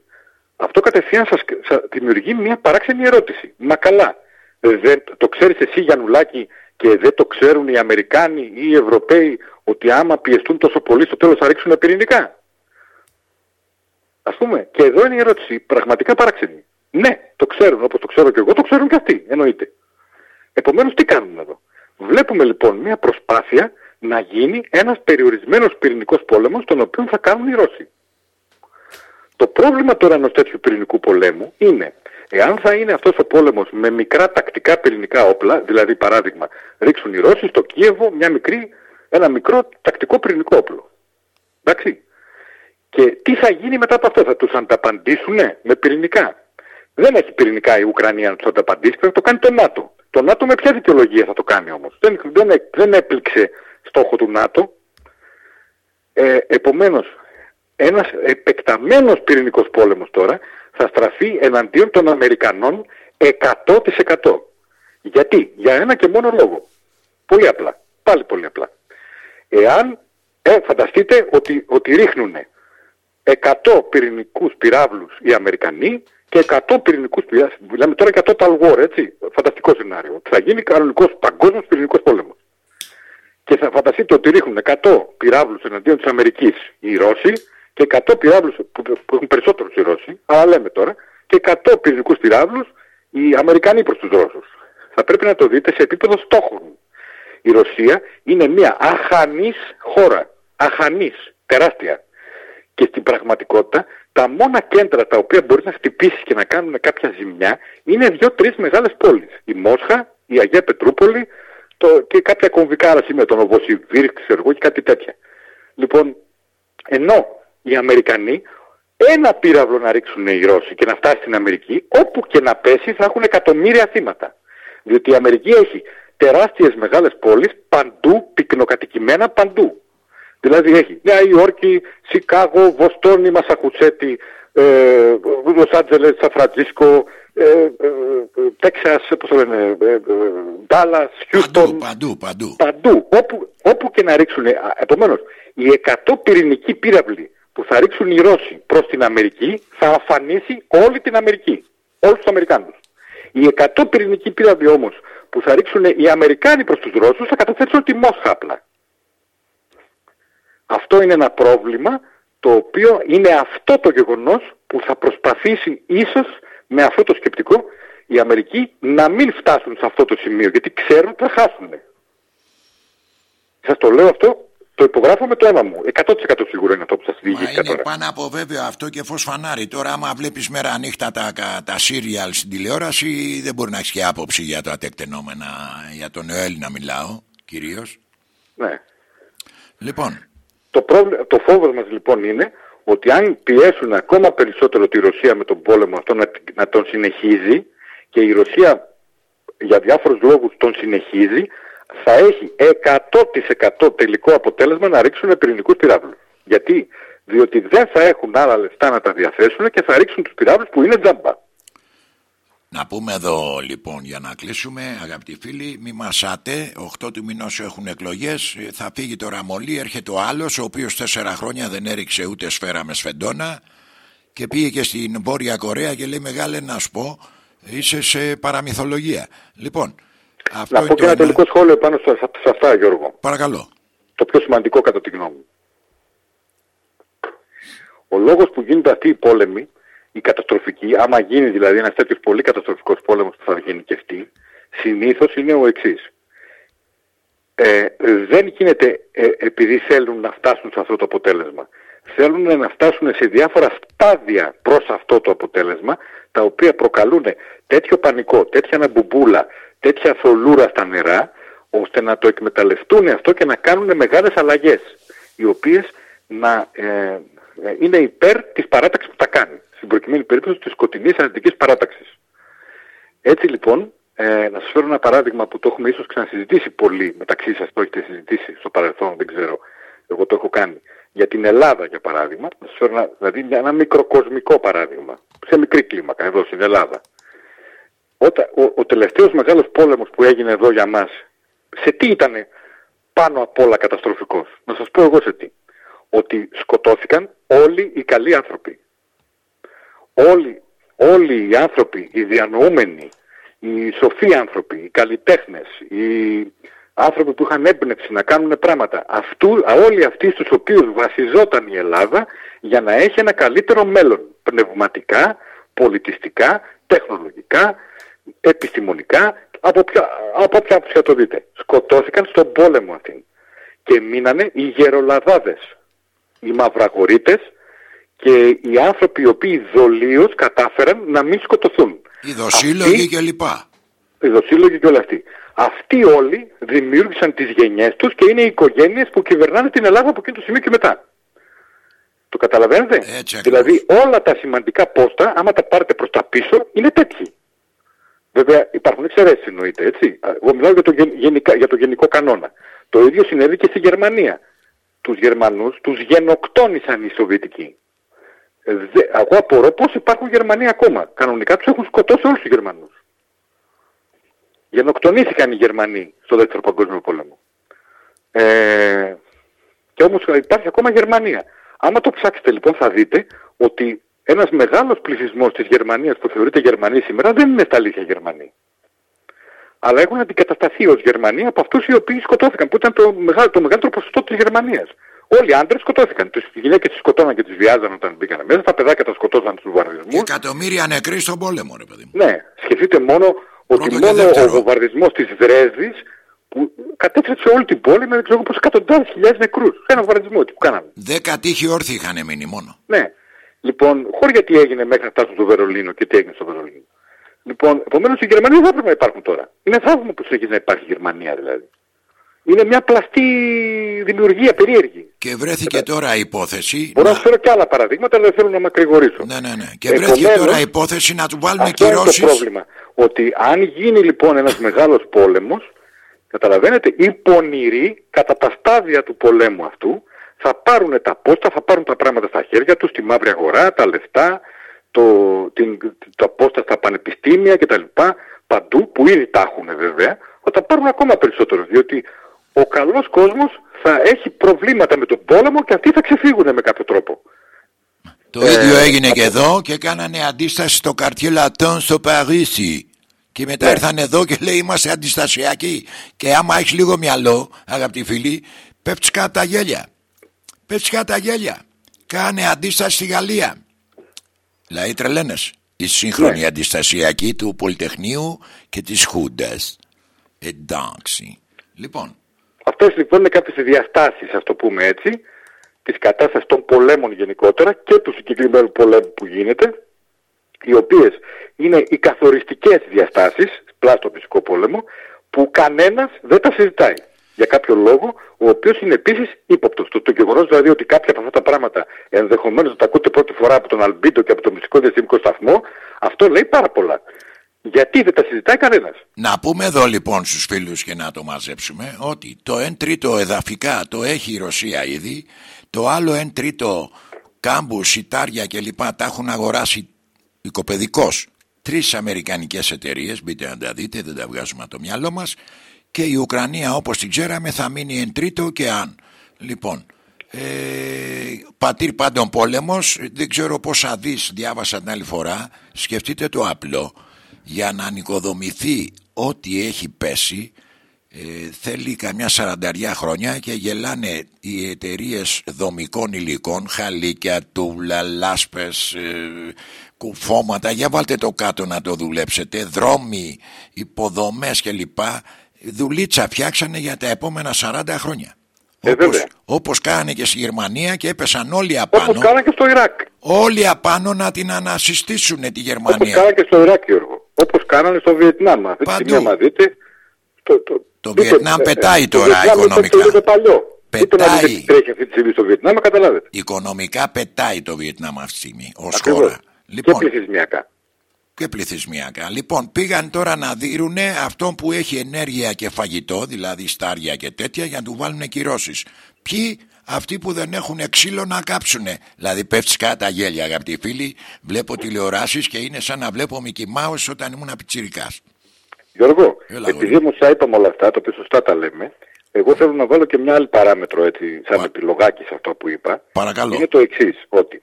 Αυτό κατευθείαν σας, σας δημιουργεί μια παράξενη ερώτηση. Μα καλά, δεν, το ξέρεις εσύ Γιαννουλάκη και δεν το ξέρουν οι Αμερικάνοι ή οι Ευρωπαίοι ότι άμα πιεστούν τόσο πολύ στο τέλος θα ρίξουν πυρηνικά; Ας πούμε, και εδώ είναι η ερώτηση πραγματικά παράξενη. Ναι, το ξέρουν όπως το ξέρω και εγώ, το ξέρουν και αυτοί, εννοείται. Επομένως τι κάνουν εδώ; Βλέπουμε λοιπόν μια προσπάθεια να γίνει ένας περιορισμένος πυρηνικός πόλεμος τον οποίο θα κάνουν οι Ρώσοι. Το πρόβλημα τώρα ενός τέτοιου πυρηνικού πολέμου είναι εάν θα είναι αυτός ο πόλεμος με μικρά τακτικά πυρηνικά όπλα, δηλαδή παράδειγμα ρίξουν οι Ρώσοι στο Κίεβο μια μικρή, ένα μικρό τακτικό πυρηνικό όπλο. Εντάξει. Και τι θα γίνει μετά από αυτό, θα τους ανταπαντήσουν με πυρηνικά; Δεν έχει πυρηνικά η Ουκρανία να τους ανταπαντήσει, πρέπει να το κάνει το ΝΑΤΟ. Το ΝΑΤΟ με ποια δικαιολογία θα το κάνει όμως; Δεν, δεν, έ- δεν έπληξε στόχο του ΝΑΤΟ. Ε, επομένως, ένας επεκταμένος πυρηνικός πόλεμος τώρα θα στραφεί εναντίον των Αμερικανών 100%. Γιατί, για ένα και μόνο λόγο. Πολύ απλά. Πάλι πολύ απλά. Εάν, ε, φανταστείτε ότι, ότι ρίχνουν 100 πυρηνικούς πυράβλους οι Αμερικανοί και 100 πυρηνικούς πυράβλους, μιλάμε τώρα για total war, έτσι, φανταστικό σενάριο. Θα γίνει κανονικός παγκόσμιος πυρηνικός πόλεμος. Και θα φανταστείτε ότι ρίχνουν 100 πυράβλους εναντίον της Αμερικής οι Ρώσοι και 100 πυράβλους που, που έχουν περισσότερους οι Ρώσοι, αλλά λέμε τώρα, και 100 πυρηνικούς πυράβλους οι Αμερικανοί προς τους Ρώσους. Θα πρέπει να το δείτε σε επίπεδο στόχων. Η Ρωσία είναι μια αχανής χώρα. Αχανής, τεράστια. Και στην πραγματικότητα τα μόνα κέντρα τα οποία μπορείς να χτυπήσεις και να κάνουν κάποια ζημιά είναι δύο-τρεις μεγάλες πόλεις. Η Μόσχα, η Αγία Πετρούπολη το, και κάποια κομβικά σημεία, τον Οβοσιβίρ, ξέρω εγώ και κάτι τέτοια. Λοιπόν, ενώ οι Αμερικανοί ένα πύραυλο να ρίξουν οι Ρώσοι και να φτάσει στην Αμερική, όπου και να πέσει θα έχουν εκατομμύρια θύματα. Διότι η Αμερική έχει τεράστιες μεγάλες πόλεις παντού, πυκνοκατοικημένα παντού. Δηλαδή έχει Νέα Υόρκη, Σικάγο, Βοστόνη, Μασαχουτσέτη, ε, Λος Άντζελες, Σαφραντζίσκο, ε, ε, ε, Τέξας, πώς το λένε, ε, ε, Ντάλλας, Χιούστον, Παντού, παντού. παντού, όπου, όπου και να ρίξουν. Επομένως, οι 100 πυρηνικοί πύραυλοι που θα ρίξουν οι Ρώσοι προς την Αμερική θα αφανίσει όλη την Αμερική. Όλους τους Αμερικάνους. Οι 100 πυρηνικοί πύραυλοι όμως που θα ρίξουν οι Αμερικάνοι προς τους Ρώσους θα καταθέσουν τη Μόσχα απλά. Αυτό είναι ένα πρόβλημα το οποίο είναι αυτό το γεγονός που θα προσπαθήσει ίσως με αυτό το σκεπτικό η Αμερική να μην φτάσουν σε αυτό το σημείο γιατί ξέρουν ότι θα χάσουν. Σας το λέω αυτό, το υπογράφω με το αίμα μου. 100% σίγουρο είναι αυτό που σας Μα διηγήθηκα είναι τώρα. πάνω από βέβαιο αυτό και φως φανάρι. Τώρα άμα βλέπεις μέρα νύχτα τα, κα- τα serial στην τηλεόραση δεν μπορεί να έχεις και άποψη για τα τεκτενόμενα, για τον Έλληνα μιλάω κυρίως. Ναι. Λοιπόν, Το, πρόβλημα, το φόβος μας λοιπόν είναι ότι αν πιέσουν ακόμα περισσότερο τη Ρωσία με τον πόλεμο αυτό να, να τον συνεχίζει και η Ρωσία για διάφορους λόγους τον συνεχίζει θα έχει 100% τελικό αποτέλεσμα να ρίξουν πυρηνικούς πυράβλους. Γιατί; Διότι δεν θα έχουν άλλα λεφτά να τα διαθέσουν και θα ρίξουν τους πυράβλους που είναι τζάμπα. Να πούμε εδώ λοιπόν για να κλείσουμε αγαπητοί φίλοι μη μασάτε 8 του μηνός έχουν εκλογές ε, θα φύγει το Ραμολί έρχεται ο άλλος ο οποίος τέσσερα χρόνια δεν έριξε ούτε σφαίρα με σφεντόνα και πήγε και στην Βόρεια Κορέα και λέει μεγάλε να σου πω είσαι σε παραμυθολογία λοιπόν αυτό Να είναι πω και το ένα ένα. τελικό σχόλιο πάνω σε σε αυτά Γιώργο. παρακαλώ το πιο σημαντικό κατά τη γνώμη μου. Ο λόγος που γίνονται αυτοί οι πόλεμοι η καταστροφική, άμα γίνει δηλαδή ένας τέτοιος πολύ καταστροφικός πόλεμος που θα γενικευτεί, συνήθως είναι ο εξής. Ε, δεν γίνεται ε, επειδή θέλουν να φτάσουν σε αυτό το αποτέλεσμα. Θέλουν να φτάσουν σε διάφορα στάδια προς αυτό το αποτέλεσμα, τα οποία προκαλούν τέτοιο πανικό, τέτοια αναμπουμπούλα, τέτοια θολούρα στα νερά, ώστε να το εκμεταλλευτούν αυτό και να κάνουν μεγάλες αλλαγές, οι οποίες να ε, ε, είναι υπέρ της παράταξης που τα κάνει. Στην προκειμένη περίπτωση της σκοτεινής αρνητικής παράταξης. Έτσι λοιπόν, ε, να σας φέρω ένα παράδειγμα που το έχουμε ίσως ξανασυζητήσει πολύ μεταξύ σας, το έχετε συζητήσει στο παρελθόν, δεν ξέρω, εγώ το έχω κάνει. Για την Ελλάδα για παράδειγμα, να σας φέρω ένα, δηλαδή μια- ένα μικροκοσμικό παράδειγμα, σε μικρή κλίμακα, εδώ στην Ελλάδα. Όταν, ο, ο τελευταίος μεγάλος πόλεμος που έγινε εδώ για μας, σε τι ήταν πάνω απ' όλα καταστροφικός; Να σας πω εγώ σε τι. Ότι σκοτώθηκαν όλοι οι καλοί άνθρωποι. Όλοι, όλοι οι άνθρωποι, οι διανοούμενοι, οι σοφοί άνθρωποι, οι καλλιτέχνες, οι άνθρωποι που είχαν έμπνευση να κάνουν πράγματα, αυτού, α, όλοι αυτοί στους οποίους βασιζόταν η Ελλάδα για να έχει ένα καλύτερο μέλλον, πνευματικά, πολιτιστικά, τεχνολογικά, επιστημονικά, από ποια, από ποια άποψη το δείτε. Σκοτώθηκαν στον πόλεμο αυτήν και μείνανε οι γερολαδάδες, οι μαυραγορείτες και οι άνθρωποι οι οποίοι δολίως κατάφεραν να μην σκοτωθούν. Οι δοσύλλογοι και λοιπά. Οι δοσύλλογοι και όλα αυτοί. Αυτοί όλοι δημιούργησαν τις γενιές τους και είναι οι οικογένειες που κυβερνάνε την Ελλάδα από εκείνο το σημείο και μετά. Το καταλαβαίνετε; Έτσι ακριβώς. δηλαδή όλα τα σημαντικά πόστα, άμα τα πάρετε προς τα πίσω, είναι τέτοιοι. Βέβαια υπάρχουν εξαιρέσεις εννοείται, έτσι. Α, Εγώ μιλάω για το, γεν- γενικά, για το γενικό κανόνα. Το ίδιο συνέβη και στη Γερμανία. Τους Γερμανούς τους γενοκτόνησαν οι Σοβιετικοί. Ε, δε- εγώ απορώ πώς υπάρχουν Γερμανοί ακόμα. Κανονικά τους έχουν σκοτώσει όλους τους Γερμανούς. Γενοκτονήθηκαν οι Γερμανοί στο δεύτερο παγκόσμιο πόλεμο. Ε, και όμως υπάρχει ακόμα Γερμανία. Άμα το ψάξετε λοιπόν θα δείτε ότι ένας μεγάλος πληθυσμός της Γερμανίας που θεωρείται Γερμανοί σήμερα δεν είναι στα αλήθεια Γερμανοί. Αλλά έχουν αντικατασταθεί ως Γερμανοί από αυτούς οι οποίοι σκοτώθηκαν, που ήταν το, μεγάλο, το μεγαλύτερο ποσοστό της Γερμανίας. Όλοι οι άντρες σκοτώθηκαν. Τις γυναίκες τις σκοτώναν και τις βιάζαν όταν μπήκαν μέσα. Τα παιδάκια τα σκοτώσαν στους βαρδισμούς. Εκατομμύρια νεκροί στον πόλεμο, ρε παιδί μου. Ναι, σκεφτείτε μόνο ότι Πρώτο και μόνο ο δεύτερο. βομβαρδισμός της Δρέσδης που κατέστρεψε όλη την πόλη με δεν ξέρω πόσους εκατοντάδες χιλιάδες νεκρούς. Ένα βομβαρδισμό εκεί που κάναμε. Δέκα τείχοι όρθιοι είχαν μείνει μόνο. Ναι. Λοιπόν, χώρια τι έγινε μέχρι να φτάσουν στο Βερολίνο και τι έγινε στο Βερολίνο. Λοιπόν, επομένως οι Γερμανοί δεν θα πρέπει να υπάρχουν τώρα. Είναι θαύμα που συνεχίζει να υπάρχει η Γερμανία δηλαδή. Είναι μια πλαστή δημιουργία περίεργη. Και βρέθηκε τώρα η υπόθεση. Μπορώ να σας φέρω και άλλα παραδείγματα, αλλά δεν θέλω να μακρηγορήσω. Ναι, ναι, ναι. Και βρέθηκε Επομένως, τώρα η υπόθεση να του βάλουμε Αυτό είναι το κυρώσεις. πρόβλημα. Ότι αν γίνει λοιπόν ένας μεγάλος πόλεμος, καταλαβαίνετε, οι πονηροί κατά τα στάδια του πολέμου αυτού θα πάρουν τα πόστα, θα πάρουν τα πράγματα στα χέρια τους, τη μαύρη αγορά, τα λεφτά, το, την, τα πόστα στα πανεπιστήμια κτλ. Παντού, που ήδη τα έχουν βέβαια, θα τα πάρουν ακόμα περισσότερο. Διότι ο καλός κόσμος θα έχει προβλήματα με τον πόλεμο και αυτοί θα ξεφύγουν με κάποιο τρόπο. Το ίδιο έγινε και εδώ και κάνανε αντίσταση στο καρτιέ Λατών στο Παρίσι. Και μετά Ναι. ήρθαν εδώ και λέει είμαστε αντιστασιακοί. Και άμα έχεις λίγο μυαλό, αγαπητοί φίλοι, πέφτεις κάτω τα γέλια. Πέφτεις κάτω τα γέλια. Κάνε αντίσταση στη Γαλλία. Δηλαδή τρελαίνες. Η σύγχρονη Ναι. αντιστασιακή του Πολυτεχνείου και της Χούντας. Εντάξει. Λοιπόν, Αυτές λοιπόν είναι κάποιες διαστάσεις, ας το πούμε έτσι, της κατάστασης των πολέμων γενικότερα και του συγκεκριμένου πολέμου που γίνεται, οι οποίες είναι οι καθοριστικές διαστάσεις, πλάς στο φυσικό πόλεμο, που κανένας δεν τα συζητάει. Για κάποιο λόγο, ο οποίος είναι επίσης ύποπτος. Το, το γεγονός δηλαδή ότι κάποια από αυτά τα πράγματα ενδεχομένως να τα ακούτε πρώτη φορά από τον Αλμπίντο και από το μυστικό διαστημικό σταθμό, αυτό λέει πάρα πολλά. Γιατί δεν τα συζητάει κανένας. Να πούμε εδώ λοιπόν στους φίλους και να το μαζέψουμε ότι το 1 τρίτο εδαφικά το έχει η Ρωσία ήδη, το άλλο 1 τρίτο κάμπου, σιτάρια κλπ. τα έχουν αγοράσει οικοπαιδικός τρεις αμερικανικές εταιρείες, μπείτε να τα δείτε, δεν τα βγάζουμε από το μυαλό μας και η Ουκρανία όπως την ξέραμε θα μείνει εν τρίτο και αν. Λοιπόν, ε, πατήρ πάντων πόλεμος, δεν ξέρω πόσα δις διάβασα την άλλη φορά, σκεφτείτε το απλό, για να ανοικοδομηθεί ό,τι έχει πέσει ε, θέλει καμιά σαρανταριά χρόνια και γελάνε οι εταιρείες δομικών υλικών, χαλίκια, τούβλα, λάσπες, ε, κουφώματα. Για βάλτε το κάτω να το δουλέψετε. Δρόμοι, υποδομές κλπ. Δουλίτσα φτιάξανε για τα επόμενα 40 χρόνια. Ε, όπως, βέβαια. όπως κάνανε και στη Γερμανία και έπεσαν όλοι απάνω. Όπως κάνανε και στο Ιράκ. Όλοι απάνω να την ανασυστήσουν τη Όπως Γερμανία. κάνανε και στο Ιράκ, Γιώργο. Όπως κάνανε στο Βιετνάμ. Αυτή τη Παντού. στιγμή, άμα δείτε, το, το, Το δείτε, Βιετνάμ ε, πετάει ε, τώρα το Βιετνάμ οικονομικά. Είναι το παλιό. Δείτε να δείτε Πετάει. τι τρέχει αυτή τη στιγμή στο Βιετνάμ, καταλάβετε. Οικονομικά πετάει το Βιετνάμ αυτή τη στιγμή ως Ακριβώς. χώρα. Λοιπόν, Και πληθυσμιακά. και πληθυσμιακά. Λοιπόν, πήγαν τώρα να δίνουνε αυτόν που έχει ενέργεια και φαγητό, δηλαδή στάρια και τέτοια, για να του βάλουν κυρώσεις. Ποιοι αυτοί που δεν έχουν ξύλο να κάψουνε. Δηλαδή, πέφτεις κάτω τα γέλια, αγαπητοί φίλοι. Βλέπω τηλεοράσεις και είναι σαν να βλέπω Μικη Mouse όταν ήμουν πιτσυρικά. Γιώργο, Έλα, επειδή όμως τα είπαμε όλα αυτά, το οποίο σωστά τα λέμε, εγώ θέλω να βάλω και μια άλλη παράμετρο έτσι, σαν Πα- επιλογάκι σε αυτό που είπα. Παρακαλώ. Είναι το εξής, ότι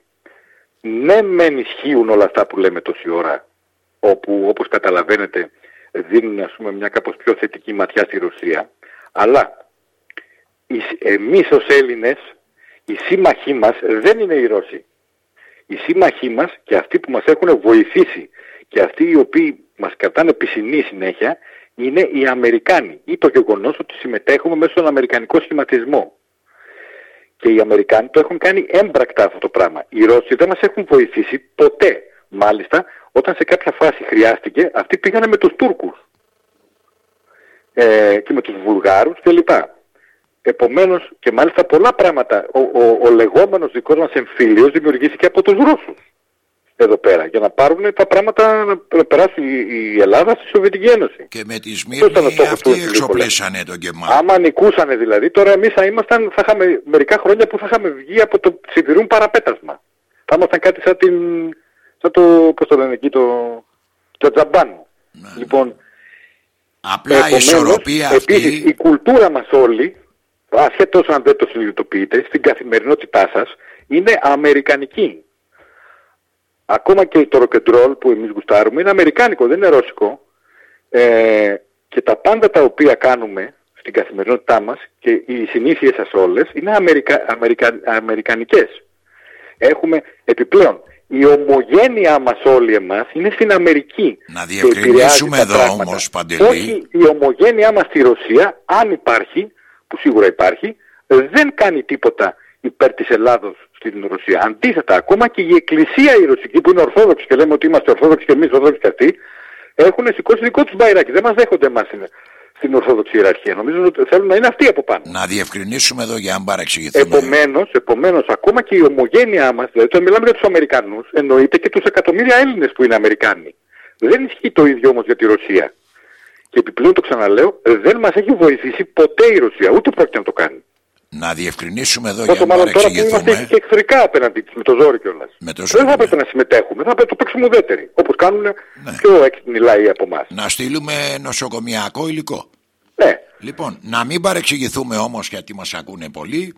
ναι μεν ισχύουν όλα αυτά που λέμε τόση ώρα, όπου όπως καταλαβαίνετε δίνουν ας πούμε μια κάπως πιο θετική ματιά στη Ρωσία, αλλά οι- εμείς ως Έλληνες, οι σύμμαχοί μας δεν είναι οι Ρώσοι. Οι σύμμαχοί μας και αυτοί που μας έχουν βοηθήσει και αυτοί οι οποίοι μας κρατάνε πισινή συνέχεια είναι οι Αμερικάνοι ή το γεγονός ότι συμμετέχουμε μέσα στον Αμερικανικό σχηματισμό. Και οι Αμερικάνοι το έχουν κάνει έμπρακτα αυτό το πράγμα. Οι Ρώσοι δεν μας έχουν βοηθήσει ποτέ. Μάλιστα, όταν σε κάποια φάση χρειάστηκε, αυτοί πήγανε με τους Τούρκους ε, και με τους Βουλγάρους κλπ. Επομένως και μάλιστα πολλά πράγματα, ο, ο, ο λεγόμενος δικός μας εμφύλιος δημιουργήθηκε από τους Ρώσους εδώ πέρα για να πάρουν τα πράγματα να να περάσει η, η Ελλάδα στη Σοβιετική Ένωση. Και με τη ήταν ο Σμύρνη στόχος αυτοί του Ελληνικού εξοπλίσανε τον Κεμάλ. Άμα νικούσανε δηλαδή, τώρα εμείς θα ήμασταν, θα είχαμε μερικά χρόνια που θα είχαμε βγει από το σιδηρούν παραπέτασμα. Θα ήμασταν κάτι σαν την, σαν το, πώς το λένε εκεί, το, το τζαμπάν. Λοιπόν, Απλά η Επομένως, ισορροπία Επίσης, αυτή η κουλτούρα μας όλοι, ασχέτως αν δεν το συνειδητοποιείτε, στην καθημερινότητά σας, είναι αμερικανική. Ακόμα και το rock'n'roll που εμείς γουστάρουμε είναι αμερικάνικο, δεν είναι ρώσικο. Ε, και τα πάντα τα οποία κάνουμε στην καθημερινότητά μας και οι συνήθειες σας όλες είναι αμερικα, αμερικα, αμερικανικές. Έχουμε επιπλέον η ομογένειά μας όλοι εμάς είναι στην Αμερική. Να και διευκρινίσουμε επηρεάζει τα εδώ πράγματα. όμως, Παντελή. Όχι η ομογένειά μας στη Ρωσία, αν υπάρχει, που σίγουρα υπάρχει, δεν κάνει τίποτα υπέρ της Ελλάδος στην Ρωσία. Αντίθετα, ακόμα και η Εκκλησία η Ρωσική που είναι Ορθόδοξη και λέμε ότι είμαστε Ορθόδοξοι και εμείς Ορθόδοξοι και αυτοί, έχουν σηκώσει δικό τους μπαϊράκι. Δεν μας δέχονται εμάς στην, στην Ορθόδοξη ιεραρχία. Νομίζω ότι θέλουν να είναι αυτοί από πάνω. να διευκρινίσουμε εδώ για να παρεξηγηθούμε. Επομένως, επομένως, ακόμα και η ομογένειά μας, δηλαδή όταν μιλάμε για τους Αμερικανούς, εννοείται και τους εκατομμύρια Έλληνες που είναι Αμερικάνοι. Δεν ισχύει το ίδιο όμως για τη Ρωσία. Και επιπλέον το ξαναλέω, δεν μας έχει βοηθήσει ποτέ η Ρωσία, ούτε πρόκειται να το κάνει. Να διευκρινίσουμε εδώ για Πόσο να μάλλον τώρα που είμαστε παρεξηγηθούμε. και εχθρικά απέναντι της, με το ζόρι κιόλας. Με το δεν ζόρι, θα ναι. πρέπει να συμμετέχουμε, θα πρέπει να το παίξουμε ουδέτεροι, όπως κάνουν πιο έξυπνοι λαοί από εμάς. Να στείλουμε νοσοκομιακό υλικό. Ναι, Λοιπόν, να μην παρεξηγηθούμε όμως γιατί μας ακούνε πολλοί.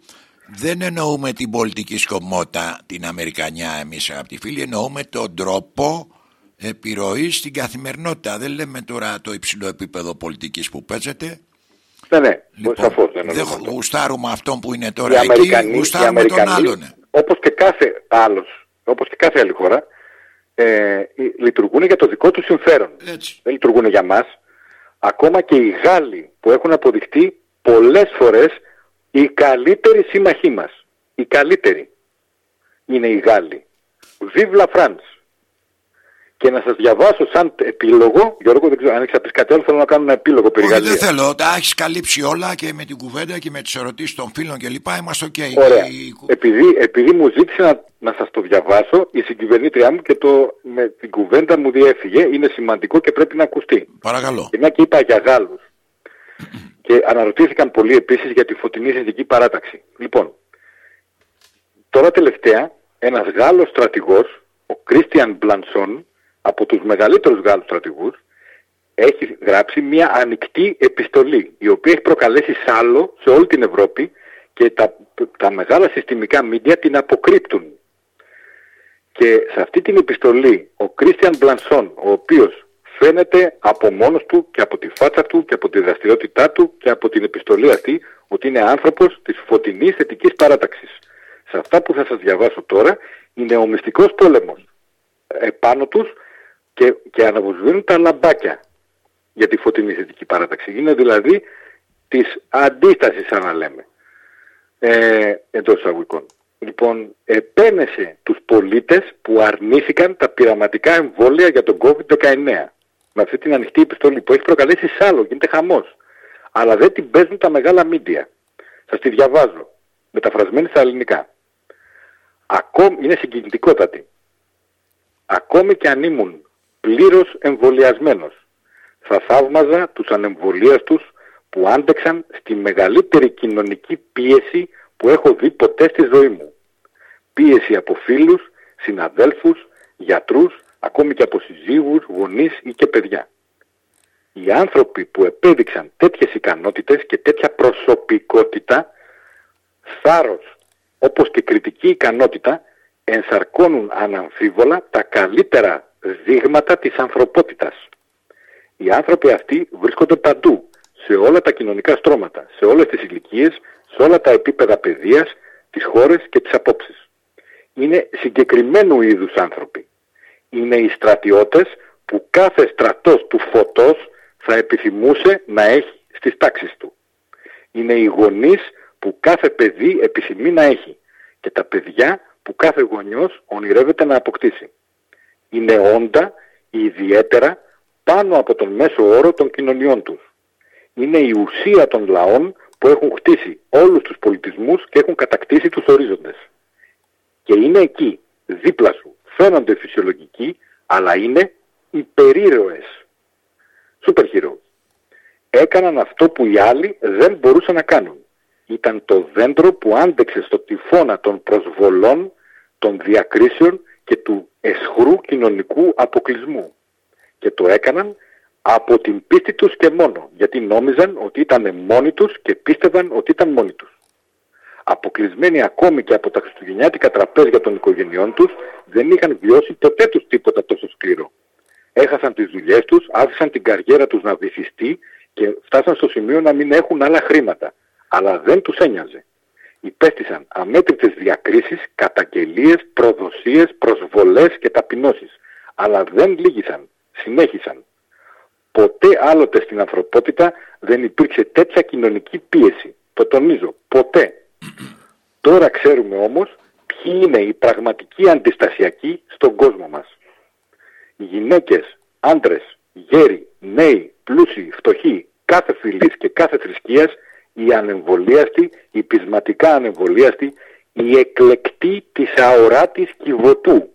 Δεν εννοούμε την πολιτική σκοπιμότητα, την Αμερικανιά εμείς αγαπητοί φίλοι. Εννοούμε τον τρόπο επιρροής στην καθημερινότητα. Δεν λέμε τώρα το υψηλό επίπεδο πολιτικής που παίζεται. ναι, ναι, Λοιπόν, σαφώς δεν δεν εννοούμε αυτό. γουστάρουμε αυτόν που είναι οι τώρα εκεί, Αμερικανοί, οι γουστάρουμε τον Αμερικανοί, άλλον. όπως και κάθε άλλος, όπως και κάθε άλλη χώρα, ε, λειτουργούν για το δικό τους συμφέρον. Έτσι. Δεν λειτουργούν για μας. Ακόμα και οι Γάλλοι που έχουν αποδειχτεί πολλές φορές οι καλύτεροι σύμμαχοί μας. Οι καλύτεροι είναι οι Γάλλοι. Vive la France. Και να σας διαβάσω σαν επίλογο, Γιώργο, δεν ξέρω αν έχεις να πεις κάτι άλλο, θέλω να κάνω ένα επίλογο περί Όχι, δεν Γαλλίας. θέλω. Τα έχεις καλύψει όλα και με την κουβέντα και με τις ερωτήσεις των φίλων κλπ. Είμαστε οκ. Ωραία. Η- Επειδή, επειδή μου ζήτησε να, να σας το διαβάσω, η συγκυβερνήτριά μου και το, με την κουβέντα μου διέφυγε, είναι σημαντικό και πρέπει να ακουστεί. Παρακαλώ. Και μια και είπα για Γάλλους. και αναρωτήθηκαν πολλοί επίσης για τη φωτεινή θετική παράταξη. Λοιπόν, τώρα τελευταία ένας Γάλλος στρατηγός, ο Κρίστιαν Μπλανσόν, από τους μεγαλύτερους Γάλλους στρατηγούς, έχει γράψει μια ανοιχτή επιστολή, η οποία έχει προκαλέσει σάλο σε όλη την Ευρώπη και τα, τα μεγάλα συστημικά μίντια την αποκρύπτουν. Και σε αυτή την επιστολή ο Κρίστιαν Μπλανσόν, ο οποίος φαίνεται από μόνος του και από τη φάτσα του και από τη δραστηριότητά του και από την επιστολή αυτή ότι είναι άνθρωπος της φωτεινής θετικής παράταξης. Σε αυτά που θα σας διαβάσω τώρα είναι ο μυστικός πόλεμος επάνω τους και, και αναβοσβήνουν τα λαμπάκια για τη φωτεινή θετική παράταξη. Είναι δηλαδή της αντίστασης σαν να λέμε ε, εντός εισαγωγικών. Λοιπόν, επένεσε τους πολίτες που αρνήθηκαν τα πειραματικά εμβόλια για τον COVID-19. Με αυτή την ανοιχτή επιστολή που έχει προκαλέσει σάλο, γίνεται χαμός. Αλλά δεν την παίζουν τα μεγάλα μίντια. Σας τη διαβάζω, μεταφρασμένη στα ελληνικά. Ακόμη, είναι συγκινητικότατη. Ακόμη και αν ήμουν πλήρως εμβολιασμένος, θα θαύμαζα τους ανεμβολίαστους που άντεξαν στη μεγαλύτερη κοινωνική πίεση που έχω δει ποτέ στη ζωή μου. Πίεση από φίλους, συναδέλφους, γιατρούς, ακόμη και από συζύγους, γονείς ή και παιδιά. Οι άνθρωποι που επέδειξαν τέτοιες ικανότητες και τέτοια προσωπικότητα, θάρρος όπως και κριτική ικανότητα, ενσαρκώνουν αναμφίβολα τα καλύτερα δείγματα της ανθρωπότητας. Οι άνθρωποι αυτοί βρίσκονται παντού, σε όλα τα κοινωνικά στρώματα, σε όλες τις ηλικίες, σε όλα τα επίπεδα παιδείας, τις χώρες και τις απόψεις. Είναι συγκεκριμένου είδους άνθρωποι. Είναι οι στρατιώτες που κάθε στρατός του φωτός θα επιθυμούσε να έχει στις τάξεις του. Είναι οι γονείς που κάθε παιδί επιθυμεί να έχει και τα παιδιά που κάθε γονιός ονειρεύεται να αποκτήσει. Είναι όντα ιδιαίτερα πάνω από τον μέσο όρο των κοινωνιών τους. Είναι η ουσία των λαών που έχουν χτίσει όλους τους πολιτισμούς και έχουν κατακτήσει τους ορίζοντες. Και είναι εκεί, δίπλα σου, φαίνονται φυσιολογικοί, αλλά είναι υπερήρωες. Σούπερ heroes. Έκαναν αυτό που οι άλλοι δεν μπορούσαν να κάνουν. Ήταν το δέντρο που άντεξε στο τυφώνα των προσβολών, των διακρίσεων και του εσχρού κοινωνικού αποκλεισμού. Και το έκαναν από την πίστη τους και μόνο, γιατί νόμιζαν ότι ήταν μόνοι τους και πίστευαν ότι ήταν μόνοι τους. Αποκλεισμένοι ακόμη και από τα χριστουγεννιάτικα τραπέζια των οικογενειών τους, δεν είχαν βιώσει ποτέ τους τίποτα τόσο σκληρό. Έχασαν τις δουλειές τους, άφησαν την καριέρα τους να βυθιστεί και φτάσαν στο σημείο να μην έχουν άλλα χρήματα. Αλλά δεν τους ένοιαζε. Υπέστησαν αμέτρητες διακρίσεις, καταγγελίες, προδοσίες, προσβολές και ταπεινώσεις. Αλλά δεν λύγησαν. Συνέχισαν. Ποτέ άλλοτε στην ανθρωπότητα δεν υπήρξε τέτοια κοινωνική πίεση. Το τονίζω. Ποτέ. Τώρα ξέρουμε όμως ποιοι είναι οι πραγματικοί αντιστασιακοί στον κόσμο μας. Οι γυναίκες, άντρες, γέροι, νέοι, πλούσιοι, φτωχοί, κάθε φυλής και κάθε θρησκείας, οι ανεμβολίαστοι, οι πεισματικά ανεμβολίαστοι, οι εκλεκτοί της αοράτης κυβωτού,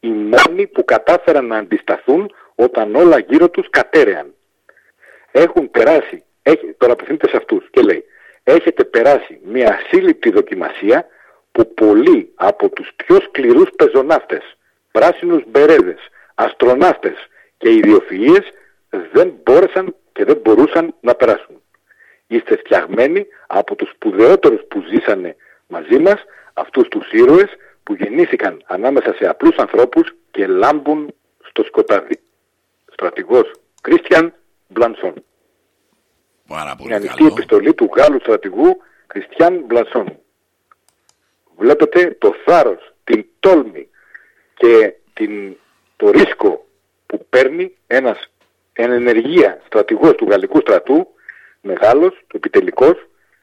οι μόνοι που κατάφεραν να αντισταθούν όταν όλα γύρω τους κατέρεαν. Έχουν περάσει, έχει, τώρα απευθύνεται σε αυτούς και λέει, έχετε περάσει μια ασύλληπτη δοκιμασία που πολλοί από τους πιο σκληρούς πεζοναύτες, πράσινους μπερέδες, αστροναύτες και ιδιοφυΐες δεν μπόρεσαν και δεν μπορούσαν να περάσουν. Είστε φτιαγμένοι από τους σπουδαιότερους που ζήσανε μαζί μας, αυτούς τους ήρωες που γεννήθηκαν ανάμεσα σε απλούς ανθρώπους και λάμπουν στο σκοτάδι. Στρατηγός Κρίστιαν Μπλανσόν. Πάρα πολύ Μια ανοιχτή καλό. επιστολή του Γάλλου στρατηγού Κριστιαν Μπλανσόν. Βλέπετε το θάρρος, την τόλμη και την, το ρίσκο που παίρνει ένας εν ενεργεία στρατηγός του γαλλικού στρατού, μεγάλος, επιτελικός,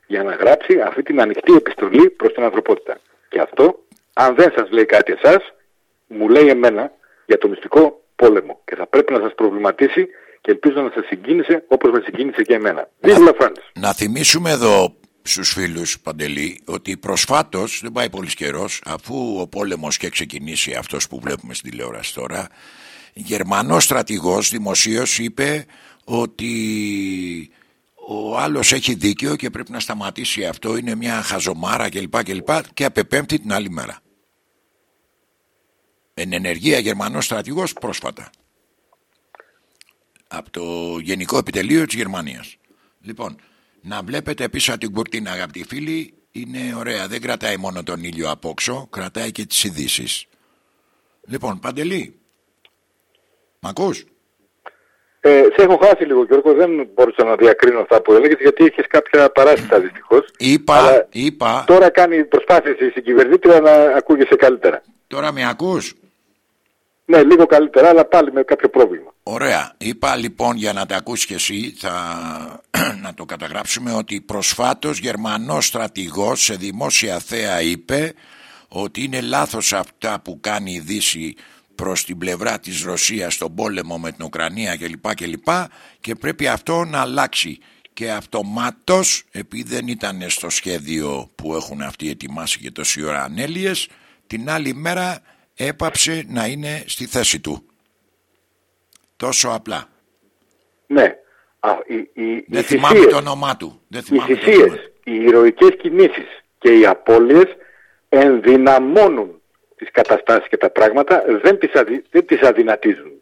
για να γράψει αυτή την ανοιχτή επιστολή προς την ανθρωπότητα. Και αυτό, αν δεν σας λέει κάτι εσάς, μου λέει εμένα για το μυστικό πόλεμο. Και θα πρέπει να σας προβληματίσει και ελπίζω να σας συγκίνησε όπως με συγκίνησε και εμένα. Vive la France. Να θυμίσουμε εδώ στους φίλους Παντελή ότι προσφάτως, δεν πάει πολύς καιρός, αφού ο πόλεμος και ξεκινήσει αυτός που βλέπουμε στην τηλεόραση τώρα, Γερμανός στρατηγός δημοσίως είπε ότι ο άλλος έχει δίκιο και πρέπει να σταματήσει αυτό, είναι μια χαζομάρα κλπ. κλπ και απεπέμπτει την άλλη μέρα. Εν ενεργεία Γερμανός στρατηγός πρόσφατα. Από το Γενικό Επιτελείο της Γερμανίας. Λοιπόν, να βλέπετε πίσω από την κουρτίνα αγαπητοί φίλοι είναι ωραία, δεν κρατάει μόνο τον ήλιο απόξω, κρατάει και τις ειδήσεις. Λοιπόν, Παντελή, μ' ακούς; Ε, σε έχω χάσει λίγο Γιώργο, δεν μπορούσα να διακρίνω αυτά που έλεγες γιατί είχες κάποια παράσταση δυστυχώς. Είπα, Αλλά είπα, Τώρα κάνει προσπάθειες η συγκυβερνήτρια να ακούγεσαι καλύτερα. τώρα με ακούς; Ναι, λίγο καλύτερα, αλλά πάλι με κάποιο πρόβλημα. Ωραία. Είπα λοιπόν για να τα ακούσεις και εσύ, θα, να το καταγράψουμε, ότι προσφάτως Γερμανός στρατηγός σε δημόσια θέα είπε ότι είναι λάθος αυτά που κάνει η Δύση προς την πλευρά της Ρωσίας στον πόλεμο με την Ουκρανία κλπ. κλπ. Και πρέπει αυτό να αλλάξει. Και αυτομάτως, επειδή δεν ήταν στο σχέδιο που έχουν αυτοί ετοιμάσει και τόση ώρα ανέλειες, την άλλη μέρα έπαψε να είναι στη θέση του. Τόσο απλά. Ναι. Α, οι, οι, Δεν οι θυμάμαι θυσίες, το όνομά του. Δεν οι θυμάμαι το θυσίες, όνομά του. οι ηρωικές κινήσεις και οι απώλειες ενδυναμώνουν τις καταστάσεις και τα πράγματα, δεν τις, αδυ- δεν τις αδυνατίζουν.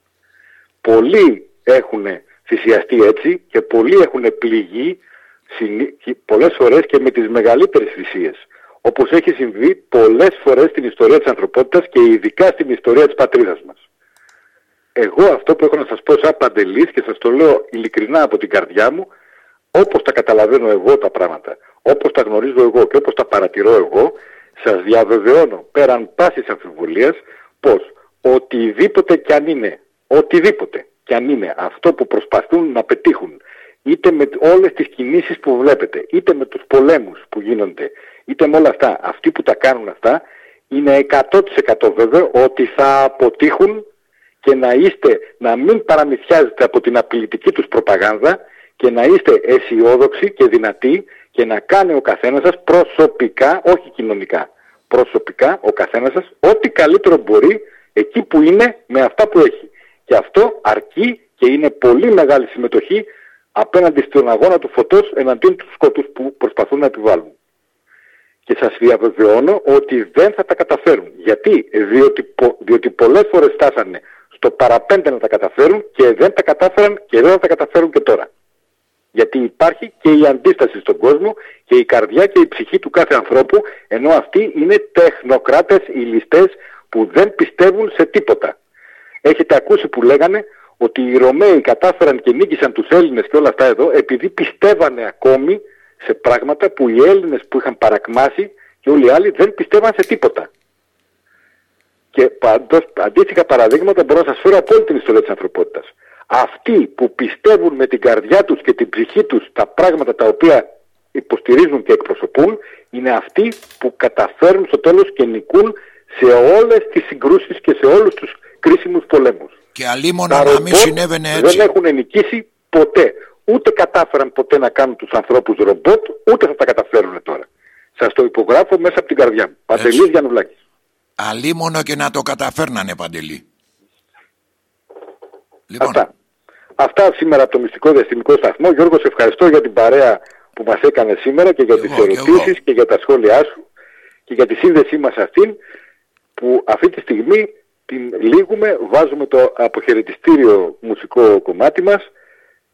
Πολλοί έχουν θυσιαστεί έτσι και πολλοί έχουν πληγεί συνη- και πολλές φορές και με τις μεγαλύτερες θυσίες. Όπως έχει συμβεί πολλές φορές στην ιστορία της ανθρωπότητας και ειδικά στην ιστορία της πατρίδας μας. Εγώ αυτό που έχω να σας πω σαν παντελής και σας το λέω ειλικρινά από την καρδιά μου, όπως τα καταλαβαίνω εγώ τα πράγματα, όπως τα γνωρίζω εγώ και όπως τα παρατηρώ εγώ, σας διαβεβαιώνω πέραν πάσης αμφιβολίας πως οτιδήποτε κι αν είναι, οτιδήποτε κι αν είναι αυτό που προσπαθούν να πετύχουν, είτε με όλες τις κινήσεις που βλέπετε, είτε με τους πολέμους που γίνονται, είτε με όλα αυτά, αυτοί που τα κάνουν αυτά, είναι 100% βέβαιο ότι θα αποτύχουν και να είστε, να μην παραμυθιάζετε από την απειλητική τους προπαγάνδα και να είστε αισιόδοξοι και δυνατοί και να κάνει ο καθένας σας προσωπικά, όχι κοινωνικά, προσωπικά ο καθένας σας ό,τι καλύτερο μπορεί εκεί που είναι με αυτά που έχει. Και αυτό αρκεί και είναι πολύ μεγάλη συμμετοχή απέναντι στον αγώνα του φωτός εναντίον του σκότους που προσπαθούν να επιβάλλουν. Και σας διαβεβαιώνω ότι δεν θα τα καταφέρουν. Γιατί, διότι, πο- διότι πολλές φορές φτάσανε στο παραπέντε να τα καταφέρουν και δεν τα κατάφεραν και δεν θα τα καταφέρουν και τώρα. Γιατί υπάρχει και η αντίσταση στον κόσμο και η καρδιά και η ψυχή του κάθε ανθρώπου, ενώ αυτοί είναι τεχνοκράτες, οι ληστές που δεν πιστεύουν σε τίποτα. Έχετε ακούσει που λέγανε ότι οι Ρωμαίοι κατάφεραν και νίκησαν τους Έλληνες και όλα αυτά εδώ επειδή πιστεύανε ακόμη σε πράγματα που οι Έλληνες που είχαν παρακμάσει και όλοι οι άλλοι δεν πιστεύαν σε τίποτα. Και παντός, αντίστοιχα παραδείγματα μπορώ να σας φέρω από όλη την ιστορία της ανθρωπότητας. Αυτοί που πιστεύουν με την καρδιά τους και την ψυχή τους τα πράγματα τα οποία υποστηρίζουν και εκπροσωπούν είναι αυτοί που καταφέρουν στο τέλος και νικούν σε όλες τις συγκρούσεις και σε όλους τους κρίσιμους πολέμους. Και αλίμονο Τα να μην ρομπότ συνέβαινε έτσι. Δεν έχουν νικήσει ποτέ. Ούτε κατάφεραν ποτέ να κάνουν τους ανθρώπους ρομπότ, ούτε θα τα καταφέρουν τώρα. Σας το υπογράφω μέσα από την καρδιά μου. Παντελής Γιαννουλάκης. Αλίμονο και να το καταφέρνανε παντελή. Λοιπόν, Αυτά. Αυτά σήμερα από το Μυστικό Διαστημικό Σταθμό. Γιώργος, σε ευχαριστώ για την παρέα που μας έκανε σήμερα και για Κι τις εγώ, κι ερωτήσεις εγώ. και για τα σχόλιά σου και για τη σύνδεσή μας αυτήν που αυτή τη στιγμή την λύγουμε, βάζουμε το αποχαιρετιστήριο μουσικό κομμάτι μας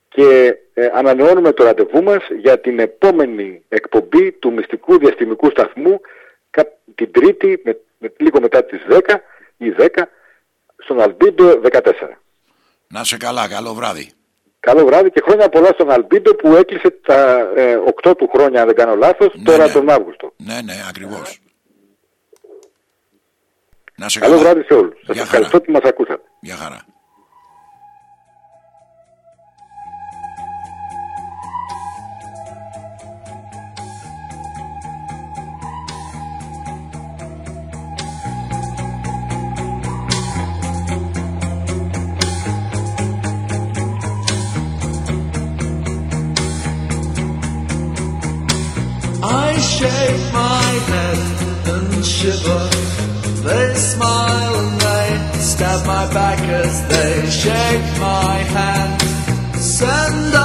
και ε, ανανεώνουμε το ραντεβού μας για την επόμενη εκπομπή του Μυστικού Διαστημικού Σταθμού κα- την Τρίτη, με, με- λίγο μετά τις 10 ή 10 στον Αλμπίντο 14. Να σε καλά, καλό βράδυ. Καλό βράδυ και χρόνια πολλά στον Αλμπίντο που έκλεισε τα ε, 8 του χρόνια, αν δεν κάνω λάθος, Ναι, τώρα ναι. τον Αύγουστο. Ναι, ναι, ακριβώς. Να σε Καλό καλά. βράδυ σε όλους. Σας Γεια ευχαριστώ χαρά. που μας ακούσατε. Γεια χαρά. Shake my head and shiver. They smile and they stab my back as they shake my hand. Send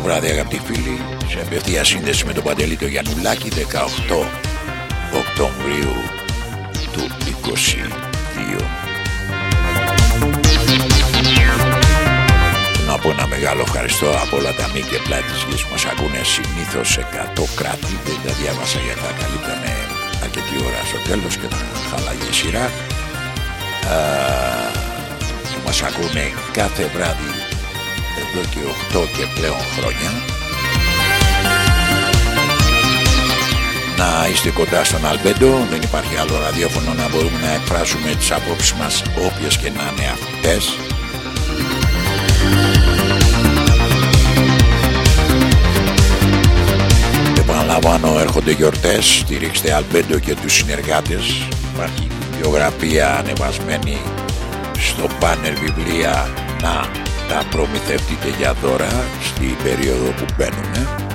σταθμό σήμερα τις απόψεις μας όποιες και να είναι αυτές. Επαναλαμβάνω έρχονται γιορτές στηρίξτε Αλμπέντο και τους συνεργάτες. Υπάρχει βιογραφία ανεβασμένη στο πάνελ βιβλία να τα προμηθευτείτε για δώρα στην περίοδο που μπαίνουμε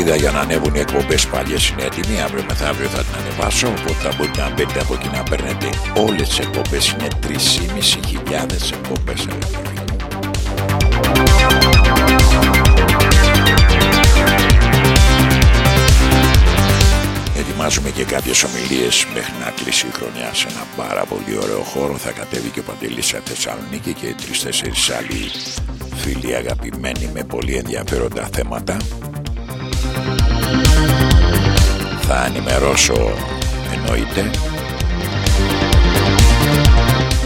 σελίδα για να ανέβουν οι εκπομπές παλιές είναι έτοιμη αύριο μεθαύριο θα την ανεβάσω οπότε θα μπορείτε να μπαίνετε από εκεί να παίρνετε όλες τις εκπομπές είναι 3.500 εκπομπές αγαπητοί φίλοι. Ετοιμάζουμε και κάποιες ομιλίες μέχρι να κλείσει η χρονιά σε ένα πάρα πολύ ωραίο χώρο. Θα κατέβει και ο Παντελής σε Θεσσαλονίκη και τρεις-τέσσερις άλλοι φίλοι αγαπημένοι με πολύ ενδιαφέροντα θέματα. Θα ενημερώσω εννοείται.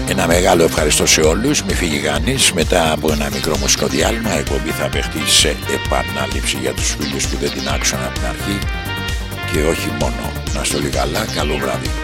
Ένα μεγάλο ευχαριστώ σε όλους, μη φύγει κανείς. Μετά από ένα μικρό μουσικό διάλειμμα η εκπομπή θα παιχτεί σε επανάληψη για τους φίλους που δεν την άκουσαν από την αρχή και όχι μόνο. Να στο καλά, καλό βράδυ.